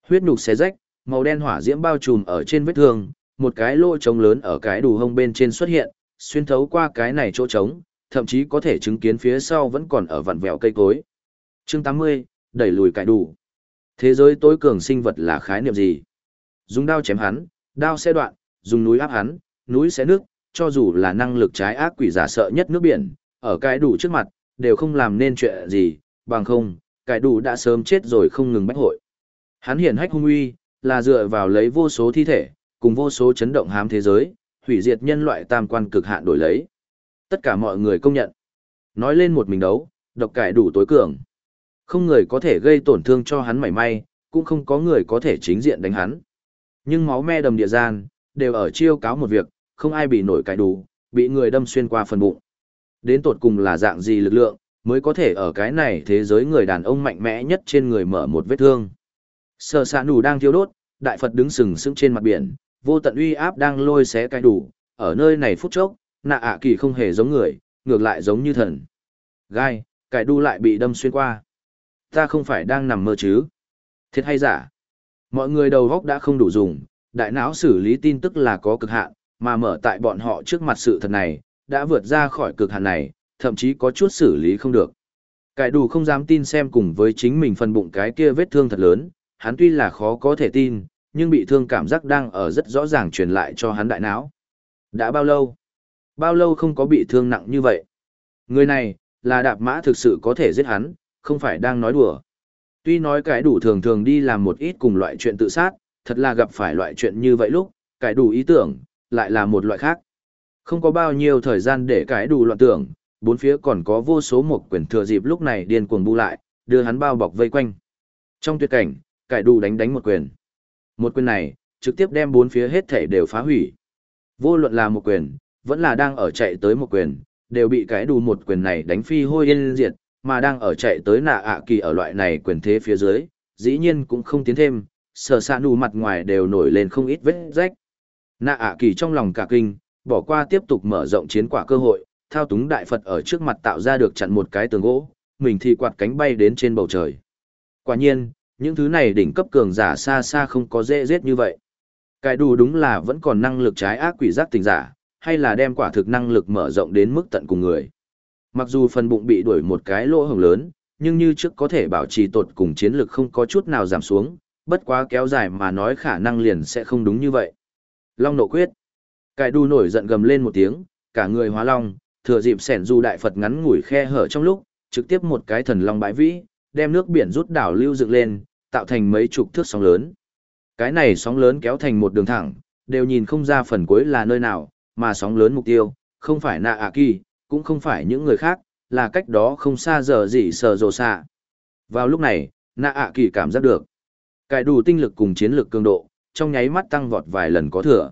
huyết nhục xé rách, màu đen hỏa diễm bao trùm ở trên vết thương, một cái lỗ trống lớn ở cái đủ hông bên trên xuất hiện, xuyên thấu qua cái này chỗ trống, thậm chí có thể chứng kiến phía sau vẫn còn ở vặn vẹo cây cối. Chương 80, đẩy lùi cải đủ. Thế giới tối cường sinh vật là khái niệm gì? Dùng đao chém hắn, đao sẽ đoạn, dùng núi áp hắn, núi sẽ nước, cho dù là năng lực trái ác quỷ giả sợ nhất nước biển, ở cái đủ trước mặt, đều không làm nên chuyện gì, bằng không, cái đủ đã sớm chết rồi không ngừng bách hội. Hắn hiển hách hung uy, là dựa vào lấy vô số thi thể, cùng vô số chấn động hám thế giới, hủy diệt nhân loại tam quan cực hạn đổi lấy. Tất cả mọi người công nhận. Nói lên một mình đấu, độc cải đủ tối cường. Không người có thể gây tổn thương cho hắn mảy may, cũng không có người có thể chính diện đánh hắn. Nhưng máu me đầm địa gian, đều ở chiêu cáo một việc, không ai bị nổi cải đủ, bị người đâm xuyên qua phần bụng. Đến tột cùng là dạng gì lực lượng, mới có thể ở cái này thế giới người đàn ông mạnh mẽ nhất trên người mở một vết thương. Sở xạ nủ đang thiêu đốt, đại Phật đứng sừng sững trên mặt biển, vô tận uy áp đang lôi xé cái đủ, ở nơi này phút chốc, nạ ạ kỳ không hề giống người, ngược lại giống như thần. Gai, cái đu lại bị đâm xuyên qua. Ta không phải đang nằm mơ chứ? Thiệt hay giả? Mọi người đầu góc đã không đủ dùng, đại não xử lý tin tức là có cực hạn, mà mở tại bọn họ trước mặt sự thật này, đã vượt ra khỏi cực hạn này, thậm chí có chút xử lý không được. Cải đủ không dám tin xem cùng với chính mình phần bụng cái kia vết thương thật lớn, hắn tuy là khó có thể tin, nhưng bị thương cảm giác đang ở rất rõ ràng truyền lại cho hắn đại não. Đã bao lâu? Bao lâu không có bị thương nặng như vậy? Người này, là đạp mã thực sự có thể giết hắn, không phải đang nói đùa. Tuy nói cái đủ thường thường đi làm một ít cùng loại chuyện tự sát, thật là gặp phải loại chuyện như vậy lúc, cái đủ ý tưởng, lại là một loại khác. Không có bao nhiêu thời gian để cái đủ loạn tưởng, bốn phía còn có vô số một quyển thừa dịp lúc này điên cuồng bu lại, đưa hắn bao bọc vây quanh. Trong tuyệt cảnh, cải đủ đánh đánh một quyền. Một quyền này, trực tiếp đem bốn phía hết thể đều phá hủy. Vô luận là một quyền, vẫn là đang ở chạy tới một quyền, đều bị cái đủ một quyền này đánh phi hôi yên diệt, mà đang ở chạy tới nạ ạ kỳ ở loại này quyền thế phía dưới, dĩ nhiên cũng không tiến thêm, sở sạ nụ mặt ngoài đều nổi lên không ít vết rách. Nạ ạ kỳ trong lòng cả kinh, bỏ qua tiếp tục mở rộng chiến quả cơ hội, thao túng đại Phật ở trước mặt tạo ra được chặn một cái tường gỗ, mình thì quạt cánh bay đến trên bầu trời. Quả nhiên, những thứ này đỉnh cấp cường giả xa xa không có dễ giết như vậy. Cái đủ đúng là vẫn còn năng lực trái ác quỷ giác tình giả, hay là đem quả thực năng lực mở rộng đến mức tận cùng người. Mặc dù phần bụng bị đuổi một cái lỗ hồng lớn, nhưng như trước có thể bảo trì tột cùng chiến lực không có chút nào giảm xuống, bất quá kéo dài mà nói khả năng liền sẽ không đúng như vậy. Long nộ quyết. Cải đu nổi giận gầm lên một tiếng, cả người hóa long, thừa dịp sẻn du đại Phật ngắn ngủi khe hở trong lúc, trực tiếp một cái thần long bãi vĩ, đem nước biển rút đảo lưu dựng lên, tạo thành mấy chục thước sóng lớn. Cái này sóng lớn kéo thành một đường thẳng, đều nhìn không ra phần cuối là nơi nào, mà sóng lớn mục tiêu, không phải nạ ạ kỳ, cũng không phải những người khác, là cách đó không xa giờ gì sờ rồ xạ. Vào lúc này, nạ ạ kỳ cảm giác được. Cải đủ tinh lực cùng chiến lực cường độ, trong nháy mắt tăng vọt vài lần có thừa.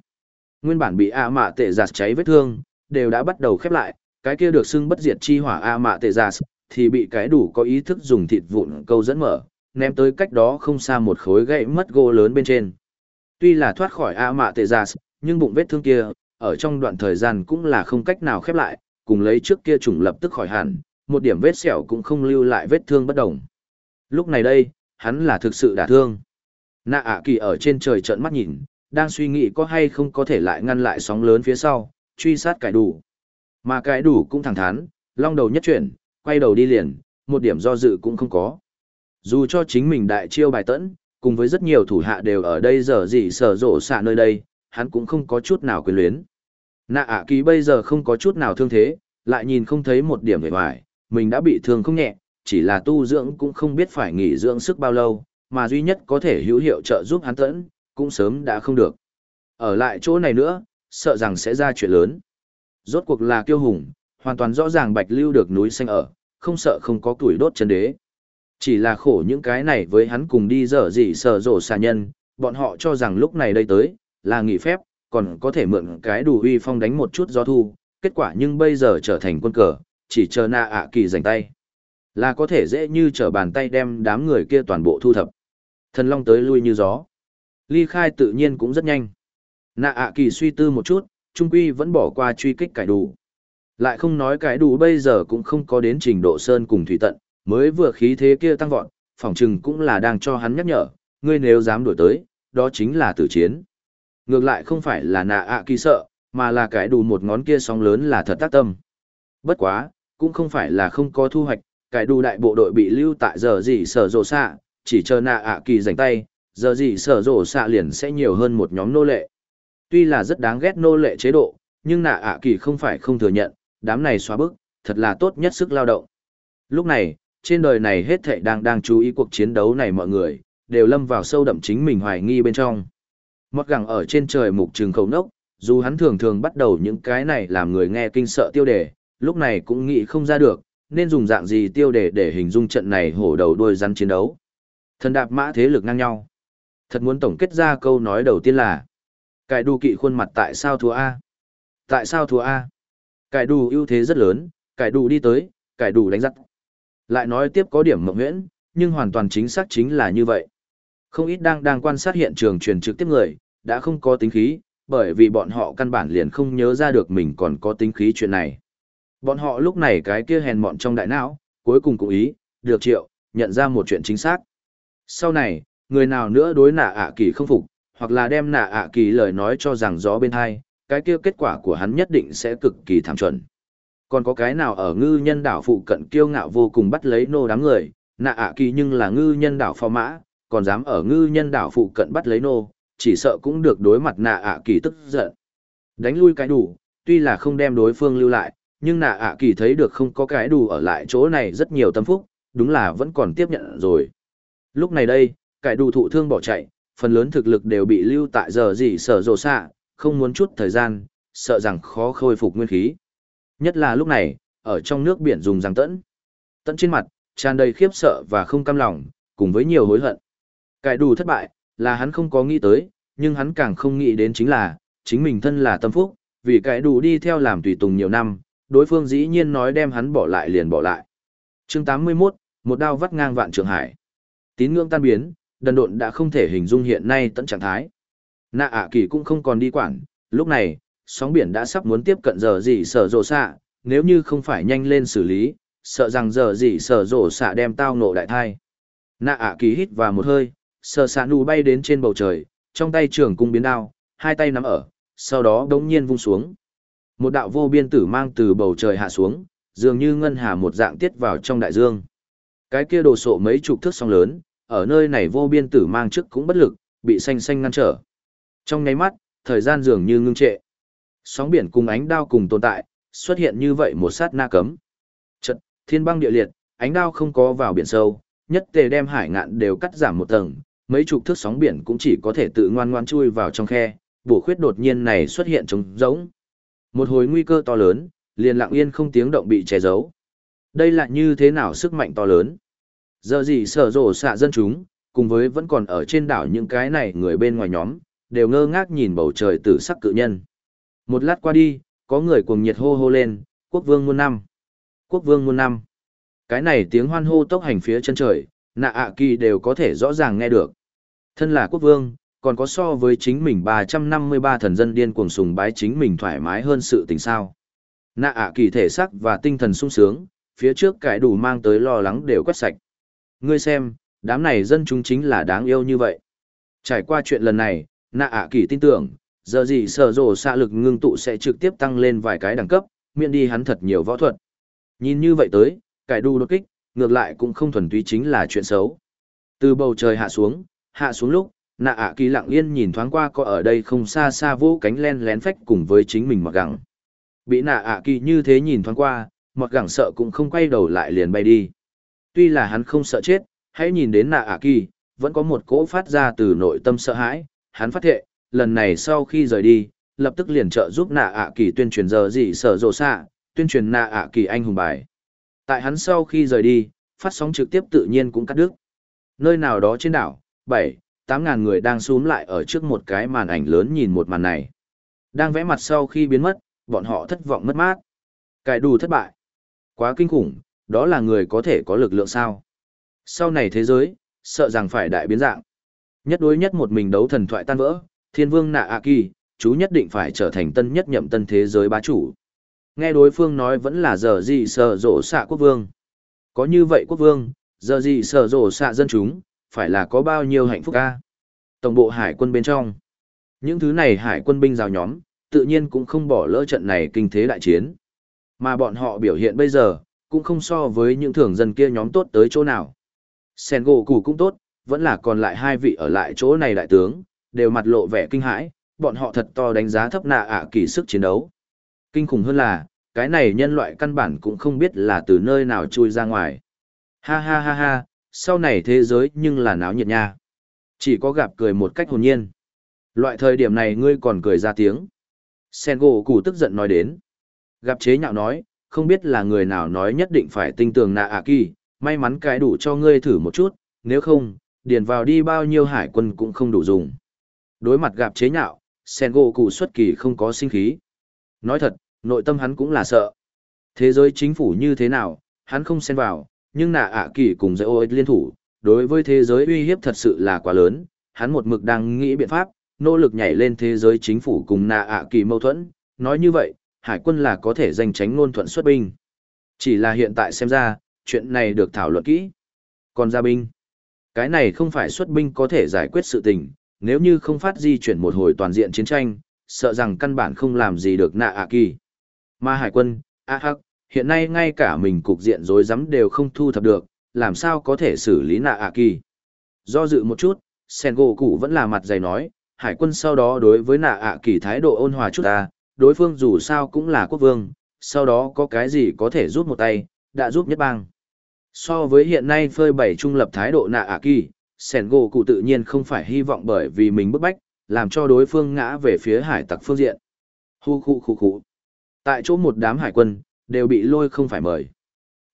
Nguyên bản bị A mạ tệ giạt cháy vết thương, đều đã bắt đầu khép lại, cái kia được xưng bất diệt chi hỏa A mạ tệ giạt, thì bị cái đủ có ý thức dùng thịt vụn câu dẫn mở, ném tới cách đó không xa một khối gậy mất gỗ lớn bên trên. Tuy là thoát khỏi A mạ tệ giạt, nhưng bụng vết thương kia, ở trong đoạn thời gian cũng là không cách nào khép lại, cùng lấy trước kia trùng lập tức khỏi hẳn, một điểm vết sẹo cũng không lưu lại vết thương bất đồng. Lúc này đây, hắn là thực sự đả thương. Nạ ạ kỳ ở trên trời trợn mắt nhìn, đang suy nghĩ có hay không có thể lại ngăn lại sóng lớn phía sau, truy sát cải đủ. Mà cải đủ cũng thẳng thắn, long đầu nhất chuyển, quay đầu đi liền, một điểm do dự cũng không có. Dù cho chính mình đại chiêu bài tẫn, cùng với rất nhiều thủ hạ đều ở đây giờ gì sở rộ xạ nơi đây, hắn cũng không có chút nào quyền luyến. Nạ ạ kỳ bây giờ không có chút nào thương thế, lại nhìn không thấy một điểm vẻ vải, mình đã bị thương không nhẹ, chỉ là tu dưỡng cũng không biết phải nghỉ dưỡng sức bao lâu, mà duy nhất có thể hữu hiệu trợ giúp hắn tẫn, cũng sớm đã không được. Ở lại chỗ này nữa, sợ rằng sẽ ra chuyện lớn. Rốt cuộc là kiêu hùng, hoàn toàn rõ ràng bạch lưu được núi xanh ở, không sợ không có tuổi đốt chân đế. Chỉ là khổ những cái này với hắn cùng đi dở gì sở rổ xà nhân, bọn họ cho rằng lúc này đây tới, là nghỉ phép, còn có thể mượn cái đủ uy phong đánh một chút gió thu, kết quả nhưng bây giờ trở thành quân cờ, chỉ chờ na ạ kỳ giành tay. Là có thể dễ như trở bàn tay đem đám người kia toàn bộ thu thập. Thần long tới lui như gió. Ly khai tự nhiên cũng rất nhanh. Nạ ạ kỳ suy tư một chút, trung quy vẫn bỏ qua truy kích cải đủ. Lại không nói cải đủ bây giờ cũng không có đến trình độ sơn cùng thủy tận, mới vừa khí thế kia tăng vọt, phỏng chừng cũng là đang cho hắn nhắc nhở, ngươi nếu dám đổi tới, đó chính là tử chiến. Ngược lại không phải là nạ ạ kỳ sợ, mà là cải đủ một ngón kia sóng lớn là thật tác tâm. Bất quá, cũng không phải là không có thu hoạch, cái đủ đại bộ đội bị lưu tại giờ gì sở rộ xạ, chỉ chờ nạ ạ kỳ rảnh tay, giờ gì sở rộ xạ liền sẽ nhiều hơn một nhóm nô lệ. Tuy là rất đáng ghét nô lệ chế độ, nhưng nạ ạ kỳ không phải không thừa nhận, đám này xóa bức, thật là tốt nhất sức lao động. Lúc này, trên đời này hết thảy đang đang chú ý cuộc chiến đấu này mọi người, đều lâm vào sâu đậm chính mình hoài nghi bên trong. Mót gẳng ở trên trời mục trường khẩu nốc, dù hắn thường thường bắt đầu những cái này làm người nghe kinh sợ tiêu đề, lúc này cũng nghĩ không ra được, nên dùng dạng gì tiêu đề để hình dung trận này hổ đầu đuôi rắn chiến đấu. Thần đạp mã thế lực ngang nhau. Thật muốn tổng kết ra câu nói đầu tiên là Cải đù kỵ khuôn mặt tại sao thua A? Tại sao thua A? Cải đù ưu thế rất lớn, cải đù đi tới, cải đù đánh giặc Lại nói tiếp có điểm mộng nguyễn, nhưng hoàn toàn chính xác chính là như vậy. Không ít đang đang quan sát hiện trường truyền trực tiếp người, đã không có tính khí, bởi vì bọn họ căn bản liền không nhớ ra được mình còn có tính khí chuyện này. Bọn họ lúc này cái kia hèn mọn trong đại não, cuối cùng cũng ý, được triệu, nhận ra một chuyện chính xác. Sau này, người nào nữa đối nạ ạ kỳ không phục, hoặc là đem nạ ạ kỳ lời nói cho rằng gió bên hai, cái kia kết quả của hắn nhất định sẽ cực kỳ thảm chuẩn. Còn có cái nào ở ngư nhân đảo phụ cận kiêu ngạo vô cùng bắt lấy nô đám người, nạ ạ kỳ nhưng là ngư nhân đảo phò mã, còn dám ở ngư nhân đảo phụ cận bắt lấy nô, chỉ sợ cũng được đối mặt nạ ạ kỳ tức giận. Đánh lui cái đủ, tuy là không đem đối phương lưu lại, nhưng nạ ạ kỳ thấy được không có cái đủ ở lại chỗ này rất nhiều tâm phúc, đúng là vẫn còn tiếp nhận rồi. Lúc này đây, cái đủ thụ thương bỏ chạy, phần lớn thực lực đều bị lưu tại giờ gì sở rồ xạ, không muốn chút thời gian, sợ rằng khó khôi phục nguyên khí. Nhất là lúc này, ở trong nước biển dùng răng tẫn. Tận trên mặt, tràn đầy khiếp sợ và không cam lòng, cùng với nhiều hối hận. Cái đủ thất bại, là hắn không có nghĩ tới, nhưng hắn càng không nghĩ đến chính là, chính mình thân là tâm phúc, Vì cái đủ đi theo làm tùy tùng nhiều năm, đối phương dĩ nhiên nói đem hắn bỏ lại liền bỏ lại. chương 81, một đao vắt ngang vạn trường hải. Tín ngưỡng tan biến, đần độn đã không thể hình dung hiện nay tận trạng thái. Nạ ạ kỳ cũng không còn đi quản, lúc này, sóng biển đã sắp muốn tiếp cận giờ gì sở rộ xạ, nếu như không phải nhanh lên xử lý, sợ rằng giờ gì sở rộ xạ đem tao nộ đại thai. Nạ ạ kỳ hít vào một hơi, sở xạ nụ bay đến trên bầu trời, trong tay trường cung biến đao, hai tay nắm ở, sau đó đống nhiên vung xuống. Một đạo vô biên tử mang từ bầu trời hạ xuống, dường như ngân hà một dạng tiết vào trong đại dương. Cái kia đồ sộ mấy chục thước sóng lớn, ở nơi này vô biên tử mang trước cũng bất lực, bị xanh xanh ngăn trở. Trong nháy mắt, thời gian dường như ngưng trệ. Sóng biển cùng ánh đao cùng tồn tại, xuất hiện như vậy một sát na cấm. Chật, thiên băng địa liệt, ánh đao không có vào biển sâu, nhất tề đem hải ngạn đều cắt giảm một tầng, mấy chục thước sóng biển cũng chỉ có thể tự ngoan ngoan chui vào trong khe, bổ khuyết đột nhiên này xuất hiện trống rỗng. Một hồi nguy cơ to lớn, liền lặng yên không tiếng động bị che giấu. Đây là như thế nào sức mạnh to lớn? Giờ gì sở rổ xạ dân chúng, cùng với vẫn còn ở trên đảo những cái này người bên ngoài nhóm, đều ngơ ngác nhìn bầu trời tử sắc cự nhân. Một lát qua đi, có người cuồng nhiệt hô hô lên, quốc vương muôn năm. Quốc vương muôn năm. Cái này tiếng hoan hô tốc hành phía chân trời, nạ ạ kỳ đều có thể rõ ràng nghe được. Thân là quốc vương, còn có so với chính mình 353 thần dân điên cuồng sùng bái chính mình thoải mái hơn sự tình sao. Nạ ạ kỳ thể sắc và tinh thần sung sướng, phía trước cải đủ mang tới lo lắng đều quét sạch. Ngươi xem, đám này dân chúng chính là đáng yêu như vậy. Trải qua chuyện lần này, nạ ạ kỳ tin tưởng, giờ gì sở rổ xạ lực ngưng tụ sẽ trực tiếp tăng lên vài cái đẳng cấp, miễn đi hắn thật nhiều võ thuật. Nhìn như vậy tới, cải đủ đột kích, ngược lại cũng không thuần túy chính là chuyện xấu. Từ bầu trời hạ xuống, hạ xuống lúc, nạ ạ kỳ lặng yên nhìn thoáng qua có ở đây không xa xa vỗ cánh len lén phách cùng với chính mình mặc gẳng. Bị nạ ạ kỳ như thế nhìn thoáng qua, mặc gẳng sợ cũng không quay đầu lại liền bay đi. Tuy là hắn không sợ chết, hãy nhìn đến nạ ạ kỳ, vẫn có một cỗ phát ra từ nội tâm sợ hãi, hắn phát thệ, lần này sau khi rời đi, lập tức liền trợ giúp nạ ạ kỳ tuyên truyền giờ gì sở rộ xạ, tuyên truyền nạ ạ kỳ anh hùng bài. Tại hắn sau khi rời đi, phát sóng trực tiếp tự nhiên cũng cắt đứt. Nơi nào đó trên đảo, bảy, tám ngàn người đang xuống lại ở trước một cái màn ảnh lớn nhìn một màn này. Đang vẽ mặt sau khi biến mất, bọn họ thất vọng mất mát. Cải đủ thất bại. Quá kinh khủng, đó là người có thể có lực lượng sao. Sau này thế giới, sợ rằng phải đại biến dạng. Nhất đối nhất một mình đấu thần thoại tan vỡ, thiên vương nạ a kỳ, chú nhất định phải trở thành tân nhất nhậm tân thế giới bá chủ. Nghe đối phương nói vẫn là giờ gì sợ rộ xạ quốc vương. Có như vậy quốc vương, giờ gì sợ rộ xạ dân chúng, phải là có bao nhiêu hạnh phúc ca. Tổng bộ hải quân bên trong. Những thứ này hải quân binh rào nhóm, tự nhiên cũng không bỏ lỡ trận này kinh thế đại chiến. Mà bọn họ biểu hiện bây giờ, cũng không so với những thường dân kia nhóm tốt tới chỗ nào. Sen gỗ củ cũng tốt, vẫn là còn lại hai vị ở lại chỗ này đại tướng, đều mặt lộ vẻ kinh hãi, bọn họ thật to đánh giá thấp nạ ạ kỳ sức chiến đấu. Kinh khủng hơn là, cái này nhân loại căn bản cũng không biết là từ nơi nào chui ra ngoài. Ha ha ha ha, sau này thế giới nhưng là náo nhiệt nha. Chỉ có gặp cười một cách hồn nhiên. Loại thời điểm này ngươi còn cười ra tiếng. Sen gỗ củ tức giận nói đến. Gặp chế nhạo nói, không biết là người nào nói nhất định phải tinh tường nạ ạ kỳ, may mắn cái đủ cho ngươi thử một chút, nếu không, điền vào đi bao nhiêu hải quân cũng không đủ dùng. Đối mặt gặp chế nhạo, sen gỗ cụ xuất kỳ không có sinh khí. Nói thật, nội tâm hắn cũng là sợ. Thế giới chính phủ như thế nào, hắn không xen vào, nhưng nạ ạ kỳ cùng dây ô liên thủ, đối với thế giới uy hiếp thật sự là quá lớn, hắn một mực đang nghĩ biện pháp, nỗ lực nhảy lên thế giới chính phủ cùng nạ ạ kỳ mâu thuẫn, nói như vậy, hải quân là có thể giành tránh ngôn thuận xuất binh. Chỉ là hiện tại xem ra, chuyện này được thảo luận kỹ. Còn ra binh, cái này không phải xuất binh có thể giải quyết sự tình, nếu như không phát di chuyển một hồi toàn diện chiến tranh, sợ rằng căn bản không làm gì được nạ ạ kỳ. Mà hải quân, a hắc, hiện nay ngay cả mình cục diện rối rắm đều không thu thập được, làm sao có thể xử lý nạ ạ kỳ. Do dự một chút, sen gỗ cụ vẫn là mặt dày nói, hải quân sau đó đối với nạ ạ kỳ thái độ ôn hòa chút ta, đối phương dù sao cũng là quốc vương, sau đó có cái gì có thể giúp một tay, đã giúp nhất bang. So với hiện nay phơi bày trung lập thái độ nạ ạ kỳ, sen gỗ cụ tự nhiên không phải hy vọng bởi vì mình bức bách, làm cho đối phương ngã về phía hải tặc phương diện. Hu khu khu khu. Tại chỗ một đám hải quân, đều bị lôi không phải mời.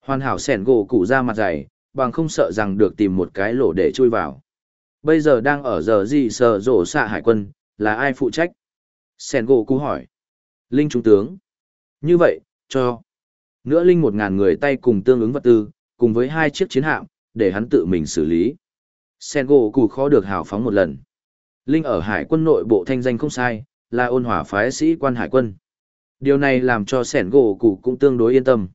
Hoàn hảo sẻn gỗ cụ ra mặt dày, bằng không sợ rằng được tìm một cái lỗ để chui vào. Bây giờ đang ở giờ gì sờ rổ xạ hải quân, là ai phụ trách? Sẻn gỗ cụ hỏi. Linh trung tướng. Như vậy, cho. Nữa Linh một ngàn người tay cùng tương ứng vật tư, cùng với hai chiếc chiến hạm, để hắn tự mình xử lý. Sẻn gỗ cụ khó được hào phóng một lần. Linh ở hải quân nội bộ thanh danh không sai, là ôn hỏa phái sĩ quan hải quân. Điều này làm cho sẻn gỗ cụ cũng tương đối yên tâm.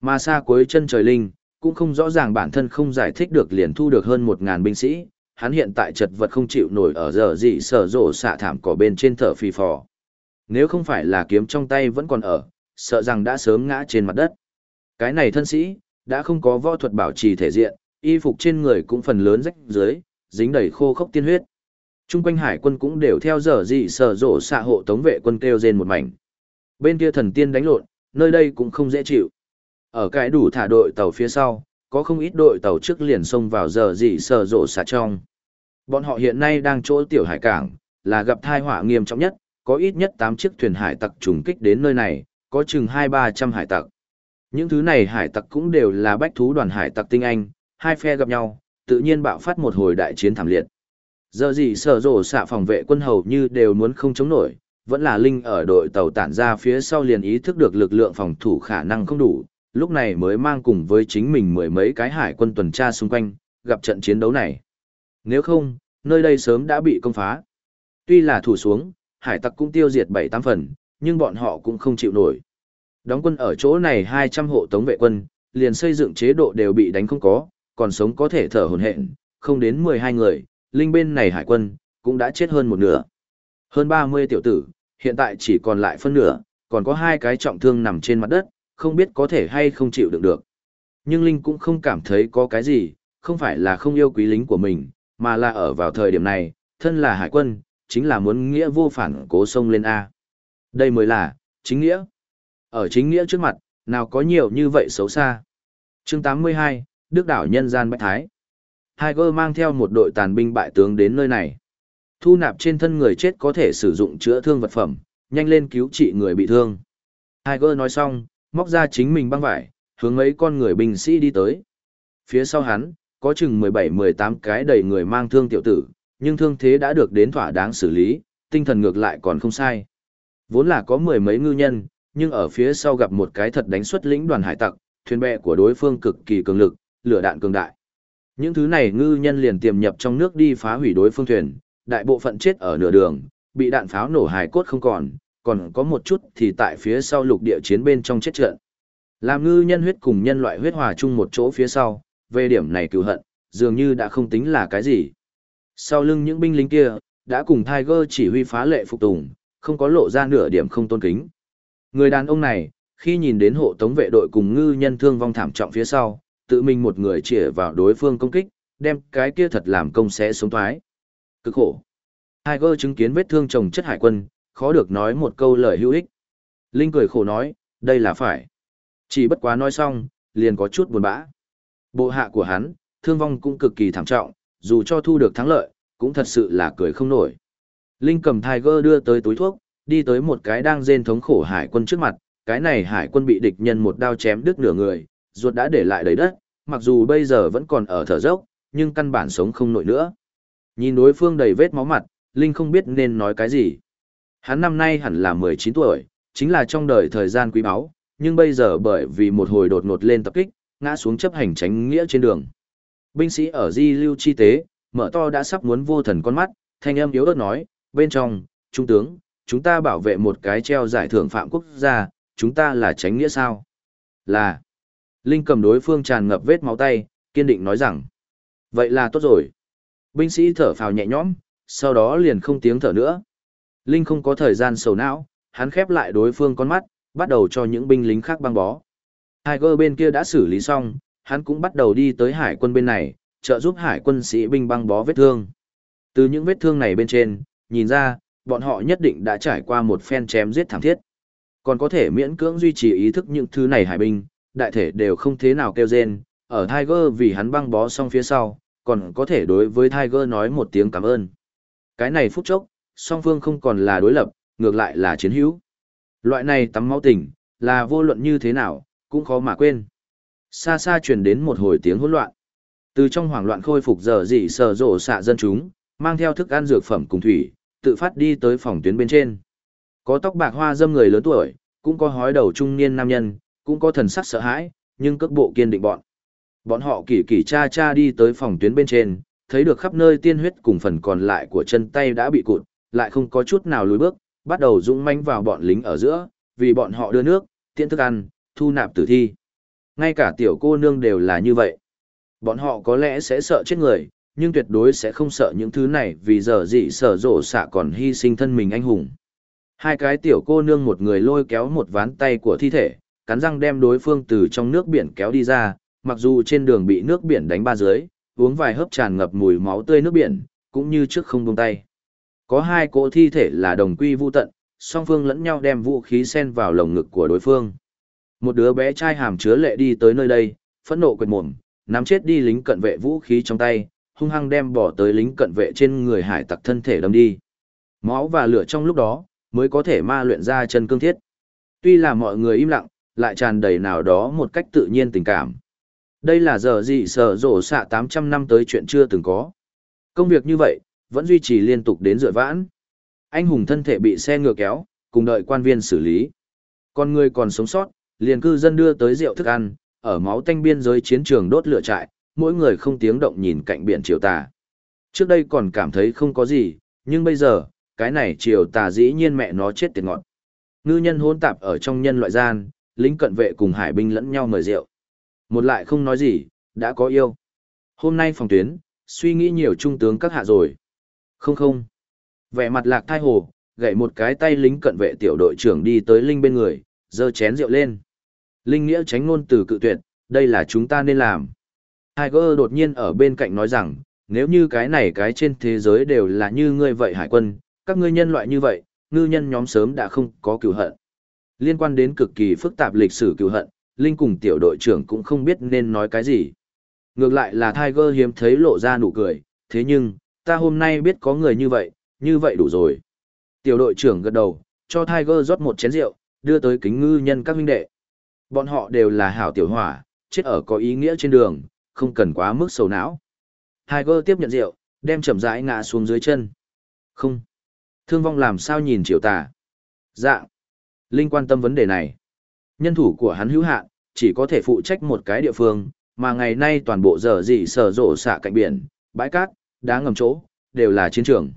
Mà xa cuối chân trời Linh, cũng không rõ ràng bản thân không giải thích được liền thu được hơn một ngàn binh sĩ, hắn hiện tại chật vật không chịu nổi ở giờ dị sở rổ xạ thảm cỏ bên trên thở phì phò. Nếu không phải là kiếm trong tay vẫn còn ở, sợ rằng đã sớm ngã trên mặt đất. Cái này thân sĩ, đã không có võ thuật bảo trì thể diện, y phục trên người cũng phần lớn rách dưới, dính đầy khô khốc tiên huyết. Trung quanh hải quân cũng đều theo giờ dị sở rổ xạ hộ tống vệ quân kêu rên một mảnh. Bên kia thần tiên đánh lộn, nơi đây cũng không dễ chịu. Ở cái đủ thả đội tàu phía sau, có không ít đội tàu trước liền xông vào giờ gì sở rộ xả trong. Bọn họ hiện nay đang chỗ tiểu hải cảng, là gặp thai họa nghiêm trọng nhất, có ít nhất 8 chiếc thuyền hải tặc trùng kích đến nơi này, có chừng 2-300 hải tặc. Những thứ này hải tặc cũng đều là bách thú đoàn hải tặc tinh anh, hai phe gặp nhau, tự nhiên bạo phát một hồi đại chiến thảm liệt. Giờ gì sở rộ xạ phòng vệ quân hầu như đều muốn không chống nổi, vẫn là Linh ở đội tàu tản ra phía sau liền ý thức được lực lượng phòng thủ khả năng không đủ, lúc này mới mang cùng với chính mình mười mấy cái hải quân tuần tra xung quanh, gặp trận chiến đấu này. Nếu không, nơi đây sớm đã bị công phá. Tuy là thủ xuống, hải tặc cũng tiêu diệt bảy tám phần, nhưng bọn họ cũng không chịu nổi. Đóng quân ở chỗ này 200 hộ tống vệ quân, liền xây dựng chế độ đều bị đánh không có, còn sống có thể thở hồn hện, không đến 12 người, linh bên này hải quân, cũng đã chết hơn một nửa. Hơn 30 tiểu tử, hiện tại chỉ còn lại phân nửa, còn có hai cái trọng thương nằm trên mặt đất, không biết có thể hay không chịu đựng được. Nhưng Linh cũng không cảm thấy có cái gì, không phải là không yêu quý lính của mình, mà là ở vào thời điểm này, thân là hải quân, chính là muốn nghĩa vô phản cố sông lên A. Đây mới là, chính nghĩa. Ở chính nghĩa trước mặt, nào có nhiều như vậy xấu xa. chương 82, Đức đảo nhân gian Bách Thái. Tiger mang theo một đội tàn binh bại tướng đến nơi này. Thu nạp trên thân người chết có thể sử dụng chữa thương vật phẩm, nhanh lên cứu trị người bị thương. Tiger nói xong, móc ra chính mình băng vải, hướng mấy con người binh sĩ đi tới. Phía sau hắn, có chừng 17-18 cái đầy người mang thương tiểu tử, nhưng thương thế đã được đến thỏa đáng xử lý, tinh thần ngược lại còn không sai. Vốn là có mười mấy ngư nhân, nhưng ở phía sau gặp một cái thật đánh xuất lĩnh đoàn hải tặc, thuyền bè của đối phương cực kỳ cường lực, lửa đạn cường đại. Những thứ này ngư nhân liền tiềm nhập trong nước đi phá hủy đối phương thuyền, đại bộ phận chết ở nửa đường, bị đạn pháo nổ hài cốt không còn, còn có một chút thì tại phía sau lục địa chiến bên trong chết trận. Làm ngư nhân huyết cùng nhân loại huyết hòa chung một chỗ phía sau, về điểm này cựu hận, dường như đã không tính là cái gì. Sau lưng những binh lính kia, đã cùng Tiger chỉ huy phá lệ phục tùng, không có lộ ra nửa điểm không tôn kính. Người đàn ông này, khi nhìn đến hộ tống vệ đội cùng ngư nhân thương vong thảm trọng phía sau, tự mình một người chĩa vào đối phương công kích, đem cái kia thật làm công sẽ sống thoái. Cực khổ. Tiger chứng kiến vết thương chồng chất hải quân, khó được nói một câu lời hữu ích. Linh cười khổ nói, đây là phải. Chỉ bất quá nói xong, liền có chút buồn bã. Bộ hạ của hắn, thương vong cũng cực kỳ thảm trọng, dù cho thu được thắng lợi, cũng thật sự là cười không nổi. Linh cầm Tiger đưa tới túi thuốc, đi tới một cái đang rên thống khổ hải quân trước mặt, cái này hải quân bị địch nhân một đao chém đứt nửa người, ruột đã để lại đầy đất, mặc dù bây giờ vẫn còn ở thở dốc, nhưng căn bản sống không nổi nữa. Nhìn đối phương đầy vết máu mặt, Linh không biết nên nói cái gì. Hắn năm nay hẳn là 19 tuổi, chính là trong đời thời gian quý báu, nhưng bây giờ bởi vì một hồi đột ngột lên tập kích, ngã xuống chấp hành tránh nghĩa trên đường. Binh sĩ ở di lưu chi tế, mở to đã sắp muốn vô thần con mắt, thanh âm yếu ớt nói, bên trong, trung tướng, chúng ta bảo vệ một cái treo giải thưởng phạm quốc gia, chúng ta là tránh nghĩa sao? Là. Linh cầm đối phương tràn ngập vết máu tay, kiên định nói rằng, vậy là tốt rồi. Binh sĩ thở phào nhẹ nhõm, sau đó liền không tiếng thở nữa. Linh không có thời gian sầu não, hắn khép lại đối phương con mắt, bắt đầu cho những binh lính khác băng bó. Tiger bên kia đã xử lý xong, hắn cũng bắt đầu đi tới hải quân bên này, trợ giúp hải quân sĩ binh băng bó vết thương. Từ những vết thương này bên trên, nhìn ra, bọn họ nhất định đã trải qua một phen chém giết thảm thiết. Còn có thể miễn cưỡng duy trì ý thức những thứ này hải binh, đại thể đều không thế nào kêu rên, ở Tiger vì hắn băng bó xong phía sau, còn có thể đối với Tiger nói một tiếng cảm ơn. Cái này phút chốc, song phương không còn là đối lập, ngược lại là chiến hữu. Loại này tắm máu tình, là vô luận như thế nào, cũng khó mà quên. Xa xa truyền đến một hồi tiếng hỗn loạn. Từ trong hoảng loạn khôi phục giờ dị sờ rộ xạ dân chúng, mang theo thức ăn dược phẩm cùng thủy, tự phát đi tới phòng tuyến bên trên. Có tóc bạc hoa dâm người lớn tuổi, cũng có hói đầu trung niên nam nhân, cũng có thần sắc sợ hãi, nhưng cước bộ kiên định bọn. Bọn họ kỳ kỳ cha cha đi tới phòng tuyến bên trên, thấy được khắp nơi tiên huyết cùng phần còn lại của chân tay đã bị cụt, lại không có chút nào lùi bước, bắt đầu dũng manh vào bọn lính ở giữa, vì bọn họ đưa nước, tiện thức ăn, thu nạp tử thi. Ngay cả tiểu cô nương đều là như vậy. Bọn họ có lẽ sẽ sợ chết người, nhưng tuyệt đối sẽ không sợ những thứ này vì giờ dị sở rổ xạ còn hy sinh thân mình anh hùng. Hai cái tiểu cô nương một người lôi kéo một ván tay của thi thể, cắn răng đem đối phương từ trong nước biển kéo đi ra, mặc dù trên đường bị nước biển đánh ba dưới, uống vài hớp tràn ngập mùi máu tươi nước biển, cũng như trước không buông tay. Có hai cỗ thi thể là đồng quy vu tận, song phương lẫn nhau đem vũ khí xen vào lồng ngực của đối phương. Một đứa bé trai hàm chứa lệ đi tới nơi đây, phẫn nộ quệt mồm, nắm chết đi lính cận vệ vũ khí trong tay, hung hăng đem bỏ tới lính cận vệ trên người hải tặc thân thể đâm đi. Máu và lửa trong lúc đó, mới có thể ma luyện ra chân cương thiết. Tuy là mọi người im lặng, lại tràn đầy nào đó một cách tự nhiên tình cảm. Đây là giờ gì sở rổ xạ 800 năm tới chuyện chưa từng có. Công việc như vậy, vẫn duy trì liên tục đến rửa vãn. Anh hùng thân thể bị xe ngựa kéo, cùng đợi quan viên xử lý. Con người còn sống sót, liền cư dân đưa tới rượu thức ăn, ở máu tanh biên giới chiến trường đốt lửa trại, mỗi người không tiếng động nhìn cạnh biển triều tà. Trước đây còn cảm thấy không có gì, nhưng bây giờ, cái này triều tà dĩ nhiên mẹ nó chết tiệt ngọn. Ngư nhân hỗn tạp ở trong nhân loại gian, lính cận vệ cùng hải binh lẫn nhau mời rượu. Một lại không nói gì, đã có yêu. Hôm nay phòng tuyến, suy nghĩ nhiều trung tướng các hạ rồi. Không không. Vẻ mặt lạc thai hồ, gậy một cái tay lính cận vệ tiểu đội trưởng đi tới Linh bên người, giơ chén rượu lên. Linh nghĩa tránh ngôn từ cự tuyệt, đây là chúng ta nên làm. Tiger đột nhiên ở bên cạnh nói rằng, nếu như cái này cái trên thế giới đều là như ngươi vậy hải quân, các ngươi nhân loại như vậy, ngư nhân nhóm sớm đã không có cựu hận. Liên quan đến cực kỳ phức tạp lịch sử cựu hận, Linh cùng tiểu đội trưởng cũng không biết nên nói cái gì. Ngược lại là Tiger hiếm thấy lộ ra nụ cười, thế nhưng, ta hôm nay biết có người như vậy, như vậy đủ rồi. Tiểu đội trưởng gật đầu, cho Tiger rót một chén rượu, đưa tới kính ngư nhân các huynh đệ. Bọn họ đều là hảo tiểu hỏa, chết ở có ý nghĩa trên đường, không cần quá mức sầu não. Tiger tiếp nhận rượu, đem chậm rãi ngã xuống dưới chân. Không. Thương vong làm sao nhìn chiều tà. Dạ. Linh quan tâm vấn đề này. Nhân thủ của hắn hữu hạn, chỉ có thể phụ trách một cái địa phương, mà ngày nay toàn bộ giờ dị sở rộ xạ cạnh biển, bãi cát, đá ngầm chỗ, đều là chiến trường.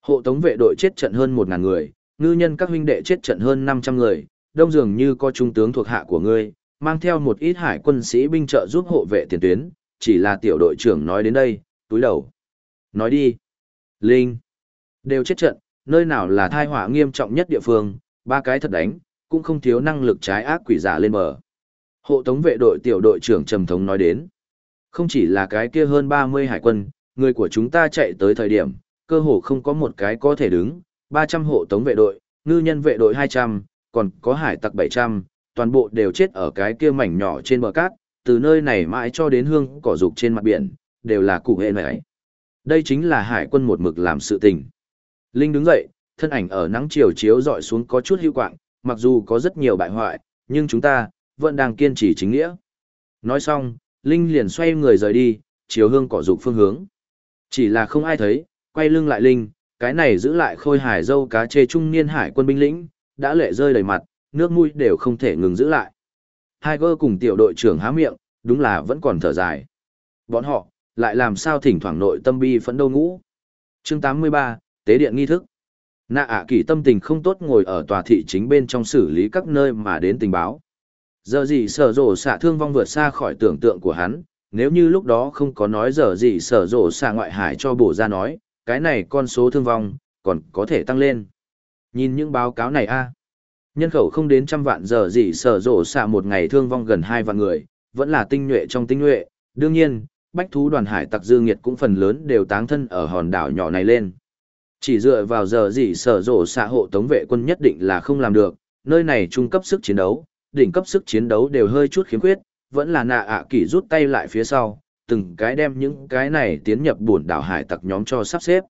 Hộ tống vệ đội chết trận hơn 1.000 người, ngư nhân các huynh đệ chết trận hơn 500 người, đông dường như có trung tướng thuộc hạ của ngươi, mang theo một ít hải quân sĩ binh trợ giúp hộ vệ tiền tuyến, chỉ là tiểu đội trưởng nói đến đây, túi đầu. Nói đi. Linh. Đều chết trận, nơi nào là thai họa nghiêm trọng nhất địa phương, ba cái thật đánh, cũng không thiếu năng lực trái ác quỷ giả lên bờ. Hộ tống vệ đội tiểu đội trưởng Trầm Thống nói đến. Không chỉ là cái kia hơn 30 hải quân, người của chúng ta chạy tới thời điểm, cơ hồ không có một cái có thể đứng, 300 hộ tống vệ đội, ngư nhân vệ đội 200, còn có hải tặc 700, toàn bộ đều chết ở cái kia mảnh nhỏ trên bờ cát, từ nơi này mãi cho đến hương cỏ dục trên mặt biển, đều là cụ hệ này. Đây chính là hải quân một mực làm sự tình. Linh đứng dậy, thân ảnh ở nắng chiều chiếu dọi xuống có chút hưu quạng, mặc dù có rất nhiều bại hoại, nhưng chúng ta, vẫn đang kiên trì chính nghĩa. Nói xong, Linh liền xoay người rời đi, chiều hương cỏ dục phương hướng. Chỉ là không ai thấy, quay lưng lại Linh, cái này giữ lại khôi hải dâu cá chê trung niên hải quân binh lĩnh, đã lệ rơi đầy mặt, nước mũi đều không thể ngừng giữ lại. Tiger cùng tiểu đội trưởng há miệng, đúng là vẫn còn thở dài. Bọn họ, lại làm sao thỉnh thoảng nội tâm bi phẫn đâu ngũ. Chương 83, Tế điện nghi thức. Nạ ạ kỳ tâm tình không tốt ngồi ở tòa thị chính bên trong xử lý các nơi mà đến tình báo. Giờ gì sở rổ xạ thương vong vượt xa khỏi tưởng tượng của hắn, nếu như lúc đó không có nói giờ gì sở rổ xạ ngoại hải cho bổ ra nói, cái này con số thương vong, còn có thể tăng lên. Nhìn những báo cáo này a nhân khẩu không đến trăm vạn giờ gì sở rổ xạ một ngày thương vong gần hai vạn người, vẫn là tinh nhuệ trong tinh nhuệ, đương nhiên, bách thú đoàn hải tặc dư nghiệt cũng phần lớn đều táng thân ở hòn đảo nhỏ này lên. Chỉ dựa vào giờ gì sở rổ xã hộ tống vệ quân nhất định là không làm được, nơi này trung cấp sức chiến đấu, đỉnh cấp sức chiến đấu đều hơi chút khiếm khuyết, vẫn là nạ ạ à kỳ rút tay lại phía sau, từng cái đem những cái này tiến nhập buồn đảo hải tặc nhóm cho sắp xếp.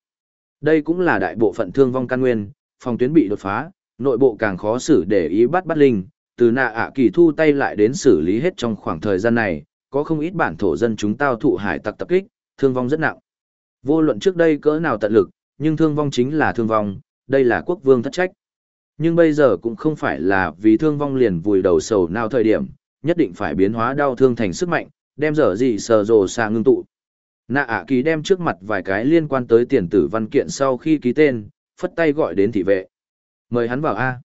Đây cũng là đại bộ phận thương vong căn nguyên, phòng tuyến bị đột phá, nội bộ càng khó xử để ý bắt bắt linh, từ nạ ạ à kỳ thu tay lại đến xử lý hết trong khoảng thời gian này, có không ít bản thổ dân chúng tao thụ hải tặc tập kích, thương vong rất nặng. Vô luận trước đây cỡ nào tận lực, nhưng thương vong chính là thương vong, đây là quốc vương thất trách. Nhưng bây giờ cũng không phải là vì thương vong liền vùi đầu sầu nào thời điểm, nhất định phải biến hóa đau thương thành sức mạnh, đem dở gì sờ rồ xa ngưng tụ. Nạ ạ kỳ đem trước mặt vài cái liên quan tới tiền tử văn kiện sau khi ký tên, phất tay gọi đến thị vệ. Mời hắn vào A.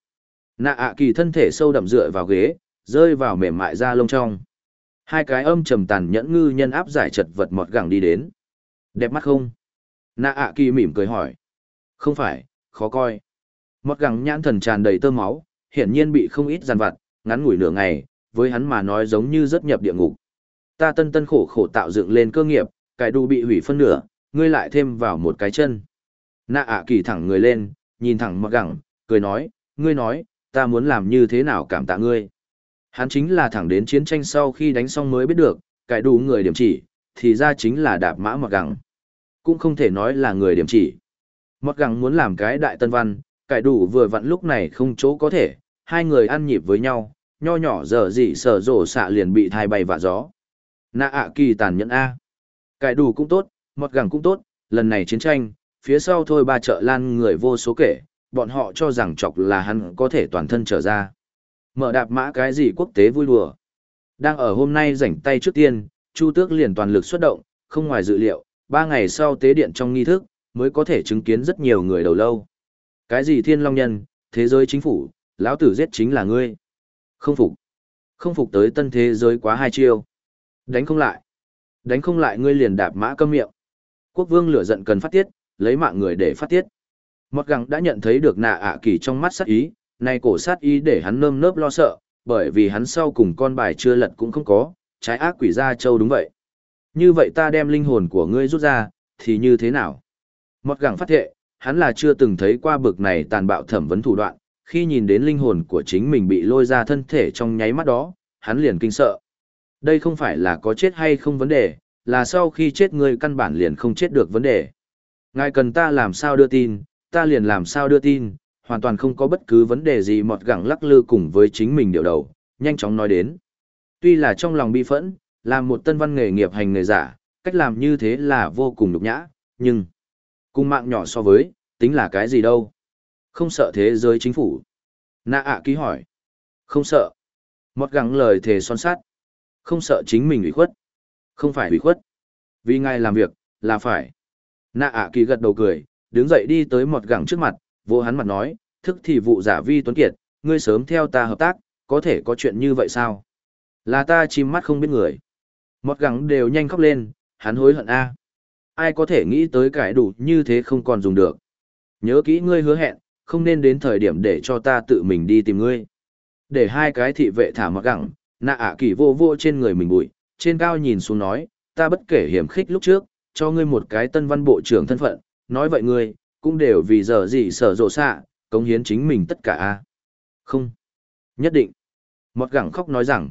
Nạ ạ kỳ thân thể sâu đậm dựa vào ghế, rơi vào mềm mại da lông trong. Hai cái âm trầm tàn nhẫn ngư nhân áp giải chật vật mọt gẳng đi đến. Đẹp mắt không? Nạ ạ kỳ mỉm cười hỏi. Không phải, khó coi. Mọt gẳng nhãn thần tràn đầy tơ máu, hiển nhiên bị không ít giàn vặt, ngắn ngủi nửa ngày, với hắn mà nói giống như rất nhập địa ngục. Ta tân tân khổ khổ tạo dựng lên cơ nghiệp, cải đu bị hủy phân nửa, ngươi lại thêm vào một cái chân. Nạ ạ kỳ thẳng người lên, nhìn thẳng mọt gẳng, cười nói, ngươi nói, ta muốn làm như thế nào cảm tạ ngươi. Hắn chính là thẳng đến chiến tranh sau khi đánh xong mới biết được, cải đủ người điểm chỉ, thì ra chính là đạp mã mọt gẳng. Cũng không thể nói là người điểm chỉ. Mọt gẳng muốn làm cái đại tân văn, cải đủ vừa vặn lúc này không chỗ có thể, hai người ăn nhịp với nhau, nho nhỏ giờ gì sở rổ xạ liền bị thai bay vạ gió. Nạ ạ kỳ tàn nhẫn A. Cải đủ cũng tốt, mọt gẳng cũng tốt, lần này chiến tranh, phía sau thôi ba chợ lan người vô số kể, bọn họ cho rằng chọc là hắn có thể toàn thân trở ra. Mở đạp mã cái gì quốc tế vui đùa. Đang ở hôm nay rảnh tay trước tiên, Chu Tước liền toàn lực xuất động, không ngoài dự liệu, ba ngày sau tế điện trong nghi thức, mới có thể chứng kiến rất nhiều người đầu lâu. Cái gì thiên long nhân, thế giới chính phủ, lão tử giết chính là ngươi. Không phục. Không phục tới tân thế giới quá hai chiêu. Đánh không lại. Đánh không lại ngươi liền đạp mã câm miệng. Quốc vương lửa giận cần phát tiết, lấy mạng người để phát tiết. Mọt găng đã nhận thấy được nạ ạ kỳ trong mắt sát ý, nay cổ sát ý để hắn nơm nớp lo sợ, bởi vì hắn sau cùng con bài chưa lật cũng không có, trái ác quỷ ra châu đúng vậy. Như vậy ta đem linh hồn của ngươi rút ra, thì như thế nào? Mọt gẳng phát thệ, hắn là chưa từng thấy qua bực này tàn bạo thẩm vấn thủ đoạn, khi nhìn đến linh hồn của chính mình bị lôi ra thân thể trong nháy mắt đó, hắn liền kinh sợ. Đây không phải là có chết hay không vấn đề, là sau khi chết ngươi căn bản liền không chết được vấn đề. Ngài cần ta làm sao đưa tin, ta liền làm sao đưa tin, hoàn toàn không có bất cứ vấn đề gì mọt gẳng lắc lư cùng với chính mình điều đầu, nhanh chóng nói đến. Tuy là trong lòng bi phẫn, làm một tân văn nghề nghiệp hành nghề giả, cách làm như thế là vô cùng nhục nhã, nhưng cùng mạng nhỏ so với, tính là cái gì đâu. Không sợ thế giới chính phủ. Nạ ạ ký hỏi. Không sợ. Mọt gắng lời thề son sát. Không sợ chính mình ủy khuất. Không phải ủy khuất. Vì ngài làm việc, là phải. Nạ ạ kỳ gật đầu cười, đứng dậy đi tới một gẳng trước mặt, vô hắn mặt nói, thức thì vụ giả vi tuấn kiệt, ngươi sớm theo ta hợp tác, có thể có chuyện như vậy sao? Là ta chim mắt không biết người. Một gắng đều nhanh khóc lên, hắn hối hận a. Ai có thể nghĩ tới cải đủ như thế không còn dùng được. Nhớ kỹ ngươi hứa hẹn, không nên đến thời điểm để cho ta tự mình đi tìm ngươi. Để hai cái thị vệ thả mặc gẳng, nạ ạ kỳ vô vô trên người mình bụi, trên cao nhìn xuống nói, ta bất kể hiểm khích lúc trước, cho ngươi một cái tân văn bộ trưởng thân phận, nói vậy ngươi, cũng đều vì giờ gì sở rộ xạ, cống hiến chính mình tất cả a Không. Nhất định. Mọt gẳng khóc nói rằng,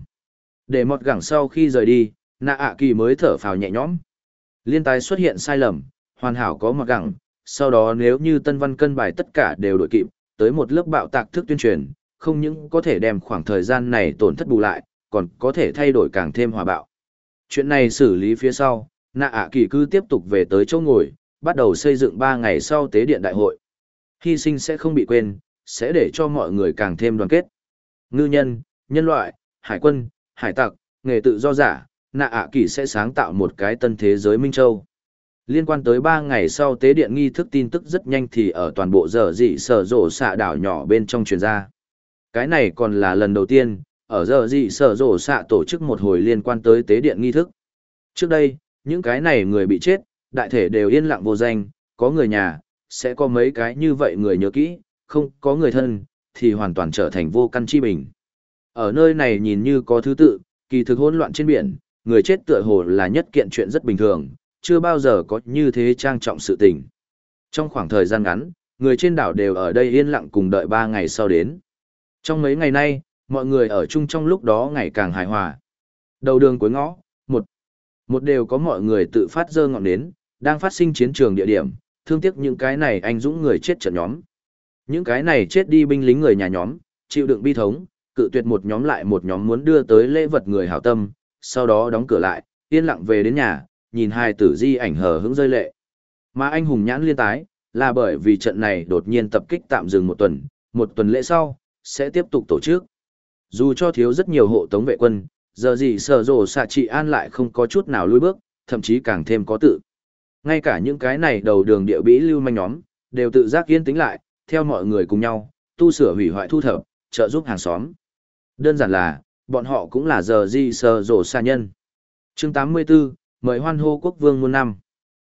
để mọt gẳng sau khi rời đi, nạ ạ kỳ mới thở phào nhẹ nhõm. Liên tài xuất hiện sai lầm, hoàn hảo có mặc gẳng, sau đó nếu như tân văn cân bài tất cả đều đội kịp, tới một lớp bạo tạc thức tuyên truyền, không những có thể đem khoảng thời gian này tổn thất bù lại, còn có thể thay đổi càng thêm hòa bạo. Chuyện này xử lý phía sau, nạ ạ kỳ cứ tiếp tục về tới chỗ ngồi, bắt đầu xây dựng ba ngày sau tế điện đại hội. Hy sinh sẽ không bị quên, sẽ để cho mọi người càng thêm đoàn kết. Ngư nhân, nhân loại, hải quân, hải tặc, nghề tự do giả, nạ ạ kỳ sẽ sáng tạo một cái tân thế giới Minh Châu. Liên quan tới 3 ngày sau tế điện nghi thức tin tức rất nhanh thì ở toàn bộ giờ dị sở rổ xạ đảo nhỏ bên trong truyền ra. Cái này còn là lần đầu tiên, ở giờ dị sở rổ xạ tổ chức một hồi liên quan tới tế điện nghi thức. Trước đây, những cái này người bị chết, đại thể đều yên lặng vô danh, có người nhà, sẽ có mấy cái như vậy người nhớ kỹ, không có người thân, thì hoàn toàn trở thành vô căn chi bình. Ở nơi này nhìn như có thứ tự, kỳ thực hỗn loạn trên biển, người chết tựa hồ là nhất kiện chuyện rất bình thường, chưa bao giờ có như thế trang trọng sự tình. Trong khoảng thời gian ngắn, người trên đảo đều ở đây yên lặng cùng đợi ba ngày sau đến. Trong mấy ngày nay, mọi người ở chung trong lúc đó ngày càng hài hòa. Đầu đường cuối ngõ, một, một đều có mọi người tự phát dơ ngọn nến, đang phát sinh chiến trường địa điểm, thương tiếc những cái này anh dũng người chết trận nhóm. Những cái này chết đi binh lính người nhà nhóm, chịu đựng bi thống, cự tuyệt một nhóm lại một nhóm muốn đưa tới lễ vật người hảo tâm, sau đó đóng cửa lại, yên lặng về đến nhà, nhìn hai tử di ảnh hờ hững rơi lệ. Mà anh hùng nhãn liên tái, là bởi vì trận này đột nhiên tập kích tạm dừng một tuần, một tuần lễ sau, sẽ tiếp tục tổ chức. Dù cho thiếu rất nhiều hộ tống vệ quân, giờ gì sở rồ xạ trị an lại không có chút nào lùi bước, thậm chí càng thêm có tự. Ngay cả những cái này đầu đường địa bĩ lưu manh nhóm, đều tự giác yên tĩnh lại, theo mọi người cùng nhau, tu sửa hủy hoại thu thập, trợ giúp hàng xóm. Đơn giản là, bọn họ cũng là giờ di sở rổ xa nhân. chương 84, mời hoan hô quốc vương muôn năm.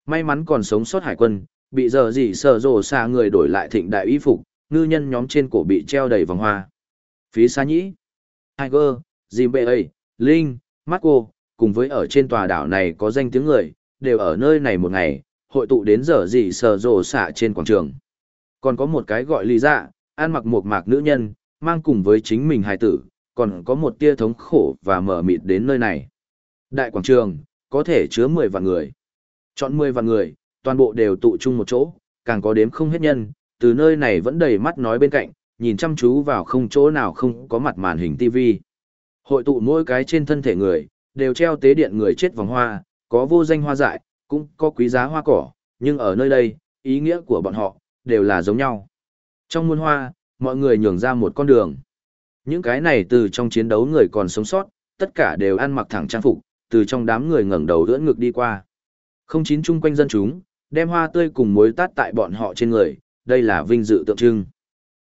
May mắn còn sống sót hải quân, bị giờ gì sở rổ xa người đổi lại thịnh đại y phục, ngư nhân nhóm trên cổ bị treo đầy vòng hoa. phí xa nhĩ, Tiger, Zimbabwe, Linh, Marco, cùng với ở trên tòa đảo này có danh tiếng người, đều ở nơi này một ngày, hội tụ đến giờ gì sờ rổ xạ trên quảng trường. Còn có một cái gọi lý dạ, ăn mặc một mạc nữ nhân, mang cùng với chính mình hài tử, còn có một tia thống khổ và mở mịt đến nơi này. Đại quảng trường, có thể chứa 10 vạn người. Chọn 10 vạn người, toàn bộ đều tụ chung một chỗ, càng có đếm không hết nhân, từ nơi này vẫn đầy mắt nói bên cạnh, nhìn chăm chú vào không chỗ nào không có mặt màn hình TV. Hội tụ mỗi cái trên thân thể người, đều treo tế điện người chết vòng hoa, có vô danh hoa dại, cũng có quý giá hoa cỏ, nhưng ở nơi đây, ý nghĩa của bọn họ, đều là giống nhau. Trong muôn hoa, mọi người nhường ra một con đường. Những cái này từ trong chiến đấu người còn sống sót, tất cả đều ăn mặc thẳng trang phục, từ trong đám người ngẩng đầu ưỡn ngực đi qua. Không chín chung quanh dân chúng, đem hoa tươi cùng muối tát tại bọn họ trên người, đây là vinh dự tượng trưng.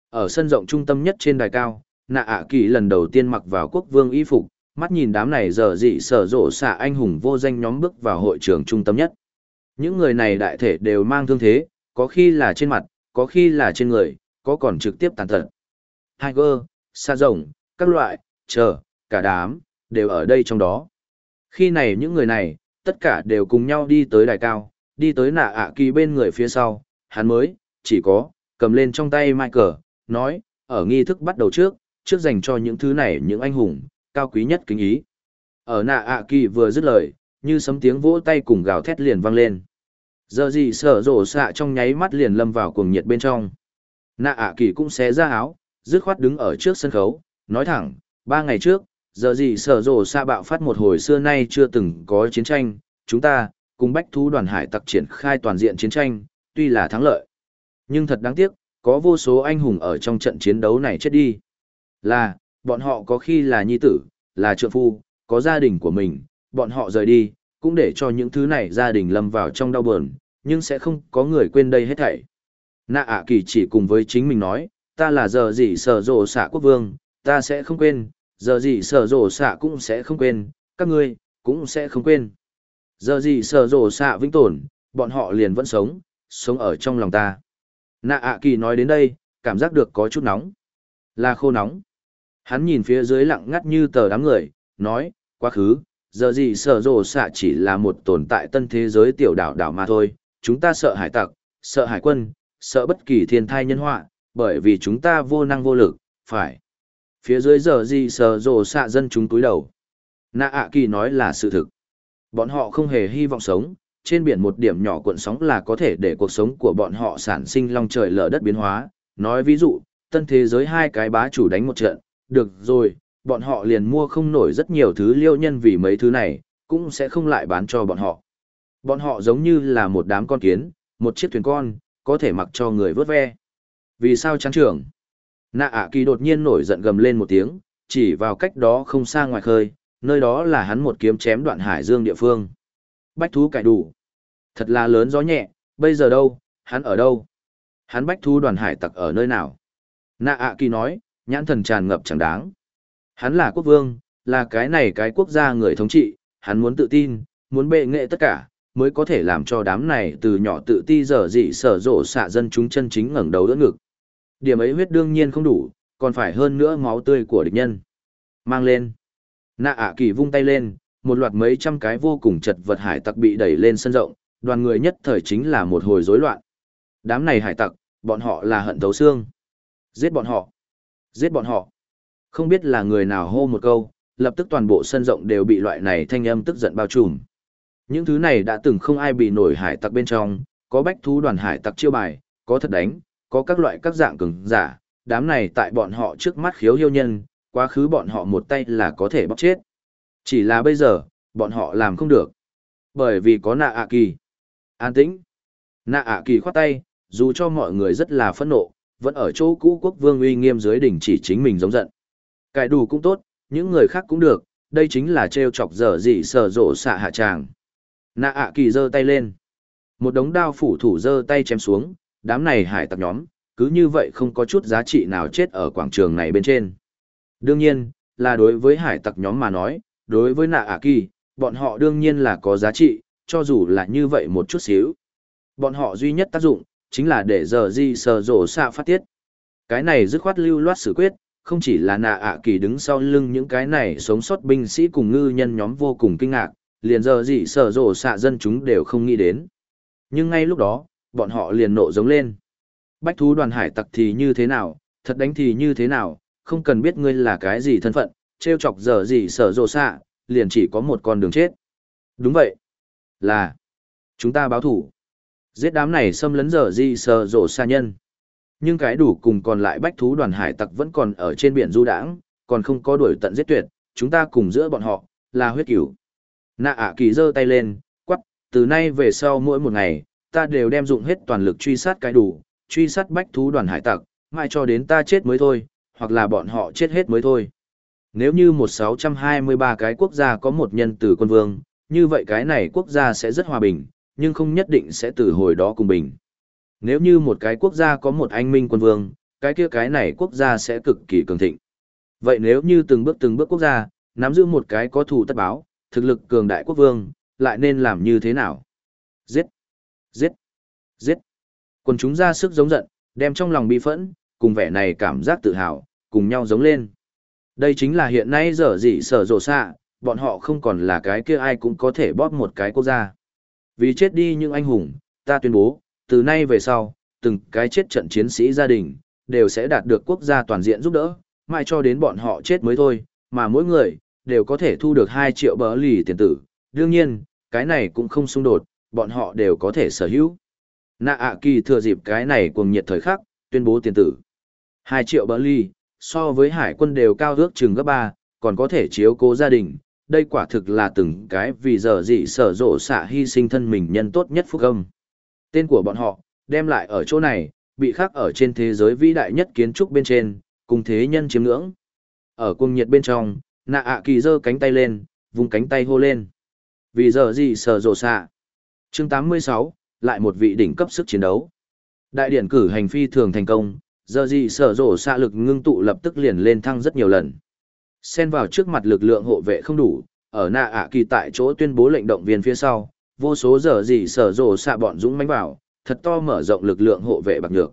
Ở sân rộng trung tâm nhất trên đài cao, nạ ạ kỳ lần đầu tiên mặc vào quốc vương y phục, mắt nhìn đám này giờ dị sở rộ xạ anh hùng vô danh nhóm bước vào hội trường trung tâm nhất. Những người này đại thể đều mang thương thế, có khi là trên mặt, có khi là trên người, có còn trực tiếp tàn tật. Tiger, xa rồng, các loại, chờ, cả đám, đều ở đây trong đó. Khi này những người này, tất cả đều cùng nhau đi tới đài cao, đi tới nạ ạ kỳ bên người phía sau, hắn mới, chỉ có, cầm lên trong tay Michael, nói, ở nghi thức bắt đầu trước, trước dành cho những thứ này những anh hùng, cao quý nhất kính ý. Ở nạ ạ kỳ vừa dứt lời, như sấm tiếng vỗ tay cùng gào thét liền vang lên. Giờ gì sở rổ xạ trong nháy mắt liền lâm vào cuồng nhiệt bên trong. Nạ ạ kỳ cũng xé ra áo, dứt khoát đứng ở trước sân khấu, nói thẳng, ba ngày trước, giờ gì sở rổ xa bạo phát một hồi xưa nay chưa từng có chiến tranh, chúng ta, cùng bách thú đoàn hải tặc triển khai toàn diện chiến tranh, tuy là thắng lợi. Nhưng thật đáng tiếc, có vô số anh hùng ở trong trận chiến đấu này chết đi. Là, bọn họ có khi là nhi tử, là trượng phu, có gia đình của mình, bọn họ rời đi, cũng để cho những thứ này gia đình lâm vào trong đau buồn, nhưng sẽ không có người quên đây hết thảy. Nạ ạ kỳ chỉ cùng với chính mình nói, ta là giờ gì sở rộ xạ quốc vương, ta sẽ không quên, giờ gì sở rộ xạ cũng sẽ không quên, các ngươi, cũng sẽ không quên. Giờ gì sở rộ xạ vĩnh tồn, bọn họ liền vẫn sống, sống ở trong lòng ta. Nạ ạ kỳ nói đến đây, cảm giác được có chút nóng. Là khô nóng. Hắn nhìn phía dưới lặng ngắt như tờ đám người, nói, quá khứ, giờ gì sở rồ xạ chỉ là một tồn tại tân thế giới tiểu đảo đảo mà thôi, chúng ta sợ hải tặc, sợ hải quân, sợ bất kỳ thiên thai nhân họa, bởi vì chúng ta vô năng vô lực, phải. Phía dưới giờ gì sờ rồ xạ dân chúng túi đầu. Nạ ạ kỳ nói là sự thực. Bọn họ không hề hy vọng sống, trên biển một điểm nhỏ cuộn sóng là có thể để cuộc sống của bọn họ sản sinh long trời lở đất biến hóa. Nói ví dụ, tân thế giới hai cái bá chủ đánh một trận, được rồi, bọn họ liền mua không nổi rất nhiều thứ liêu nhân vì mấy thứ này, cũng sẽ không lại bán cho bọn họ. Bọn họ giống như là một đám con kiến, một chiếc thuyền con, có thể mặc cho người vớt ve. Vì sao trắng trưởng? Nạ ạ kỳ đột nhiên nổi giận gầm lên một tiếng, chỉ vào cách đó không xa ngoài khơi, nơi đó là hắn một kiếm chém đoạn hải dương địa phương. Bách thú cải đủ. Thật là lớn gió nhẹ, bây giờ đâu, hắn ở đâu? Hắn bách thú đoàn hải tặc ở nơi nào? Nạ ạ kỳ nói, nhãn thần tràn ngập chẳng đáng. Hắn là quốc vương, là cái này cái quốc gia người thống trị, hắn muốn tự tin, muốn bệ nghệ tất cả, mới có thể làm cho đám này từ nhỏ tự ti dở dị sở rộ xạ dân chúng chân chính ngẩng đầu đỡ ngực. Điểm ấy huyết đương nhiên không đủ, còn phải hơn nữa máu tươi của địch nhân. Mang lên. Nạ ạ kỳ vung tay lên, một loạt mấy trăm cái vô cùng chật vật hải tặc bị đẩy lên sân rộng, đoàn người nhất thời chính là một hồi rối loạn. Đám này hải tặc, bọn họ là hận thấu xương. Giết bọn họ. Giết bọn họ. Không biết là người nào hô một câu, lập tức toàn bộ sân rộng đều bị loại này thanh âm tức giận bao trùm. Những thứ này đã từng không ai bị nổi hải tặc bên trong, có bách thú đoàn hải tặc chiêu bài, có thật đánh, có các loại các dạng cứng giả, đám này tại bọn họ trước mắt khiếu hiêu nhân, quá khứ bọn họ một tay là có thể bóc chết. Chỉ là bây giờ, bọn họ làm không được. Bởi vì có nạ ạ kỳ. An tĩnh. Nạ ạ kỳ khoát tay, dù cho mọi người rất là phẫn nộ, vẫn ở chỗ cũ quốc vương uy nghiêm dưới đỉnh chỉ chính mình giống giận. Cải đủ cũng tốt, những người khác cũng được, đây chính là trêu chọc dở dị sở rộ xạ hạ tràng. Nạ ạ kỳ giơ tay lên. Một đống đao phủ thủ giơ tay chém xuống, đám này hải tặc nhóm, cứ như vậy không có chút giá trị nào chết ở quảng trường này bên trên. Đương nhiên, là đối với hải tặc nhóm mà nói, đối với nạ ả kỳ, bọn họ đương nhiên là có giá trị, cho dù là như vậy một chút xíu. Bọn họ duy nhất tác dụng, chính là để giờ di sờ rổ xạ phát tiết. Cái này dứt khoát lưu loát xử quyết, không chỉ là nạ ạ kỳ đứng sau lưng những cái này sống sót binh sĩ cùng ngư nhân nhóm vô cùng kinh ngạc, liền giờ gì sở rổ xạ dân chúng đều không nghĩ đến. Nhưng ngay lúc đó, bọn họ liền nộ giống lên. Bách thú đoàn hải tặc thì như thế nào, thật đánh thì như thế nào, không cần biết ngươi là cái gì thân phận, trêu chọc giờ gì sở rổ xạ, liền chỉ có một con đường chết. Đúng vậy. Là. Chúng ta báo thủ. Giết đám này xâm lấn giờ gì sở rổ xa nhân. Nhưng cái đủ cùng còn lại bách thú đoàn hải tặc vẫn còn ở trên biển du đãng, còn không có đuổi tận giết tuyệt, chúng ta cùng giữa bọn họ, là huyết cửu. Nạ ạ kỳ giơ tay lên, quắc, từ nay về sau mỗi một ngày, ta đều đem dụng hết toàn lực truy sát cái đủ, truy sát bách thú đoàn hải tặc, mãi cho đến ta chết mới thôi, hoặc là bọn họ chết hết mới thôi. Nếu như một sáu trăm hai mươi ba cái quốc gia có một nhân từ quân vương, như vậy cái này quốc gia sẽ rất hòa bình, nhưng không nhất định sẽ từ hồi đó cùng bình. Nếu như một cái quốc gia có một anh minh quân vương, cái kia cái này quốc gia sẽ cực kỳ cường thịnh. Vậy nếu như từng bước từng bước quốc gia, nắm giữ một cái có thủ tất báo, thực lực cường đại quốc vương, lại nên làm như thế nào? Giết! Giết! Giết! Quần chúng ra sức giống giận, đem trong lòng bi phẫn, cùng vẻ này cảm giác tự hào, cùng nhau giống lên. Đây chính là hiện nay dở dị sở rộ xạ, bọn họ không còn là cái kia ai cũng có thể bóp một cái quốc gia. Vì chết đi những anh hùng, ta tuyên bố, từ nay về sau, từng cái chết trận chiến sĩ gia đình, đều sẽ đạt được quốc gia toàn diện giúp đỡ, mãi cho đến bọn họ chết mới thôi, mà mỗi người, đều có thể thu được 2 triệu bờ lì tiền tử. Đương nhiên, cái này cũng không xung đột, bọn họ đều có thể sở hữu. Nạ ạ kỳ thừa dịp cái này cuồng nhiệt thời khắc, tuyên bố tiền tử. 2 triệu bỡ ly, so với hải quân đều cao ước chừng gấp 3, còn có thể chiếu cố gia đình. Đây quả thực là từng cái vì giờ dị sở rộ xạ hy sinh thân mình nhân tốt nhất phúc âm. Tên của bọn họ, đem lại ở chỗ này, bị khắc ở trên thế giới vĩ đại nhất kiến trúc bên trên, cùng thế nhân chiếm ngưỡng. Ở cung nhiệt bên trong, nạ ạ kỳ giơ cánh tay lên, vùng cánh tay hô lên. Vì giờ gì sở rộ xạ chương 86, lại một vị đỉnh cấp sức chiến đấu. Đại điển cử hành phi thường thành công, giờ gì sở rổ xạ lực ngưng tụ lập tức liền lên thăng rất nhiều lần. Xen vào trước mặt lực lượng hộ vệ không đủ, ở nạ ạ kỳ tại chỗ tuyên bố lệnh động viên phía sau, vô số giờ gì sở rổ xạ bọn dũng mánh vào, thật to mở rộng lực lượng hộ vệ bạc nhược.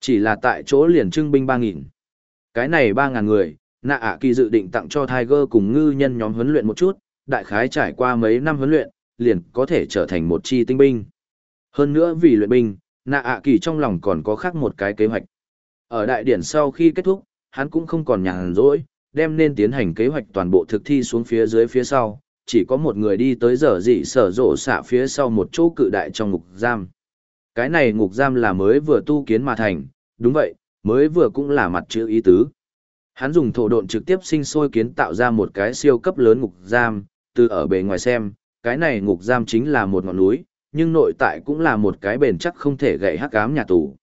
Chỉ là tại chỗ liền trưng binh 3.000. Cái này 3.000 người, nạ ạ kỳ dự định tặng cho Tiger cùng ngư nhân nhóm huấn luyện một chút, đại khái trải qua mấy năm huấn luyện, liền có thể trở thành một chi tinh binh. Hơn nữa vì luyện binh, nạ ạ kỳ trong lòng còn có khác một cái kế hoạch. Ở đại điển sau khi kết thúc, hắn cũng không còn nhàn rỗi, đem nên tiến hành kế hoạch toàn bộ thực thi xuống phía dưới phía sau, chỉ có một người đi tới giờ dị sở rộ xạ phía sau một chỗ cự đại trong ngục giam. Cái này ngục giam là mới vừa tu kiến mà thành, đúng vậy, mới vừa cũng là mặt chữ ý tứ. Hắn dùng thổ độn trực tiếp sinh sôi kiến tạo ra một cái siêu cấp lớn ngục giam, từ ở bề ngoài xem, cái này ngục giam chính là một ngọn núi, nhưng nội tại cũng là một cái bền chắc không thể gãy hắc ám nhà tù.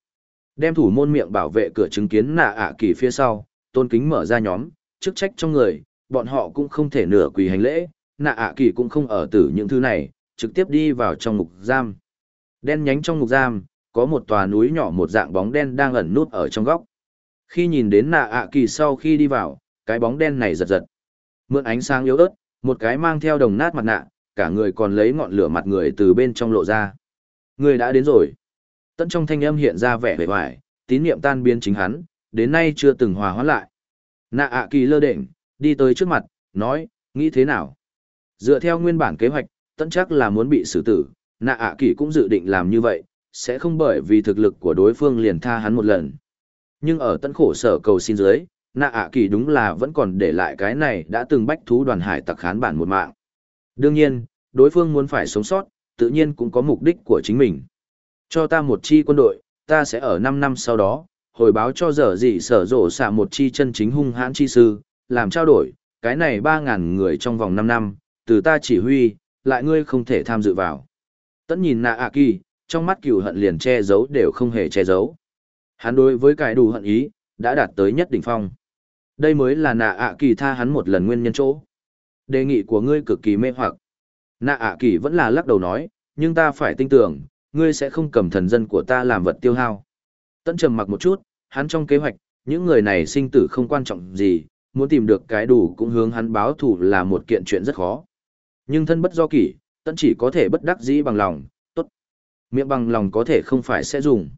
Đem thủ môn miệng bảo vệ cửa chứng kiến nạ ạ kỳ phía sau, tôn kính mở ra nhóm, chức trách trong người, bọn họ cũng không thể nửa quỳ hành lễ, nạ ạ kỳ cũng không ở tử những thứ này, trực tiếp đi vào trong ngục giam. Đen nhánh trong ngục giam, có một tòa núi nhỏ một dạng bóng đen đang ẩn nút ở trong góc. Khi nhìn đến nạ ạ kỳ sau khi đi vào, cái bóng đen này giật giật. Mượn ánh sáng yếu ớt, một cái mang theo đồng nát mặt nạ, cả người còn lấy ngọn lửa mặt người từ bên trong lộ ra. Người đã đến rồi. Tận trong thanh âm hiện ra vẻ vẻ vải, tín niệm tan biến chính hắn, đến nay chưa từng hòa hóa lại. Nạ ạ kỳ lơ đệnh, đi tới trước mặt, nói, nghĩ thế nào? Dựa theo nguyên bản kế hoạch, tận chắc là muốn bị xử tử, nạ ạ kỳ cũng dự định làm như vậy, sẽ không bởi vì thực lực của đối phương liền tha hắn một lần. Nhưng ở tân khổ sở cầu xin dưới, nạ ạ kỳ đúng là vẫn còn để lại cái này đã từng bách thú đoàn hải tặc khán bản một mạng. Đương nhiên, đối phương muốn phải sống sót, tự nhiên cũng có mục đích của chính mình. Cho ta một chi quân đội, ta sẽ ở 5 năm sau đó, hồi báo cho dở dị sở rộ xạ một chi chân chính hung hãn chi sư, làm trao đổi, cái này 3.000 người trong vòng 5 năm, từ ta chỉ huy, lại ngươi không thể tham dự vào. Tẫn nhìn nạ ạ kỳ, trong mắt cửu hận liền che giấu đều không hề che giấu. Hắn đối với cái đủ hận ý, đã đạt tới nhất đỉnh phong. Đây mới là nạ ạ kỳ tha hắn một lần nguyên nhân chỗ. Đề nghị của ngươi cực kỳ mê hoặc. Nạ ạ kỳ vẫn là lắc đầu nói, nhưng ta phải tin tưởng, ngươi sẽ không cầm thần dân của ta làm vật tiêu hao. Tẫn trầm mặc một chút, hắn trong kế hoạch, những người này sinh tử không quan trọng gì, muốn tìm được cái đủ cũng hướng hắn báo thù là một kiện chuyện rất khó. Nhưng thân bất do kỷ, tẫn chỉ có thể bất đắc dĩ bằng lòng, tốt. Miệng bằng lòng có thể không phải sẽ dùng.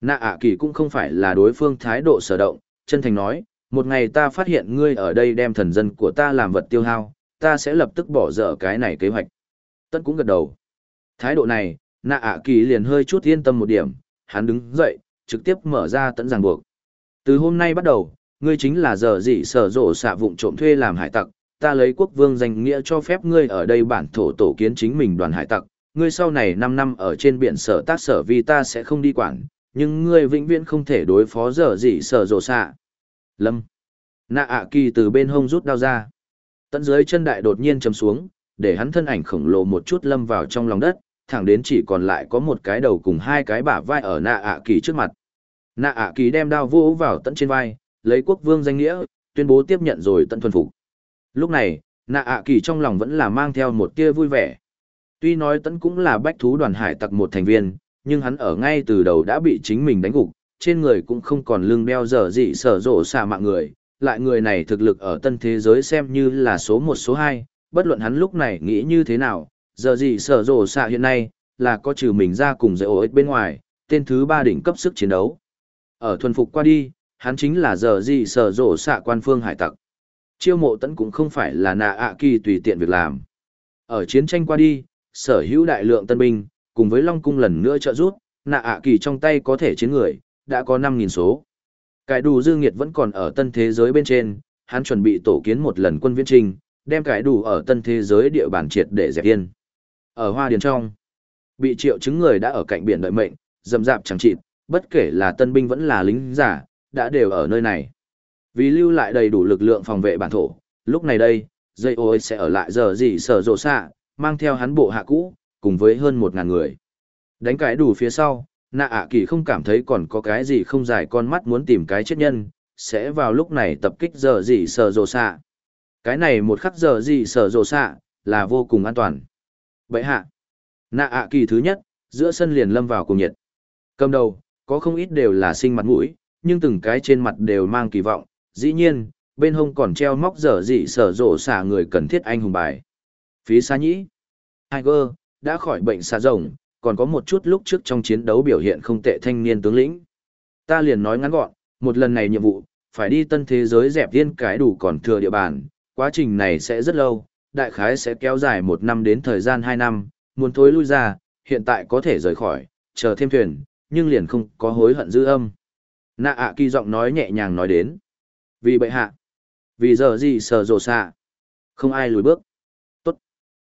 Nạ ạ kỳ cũng không phải là đối phương thái độ sở động, chân thành nói, một ngày ta phát hiện ngươi ở đây đem thần dân của ta làm vật tiêu hao, ta sẽ lập tức bỏ dở cái này kế hoạch. Tất cũng gật đầu. Thái độ này, nạ ạ kỳ liền hơi chút yên tâm một điểm, hắn đứng dậy, trực tiếp mở ra tận ràng buộc. Từ hôm nay bắt đầu, ngươi chính là giờ dị sở rộ xạ vụng trộm thuê làm hải tặc, ta lấy quốc vương danh nghĩa cho phép ngươi ở đây bản thổ tổ kiến chính mình đoàn hải tặc, ngươi sau này 5 năm ở trên biển sở tác sở vì ta sẽ không đi quản, nhưng ngươi vĩnh viễn không thể đối phó giờ dị sở rộ xạ. Lâm. Nạ ạ kỳ từ bên hông rút đao ra. Tận dưới chân đại đột nhiên chầm xuống, để hắn thân ảnh khổng lồ một chút lâm vào trong lòng đất, thẳng đến chỉ còn lại có một cái đầu cùng hai cái bả vai ở nạ ạ kỳ trước mặt. Nạ ạ kỳ đem đao vô vào tận trên vai, lấy quốc vương danh nghĩa, tuyên bố tiếp nhận rồi tận thuần phục. Lúc này, nạ ạ kỳ trong lòng vẫn là mang theo một tia vui vẻ. Tuy nói tận cũng là bách thú đoàn hải tặc một thành viên, nhưng hắn ở ngay từ đầu đã bị chính mình đánh gục, trên người cũng không còn lưng đeo dở dị sở rộ xạ mạng người, lại người này thực lực ở tân thế giới xem như là số một số hai, bất luận hắn lúc này nghĩ như thế nào, giờ gì sở rộ xạ hiện nay, là có trừ mình ra cùng dạy ổ bên ngoài, tên thứ ba đỉnh cấp sức chiến đấu. Ở thuần phục qua đi, hắn chính là giờ gì sở rộ xạ quan phương hải tặc. Chiêu mộ tấn cũng không phải là nạ ạ kỳ tùy tiện việc làm. Ở chiến tranh qua đi, sở hữu đại lượng tân binh, cùng với Long Cung lần nữa trợ rút, nạ ạ kỳ trong tay có thể chiến người, đã có 5.000 số. Cái đủ dư nghiệt vẫn còn ở tân thế giới bên trên, hắn chuẩn bị tổ kiến một lần quân viễn trình, đem cái đủ ở tân thế giới địa bàn triệt để dẹp yên. Ở hoa điền trong, bị triệu chứng người đã ở cạnh biển đợi mệnh, dầm dạp chẳng chịt, bất kể là tân binh vẫn là lính giả, đã đều ở nơi này. Vì lưu lại đầy đủ lực lượng phòng vệ bản thổ, lúc này đây, dây ôi sẽ ở lại giờ gì sở rộ xạ, mang theo hắn bộ hạ cũ, cùng với hơn một ngàn người. Đánh cái đủ phía sau, nạ ạ kỳ không cảm thấy còn có cái gì không dài con mắt muốn tìm cái chết nhân, sẽ vào lúc này tập kích giờ gì sờ rồ xạ. Cái này một khắc giờ gì sờ rồ xạ, là vô cùng an toàn. Vậy hạ, nạ ạ kỳ thứ nhất, giữa sân liền lâm vào cùng nhiệt. Cầm đầu, có không ít đều là sinh mặt mũi, nhưng từng cái trên mặt đều mang kỳ vọng, dĩ nhiên, bên hông còn treo móc dở dị sở rộ xả người cần thiết anh hùng bài. Phí xa nhĩ, Tiger, đã khỏi bệnh xa rồng, còn có một chút lúc trước trong chiến đấu biểu hiện không tệ thanh niên tướng lĩnh. Ta liền nói ngắn gọn, một lần này nhiệm vụ, phải đi tân thế giới dẹp viên cái đủ còn thừa địa bàn, quá trình này sẽ rất lâu, đại khái sẽ kéo dài một năm đến thời gian hai năm, muốn thối lui ra, hiện tại có thể rời khỏi, chờ thêm thuyền, nhưng liền không có hối hận dư âm. Nạ ạ kỳ giọng nói nhẹ nhàng nói đến. Vì bệ hạ. Vì giờ gì sờ rồ xạ. Không ai lùi bước. Tốt.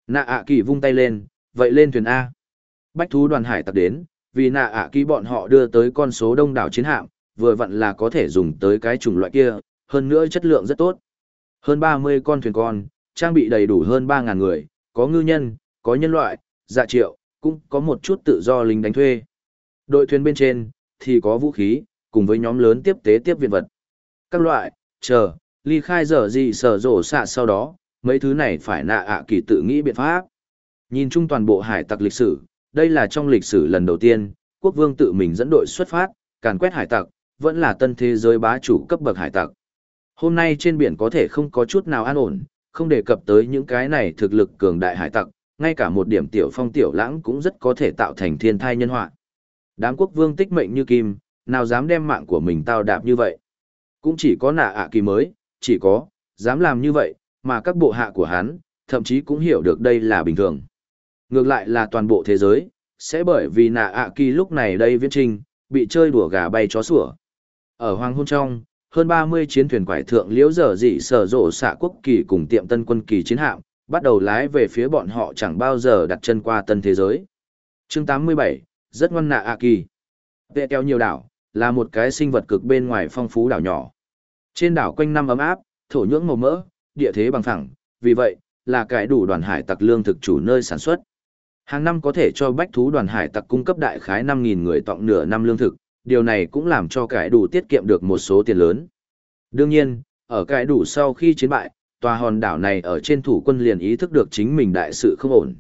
Nạ ạ kỳ vung tay lên, vậy lên thuyền A. Bách thú đoàn hải tặc đến, vì nạ ạ kỳ bọn họ đưa tới con số đông đảo chiến hạm, vừa vặn là có thể dùng tới cái chủng loại kia, hơn nữa chất lượng rất tốt. Hơn 30 con thuyền con, trang bị đầy đủ hơn 3.000 người, có ngư nhân, có nhân loại, dạ triệu, cũng có một chút tự do lính đánh thuê. Đội thuyền bên trên, thì có vũ khí, cùng với nhóm lớn tiếp tế tiếp viện vật. Các loại, chờ, ly khai giờ gì sở rổ xạ sau đó, mấy thứ này phải nạ ạ kỳ tự nghĩ biện pháp. Nhìn chung toàn bộ hải tặc lịch sử, đây là trong lịch sử lần đầu tiên, quốc vương tự mình dẫn đội xuất phát, càn quét hải tặc, vẫn là tân thế giới bá chủ cấp bậc hải tặc. Hôm nay trên biển có thể không có chút nào an ổn, không đề cập tới những cái này thực lực cường đại hải tặc, ngay cả một điểm tiểu phong tiểu lãng cũng rất có thể tạo thành thiên thai nhân họa. Đám quốc vương tích mệnh như kim, nào dám đem mạng của mình tao đạp như vậy. Cũng chỉ có nạ ạ kỳ mới, chỉ có, dám làm như vậy, mà các bộ hạ của hắn, thậm chí cũng hiểu được đây là bình thường. Ngược lại là toàn bộ thế giới, sẽ bởi vì nạ ạ kỳ lúc này đây viễn trình, bị chơi đùa gà bay chó sủa. Ở hoàng hôn trong, hơn 30 chiến thuyền quải thượng liễu dở dị sở rộ xạ quốc kỳ cùng tiệm tân quân kỳ chiến hạm, bắt đầu lái về phía bọn họ chẳng bao giờ đặt chân qua tân thế giới. chương 87, rất ngoan nạ ạ kỳ. Vệ kéo nhiều đảo, là một cái sinh vật cực bên ngoài phong phú đảo nhỏ. Trên đảo quanh năm ấm áp, thổ nhưỡng màu mỡ, địa thế bằng phẳng, vì vậy, là cái đủ đoàn hải tặc lương thực chủ nơi sản xuất. Hàng năm có thể cho bách thú đoàn hải tặc cung cấp đại khái 5.000 người tọng nửa năm lương thực, điều này cũng làm cho cải đủ tiết kiệm được một số tiền lớn. Đương nhiên, ở cải đủ sau khi chiến bại, tòa hòn đảo này ở trên thủ quân liền ý thức được chính mình đại sự không ổn.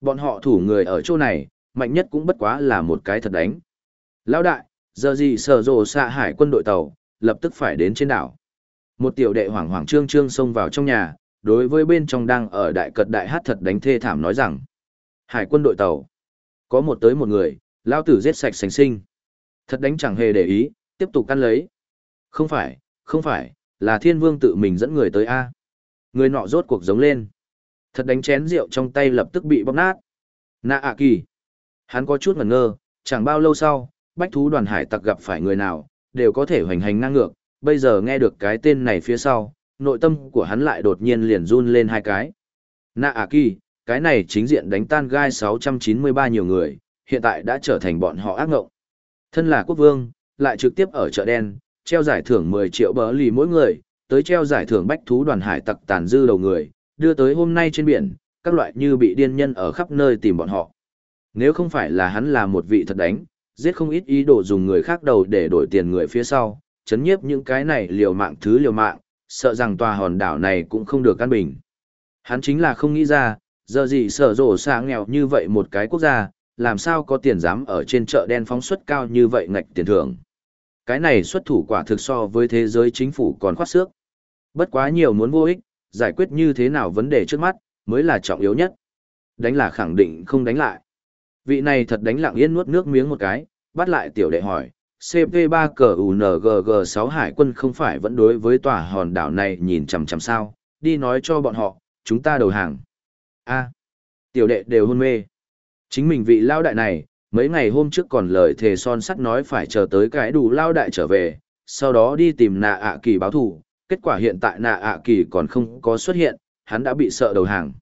Bọn họ thủ người ở chỗ này, mạnh nhất cũng bất quá là một cái thật đánh. Lão đại, giờ gì sở rồ xạ hải quân đội tàu, lập tức phải đến trên đảo. Một tiểu đệ hoảng hoảng trương trương xông vào trong nhà, đối với bên trong đang ở đại cật đại hát thật đánh thê thảm nói rằng. Hải quân đội tàu. Có một tới một người, lao tử giết sạch sành sinh. Thật đánh chẳng hề để ý, tiếp tục căn lấy. Không phải, không phải, là thiên vương tự mình dẫn người tới A. Người nọ rốt cuộc giống lên. Thật đánh chén rượu trong tay lập tức bị bóp nát. Nạ ạ kỳ. Hắn có chút ngẩn ngơ, chẳng bao lâu sau, bách thú đoàn hải tặc gặp phải người nào, đều có thể hoành hành ngang ngược. Bây giờ nghe được cái tên này phía sau, nội tâm của hắn lại đột nhiên liền run lên hai cái. Nạ ạ kỳ, cái này chính diện đánh tan gai 693 nhiều người, hiện tại đã trở thành bọn họ ác ngộng. Thân là quốc vương, lại trực tiếp ở chợ đen, treo giải thưởng 10 triệu bờ lì mỗi người, tới treo giải thưởng bách thú đoàn hải tặc tàn dư đầu người, đưa tới hôm nay trên biển, các loại như bị điên nhân ở khắp nơi tìm bọn họ. Nếu không phải là hắn là một vị thật đánh, giết không ít ý đồ dùng người khác đầu để đổi tiền người phía sau, chấn nhiếp những cái này liều mạng thứ liều mạng, sợ rằng tòa hòn đảo này cũng không được căn bình. Hắn chính là không nghĩ ra, giờ gì sở rổ xa nghèo như vậy một cái quốc gia, làm sao có tiền dám ở trên chợ đen phóng suất cao như vậy ngạch tiền thưởng. Cái này xuất thủ quả thực so với thế giới chính phủ còn khoát xước. Bất quá nhiều muốn vô ích, giải quyết như thế nào vấn đề trước mắt, mới là trọng yếu nhất. Đánh là khẳng định không đánh lại. Vị này thật đánh lặng yên nuốt nước miếng một cái, bắt lại tiểu đệ hỏi, CP3 cờ UNGG 6 hải quân không phải vẫn đối với tòa hòn đảo này nhìn chằm chằm sao, đi nói cho bọn họ, chúng ta đầu hàng a tiểu đệ đều hôn mê. Chính mình vị lao đại này, mấy ngày hôm trước còn lời thề son sắt nói phải chờ tới cái đủ lao đại trở về, sau đó đi tìm nạ ạ kỳ báo thù, kết quả hiện tại nạ ạ kỳ còn không có xuất hiện, hắn đã bị sợ đầu hàng.